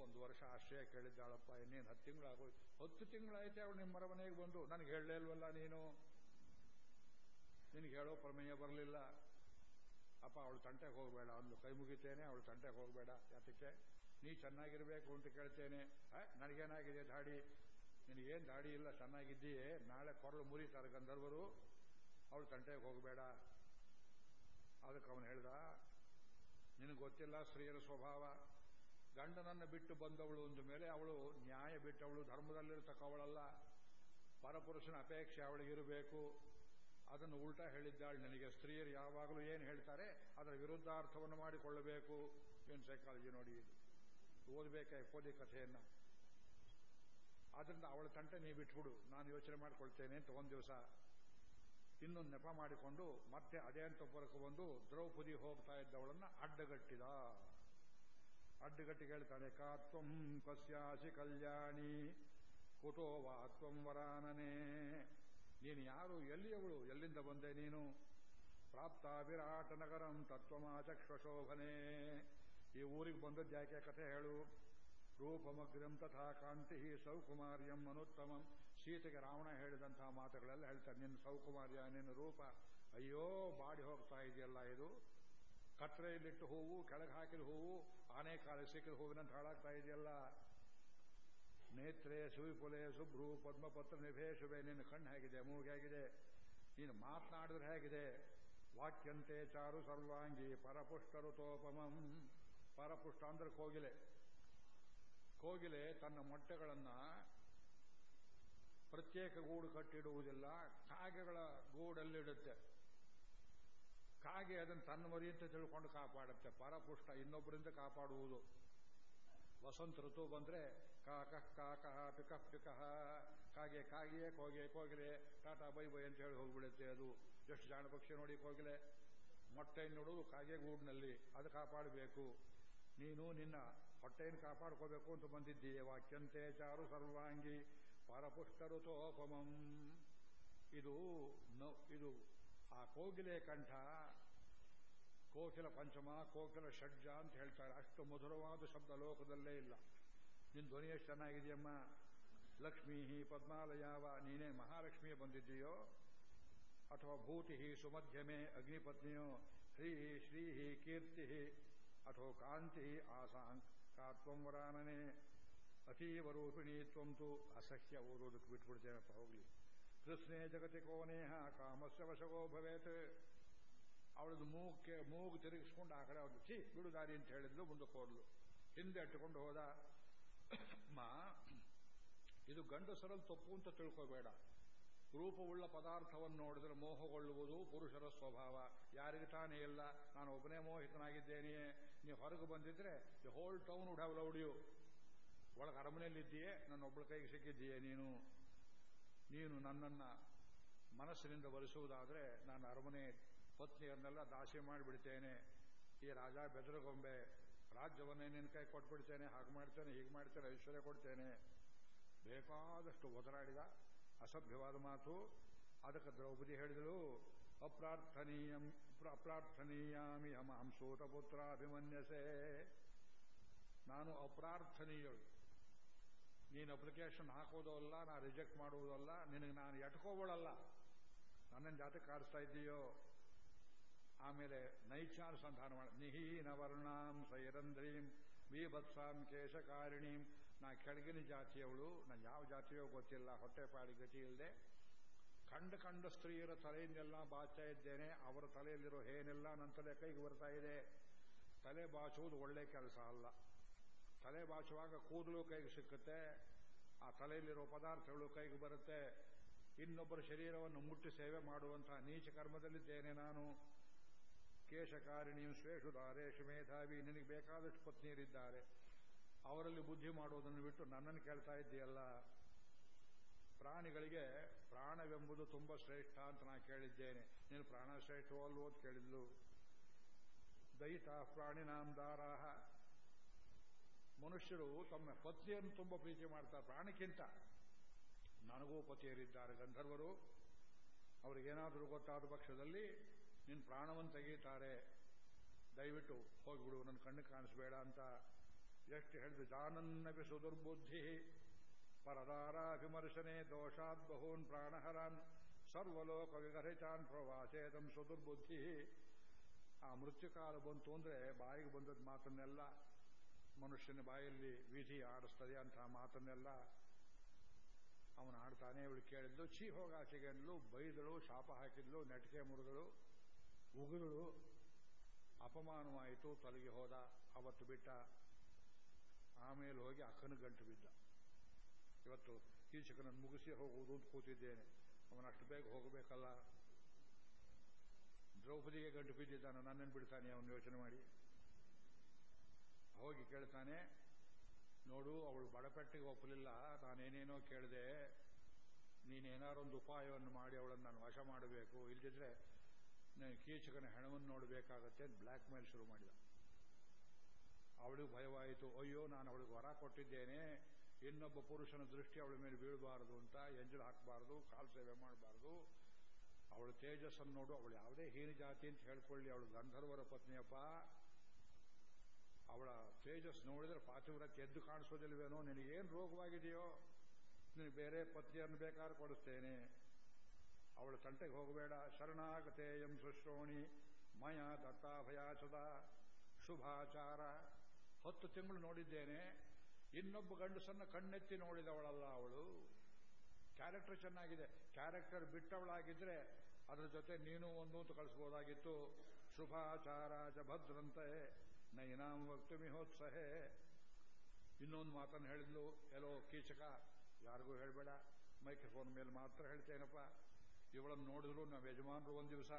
ಒಂದು ವರ್ಷ ಆಶ್ರಯ ಕೇಳಿದ್ದಾಳಪ್ಪ, ಇನ್ನೇನು ಹತ್ತು ತಿಂಗಳಾಗೋಯ್ತು. ಹತ್ತು ತಿಂಗಳಾಯ್ತೆ ಅವಳು ನಿಮ್ಮ ಮನೆಗೆ ಬಂದು, ನನಗೆ ಹೇಳಲೇ ಇಲ್ವಲ್ಲ ನೀನು? ನಿನಗೆ ಹೇಳೋ ಪ್ರಮೇಯ ಬರಲಿಲ್ಲ. ಅಪ್ಪ, ಅವಳು ತಂಟೆಗೆ ಹೋಗಬೇಡ ಅಂದು ಕೈ ಮುಗಿತೇನೆ, ಅವಳು ತಂಟೆಗೆ ಹೋಗಬೇಡ. ಯಾತಕ್ಕೆ? ನೀ ಚೆನ್ನಾಗಿರಬೇಕು ಅಂತ ಕೇಳ್ತೇನೆ. ನನಗೇನಾಗಿದೆ ದಾಡಿ? ನಿನಗೇನು ದಾಡಿ ಇಲ್ಲ, ಚೆನ್ನಾಗಿದ್ದೀಯೇ? ನಾಳೆ ಕೊರಳು ಮುರಿತಾರೆ ಗಂಧರ್ವರು. ಅವಳು ತಂಟೆಗೆ ಹೋಗಬೇಡ. ಅದಕ್ಕೆ ಅವನು ಹೇಳ್ದ, ನಿನಗೆ ಗೊತ್ತಿಲ್ಲ ಸ್ತ್ರೀಯರ ಸ್ವಭಾವ? ಗಂಡನನ್ನು ಬಿಟ್ಟು ಬಂದವಳು ಅಂದ ಮೇಲೆ ಅವಳು ನ್ಯಾಯ ಬಿಟ್ಟವಳು ಧರ್ಮದಲ್ಲಿರ್ತಕ್ಕವಳಲ್ಲ. ಪರಪುರುಷನ ಅಪೇಕ್ಷೆ ಅವಳಿಗಿರಬೇಕು ಅದನ್ನು ಉಲ್ಟಾ ಹೇಳಿದ್ದಾಳೆ ನನಗೆ. ಸ್ತ್ರೀಯರು ಯಾವಾಗಲೂ ಏನು ಹೇಳ್ತಾರೆ? ಅದರ ವಿರುದ್ಧಾರ್ಥವನ್ನು ಮಾಡಿಕೊಳ್ಳಬೇಕು. ಏನು ಸೈಕಾಲಜಿ ನೋಡಿ. ಓದಬೇಕೆ ಕೋಲಿ ಕಥೆಯನ್ನು? ಆದ್ರಿಂದ ಅವಳ ತಂಟೆ ನೀವು ಬಿಟ್ಬಿಡು ನಾನು ಯೋಚನೆ ಮಾಡಿಕೊಳ್ತೇನೆ ಅಂತ ಒಂದು ದಿವಸ ಇನ್ನೊಂದು ನೆಪ ಮಾಡಿಕೊಂಡು ಮತ್ತೆ ಅದೇ ಅಂತಪುರಕ್ಕೆ ಬಂದು ದ್ರೌಪದಿ ಹೋಗ್ತಾ ಇದ್ದವಳನ್ನ ಅಡ್ಡಗಟ್ಟಿದ. ಅಡ್ಡಗಟ್ಟಿ ಹೇಳ್ತಾನೆ ಕಾತ್ವಂ ಕಸ್ಯಾಸಿ ಕಲ್ಯಾಣಿ, ಕುಟೋ ವಾತ್ವಂ ವರಾನನೇ. ನೀನು ಯಾರು? ಎಲ್ಲಿಯವಳು? ಎಲ್ಲಿಂದ ಬಂದೆ ನೀನು? ಪ್ರಾಪ್ತ ವಿರಾಟ ನಗರಂ ತತ್ವಮಾಚಕ್ಷೋಭನೆ ಈ ಊರಿಗೆ ಬಂದದ್ದು ಯಾಕೆ? ಕಥೆ ಹೇಳು. ರೂಪಮಗ್ರಂ ತಥಾ ಕಾಂತಿ ಸೌಕುಮಾರ್ಯಂ ಅನುತ್ತಮಂ ಸೀತೆಗೆ ರಾವಣ ಹೇಳಿದಂತಹ ಮಾತುಗಳೆಲ್ಲ ಹೇಳ್ತಾರೆ. ನಿನ್ನ ಸೌಕುಮಾರ್ಯ, ನಿನ್ನ ರೂಪ. ಅಯ್ಯೋ, ಬಾಡಿ ಹೋಗ್ತಾ ಇದೆಯಲ್ಲ ಇದು. ಕಟ್ರೆಯಲ್ಲಿಟ್ಟು ಹೂವು, ಕೆಳಗೆ ಹಾಕಿದ ಹೂವು, ಆನೆ ಕಾಲ ಸಿಕ್ಕಿದ ಹೂವಿನಂತ ಹಾಳಾಗ್ತಾ ಇದೆಯಲ್ಲ. ನೇತ್ರೇ, ಸುವಿಪುಲೆ ಸುಭ್ರು ಪದ್ಮಪತ್ರ ನಿಭೇಶುವೆ ನಿನ್ನ ಕಣ್ಣು ಹೇಗಿದೆ, ಮೂಗು ಹೇಗಿದೆ. ನೀನು ಮಾತನಾಡಿದ್ರೆ ಹೇಗಿದೆ. ವಾಕ್ಯಂತೆ ಚಾರು ಸರ್ವಾಂಗಿ ಪರಪುಷ್ಟ ಋತೋಪಮಂ ಪರಪುಷ್ಟ ಅಂದ್ರೆ ಕೋಗಿಲೆ. ಕೋಗಿಲೆ ತನ್ನ ಮೊಟ್ಟೆಗಳನ್ನ ಪ್ರತ್ಯೇಕ ಗೂಡು ಕಟ್ಟಿಡುವುದಿಲ್ಲ. ಕಾಗೆಗಳ ಗೂಡಲ್ಲಿಡುತ್ತೆ. ಕಾಗೆ ಅದನ್ನು ತನ್ನ ಮರಿ ಅಂತ ತಿಳ್ಕೊಂಡು ಕಾಪಾಡುತ್ತೆ. ಪರಪುಷ್ಟ ಇನ್ನೊಬ್ಬರಿಂದ ಕಾಪಾಡುವುದು. ವಸಂತ ಋತು ಬಂದರೆ ಕಾಕ ಕಾಕ, ಪಿಕ ಪಿಕ, ಕಾಗೆ ಕಾಗೆಯೇ ಕೋಗೆ, ಕೋಗಿಲೆ, ಟಾಟಾ, ಬೈ ಬೈ ಅಂತ ಹೇಳಿ ಹೋಗ್ಬಿಡುತ್ತೆ ಅದು. ಎಷ್ಟು ಜಾಣ ಪಕ್ಷಿ ನೋಡಿ ಕೋಗಿಲೆ. ಮೊಟ್ಟೆ ನೋಡುವುದು ಕಾಗೆ ಗೂಡಿನಲ್ಲಿ. ಅದು ಕಾಪಾಡಬೇಕು. ನೀನು ನಿನ್ನ ಹೊಟ್ಟೆಯನ್ನು ಕಾಪಾಡ್ಕೋಬೇಕು ಅಂತ ಬಂದಿದ್ದೀಯ. ವಾಕ್ಯಂತೆ ಚಾರು ಸರ್ವಾಂಗಿ. ಪರಪುಷ್ಟ ಋತೋಪಮಂ ಇದು ಇದು ಆ ಕೋಗಿಲೆ ಕಂಠ ಕೋಕಿಲ ಪಂಚಮ ಕೋಕಿಲ ಷಡ್ಜ ಅಂತ ಹೇಳ್ತಾರೆ. ಅಷ್ಟು ಮಧುರವಾದ ಶಬ್ದ ಲೋಕದಲ್ಲೇ ಇಲ್ಲ. ನಿನ್ ಧ್ವನಿ ಎಷ್ಟು ಚೆನ್ನಾಗಿದೆಯಮ್ಮ? ಲಕ್ಷ್ಮೀ ಪದ್ಮಾಲಯಾವ ನೀನೇ ಮಹಾಲಕ್ಷ್ಮಿಯೇ ಬಂದಿದ್ದೀಯೋ? ಅಥವಾ ಭೂತಿ ಸುಮಧ್ಯಮೆ ಅಗ್ನಿಪತ್ನಿಯೋ? ಹ್ರೀ ಶ್ರೀ ಕೀರ್ತಿ ಅಥವಾ ಕಾಂತಿ ಆಸಾಂ ಕಾತ್ವಂ ವರಾನನೆ? ಅತೀವ ರೂಪಿಣಿ ತ್ವಂತು ಅಸಹ್ಯ ಓದೋದಕ್ಕೆ ಬಿಟ್ಬಿಡ್ತೇನಪ್ಪ ಹೋಗಲಿ. ಕೃಷ್ಣೇ ಜಗತಿ ಕೋನೇಹ, ಕಾಮಸ್ಯ ವಶಗೋ ಭವೇತ್. ಅವಳದು ಮೂಗಕ್ಕೆ ಮೂಗು ತಿರುಗಿಸ್ಕೊಂಡು ಆ ಕಡೆ ಛೀ, ಬಿಡು ದಾರಿ ಅಂತ ಹೇಳಿದ್ಲು, ಮುಂದಕ್ಕೆ ಹೋದ್ಲು. ಹಿಂದೆ ಅಟ್ಟುಕೊಂಡು ಹೋದ. ಮಾ, ಇದು ಗಂಡಸರಲ್ಲಿ ತಪ್ಪು ಅಂತ ತಿಳ್ಕೋಬೇಡ. ರೂಪವುಳ್ಳ ಪದಾರ್ಥವನ್ನು ನೋಡಿದರೆ ಮೋಹಗೊಳ್ಳುವುದು ಪುರುಷರ ಸ್ವಭಾವ. ಯಾರಿಗೆ ತಾನೇ ಇಲ್ಲ, ನಾನು ಒಬ್ಬನೇ ಮೋಹಿತನಾಗಿದ್ದೇನೆಯೇ. ನೀವು ಹೊರಗೆ ಬಂದಿದ್ರೆ, the whole town would have laud you. ಒಳಗೆ ಅರಮನೆಯಲ್ಲಿದ್ದೀಯೇ, ನನ್ನ ಒಬ್ಬಳ ಕೈಗೆ ಸಿಕ್ಕಿದ್ದೀಯೇ ನೀನು? ನೀನು ನನ್ನನ್ನ ಮನಸ್ಸಿನಿಂದ ಬರೆಸುವುದಾದ್ರೆ ನಾನು ಅರಮನೆ ಪತ್ನಿಯನ್ನೆಲ್ಲ ದಾಸಿ ಮಾಡಿಬಿಡ್ತೇನೆ. ಈ ರಾಜ ಬೆದರಗೊಂಬೆ, ರಾಜ್ಯವನ್ನೇ ನಿನ್ನ ಕೈ ಕೊಟ್ಬಿಡ್ತೇನೆ, ಹಾಗೆ ಮಾಡ್ತೇನೆ, ಹೀಗೆ ಮಾಡ್ತೇನೆ, ಐಶ್ವರ್ಯ ಕೊಡ್ತೇನೆ. ಬೇಕಾದಷ್ಟು ಒದರಾಡಿದ ಅಸಭ್ಯವಾದ ಮಾತು. ಅದಕ್ಕೆ ದ್ರೌಪದಿ ಹೇಳಿದಳು, ಅಪ್ರಾರ್ಥನೀಯಂ ಅಪ್ರಾರ್ಥನೀಯಾಮಿ ಹಮ ಅಭಿಮನ್ಯಸೆ. ನಾನು ಅಪ್ರಾರ್ಥನೀಯಳು. ನೀನು ಅಪ್ಲಿಕೇಶನ್ ಹಾಕೋದಲ್ಲ ನಾ ರಿಜೆಕ್ಟ್ ಮಾಡುವುದಲ್ಲ ನಿನಗೆ ನಾನು ಎಟ್ಕೋಬೋಳಲ್ಲ ನನ್ನ ಜಾತಕ್ಕೆ ಕಾಡಿಸ್ತಾ ಇದ್ದೀಯೋ? ಆಮೇಲೆ ನೈಚಾನುಸಂಧಾನ ಮಾಡ. ನಿಹೀನ ವರ್ಣಾಂ ಸೈರಂಧ್ರೀಂ ಬೀಭತ್ಸಾಂ ಕೇಶಕಾರಿಣೀಂ. ನಾ ಕೆಳಗಿನ ಜಾತಿಯವಳು, ನಾನು ಯಾವ ಜಾತಿಯೋ ಗೊತ್ತಿಲ್ಲ ಹೊಟ್ಟೆಪಾಡಿ ಗತಿ ಇಲ್ಲದೆ ಕಂಡ ಕಂಡ ಸ್ತ್ರೀಯರ ತಲೆಯಿಂದೆಲ್ಲ ಬಾಚ್ತಾ ಇದ್ದೇನೆ, ಅವರ ತಲೆಯಲ್ಲಿರೋ ಏನೆಲ್ಲ ನನ್ನ ತಲೆ ಕೈಗೆ ಬರ್ತಾ ಇದೆ. ತಲೆ ಬಾಚುವುದು ಒಳ್ಳೆ ಕೆಲಸ ಅಲ್ಲ. ತಲೆ ಬಾಚುವಾಗ ಕೂದಲು ಕೈಗೆ ಸಿಕ್ಕುತ್ತೆ, ಆ ತಲೆಯಲ್ಲಿರೋ ಪದಾರ್ಥಗಳು ಕೈಗೆ ಬರುತ್ತೆ. ಇನ್ನೊಬ್ಬರ ಶರೀರವನ್ನು ಮುಟ್ಟಿ ಸೇವೆ ಮಾಡುವಂತಹ ನೀಚ ಕರ್ಮದಲ್ಲಿದ್ದೇನೆ ನಾನು. ಕೇಶಕಾರಿಣಿಯು ಶ್ವೇಷುಧಾರೇಶು ಮೇಧಾವಿ ನಿನಗೆ ಬೇಕಾದಷ್ಟು ಪತ್ನಿಯರಿದ್ದಾರೆ. ಅವರಲ್ಲಿ ಬುದ್ಧಿ ಮಾಡುವುದನ್ನು ಬಿಟ್ಟು ನನ್ನನ್ನು ಕೇಳ್ತಾ ಇದ್ದೀಯಲ್ಲ. ಪ್ರಾಣಿಗಳಿಗೆ ಪ್ರಾಣವೆಂಬುದು ತುಂಬಾ ಶ್ರೇಷ್ಠ ಅಂತ ನಾನು ಕೇಳಿದ್ದೇನೆ. ನೀನು ಪ್ರಾಣ ಶ್ರೇಷ್ಠವೋ ಅಂತ ಕೇಳಿದ್ಲು. ಪ್ರಾಣಿ ದಾರಾಹ. ಮನುಷ್ಯರು ತಮ್ಮ ಪತ್ನಿಯನ್ನು ತುಂಬ ಪ್ರೀತಿ ಮಾಡ್ತಾರೆ, ಪ್ರಾಣಕ್ಕಿಂತ. ನನಗೂ ಪತಿಯರಿದ್ದಾರೆ ಗಂಧರ್ವರು. ಅವರಿಗೇನಾದರೂ ಗೊತ್ತಾದ ಪಕ್ಷದಲ್ಲಿ ನಿನ್ನ ಪ್ರಾಣವನ್ನು ತೆಗೀತಾರೆ ದಯವಿಟ್ಟು ಹೋಗಿಬಿಡು, ನನ್ನ ಕಣ್ಣು ಕಾಣಿಸ್ಬೇಡ ಅಂತ ಎಷ್ಟು ಹೇಳಿದ್ರು. ಜಾನನ್ನಪಿ ಸುದುರ್ಬುದ್ಧಿ, ಪರದಾರಾಭಿಮರ್ಶನೆ ದೋಷಾತ್ ಬಹೂನ್ ಪ್ರಾಣಹರಾನ್, ಸರ್ವಲೋಕ ವಿಗರಿತಾನ್ ಪ್ರವಾಸೇದಂ ಸುದುರ್ಬುದ್ಧಿ. ಆ ಮೃತ್ಯುಕಾಲ ಬಂತು ಅಂದ್ರೆ ಬಾಯಿಗೆ ಬಂದದ ಮಾತನ್ನೆಲ್ಲ ಮನುಷ್ಯನ ಬಾಯಲ್ಲಿ ವಿಧಿ ಆಡಿಸ್ತದೆ ಅಂತಹ ಮಾತನ್ನೆಲ್ಲ ಅವನು ಆಡ್ತಾನೆ ಇವಳು ಕೇಳಿದ್ಲು ಚೀ ಹೋಗಾಚೆಗೆ ಅಂದ್ಲು ಬೈದಳು, ಶಾಪ ಹಾಕಿದ್ಲು, ನೆಟಿಕೆ ಮುರಿದಳು, ಉಗಿದಳು, ಅಪಮಾನವಾಯಿತು, ತೊಲಗಿ ಹೋದ, ಅವತ್ತು ಬಿಟ್ಟ, ಆಮೇಲೆ ಹೋಗಿ ಅಕ್ಕನ ಗಂಟು ಬಿದ್ದ. ಇವತ್ತು ಕೀಚಕನನ್ನು ಮುಗಿಸಿ ಹೋಗುವುದು ಅಂತ ಕೂತಿದ್ದೇನೆ. ಅವನಷ್ಟು ಬೇಗ ಹೋಗಬೇಕಲ್ಲ. ದ್ರೌಪದಿಗೆ ಗಂಟು ಬಿದ್ದಿದ್ದಾನೆ, ನನ್ನನ್ನು ಬಿಡ್ತಾನೆ, ಅವನು ಯೋಚನೆ ಮಾಡಿ. ಹೋಗಿ ಕೇಳ್ತಾನೆ, ನೋಡು, ಅವಳು ಬಡಪೆಟ್ಟಿಗೆ ಒಪ್ಪಲಿಲ್ಲ ನಾನೇನೇನೋ ಕೇಳಿದೆ, ನೀನೇನಾರೊಂದು ಉಪಾಯವನ್ನು ಮಾಡಿ ಅವಳನ್ನು ನಾನು ವಶ ಮಾಡಬೇಕು ಇಲ್ಲದಿದ್ರೆ ನಾನು ಕೀಚಕನ ಹೆಣವನ್ನು ನೋಡಬೇಕಾಗತ್ತೆ ಬ್ಲ್ಯಾಕ್ ಮೇಲ್ ಶುರು ಮಾಡಿದ. ಅವಳಿಗೆ ಭಯವಾಯಿತು, ಅಯ್ಯೋ, ನಾನು ಅವಳಿಗೆ ವರ ಕೊಟ್ಟಿದ್ದೇನೆ, ಇನ್ನೊಬ್ಬ ಪುರುಷನ ದೃಷ್ಟಿ ಅವಳ ಮೇಲೆ ಬೀಳಬಾರದು ಅಂತ, ಎಂಜಲು ಹಾಕಬಾರದು, ಕಾಲು ಸೇವೆ ಮಾಡಬಾರದು. ಅವಳ ತೇಜಸ್ಸನ್ನು ನೋಡು, ಅವಳು ಯಾವುದೇ ಹೀನ ಜಾತಿ ಅಂತ ಹೇಳ್ಕೊಳ್ಳಿ, ಅವಳು ಗಂಧರ್ವರ ಪತ್ನಿಯಪ್ಪ. ಅವಳ ತೇಜಸ್ ನೋಡಿದ್ರೆ ಪಾತಿವ್ರತ್ಯ ಎದ್ದು ಕಾಣಿಸೋದಿಲ್ವೇನೋ, ನಿನಗೇನು ರೋಗವಾಗಿದೆಯೋ, ನಿನಗೆ ಬೇರೆ ಪತ್ನಿಯನ್ನು ಬೇಕಾದ್ರೆ ಕೊಡಿಸ್ತೇನೆ. ಅವಳ ತಂಟೆಗೆ ಹೋಗಬೇಡ. ಶರಣಾಗತೆ ಎಂ ಸುಶ್ರೋಣಿ ಮಯ ದತ್ತಾಭಯಾಚದ ಶುಭಾಚಾರ. ಹತ್ತು ತಿಂಗಳು ನೋಡಿದ್ದೇನೆ. ಇನ್ನೊಬ್ಬ ಗಂಡಸನ್ನ ಕಣ್ಣೆತ್ತಿ ನೋಡಿದವಳಲ್ಲ ಅವಳು. ಕ್ಯಾರೆಕ್ಟರ್ ಚೆನ್ನಾಗಿದೆ. ಕ್ಯಾರೆಕ್ಟರ್ ಬಿಟ್ಟವಳಾಗಿದ್ರೆ ಅದರ ಜೊತೆ ನೀನು ಒಂದು ಅಂತ ಕಳಿಸ್ಬೋದಾಗಿತ್ತು. ಶುಭಾಚಾರ ಭದ್ರಂತೆ. ನೈನಾಂ ವಕ್ತು ಮಿಹೋತ್ಸಹೆ ಇನ್ನೊಂದು ಮಾತನ್ನು ಹೇಳಿದ್ಲು ಎಲ್ಲೋ ಕೀಚಕ, ಯಾರಿಗೂ ಹೇಳಬೇಡ, ಮೈಕ್ರೋಫೋನ್ ಮೇಲೆ ಮಾತ್ರ ಹೇಳ್ತೇನಪ್ಪ. ಇವಳನ್ನು ನೋಡಿದ್ರು ನಮ್ಮ ಯಜಮಾನರು ಒಂದು ದಿವಸ,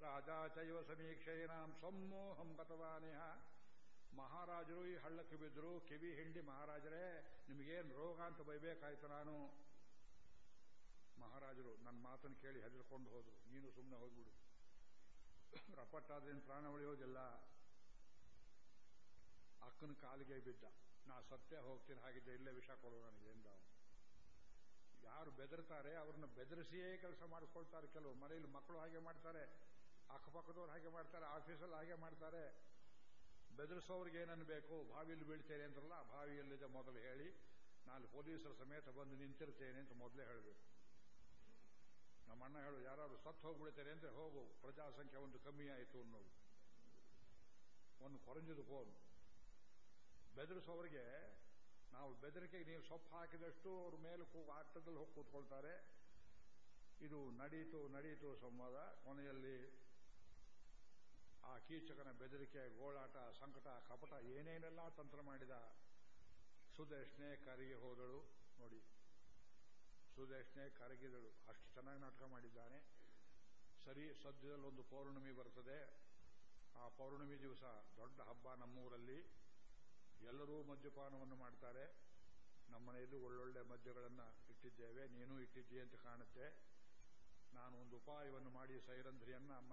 ರಾಜಾ ಚೈವ ಸಮೀಕ್ಷೆಯನಾಂ ಸಮ್ಮೋಹಂ ಗತವಾನೇಹ ಮಹಾರಾಜರು ಈ ಹಳ್ಳಕ್ಕೆ ಬಿದ್ದರು ಕಿವಿ ಹಿಂಡಿ, ಮಹಾರಾಜರೇ, ನಿಮಗೇನು ರೋಗ ಅಂತ ಬೈಬೇಕಾಯ್ತು ನಾನು. ಮಹಾರಾಜರು ನನ್ನ ಮಾತನ್ನು ಕೇಳಿ ಹೆದರ್ಕೊಂಡು ಹೋದ್ರು. ನೀನು ಸುಮ್ಮನೆ ಹೋಗ್ಬಿಡು. ರಪಟ್ಟಾದ್ರೇನು ಪ್ರಾಣ ಉಳಿಯೋದಿಲ್ಲ. ಅಕ್ಕನ ಕಾಲಿಗೆ ಬಿದ್ದ. ನಾ ಸತ್ಯ ಹೋಗ್ತೀನಿ ಹಾಗಿದ್ದೆ ಇಲ್ಲೇ ವಿಷ ಕೊಡು ನನಗೆ ಎಂದ ಯಾರು ಬೆದರ್ತಾರೆ, ಅವ್ರನ್ನ ಬೆದರಿಸಿಯೇ ಕೆಲಸ ಮಾಡಿಸ್ಕೊಳ್ತಾರೆ ಕೆಲವು. ಮನೆಯಲ್ಲಿ ಮಕ್ಕಳು ಹಾಗೆ ಮಾಡ್ತಾರೆ, ಅಕ್ಕಪಕ್ಕದವ್ರು ಹಾಗೆ ಮಾಡ್ತಾರೆ, ಆಫೀಸಲ್ಲಿ ಹಾಗೆ ಮಾಡ್ತಾರೆ. ಬೆದರಿಸೋರಿಗೆ ಏನನ್ಬೇಕು ಬಾವಿಯಲ್ಲಿ ಬೀಳ್ತೇನೆ ಅಂದ್ರಲ್ಲ ಬಾವಿಯಲ್ಲಿದೆ ಮೊದಲು ಹೇಳಿ, ನಾನು ಪೊಲೀಸರ ಸಮೇತ ಬಂದು ನಿಂತಿರ್ತೇನೆ ಅಂತ ಮೊದಲೇ ಹೇಳಬೇಕು. ನಮ್ಮ ಅಣ್ಣ ಹೇಳು, ಯಾರಾದ್ರು ಸತ್ತು ಹೋಗ್ಬಿಡ್ತೇನೆ ಅಂದ್ರೆ ಹೋಗು. ಪ್ರಜಾಸಂಖ್ಯೆ ಒಂದು ಕಮ್ಮಿ ಆಯಿತು ಅನ್ನೋದು. ಒಂದು ಕೊರಂಜಿದ ಫೋನ್. ಬೆದರಿಸೋರಿಗೆ ನಾವು ಬೆದರಿಕೆಗೆ ನೀವು ಸೊಪ್ಪು ಹಾಕಿದಷ್ಟು ಅವ್ರ ಮೇಲೆ ಆಟದಲ್ಲಿ ಹೋಗಿ ಕೂತ್ಕೊಳ್ತಾರೆ. ಇದು ನಡೀತು ನಡೀತು ಸಂವಾದ. ಕೊನೆಯಲ್ಲಿ ಆ ಕೀಚಕನ ಬೆದರಿಕೆ, ಗೋಳಾಟ, ಸಂಕಟ, ಕಪಟ ಏನೇನೆಲ್ಲ ತಂತ್ರ ಮಾಡಿದ ಸುದರ್ಶನೆ ಕರಿಗೆ ಹೋದಳು. ನೋಡಿ, ಸುದರ್ಶನೆ ಕರಗಿದಳು. ಅಷ್ಟು ಚೆನ್ನಾಗಿ ನಾಟಕ ಮಾಡಿದ್ದಾನೆ. ಸರಿ, ಸದ್ಯದಲ್ಲೊಂದು ಪೌರ್ಣಮಿ ಬರ್ತದೆ. ಆ ಪೌರ್ಣಮಿ ದಿವಸ ದೊಡ್ಡ ಹಬ್ಬ ನಮ್ಮೂರಲ್ಲಿ. ಎಲ್ಲರೂ ಮದ್ಯಪಾನವನ್ನು ಮಾಡ್ತಾರೆ. ನಮ್ಮನೆಯಲ್ಲಿ ಒಳ್ಳೊಳ್ಳೆ ಮದ್ಯಗಳನ್ನು ಇಟ್ಟಿದ್ದೇವೆ. ನೀನೂ ಇಟ್ಟಿದ್ದೀಯ ಅಂತ ಕಾಣುತ್ತೆ. ನಾನು ಒಂದು ಉಪಾಯವನ್ನು ಮಾಡಿ ಸೈರಂಧ್ರಿಯನ್ನ ಅಮ್ಮ,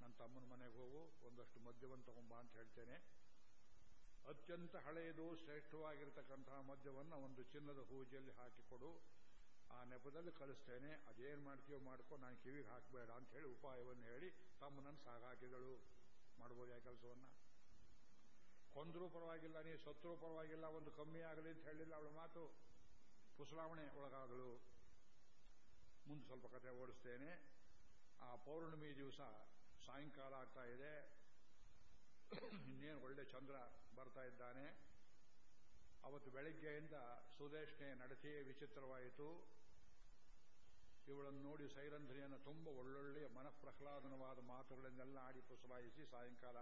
ನನ್ನ ತಮ್ಮನ ಮನೆಗೆ ಹೋಗು, ಒಂದಷ್ಟು ಮದ್ಯವನ್ನು ತಗೊಂಬ ಅಂತ ಹೇಳ್ತೇನೆ. ಅತ್ಯಂತ ಹಳೆಯದು ಶ್ರೇಷ್ಠವಾಗಿರತಕ್ಕಂತಹ ಮದ್ಯವನ್ನು ಒಂದು ಚಿನ್ನದ ಹೂಜಿಯಲ್ಲಿ ಹಾಕಿಕೊಡು ಆ ನೆಪದಲ್ಲಿ ಕಳಿಸ್ತೇನೆ. ಅದೇನು ಮಾಡ್ತೀಯೋ ಮಾಡ್ಕೋ, ನಾನು ಕಿವಿಗೆ ಹಾಕಬೇಡ ಅಂತ ಹೇಳಿ ಉಪಾಯವನ್ನು ಹೇಳಿ ತಮ್ಮನನ್ನು ಸಾಗಾಕಿದಳು. ಮಾಡ್ಬೋದು ಆ ಕೆಲಸವನ್ನ? ಕೊಂದರೂ ಪರವಾಗಿಲ್ಲ, ನೀ ಸತ್ತರೂ ಪರವಾಗಿಲ್ಲ, ಒಂದು ಕಮ್ಮಿ ಆಗಲಿ ಅಂತ ಹೇಳಿಲ್ಲ, ಅವಳ ಮಾತು ಕುಸಲಾವಣೆ ಒಳಗಾದಳು ಮುಂದೆ ಸ್ವಲ್ಪ ಕಥೆ ಓಡಿಸ್ತೇನೆ. ಆ ಪೌರ್ಣಮಿ ದಿವಸ ಸಾಯಂಕಾಲ ಆಗ್ತಾ ಇದೆ. ಇನ್ನೇನು ಒಳ್ಳೆ ಚಂದ್ರ ಬರ್ತಾ ಇದ್ದಾನೆ. ಅವತ್ತು ಬೆಳಗ್ಗೆಯಿಂದ ಸುದೇಶ್ನೆ ನಡತೆಯೇ ವಿಚಿತ್ರವಾಯಿತು. ಇವಳನ್ನು ನೋಡಿ ಸೈರಂಧ್ರಿಯನ್ನು ತುಂಬ ಒಳ್ಳೊಳ್ಳೆಯ ಮನಃಪ್ರಹ್ಲಾದನವಾದ ಮಾತುಗಳನ್ನೆಲ್ಲ ಆಡಿ ಪುಸಲಾಯಿಸಿ ಸಾಯಂಕಾಲ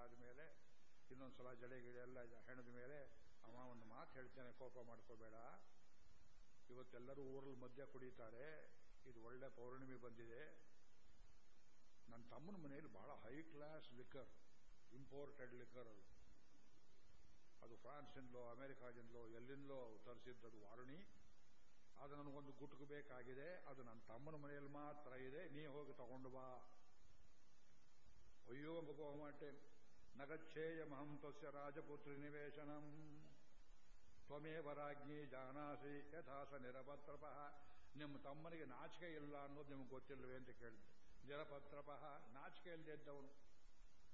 ಆದಮೇಲೆ ಇನ್ನೊಂದ್ಸಲ ಜಡೆಗಿಡೆ ಎಲ್ಲ ಹೆಣದ ಮೇಲೆ ಅವ ಒಂದು ಮಾತು ಹೇಳ್ತೇನೆ, ಕೋಪ ಮಾಡ್ಕೋಬೇಡ. ಇವತ್ತೆಲ್ಲರೂ ಊರಲ್ಲಿ ಮದ್ಯ ಕುಡಿತಾರೆ. ಇದು ಒಳ್ಳೆ ಪೌರ್ಣಿಮೆ ಬಂದಿದೆ. ನನ್ನ ತಮ್ಮನ ಮನೆಯಲ್ಲಿ ಬಹಳ high class liquor imported liquor ಅದು. ಅದು ಫ್ರಾನ್ಸಿಂದಲೋ, ಅಮೆರಿಕಾದಿಂದಲೋ, ಎಲ್ಲಿಂದಲೋ ತರಿಸಿದ್ದದು ವಾರುಣಿ. ಅದು ನನಗೊಂದು ಗುಟುಕು ಬೇಕಾಗಿದೆ. ಅದು ನನ್ನ ತಮ್ಮನ ಮನೆಯಲ್ಲಿ ಮಾತ್ರ ಇದೆ. ನೀ ಹೋಗಿ ತಗೊಂಡು ಬಾ. ಅಯ್ಯೋ ಗೋ ಮಾಟೆ ನಗಚ್ಛೇಯ ಮಹಂತಸ್ಯ ರಾಜಪುತ್ರಿ ನಿವೇಶನಂ ತ್ವಮೇವ ರಾಜ್ಞಿ ಜಾನಾಸಿ ಯಥಾಸ ನಿರಪತ್ರಪಃ ನಿಮ್ಮ ತಮ್ಮನಿಗೆ ನಾಚಿಕೆ ಇಲ್ಲ ಅನ್ನೋದು ನಿಮ್ಗೆ ಗೊತ್ತಿಲ್ಲವೇ ಅಂತ ಕೇಳಿದೆ ನಿರಪತ್ರಪಃ ನಾಚಿಕೆ ಇದ್ದವನು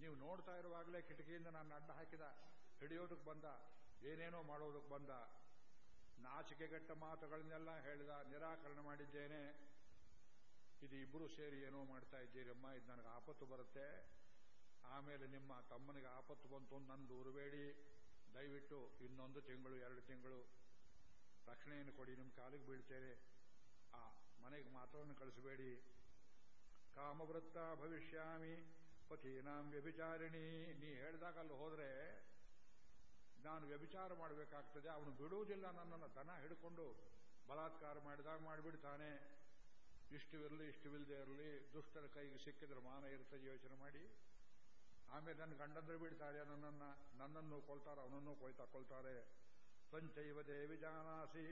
ನೀವು ನೋಡ್ತಾ ಇರುವಾಗಲೇ ಕಿಟಕಿಯಿಂದ ನಾನು ಅಡ್ಡ ಹಾಕಿದ, ಹಿಡಿಯೋದಕ್ಕೆ ಬಂದ, ಏನೇನೋ ಮಾಡೋದಕ್ಕೆ ಬಂದ, ನಾಚಿಕೆಗೆಟ್ಟ ಮಾತುಗಳನ್ನೆಲ್ಲ ಹೇಳಿದ, ನಿರಾಕರಣೆ ಮಾಡಿದ್ದೇನೆ. ಇದು ಇಬ್ಬರು ಸೇರಿ ಏನೋ ಮಾಡ್ತಾ ಇದ್ದೀರಮ್ಮ, ಇದು ನನಗೆ ಆಪತ್ತು ಬರುತ್ತೆ. ಆಮೇಲೆ ನಿಮ್ಮ ತಮ್ಮನಿಗೆ ಆಪತ್ತು ಬಂತು ನನ್ನ ದೂರಬೇಡಿ ದಯವಿಟ್ಟು ಇನ್ನೊಂದು ತಿಂಗಳು, ಎರಡು ತಿಂಗಳು ರಕ್ಷಣೆಯನ್ನು ಕೊಡಿ. ನಿಮ್ಮ ಕಾಲಿಗೆ ಬೀಳ್ತೇನೆ ಆ ಮನೆಗೆ ಮಾತ್ರವನ್ನು ಕಳಿಸಬೇಡಿ. ಕಾಮವೃತ್ತ ಭವಿಷ್ಯಾಮಿ ಪತೀನಾಂ ವ್ಯಭಿಚಾರಿಣಿ. ನೀ ಹೇಳಿದಾಗ ಅಲ್ಲಿ ಹೋದ್ರೆ ನಾನು ವ್ಯಭಿಚಾರ ಮಾಡಬೇಕಾಗ್ತದೆ. ಅವನು ಬಿಡುವುದಿಲ್ಲ ನನ್ನನ್ನು. ದನ ಹಿಡ್ಕೊಂಡು ಬಲಾತ್ಕಾರ ಮಾಡಿದಾಗ ಮಾಡಿಬಿಡ್ತಾನೆ. ಇಷ್ಟವಿರಲಿ ಇಷ್ಟವಿಲ್ಲದೆ ಇರಲಿ. ದುಷ್ಟರ ಕೈಗೆ ಸಿಕ್ಕಿದ್ರೆ ಮಾನ ಇರ್ತದೆ ಯೋಚನೆ ಮಾಡಿ. ಆಮೇಲೆ ನನ್ನ ಗಂಡಂದ್ರೆ ಬಿಡ್ತಾರೆ ನನ್ನನ್ನು ನನ್ನನ್ನು ಕೊಲ್ತಾರೆ, ಅವನನ್ನು ಕೊಯ್ತಾ ಕೊಲ್ತಾರೆ ಸಂಚೈವ ದೇವಿ ಜಾನಾಸಿ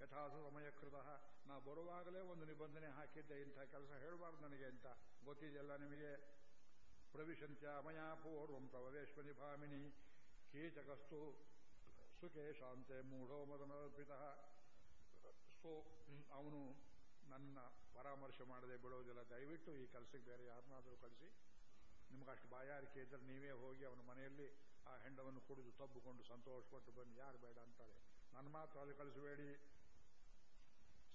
ಯಥಾಸು ಸಮಯಕೃತ ನಾ ಬರುವಾಗಲೇ ಒಂದು ನಿಬಂಧನೆ ಹಾಕಿದ್ದೆ, ಇಂಥ ಕೆಲಸ ಹೇಳಬಾರ್ದು ನನಗೆ ಅಂತ. ಗೊತ್ತಿದೆಯಲ್ಲ ನಿಮಗೆ? ಪ್ರವಿಶಂತ್ಯ ಮಯಾ ಪೂರ್ವಂ ಪ್ರವೇಶ್ವನಿ ಭಾಮಿನಿ. ಕೀಚಕಸ್ತು ಸುಖೇ ಶಾಂತೆ ಮೂಢೋ ಮದನರ್ಪಿತ. ಸೊ ಅವನು ನನ್ನ ಪರಾಮರ್ಶೆ ಮಾಡದೆ ಬಿಡೋದಿಲ್ಲ. ದಯವಿಟ್ಟು ಈ ಕೆಲಸಕ್ಕೆ ಬೇರೆ ಯಾರನ್ನಾದರೂ ಕಳಿಸಿ. ನಿಮ್ಗಷ್ಟು ಬಾಯಾರಿಕೆ ಇದ್ದರೆ ನೀವೇ ಹೋಗಿ ಅವನ ಮನೆಯಲ್ಲಿ ಆ ಹೆಂಡವನ್ನು ಕುಡಿದು ತಬ್ಬುಕೊಂಡು ಸಂತೋಷಪಟ್ಟು ಬಂದು ಯಾರು ಬೇಡ ಅಂತಾರೆ. ನನ್ನ ಮಾತು ಅಲ್ಲಿ ಕಳಿಸಬೇಡಿ.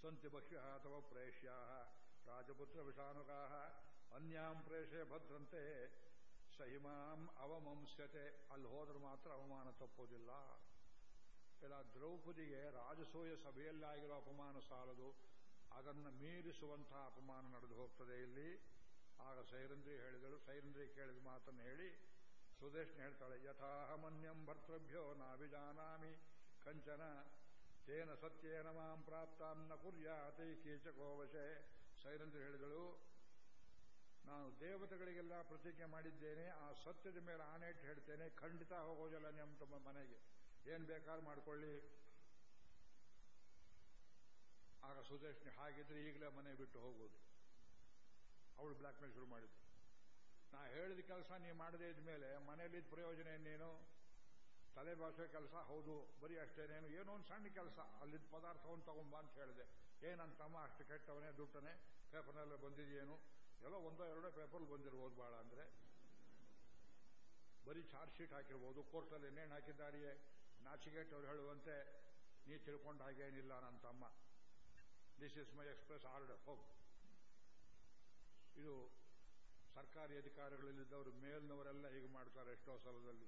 ಸಂತಿ ಬಹ್ಯ ಅಥವಾ ಪ್ರೇಷ್ಯಾ, ರಾಜಪುತ್ರ ವಿಷಾನುಗಾ ಅನ್ಯಾಂ ಪ್ರೇಷೆ ಭದ್ರಂತೆ ಸಹಿಮಾಂ ಅವಮಂಸ್ಯತೆ. ಅಲ್ಲಿ ಹೋದ್ರೆ ಮಾತ್ರ ಅವಮಾನ ತಪ್ಪೋದಿಲ್ಲ ಇಲ್ಲ ದ್ರೌಪದಿಗೆ ರಾಜಸೂಯ ಸಭೆಯಲ್ಲಿ ಆಗಿರೋ ಅಪಮಾನ ಸಾಲದು. ಅದನ್ನು ಮೀರಿಸುವಂತಹ ಅಪಮಾನ ನಡೆದು ಹೋಗ್ತದೆ ಇಲ್ಲಿ. ಆಗ ಸೈರಂದ್ರಿ ಹೇಳಿದಳು ಸೈರಂದ್ರಿ ಕೇಳಿದ ಮಾತನ್ನು ಹೇಳಿ ಸುದೇಶ್ನ ಹೇಳ್ತಾಳೆ, ಯಥಾಹಮನ್ಯಂ ಭರ್ತೃಭ್ಯೋ ನಾಭಿಜಾನಾಮಿ, ಕಂಚನ ತೇನ ಸತ್ಯೇನ ಮಾಂ ಪ್ರಾಪ್ತಾನ್ನ ಅತಿ ಕೀಚಕೋವಶೆ ಸೈರಂದ್ರಿ ಹೇಳಿದಳು, ನಾನು ದೇವತೆಗಳಿಗೆಲ್ಲ ಪ್ರತಿಜ್ಞೆ ಮಾಡಿದ್ದೇನೆ, ಆ ಸತ್ಯದ ಮೇಲೆ ಆಣೆ ಇಟ್ಟು ಹೇಳ್ತೇನೆ, ಖಂಡಿತ ಹೋಗೋದಿಲ್ಲ ನಿಮ್ಮ ತಮ್ಮ ಮನೆಗೆ. ಏನ್ ಬೇಕಾದ್ರೂ ಮಾಡ್ಕೊಳ್ಳಿ. ಆಗ ಸುದೇಶ್ನಿ ಹಾಗಿದ್ರೆ ಈಗಲೇ ಮನೆ ಬಿಟ್ಟು ಹೋಗೋದು. ಅವಳು ಬ್ಲಾಕ್ ಮೇಲ್ ಶುರು ಮಾಡಿದ್ರು. ನಾ ಹೇಳಿದ ಕೆಲಸ ನೀ ಮಾಡದೇ ಇದ್ಮೇಲೆ ಮನೆಯಲ್ಲಿದ್ದ ಪ್ರಯೋಜನ ಏನೇನು ತಲೆ ಬಾಸೋ ಕೆಲಸ, ಹೌದು, ಬರೀ ಅಷ್ಟೇನೇನು ಏನೋ ಒಂದು ಸಣ್ಣ ಕೆಲಸ, ಅಲ್ಲಿದ್ದ ಪದಾರ್ಥವನ್ನು ತಗೊಂಬ ಅಂತ ಹೇಳಿದೆ. ಏನಂತಮ್ಮ ಅಷ್ಟು ಕೆಟ್ಟವನೇ ದುಡ್ಡನೆ ಪೇಪರ್ನೆಲ್ಲ ಬಂದಿದೆಯೇನು? ಎಲ್ಲ ಒಂದೋ ಎರಡೋ ಪೇಪರ್ ಬಂದಿರ್ಬೋದು ಭಾಳ ಅಂದ್ರೆ. ಬರೀ ಚಾರ್ಜ್ ಶೀಟ್ ಹಾಕಿರ್ಬೋದು ಕೋರ್ಟಲ್ಲಿ ಇನ್ನೇನು ಹಾಕಿದ್ದಾರೆಯೇ? ನಾಚಿಗೇಟ್ ಅವ್ರು ಹೇಳುವಂತೆ, ನೀ ತಿಳ್ಕೊಂಡ ಹಾಗೇನಿಲ್ಲ ನನ್ನ ತಮ್ಮ. This is my express order ಹೋಗು. ಇದು ಸರ್ಕಾರಿ ಅಧಿಕಾರಿಗಳಲ್ಲಿದ್ದವರು ಮೇಲ್ನವರೆಲ್ಲ ಹೀಗೆ ಮಾಡ್ತಾರೆ ಎಷ್ಟೋ ಸಲದಲ್ಲಿ.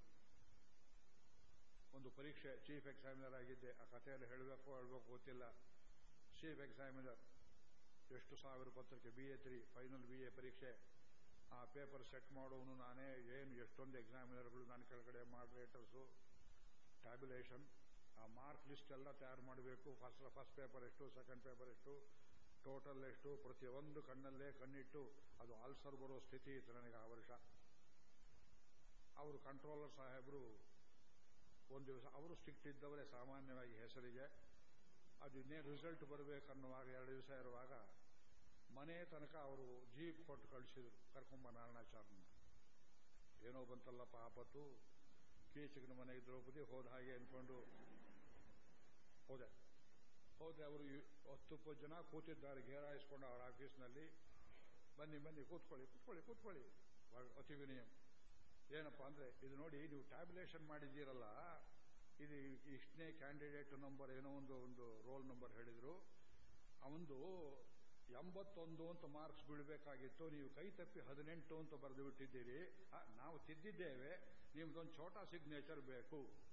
ಒಂದು ಪರೀಕ್ಷೆ ಚೀಫ್ ಎಕ್ಸಾಮಿನರ್ ಆಗಿದ್ದೆ. ಆ ಕಥೆಯಲ್ಲಿ ಹೇಳಬೇಕು ಹೇಳಬೇಕು ಗೊತ್ತಿಲ್ಲ. ಚೀಫ್ ಎಕ್ಸಾಮಿನರ್ ಎಷ್ಟು ಸಾವಿರ ಪತ್ರಕ್ಕೆ B A three final B A ಪರೀಕ್ಷೆ. ಆ ಪೇಪರ್ ಸೆಟ್ ಮಾಡೋನು ನಾನೇ, ಏನು, ಎಷ್ಟೊಂದು ಎಕ್ಸಾಮಿನರ್ಗಳು ನನ್ನ ಕೆಳಗಡೆ ಮಾಡ್ರೇಟರ್ಸು ಟ್ಯಾಬ್ಯುಲೇಷನ್ ಆ ಮಾರ್ಕ್ ಲಿಸ್ಟ್ ಎಲ್ಲ ತಯಾರು ಮಾಡಬೇಕು. ಫಸ್ಟ್ ಫಸ್ಟ್ ಪೇಪರ್ ಎಷ್ಟು ಸೆಕೆಂಡ್ ಪೇಪರ್ ಎಷ್ಟು ಟೋಟಲ್ ಎಷ್ಟು ಪ್ರತಿಯೊಂದು ಕಣ್ಣಲ್ಲೇ ಕಣ್ಣಿಟ್ಟು ಅದು ಆಲ್ಸರ್ ಬರೋ ಸ್ಥಿತಿ ಇತ್ತು ನನಗೆ ಆ ವರ್ಷ. ಅವರು ಕಂಟ್ರೋಲರ್ ಸಾಹೇಬರು ಒಂದು ದಿವಸ, ಅವರು ಸ್ಟ್ರಿಕ್ಟ್ ಇದ್ದವರೇ ಸಾಮಾನ್ಯವಾಗಿ ಹೆಸರಿಗೆ. ಅದು ಇನ್ನೇನು ರಿಸಲ್ಟ್ ಬರಬೇಕನ್ನುವಾಗ ಎರಡು ದಿವಸ ಇರುವಾಗ ಮನೆ ತನಕ ಅವರು ಜೀಪ್ ಕೊಟ್ಟು ಕಳಿಸಿದ್ರು, ಕರ್ಕೊಂಬ ನಾರಾಯಣಾಚಾರ್ಯನ ಏನೋ ಬಂತಲ್ಲಪ್ಪ ಆಪತ್ತು ಕೀಚಕನ ಮನೆಗೆ ದ್ರೌಪದಿ ಹೋದ ಹಾಗೆ ಅನ್ಕೊಂಡು ಹೋದೆ. ಹೋದ್ರೆ ಅವರು ಹತ್ತು ಜನ ಕೂತಿದ್ದಾರೆ ಘೇರಾಯಿಸ್ಕೊಂಡು ಅವರ ಆಫೀಸ್ನಲ್ಲಿ. ಬನ್ನಿ ಬನ್ನಿ, ಕೂತ್ಕೊಳ್ಳಿ ಕೂತ್ಕೊಳ್ಳಿ ಕೂತ್ಕೊಳ್ಳಿ. ಅತಿ ವಿನಯ. ಏನಪ್ಪ ಅಂದ್ರೆ, ಇದು ನೋಡಿ, ನೀವು ಟ್ಯಾಬ್ಯುಲೇಷನ್ ಮಾಡಿದ್ದೀರಲ್ಲ, ಇದು ಇಷ್ಟನೇ ಕ್ಯಾಂಡಿಡೇಟ್ ನಂಬರ್ ಏನೋ ಒಂದು ಒಂದು ರೋಲ್ ನಂಬರ್ ಹೇಳಿದ್ರು. ಅವಂದು ಎಂಬತ್ತೊಂದು ಅಂತ ಮಾರ್ಕ್ಸ್ ಬಿಡಬೇಕಾಗಿತ್ತು ನೀವು ಕೈ ತಪ್ಪಿ ಹದಿನೆಂಟು ಅಂತ ಬರೆದು ಬಿಟ್ಟಿದ್ದೀರಿ. ನಾವು ತಿದ್ದಿದ್ದೇವೆ, ನಿಮ್ದೊಂದು ಛೋಟಾ ಸಿಗ್ನೇಚರ್ ಬೇಕು.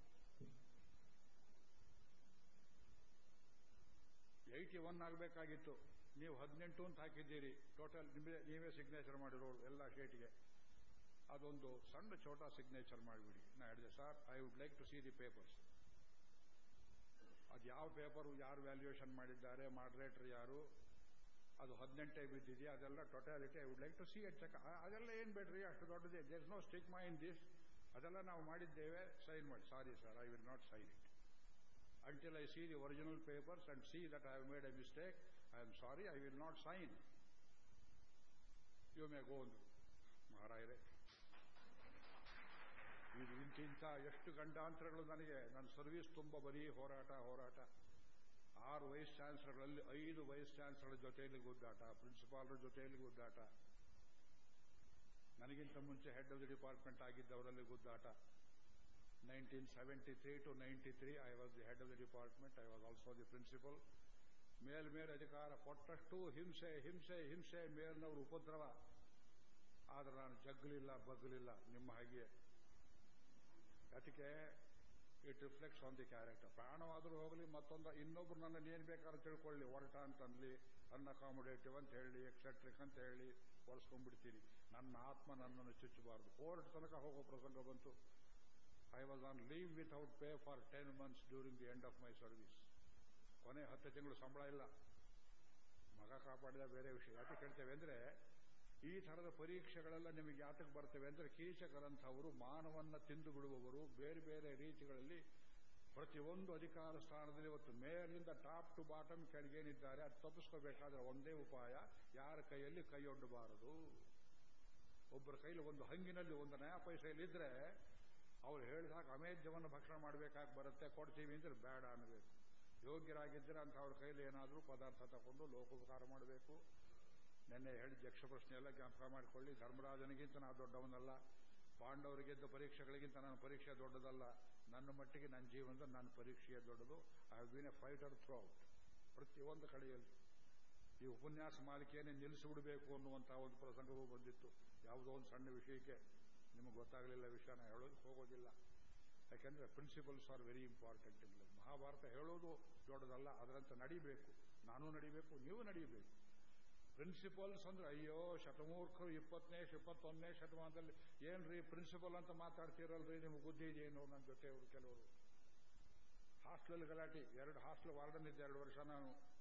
ಏಯ್ಟಿ ಒನ್ ಆಗಬೇಕಾಗಿತ್ತು? ನೀವು ಹದಿನೆಂಟು ಅಂತ ಹಾಕಿದ್ದೀರಿ. ಟೋಟಲ್ ನಿಮಗೆ, ನೀವೇ ಸಿಗ್ನೇಚರ್ ಮಾಡಿರೋರು ಎಲ್ಲ ಶೇಟಿಗೆ ಅದೊಂದು ಸಣ್ಣ ಛೋಟಾ ಸಿಗ್ನೇಚರ್ ಮಾಡಿಬಿಡಿ. ನಾ ಹೇಳಿದೆ sir I would like to see the papers ಅದು ಯಾವ ಪೇಪರು ಯಾರು ವ್ಯಾಲ್ಯೂಯೇಷನ್ ಮಾಡಿದ್ದಾರೆ ಮಾಡ್ರೇಟರ್ ಯಾರು? ಅದು ಹದಿನೆಂಟೇ ಬಿದ್ದಿದೆಯಾ? ಅದೆಲ್ಲ totality I would like to see it check ಅದೆಲ್ಲ ಏನು ಬೇಡ್ರಿ? ಅಷ್ಟು ದೊಡ್ಡದೇ. There no stick in this ಅದೆಲ್ಲ ನಾವು ಮಾಡಿದ್ದೇವೆ. ಸೈನ್ ಮಾಡಿ. Sorry sir I will not sign it I I see the original papers and see that I made a mistake. Mistake I sorry, sorry I not not sign you go go ಮಹಾರಾಯರೇ ಇದು ಇಂತಿಂಥ ಎಷ್ಟು ಗಂಡಾಂತರಗಳು ನನಗೆ. ನನ್ನ service ತುಂಬ ಬರೀ ಹೋರಾಟ ಹೋರಾಟ. ಆರು ವೈಸ್ ಚಾನ್ಸಲರ್ಗಳಲ್ಲಿ ಐದು ವೈಸ್ ಚಾನ್ಸಲರ್ ಜೊತೆಯಲ್ಲಿ ಗುದ್ದಾಟ ಪ್ರಿನ್ಸಿಪಾಲರ ಜೊತೆಯಲ್ಲಿ ಗುದ್ದಾಟ. ನನಗಿಂತ ಮುಂಚೆ ಹೆಡ್ ಆಫ್ ದಿ ಡಿಪಾರ್ಟ್ಮೆಂಟ್ ಆಗಿದ್ದವರಲ್ಲಿ ಗುದ್ದಾಟ. Nineteen seventy three to ninety three I of the department. I was department I principal. ಮೇಲ್ ಮೇಲ್ಮೇಲೆ ಅಧಿಕಾರ ಕೊಟ್ಟಷ್ಟು ಹಿಂಸೆ ಹಿಂಸೆ ಹಿಂಸೆ ಮೇಲ್ನವರು ಉಪದ್ರವ. ಆದರೆ ನಾನು ಜಗ್ಗಲಿಲ್ಲ ಬಗ್ಗಲಿಲ್ಲ ನಿಮ್ಮ ಹಾಗೆ. ಅದಕ್ಕೆ it reflects on the character ಪ್ರಾಣವಾದರೂ ಹೋಗಲಿ, ಮತ್ತೊಂದು, ಇನ್ನೊಬ್ರು ನನ್ನ ಏನ್ ಬೇಕಾದ್ರೂ ತಿಳ್ಕೊಳ್ಳಿ. ಹೊರಟ ಅಂತಂದ್ಲಿ ಅನ್ಅಕಾಮಡೇಟಿವ್ ಅಂತ ಹೇಳಿ ಎಕ್ಸೆಟ್ರಿಕ್ ಅಂತ ಹೇಳಿ, ಒರೆಸ್ಕೊಂಡ್ಬಿಡ್ತೀನಿ. ನನ್ನ ಆತ್ಮ ನನ್ನನ್ನು ಚುಚ್ಚಬಾರದು. ಕೋರ್ಟ್ ತನಕ ಹೋಗೋ ಪ್ರಸಂಗ ಬಂತು. I was on leave without pay for ten months during the end of my service ಕೊನೆ ಹತ್ತು ತಿಂಗಳು ಸಂಬಳ ಇಲ್ಲ. ಮಗ ಕಾಪಾಡಿದ ಬೇರೆ ವಿಷಯ. ಯಾಕೆ ಕೇಳ್ತೇವೆ ಅಂದರೆ, ಈ ಥರದ ಪರೀಕ್ಷೆಗಳೆಲ್ಲ ನಿಮಗೆ ಯಾತಕ್ಕೆ ಬರ್ತವೆ ಅಂದರೆ ಕೀಚಕರಂಥವರು, ಮಾನವನ್ನ ತಿಂದು ಬಿಡುವವರು, ಬೇರೆ ಬೇರೆ ರೀತಿಗಳಲ್ಲಿ ಪ್ರತಿಯೊಂದು ಅಧಿಕಾರ ಸ್ಥಾನದಲ್ಲಿ ಇವತ್ತು ಮೇಯರ್ನಿಂದ ಟಾಪ್ ಟು ಬಾಟಮ್ ಕೆಳಗೇನಿದ್ದಾರೆ, ಅದು ತಪ್ಪಿಸ್ಕೋಬೇಕಾದ್ರೆ ಒಂದೇ ಉಪಾಯ, ಯಾರ ಕೈಯಲ್ಲಿ ಕೈಯೊಡ್ಡಬಾರದು ಒಬ್ಬರ ಕೈಯಲ್ಲಿ ಒಂದು ಹಂಗಿನಲ್ಲಿ ಒಂದು ನಯಾ ಪೈಸೆಯಲ್ಲಿದ್ರೆ ಅವ್ರು ಹೇಳಿದ ಹಾಗೆ ಅಮೇಧ್ಯವನ್ನು ಭಕ್ಷಣ ಮಾಡಬೇಕಾಗಿ ಬರುತ್ತೆ, ಕೊಡ್ತೀವಿ ಅಂದ್ರೆ ಬೇಡ ಅನ್ನಬೇಕು ಯೋಗ್ಯರಾಗಿದ್ದರೆ ಅಂತ ಅವ್ರ ಕೈಲಿ ಏನಾದರೂ ಪದಾರ್ಥ ತಗೊಂಡು ಲೋಕೋಪಕಾರ ಮಾಡಬೇಕು. ನಿನ್ನೆ ಹೇಳಿದ ಯಕ್ಷ ಪ್ರಶ್ನೆ ಎಲ್ಲ ಜ್ಞಾಪಕ ಮಾಡಿಕೊಳ್ಳಿ. ಧರ್ಮರಾಜನಿಗಿಂತ ನಾನು ದೊಡ್ಡವನಲ್ಲ. ಪಾಂಡವರಿಗೆದ್ದ ಪರೀಕ್ಷೆಗಳಿಗಿಂತ ನನ್ನ ಪರೀಕ್ಷೆ ದೊಡ್ಡದಲ್ಲ. ನನ್ನ ಮಟ್ಟಿಗೆ ನನ್ನ ಜೀವನದ ನನ್ನ ಪರೀಕ್ಷೆಯೇ ದೊಡ್ಡದು. I have been a fighter throughout ಪ್ರತಿಯೊಂದು ಕಡೆಯಲ್ಲಿ. ಈ ಉಪನ್ಯಾಸ ಮಾಲಿಕೆಯನ್ನೇ ನಿಲ್ಲಿಸಿಬಿಡಬೇಕು ಅನ್ನುವಂಥ ಒಂದು ಪ್ರಸಂಗವೂ ಬಂದಿತ್ತು. ಯಾವುದೋ ಒಂದು ಸಣ್ಣ ವಿಷಯಕ್ಕೆ. ನಿಮಗೆ ಗೊತ್ತಾಗಲಿಲ್ಲ ವಿಷಯನ ಹೇಳೋದಕ್ಕೆ ಹೋಗೋದಿಲ್ಲ. ಯಾಕೆಂದ್ರೆ principles are very important Mahabharata ಹೇಳೋದು ದೊಡ್ಡದಲ್ಲ, ಅದರಂತೆ ನಡಿಬೇಕು. ನಾನು ನಡಿಬೇಕು, ನೀವು ನಡಿಬೇಕು. ಪ್ರಿನ್ಸಿಪಲ್ಸ್ ಅಂದ್ರೆ, ಅಯ್ಯೋ, ಶತಮೂರ್ಖರು ಇಪ್ಪತ್ತನೇ, ಇಪ್ಪತ್ತೊಂದನೇ ಶತಮಾನದಲ್ಲಿ ಏನ್ರಿ ಪ್ರಿನ್ಸಿಪಲ್ ಅಂತ ಮಾತಾಡ್ತೀರಲ್ರಿ, ನಿಮ್ಗೆ ಬುದ್ಧಿ ಇದೆಯೇನು ನನ್ನ ಜೊತೆ ಅವರು ಕೆಲವರು. ಹಾಸ್ಟೆಲ್ ಗಲಾಟಿ, ಎರಡು ಹಾಸ್ಟೆಲ್ ವಾರ್ಡನ್ ಇದ್ದೆ ಎರಡು ವರ್ಷ ನಾನು.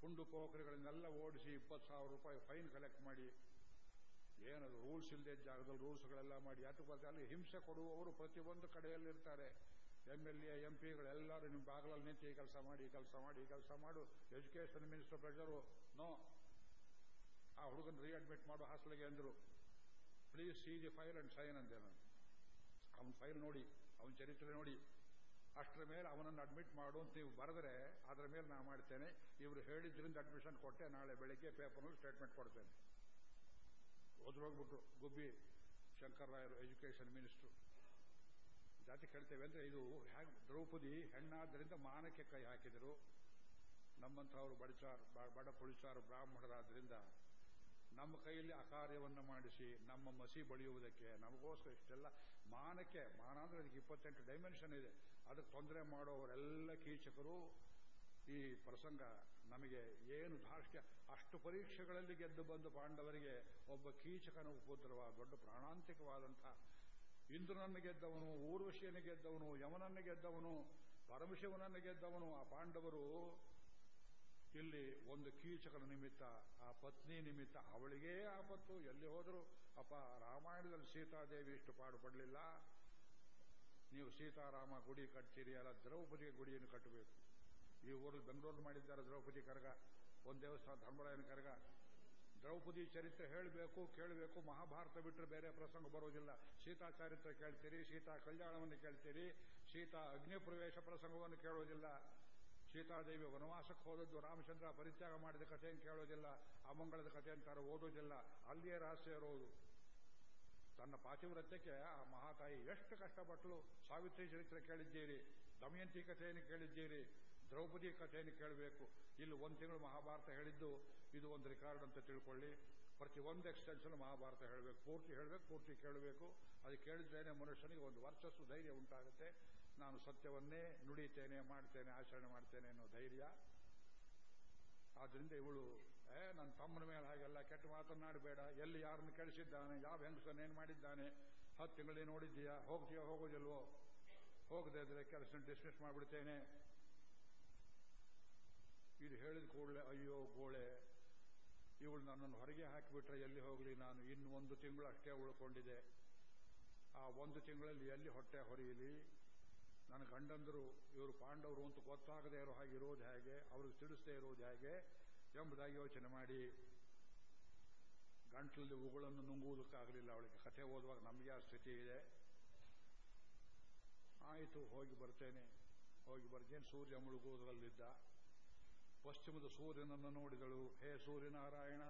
ಕುಂಡು ಕೋಕರಿಗಳನ್ನೆಲ್ಲ ಓಡಿಸಿ ಇಪ್ಪತ್ತು ಸಾವಿರ ರೂಪಾಯಿ ಫೈನ್ ಕಲೆಕ್ಟ್ ಮಾಡಿ. ಏನದು ರೂಲ್ಸ್ ಇಲ್ಲದೆ ಜಾಗದಲ್ಲಿ ರೂಲ್ಸ್ಗಳೆಲ್ಲ ಮಾಡಿ ಯಾಕೆ ಬರ್ತಾರೆ ಅಲ್ಲಿ ಹಿಂಸೆ ಕೊಡುವವರು ಪ್ರತಿಯೊಂದು ಕಡೆಯಲ್ಲಿರ್ತಾರೆ ಎಂ ಎಲ್ ಎ ಎಂ ಪಿಗಳೆಲ್ಲರೂ ನಿಮ್ಮ ಬಾಗಿಲಲ್ಲಿ ನಿಂತು ಈ ಕೆಲಸ ಮಾಡಿ, ಈ ಕೆಲಸ ಮಾಡಿ, ಈ ಕೆಲಸ ಮಾಡು. ಎಜುಕೇಷನ್ ಮಿನಿಸ್ಟರ್ ಪ್ರೆಷರು ನೋ ಆ ಹುಡುಗನ ರೀಅಡ್ಮಿಟ್ ಮಾಡು ಹಾಸ್ಟೆಲ್ಗೆ ಅಂದರು. Please see the file and sign ಅಂದೆ ನಾನು. ಅವನ ಫೈಲ್ ನೋಡಿ, ಅವನ ಚರಿತ್ರೆ ನೋಡಿ. ಅಷ್ಟರ ಮೇಲೆ ಅವನನ್ನು ಅಡ್ಮಿಟ್ ಮಾಡು ಅಂತ ನೀವು ಬರೆದ್ರೆ, ಅದರ ಮೇಲೆ ನಾನು ಮಾಡ್ತೇನೆ. ಇವರು ಹೇಳಿದ್ರಿಂದ ಅಡ್ಮಿಷನ್ ಕೊಟ್ಟೆ, ನಾಳೆ ಬೆಳಿಗ್ಗೆ ಪೇಪರ್ನಲ್ಲಿ ಸ್ಟೇಟ್ಮೆಂಟ್ ಕೊಡ್ತೇನೆ. ಹೋಗ್ಬಿಟ್ರು ಗುಬ್ಬಿ ಶಂಕರರಾಯರು ಎಜುಕೇಷನ್ ಮಿನಿಸ್ಟ್ರು ಜಾತಿ ಕೇಳ್ತೇವೆ ಅಂದ್ರೆ ಇದು ಹೇಗೆ ದ್ರೌಪದಿ ಹೆಣ್ಣಾದ್ದರಿಂದ ಮಾನಕ್ಕೆ ಕೈ ಹಾಕಿದರು. ನಮ್ಮಂಥವರು ಬಡಚಾರ್ ಬಡ ಪುಳಿಚಾರು ಬ್ರಾಹ್ಮಣರಾದ್ರಿಂದ ನಮ್ಮ ಕೈಯಲ್ಲಿ ಅಕಾರ್ಯವನ್ನು ಮಾಡಿಸಿ ನಮ್ಮ ಮಸಿ ಬಳಿಯುವುದಕ್ಕೆ ನಮಗೋಸ್ಕರ ಇಷ್ಟೆಲ್ಲ ಮಾನಕ್ಕೆ ಮಾನ ಅಂದರೆ ಅದಕ್ಕೆ ಇಪ್ಪತ್ತೆಂಟು ಡೈಮೆನ್ಷನ್ ಇದೆ. ಅದಕ್ಕೆ ತೊಂದರೆ ಮಾಡೋವರೆಲ್ಲ ಕೀಚಕರು ಈ ಪ್ರಸಂಗ ನಮಗೆ ಏನು ಧಾರ್ಷ್ಟ್ಯ ಅಷ್ಟು ಪರೀಕ್ಷೆಗಳಲ್ಲಿ ಗೆದ್ದು ಬಂದು ಪಾಂಡವರಿಗೆ ಒಬ್ಬ ಕೀಚಕನ ಉಪದ್ರವ ದೊಡ್ಡ ಪ್ರಾಣಾಂತಿಕವಾದಂಥ ಇಂದ್ರನನ್ನು ಗೆದ್ದವನು, ಊರ್ವಶಿಯನ್ನು ಗೆದ್ದವನು, ಯಮನನ್ನು ಗೆದ್ದವನು, ಪರಮಶಿವನನ್ನು ಗೆದ್ದವನು. ಆ ಪಾಂಡವರು ಇಲ್ಲಿ ಒಂದು ಕೀಚಕನ ನಿಮಿತ್ತ, ಆ ಪತ್ನಿ ನಿಮಿತ್ತ ಅವಳಿಗೇ ಆಪತ್ತು. ಎಲ್ಲಿ ಹೋದರೂ, ಅಪ್ಪ, ರಾಮಾಯಣದಲ್ಲಿ ಸೀತಾದೇವಿ ಇಷ್ಟು ಪಾಡುಪಡಲಿಲ್ಲ ನೀವು ಸೀತಾರಾಮ ಗುಡಿ ಕಟ್ತೀರಿ, ಅಲ್ಲ ದ್ರೌಪದಿಗೆ ಗುಡಿಯನ್ನು ಕಟ್ಟಬೇಕು. ಈ ಊರಲ್ಲಿ ಬೆಂಗಳೂರು ಮಾಡಿದ್ದಾರೆ ದ್ರೌಪದಿ ಕರಗ. ಒಂದು ದೇವಸ್ಥಾನ ಧರ್ಮರಾಯನ ಕರಗ. ದ್ರೌಪದಿ ಚರಿತ್ರೆ ಹೇಳಬೇಕು, ಕೇಳಬೇಕು. ಮಹಾಭಾರತ ಬಿಟ್ಟರೆ ಬೇರೆ ಪ್ರಸಂಗ ಬರೋದಿಲ್ಲ. ಸೀತಾ ಚರಿತ್ರೆ ಕೇಳ್ತೀರಿ, ಸೀತಾ ಕಲ್ಯಾಣವನ್ನು ಕೇಳ್ತೀರಿ, ಸೀತಾ ಅಗ್ನಿ ಪ್ರವೇಶ ಪ್ರಸಂಗವನ್ನು ಕೇಳೋದಿಲ್ಲ. ಸೀತಾದೇವಿ ವನವಾಸಕ್ಕೆ ಹೋದದ್ದು ರಾಮಚಂದ್ರ ಪರಿತ್ಯಾಗ ಮಾಡಿದ ಕಥೆಯನ್ನು ಕೇಳೋದಿಲ್ಲ. ಅಮಂಗಳದ ಕಥೆ ಅಂತಾರೆ ಓದೋದಿಲ್ಲ. ಅಲ್ಲಿಯೇ ರಹಸ್ಯ ಇರೋದು. ತನ್ನ ಪಾತಿವ್ರತ್ಯಕ್ಕೆ ಆ ಮಹಾತಾಯಿ ಎಷ್ಟು ಕಷ್ಟಪಟ್ಟಲು ಸಾವಿತ್ರಿ ಚರಿತ್ರೆ ಕೇಳಿದ್ದೀರಿ. ದಮಯಂತಿ ಕಥೆಯನ್ನು ಕೇಳಿದ್ದೀರಿ. ದ್ರೌಪದಿ ಕಥೆಯನ್ನು ಕೇಳಬೇಕು. ಇಲ್ಲಿ ಒಂದು ತಿಂಗಳು ಮಹಾಭಾರತ ಹೇಳಿದ್ದು, ಇದು ಒಂದು ರೆಕಾರ್ಡ್ ಅಂತ ತಿಳ್ಕೊಳ್ಳಿ. ಪ್ರತಿ ಒಂದು ಎಕ್ಸ್ಟೆನ್ಷನ್ ಮಹಾಭಾರತ ಹೇಳಬೇಕು. ಪೂರ್ತಿ ಹೇಳಬೇಕು, ಪೂರ್ತಿ ಕೇಳಬೇಕು. ಅದು ಕೇಳಿದ್ರೇನೆ ಮನುಷ್ಯನಿಗೆ ಒಂದು ವರ್ಚಸ್ಸು, ಧೈರ್ಯ ಉಂಟಾಗುತ್ತೆ. ನಾನು ಸತ್ಯವನ್ನೇ ನುಡಿತೇನೆ, ಮಾಡ್ತೇನೆ, ಆಚರಣೆ ಮಾಡ್ತೇನೆ ಅನ್ನೋ ಧೈರ್ಯ. ಆದ್ರಿಂದ ಇವಳು, ಏ ನನ್ನ ತಮ್ಮನ ಮೇಲೆ ಹಾಗೆಲ್ಲ ಕೆಟ್ಟ ಮಾತನಾಡಬೇಡ ಎಲ್ಲಿ ಯಾರನ್ನು ಕೆಡಿಸಿದ್ದಾನೆ, ಯಾವ ಹೆಂಗಸನ್ನೇನು ಮಾಡಿದ್ದಾನೆ? ಹತ್ತು ತಿಂಗಳಿಗೆ ನೋಡಿದ್ದೀಯಾ? ಹೋಗ್ತೀಯೋ, ಹೋಗೋದಿಲ್ವೋ? ಹೋಗದೆ ಇದ್ರೆ ಕೆಲಸ ಡಿಸ್ಮಿಸ್ ಮಾಡಿಬಿಡ್ತೇನೆ. ಇದು ಹೇಳಿದ ಕೂಡಲೇ, ಅಯ್ಯೋ ಗೋಳೆ ಇವಳು ನನ್ನನ್ನು ಹೊರಗೆ ಹಾಕಿಬಿಟ್ರೆ ಎಲ್ಲಿ ಹೋಗಲಿ ನಾನು? ಇನ್ನು ಒಂದು ತಿಂಗಳು ಅಷ್ಟೇ ಉಳ್ಕೊಂಡಿದೆ. ಆ ಒಂದು ತಿಂಗಳಲ್ಲಿ ಎಲ್ಲಿ ಹೊಟ್ಟೆ ಹೊರೆಯಲಿ ನನ್ನ ಗಂಡಂದರು, ಇವರು ಪಾಂಡವರು ಅಂತ ಗೊತ್ತಾಗದೇ ಇರೋ ಹಾಗೆ ಇರೋದು ಹೇಗೆ? ಅವ್ರಿಗೆ ತಿಳಿಸದೇ ಇರೋದು ಹೇಗೆ? ಎಂಬುದಾಗಿ ಯೋಚನೆ ಮಾಡಿ. ಗಂಟಲಲ್ಲಿ ಉಗುಳನ್ನು ನುಂಗುವುದಕ್ಕಾಗಲಿಲ್ಲ ಅವಳಿಗೆ. ಕಥೆ ಓದುವಾಗ ನಮಗೆ ಆ ಸ್ಥಿತಿ ಇದೆ. ಆಯಿತು, ಹೋಗಿ ಬರ್ತೇನೆ. ಹೋಗಿ ಬರ್ತೇನೆ. ಸೂರ್ಯ ಮುಳುಗುವುದರಲ್ಲಿದ್ದ. ಪಶ್ಚಿಮದ ಸೂರ್ಯನನ್ನು ನೋಡಿದಳು. ಹೇ ಸೂರ್ಯನಾರಾಯಣ,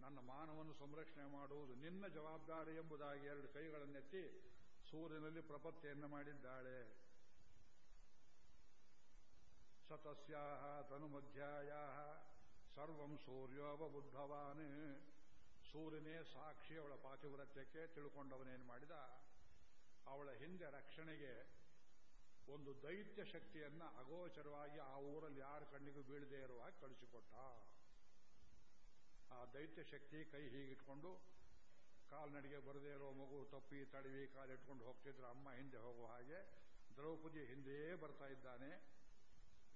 ನನ್ನ ಮಾನವನ್ನು ಸಂರಕ್ಷಣೆ ಮಾಡುವುದು ನಿನ್ನ ಜವಾಬ್ದಾರಿ ಎಂಬುದಾಗಿ ಎರಡು ಕೈಗಳನ್ನೆತ್ತಿ ಸೂರ್ಯನಲ್ಲಿ ಪ್ರಪತ್ತೆಯನ್ನು ಮಾಡಿದ್ದಾಳೆ. ಸತಸ್ಯಾಹ ತನುಮಧ್ಯಾಯ ಸರ್ವಂ ಸೂರ್ಯೋಪಬುದ್ಧವಾನ್. ಸೂರ್ಯನೇ ಸಾಕ್ಷಿ ಅವಳ ಪಾತಿವ್ರತ್ಯಕ್ಕೆ ತಿಳ್ಕೊಂಡವನೇನು ಮಾಡಿದ? ಅವಳ ಹಿಂದೆ ರಕ್ಷಣೆಗೆ ಒಂದು ದೈತ್ಯ ಶಕ್ತಿಯನ್ನ ಅಗೋಚರವಾಗಿ ಆ ಊರಲ್ಲಿ ಯಾರ ಕಣ್ಣಿಗೂ ಬೀಳದೇ ಇರುವಾಗ ಕಳಿಸಿಕೊಟ್ಟ. ಆ ದೈತ್ಯ ಶಕ್ತಿ ಕೈ ಹೀಗಿಟ್ಕೊಂಡು ಕಾಲ್ನಡಿಗೆ ಬರದೇ ಇರೋ ಮಗು ತಪ್ಪಿ ತಡವಿ ಕಾಲಿಟ್ಕೊಂಡು ಹೋಗ್ತಿದ್ರೆ ಅಮ್ಮ ಹಿಂದೆ ಹೋಗುವ ಹಾಗೆ ದ್ರೌಪದಿ ಹಿಂದೆಯೇ ಬರ್ತಾ ಇದ್ದಾನೆ.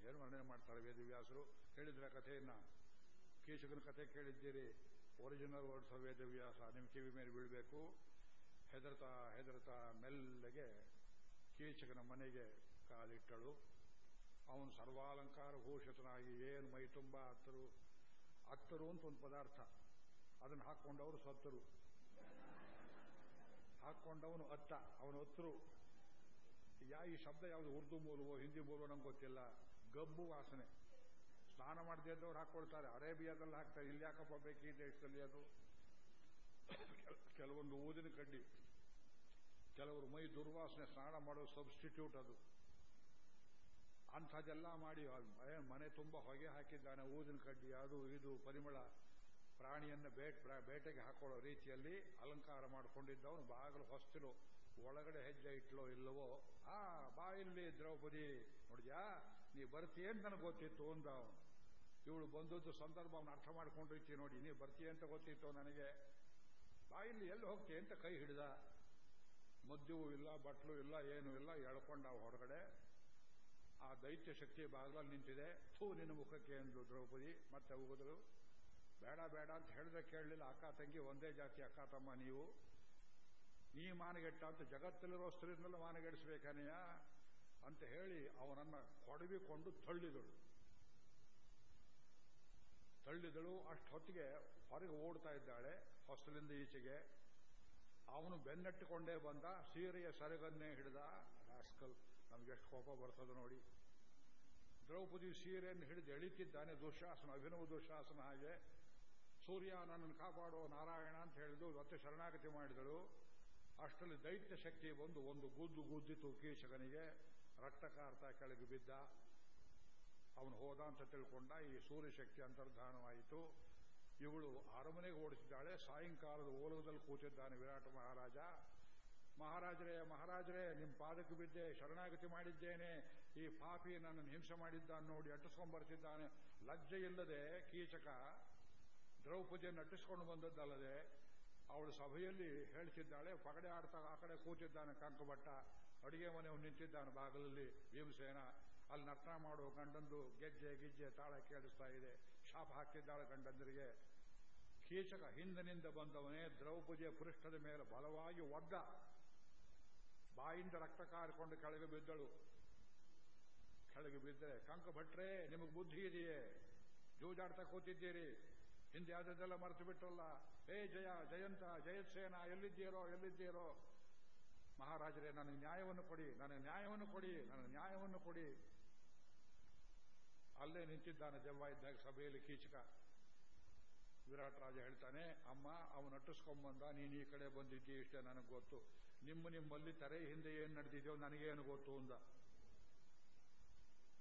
ಏನು ವರ್ಣನೆ ಮಾಡ್ತಾರೆ ವೇದವ್ಯಾಸರು? ಹೇಳಿದ್ರ ಕಥೆಯನ್ನ. ಕೇಶಕನ ಕಥೆ ಕೇಳಿದ್ದೀರಿ. ಒರಿಜಿನಲ್ ವರ್ಡ್ಸ್ ವೇದವ್ಯಾಸ ನಿಮ್ಮ ಕಿವಿ ಮೇಲೆ ಬೀಳಬೇಕು. ಹೆದರ್ತಾ ಹೆದರ್ತಾ ಮೆಲ್ಲಗೆ ಕೀಚಕನ ಮನೆಗೆ ಕಾಲಿಟ್ಟಳು. ಅವನು ಸರ್ವಾಲಂಕಾರ ಭೂಷಿತನಾಗಿ ಏನು ಮೈ ತುಂಬ ಹತ್ತರು ಅತ್ತರು ಅಂತ ಒಂದು ಪದಾರ್ಥ. ಅದನ್ನು ಹಾಕ್ಕೊಂಡವರು ಸತ್ತರು. ಹಾಕ್ಕೊಂಡವನು ಅತ್ತ ಅವನು ಅತ್ತರು ಯಾ, ಈ ಶಬ್ದ ಯಾವುದು? ಉರ್ದು ಮೂಲವೋ, ಹಿಂದಿ ಮೂಲವೋ ನಂಗೆ ಗೊತ್ತಿಲ್ಲ. ಗಬ್ಬು ವಾಸನೆ. ಸ್ನಾನ ಮಾಡದೇ ಇದ್ದವ್ರು ಹಾಕ್ಕೊಳ್ತಾರೆ. ಅರೇಬಿಯಾದಲ್ಲಿ ಹಾಕ್ತಾರೆ. ಇಲ್ಲಿ ಯಾಕಪ್ಪ ಬೇಕು ಈ ದೇಶದಲ್ಲಿ ಅದು? ಕೆಲವೊಂದು ಊದಿನ ಕಡ್ಡಿ. ಕೆಲವರು ಮೈ ದುರ್ವಾಸನೆ ಸ್ನಾನ ಮಾಡೋ ಸಬ್ಸ್ಟಿಟ್ಯೂಟ್ ಅದು. ಅಂಥದ್ದೆಲ್ಲ ಮಾಡಿ ಮನೆ ತುಂಬ ಹೊಗೆ ಹಾಕಿದ್ದಾನೆ, ಊದಿನ ಕಡ್ಡಿ, ಅದು ಇದು, ಪರಿಮಳ, ಪ್ರಾಣಿಯನ್ನು ಬೇಟೆಗೆ ಹಾಕೊಳ್ಳೋ ರೀತಿಯಲ್ಲಿ ಅಲಂಕಾರ ಮಾಡಿಕೊಂಡಿದ್ದವನು, ಬಾಗಿಲು ಹೊಸ್ತಿಲು, ಒಳಗಡೆ ಹೆಜ್ಜೆ ಇಟ್ಲೋ ಇಲ್ಲವೋ, ಆ, ಬಾ ಇಲ್ಲಿ ದ್ರೌಪದಿ, ನೋಡಿದ್ಯಾ? ನೀ ಬರ್ತೀಯ ಅಂತ ನನಗೆ ಗೊತ್ತಿತ್ತು ಅಂದ ಇವಳು ಬಂದದ್ದು ಸಂದರ್ಭ ಅವನು ಅರ್ಥ ಮಾಡ್ಕೊಂಡಿರ್ತೀವಿ ನೋಡಿ, ನೀ ಬರ್ತೀಯ ಅಂತ ಗೊತ್ತಿತ್ತು ನನಗೆ. ಬಾ ಇಲ್ಲಿ, ಎಲ್ಲಿ ಹೋಗ್ತೀಯ ಅಂತ ಕೈ ಹಿಡಿದ. ಮದ್ಯವೂ ಇಲ್ಲ, ಬಟ್ಲು ಇಲ್ಲ, ಏನೂ ಇಲ್ಲ, ಎಳ್ಕೊಂಡ ಹೊರಗಡೆ. ಆ ದೈತ್ಯ ಶಕ್ತಿ ಬಾಗಿಲಲ್ಲಿ ನಿಂತಿದೆ. ಥೂ, ನಿನ್ನ ಮುಖಕ್ಕೆ ಎಂದು ದ್ರೌಪದಿ. ಮತ್ತೆ ಹೋಗಿದ್ರು ಬೇಡ ಬೇಡ ಅಂತ ಹೇಳಿದ್ರೆ ಕೇಳಲಿಲ್ಲ. ಅಕ್ಕ ತಂಗಿ ಒಂದೇ ಜಾತಿ, ಅಕ್ಕ ತಮ್ಮ ನೀವು. ನೀ ಮಾನಗೆಟ್ಟ ಅಂತ ಜಗತ್ತಲ್ಲಿರೋ ಸ್ತ್ರೀನೆಲ್ಲ ಮಾನಗೆಡಿಸ್ಬೇಕನೆಯ ಅಂತ ಹೇಳಿ ಅವನನ್ನ ಕೊಡವಿಕೊಂಡು ತಳ್ಳಿದಳು. ತಳ್ಳಿದಳು. ಅಷ್ಟು ಹೊತ್ತಿಗೆ ಹೊರಗೆ ಓಡ್ತಾ ಇದ್ದಾಳೆ, ಹೊಸಲಿಂದ ಈಚೆಗೆ. ಅವನು ಬೆನ್ನಟ್ಟಿಕೊಂಡೇ ಬಂದ, ಸೀರೆಯ ಸರಗನ್ನೇ ಹಿಡಿದ. ರಾಸ್ಕಲ್, ನಮ್ಗೆ ಎಷ್ಟು ಕೋಪ ಬರ್ತದೆ ನೋಡಿ. ದ್ರೌಪದಿ ಸೀರೆಯನ್ನು ಹಿಡಿದು ಎಳಿತಿದ್ದಾನೆ, ದುಶಾಸನ, ಅಭಿನವ ದುಶಾಸನ ಹಾಗೆ. ಸೂರ್ಯ, ನನ್ನನ್ನು ಕಾಪಾಡೋ, ನಾರಾಯಣ ಅಂತ ಹೇಳಿದು ಮತ್ತೆ ಶರಣಾಗತಿ ಮಾಡಿದಳು. ಅಷ್ಟರಲ್ಲಿ ದೈತ್ಯ ಶಕ್ತಿ ಬಂದು ಒಂದು ಗುದ್ದು ಗುದ್ದಿತು ಕೀಚಕನಿಗೆ. ರಕ್ತಕಾರ್ತ ಕೆಳಗೆ ಬಿದ್ದ. ಅವನು ಹೋದ ಅಂತ ತಿಳ್ಕೊಂಡ, ಈ ಸೂರ್ಯಶಕ್ತಿ ಅಂತರ್ಧಾನವಾಯಿತು. ಇವಳು ಅರಮನೆಗೆ ಓಡಿಸಿದ್ದಾಳೆ. ಸಾಯಂಕಾಲದ ಓಲಗದಲ್ಲಿ ಕೂತಿದ್ದಾನೆ ವಿರಾಟ ಮಹಾರಾಜ. ಮಹಾರಾಜರೇ ಮಹಾರಾಜರೇ ನಿಮ್ಮ ಪಾದಕ್ಕೆ ಬಿದ್ದೆ, ಶರಣಾಗತಿ ಮಾಡಿದ್ದೇನೆ. ಈ ಪಾಪಿ ನನ್ನನ್ನು ಹಿಂಸೆ ಮಾಡಿದ್ದಾನೆ ನೋಡಿ ಅಟ್ಟಿಸ್ಕೊಂಡ್ಬರ್ತಿದ್ದಾನೆ ಲಜ್ಜೆ ಇಲ್ಲದೆ ಕೀಚಕ ದ್ರೌಪದಿಯನ್ನು ಅಟ್ಟಿಸ್ಕೊಂಡು ಬಂದದ್ದಲ್ಲದೆ ಅವಳು ಸಭೆಯಲ್ಲಿ ಹೇಳ್ತಿದ್ದಾಳೆ, ಪಗಡೆ ಆಡ್ತಾ ಆ ಕಡೆ ಕೂತಿದ್ದಾನೆ ಕಂಕಭಟ್ಟ ಅಡಿಗೆ ಮನೆ ನಿಂತಿದ್ದಾನೆ ಬಾಗಲಲ್ಲಿ ಭೀಮಸೇನ. ಅಲ್ಲಿ ನರ್ತನ ಮಾಡುವ ಗಂಡಂದು ಗೆಜ್ಜೆ, ಗಿಜ್ಜೆ ತಾಳ ಕೇಳಿಸ್ತಾ ಇದೆ. ಶಾಪ ಹಾಕಿದ್ದಾಳೆ ಗಂಡಂದ್ರಿಗೆ. ಕೀಚಕ ಹಿಂದಿನಿಂದ ಬಂದವನೇ ದ್ರೌಪದಿಯ ಪೃಷ್ಠದ ಮೇಲೆ ಬಲವಾಗಿ ಒದ್ದ ಬಾಯಿಂದ ರಕ್ತ ಕಾರಿಕೊಂಡು ಕೆಳಗೆ ಬಿದ್ದಳು. ಕೆಳಗೆ ಬಿದ್ದರೆ, ಕಂಕ ಭಟ್ರೆ, ನಿಮಗೆ ಬುದ್ಧಿ ಇದೆಯೇ? ಜೂಜಾಡ್ತಾ ಕೂತಿದ್ದೀರಿ. ಹಿಂದೆ ಯಾವುದೆಲ್ಲ ಮರೆತು ಬಿಟ್ಟಲ್ಲ. ಏ ಜಯ, ಜಯಂತ ಜಯತ್ಸೇನ ಎಲ್ಲಿದ್ದೀರೋ ಎಲ್ಲಿದ್ದೀರೋ? ಮಹಾರಾಜರೇ, ನನಗೆ ನ್ಯಾಯವನ್ನು ಕೊಡಿ, ನನಗೆ ನ್ಯಾಯವನ್ನು ಕೊಡಿ, ನನಗೆ ನ್ಯಾಯವನ್ನು ಕೊಡಿ. ಅಲ್ಲೇ ನಿಂತಿದ್ದಾನೆ ದೆವ್ವ ಇದ್ದಾಗ ಸಭೆಯಲ್ಲಿ ಕೀಚಕ. ವಿರಾಟ್ ರಾಜ ಹೇಳ್ತಾನೆ, ಅಮ್ಮ, ಅವನು ಅಟ್ಟಿಸ್ಕೊಂಬಂದ, ನೀನು ಈ ಕಡೆ ಬಂದಿದ್ದೀ ಇಷ್ಟೇ ನನಗೆ ಗೊತ್ತು. ನಿಮ್ಮ ನಿಮ್ಮಲ್ಲಿ ತರೆ ಹಿಂದೆ ಏನು ನಡೆದಿದೆಯೋ ನನಗೇನು ಗೊತ್ತು ಅಂದ.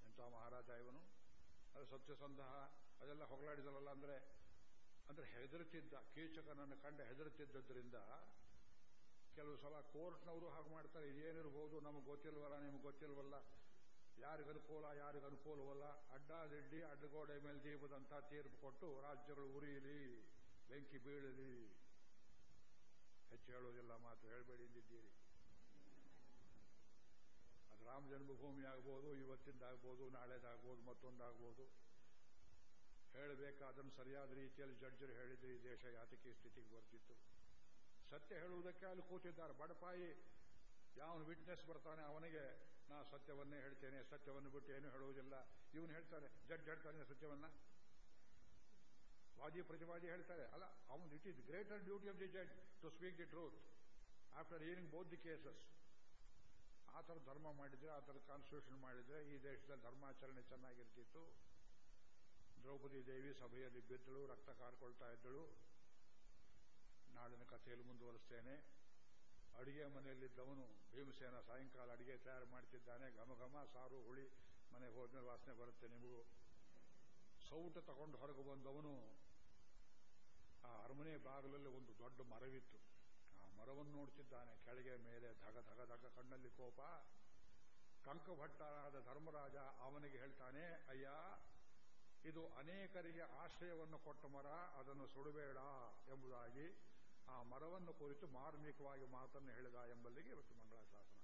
ಎಂಥ ಮಹಾರಾಜ ಇವನು? ಅದು ಸತ್ಯಸಂಧ ಅದೆಲ್ಲ ಹೊಗಳಾಡಿದಲ್ಲ ಅಂದ್ರೆ ಅಂದ್ರೆ ಹೆದರುತ್ತಿದ್ದ ಕೀಚಕನನ್ನು ಕಂಡು ಹೆದರುತ್ತಿದ್ದರಿಂದ ಕೆಲವು ಸಲ ಕೋರ್ಟ್ನವರು ಹಾಗೆ ಮಾಡ್ತಾರೆ. ಇದೇನಿರ್ಬೋದು, ನಮಗೆ ಗೊತ್ತಿಲ್ವಲ್ಲ, ನಿಮ್ಗೆ ಗೊತ್ತಿಲ್ವಲ್ಲ. ಯಾರಿಗೆ ಅನುಕೂಲ, ಯಾರಿಗೆ ಅನುಕೂಲವಲ್ಲ ಅಡ್ಡಾದಿಡ್ಡಿ ಅಡ್ಡಗೋಡೆ ಮೇಲೆ ದೀಪದಂತ ತೀರ್ಪು ಕೊಟ್ಟು ರಾಜ್ಯಗಳು ಉರಿಯಲಿ ಬೆಂಕಿ ಬೀಳಲಿ. ಹೆಚ್ಚು ಹೇಳುವುದಿಲ್ಲ, ಮಾತು ಹೇಳಬೇಡಿ ಎಂದಿದ್ದೀರಿ. ಅದು ರಾಮ ಜನ್ಮಭೂಮಿ ಆಗ್ಬೋದು ಇವತ್ತಿಂದಾಗ್ಬೋದು ನಾಳೆದಾಗ್ಬೋದು, ಮತ್ತೊಂದಾಗ್ಬೋದು. ಹೇಳಬೇಕಾದನ್ನು ಸರಿಯಾದ ರೀತಿಯಲ್ಲಿ ಜಡ್ಜರು ಹೇಳಿದ್ರೆ, ಈ ದೇಶ ಯಾತಕಿ ಸ್ಥಿತಿಗೆ ಬರ್ತಿತ್ತು. ಸತ್ಯ ಹೇಳುವುದಕ್ಕೆ ಅಲ್ಲಿ ಕೂತಿದ್ದಾರೆ. ಬಡಪಾಯಿ ಯಾವನು ವಿಟ್ನೆಸ್ ಬರ್ತಾನೆ ಅವನಿಗೆ. ನಾ ಸತ್ಯವನ್ನೇ ಹೇಳ್ತೇನೆ, ಸತ್ಯವನ್ನು ಬಿಟ್ಟು ಏನು ಹೇಳುವುದಿಲ್ಲ. ಇವನು ಹೇಳ್ತಾನೆ ಜಡ್ಜ್ ಹೇಳ್ತಾನೆ ಸತ್ಯವನ್ನ. ವಾದಿ ಪ್ರತಿವಾದಿ ಹೇಳ್ತಾರೆ. ಅಲ್ಲ, ಅವನು it is greater duty of the judge to speak the truth after hearing both the cases ಆ ಥರ ಧರ್ಮ ಮಾಡಿದ್ರೆ, ಆ ಥರ ಕಾನ್ಸ್ಟಿಟ್ಯೂಷನ್ ಮಾಡಿದ್ರೆ ಈ ದೇಶದಲ್ಲಿ ಧರ್ಮಾಚರಣೆ ಚೆನ್ನಾಗಿರ್ತಿತ್ತು. ದ್ರೌಪದಿ ದೇವಿ ಸಭೆಯಲ್ಲಿ ಬಿದ್ದಳು, ರಕ್ತ ಕಾರ್ಕೊಳ್ತಾ ಇದ್ದಳು. ನಾಳಿನ ಕಥೆಯಲ್ಲಿ ಮುಂದುವರಿಸ್ತೇನೆ. ಅಡಿಗೆ ಮನೆಯಲ್ಲಿದ್ದವನು ಭೀಮಸೇನ ಸಾಯಂಕಾಲ ಅಡಿಗೆ ತಯಾರು ಮಾಡ್ತಿದ್ದಾನೆ. ಘಮ ಘಮ, ಸಾರು, ಹುಳಿ, ಮನೆಗೆ ಹೋದ್ಮೇಲೆ ವಾಸನೆ ಬರುತ್ತೆ ನಿಮಗೂ. ಸೌಟ ತಗೊಂಡು ಹೊರಗೆ ಬಂದವನು ಆ ಅರಮನೆ ಬಾಗಿಲಲ್ಲಿ ಒಂದು ದೊಡ್ಡ ಮರವಿತ್ತು. ಆ ಮರವನ್ನು ನೋಡ್ತಿದ್ದಾನೆ. ಕೆಳಗೆ ಮೇಲೆ ಧಗ ಧಗ ಧಗ ಕಣ್ಣಲ್ಲಿ ಕೋಪ. ಕಂಕಭಟ್ಟಾದ ಧರ್ಮರಾಜ ಅವನಿಗೆ ಹೇಳ್ತಾನೆ, ಅಯ್ಯ, ಇದು ಅನೇಕರಿಗೆ ಆಶ್ರಯವನ್ನು ಕೊಟ್ಟ ಮರ, ಅದನ್ನು ಸುಡಬೇಡ ಎಂಬುದಾಗಿ ಆ ಮರವನ್ನು ಕುರಿತು ಮಾರ್ಮಿಕವಾಗಿ ಮಾತನ್ನು ಹೇಳಿದ ಎಂಬಲ್ಲಿಗೆ ಇವತ್ತು ಮಂಗಳಾಶಾಸನ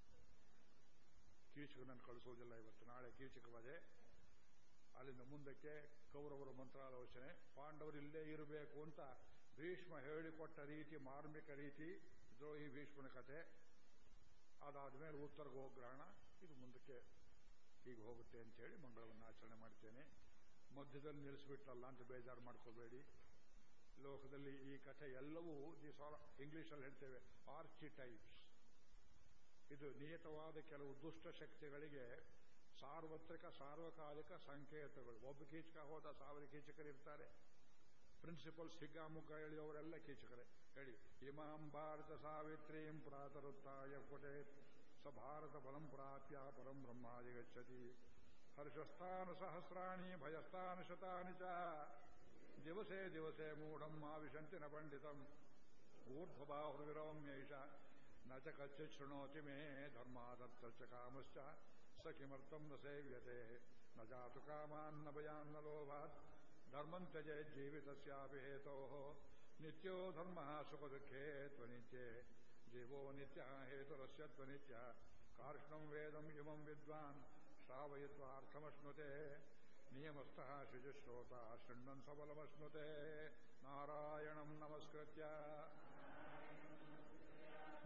ಕೀಚಕನನ್ನು ಕಳಿಸುವುದಿಲ್ಲ ಇವತ್ತು. ನಾಳೆ ಕೀಚಕ ವಧೆ. ಅಲ್ಲಿಂದ ಮುಂದಕ್ಕೆ ಕೌರವರ ಮಂತ್ರಾಲೋಚನೆ. ಪಾಂಡವರು ಇಲ್ಲೇ ಇರಬೇಕು ಅಂತ ಭೀಷ್ಮ ಹೇಳಿಕೊಟ್ಟ ರೀತಿ, ಮಾರ್ಮಿಕ ರೀತಿ, ದ್ರೋಹಿ ಭೀಷ್ಮನ ಕಥೆ. ಅದಾದ ಮೇಲೆ ಉತ್ತರ ಗೋಗ್ರಹಣ ಇದು ಮುಂದಕ್ಕೆ ಹೀಗೆ ಹೋಗುತ್ತೆ ಅಂತ ಹೇಳಿ ಮಂಗಳವನ್ನು ಆಚರಣೆ ಮಾಡ್ತೇನೆ. ಮಧ್ಯದಲ್ಲಿ ನಿಲ್ಲಿಸ್ಬಿಟ್ರಲ್ಲ ಅಂತ ಬೇಜಾರು ಮಾಡ್ಕೋಬೇಡಿ. ಲೋಕದಲ್ಲಿ ಈ ಕಥೆ ಎಲ್ಲವೂ ದಿಸ್ ಆರ್ ಇಂಗ್ಲಿಷಲ್ಲಿ ಹೇಳ್ತೇವೆ ಆರ್ಚಿ ಟೈಪ್ಸ್ ಇದು ನಿಯತವಾದ ಕೆಲವು ದುಷ್ಟ ಶಕ್ತಿಗಳಿಗೆ ಸಾರ್ವತ್ರಿಕ, ಸಾರ್ವಕಾಲಿಕ ಸಂಕೇತಗಳು. ಒಬ್ಬ ಕೀಚಕ ಹೋದ ಸಾವಿರ ಕೀಚಕರಿರ್ತಾರೆ ಪ್ರಿನ್ಸಿಪಲ್ ಸಿಗ್ಗಾಮುಖ ಹೇಳಿದವರೆಲ್ಲ ಕೀಚಕರೇ. ಹೇಳಿ, ಇಮಾಂ ಭಾರತ ಸಾವಿತ್ರೀಂ ಪ್ರಾತರುತ್ತಾಯ ಕೊಟೆ ಸ ಭಾರತ ಫಲಂ ಪ್ರಾಪ್ಯ ಪರಂ ಬ್ರಹ್ಮಾದಿ ಗಚ್ಚತಿ. ಹರ್ಷಸ್ಥಾನ ಸಹಸ್ರಾಣಿ ಭಯಸ್ಥಾನ ಶತಾನಿ ಚ ದಿವಸೇ ದಿವಸೇ ಮೂಢಂ ಆವಿಶಂತಿ ನ ಪಂಡಿತಂ ಊರ್ಧ್ವಬಾಹುರ್ವಿರವಮ್ಯೈಷ ನ ಚ ಕಚ್ಚಿತ್ ಶೃಣೋತಿ ಮೇ ಧರ್ಮಾದತ್ತ ಚ ಕಾಮಶ್ಚ ಸ ಕಿಮರ್ಥಂ ನ ಸೇವ್ಯತೆ ನ ಜಾತು ಕಾಮಾನ್ನ ಭಯಾನ್ನ ಲೋಭಾತ್ ಧರ್ಮಂ ತ್ಯಜೆ ಜೀವಿತಸ್ಯಾಪಿ ಹೇತೋ ನಿತ್ಯೋ ಧರ್ಮ ಸುಖದುಃಖೇ ತ್ವನಿತ್ಯೆ ಜೀವೋ ನಿತ್ಯ ಹೇತುರಸ್ಯ ತ್ವನಿತ್ಯ ಕಾರ್ಷ್ಣಂ ವೇದಂ ಇಮಂ ವಿದ್ವಾನ್ ಶ್ರಾವಯಿತ್ವಾರ್ಥಮಶ್ನುತೆ ನಿಯಮಸ್ಥಃ ಶುಜಶ್ರೋತ ಶೃಣ್ವನ್ ಸಬಲಮಶ್ನುತೆ ನಾರಾಯಣಂ ನಮಸ್ಕೃತ್ಯ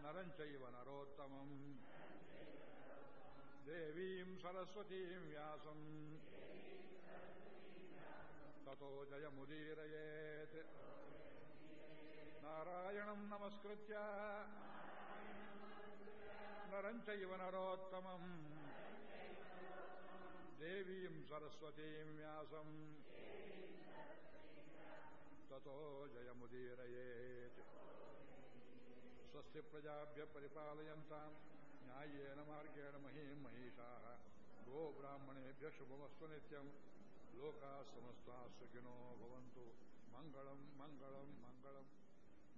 ನರಂಚೈವ ನರೋತ್ತಮಂ ದೇವೀಂ ಸರಸ್ವತೀಂ ವ್ಯಾಸಂ ತಥೋ ಜಯಮುದೀರಯೇತ್ ನಾರಾಯಣಂ ನಮಸ್ಕೃತ್ಯ ನರಂಚೈವ ನರೋತ್ತಮಂ ದೇವೀಂ ಸರಸ್ವತೀಂ ವ್ಯಾಸಂ ಜಯಮುದೀರಯೇತ್ ಸ್ವಸ್ತಿ ಪ್ರಜಾಭ್ಯ ಪರಿಪಾಲಯಂತಾಂ ನ್ಯಾಯೇನ ಮಾರ್ಗೇಣ ಮಹೀಂ ಮಹಿಷಾಃ ಗೋ ಬ್ರಾಹ್ಮಣೇಭ್ಯ ಶುಭಮಸ್ತು ನಿತ್ಯಂ ಲೋಕಾ ಸಮಸ್ತಾ ಸುಖಿನೋ ಭವಂತು ಮಂಗಳಂ ಮಂಗಳಂ ಮಂಗಳಂ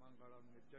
ಮಂಗಳಂ ನಿತ್ಯ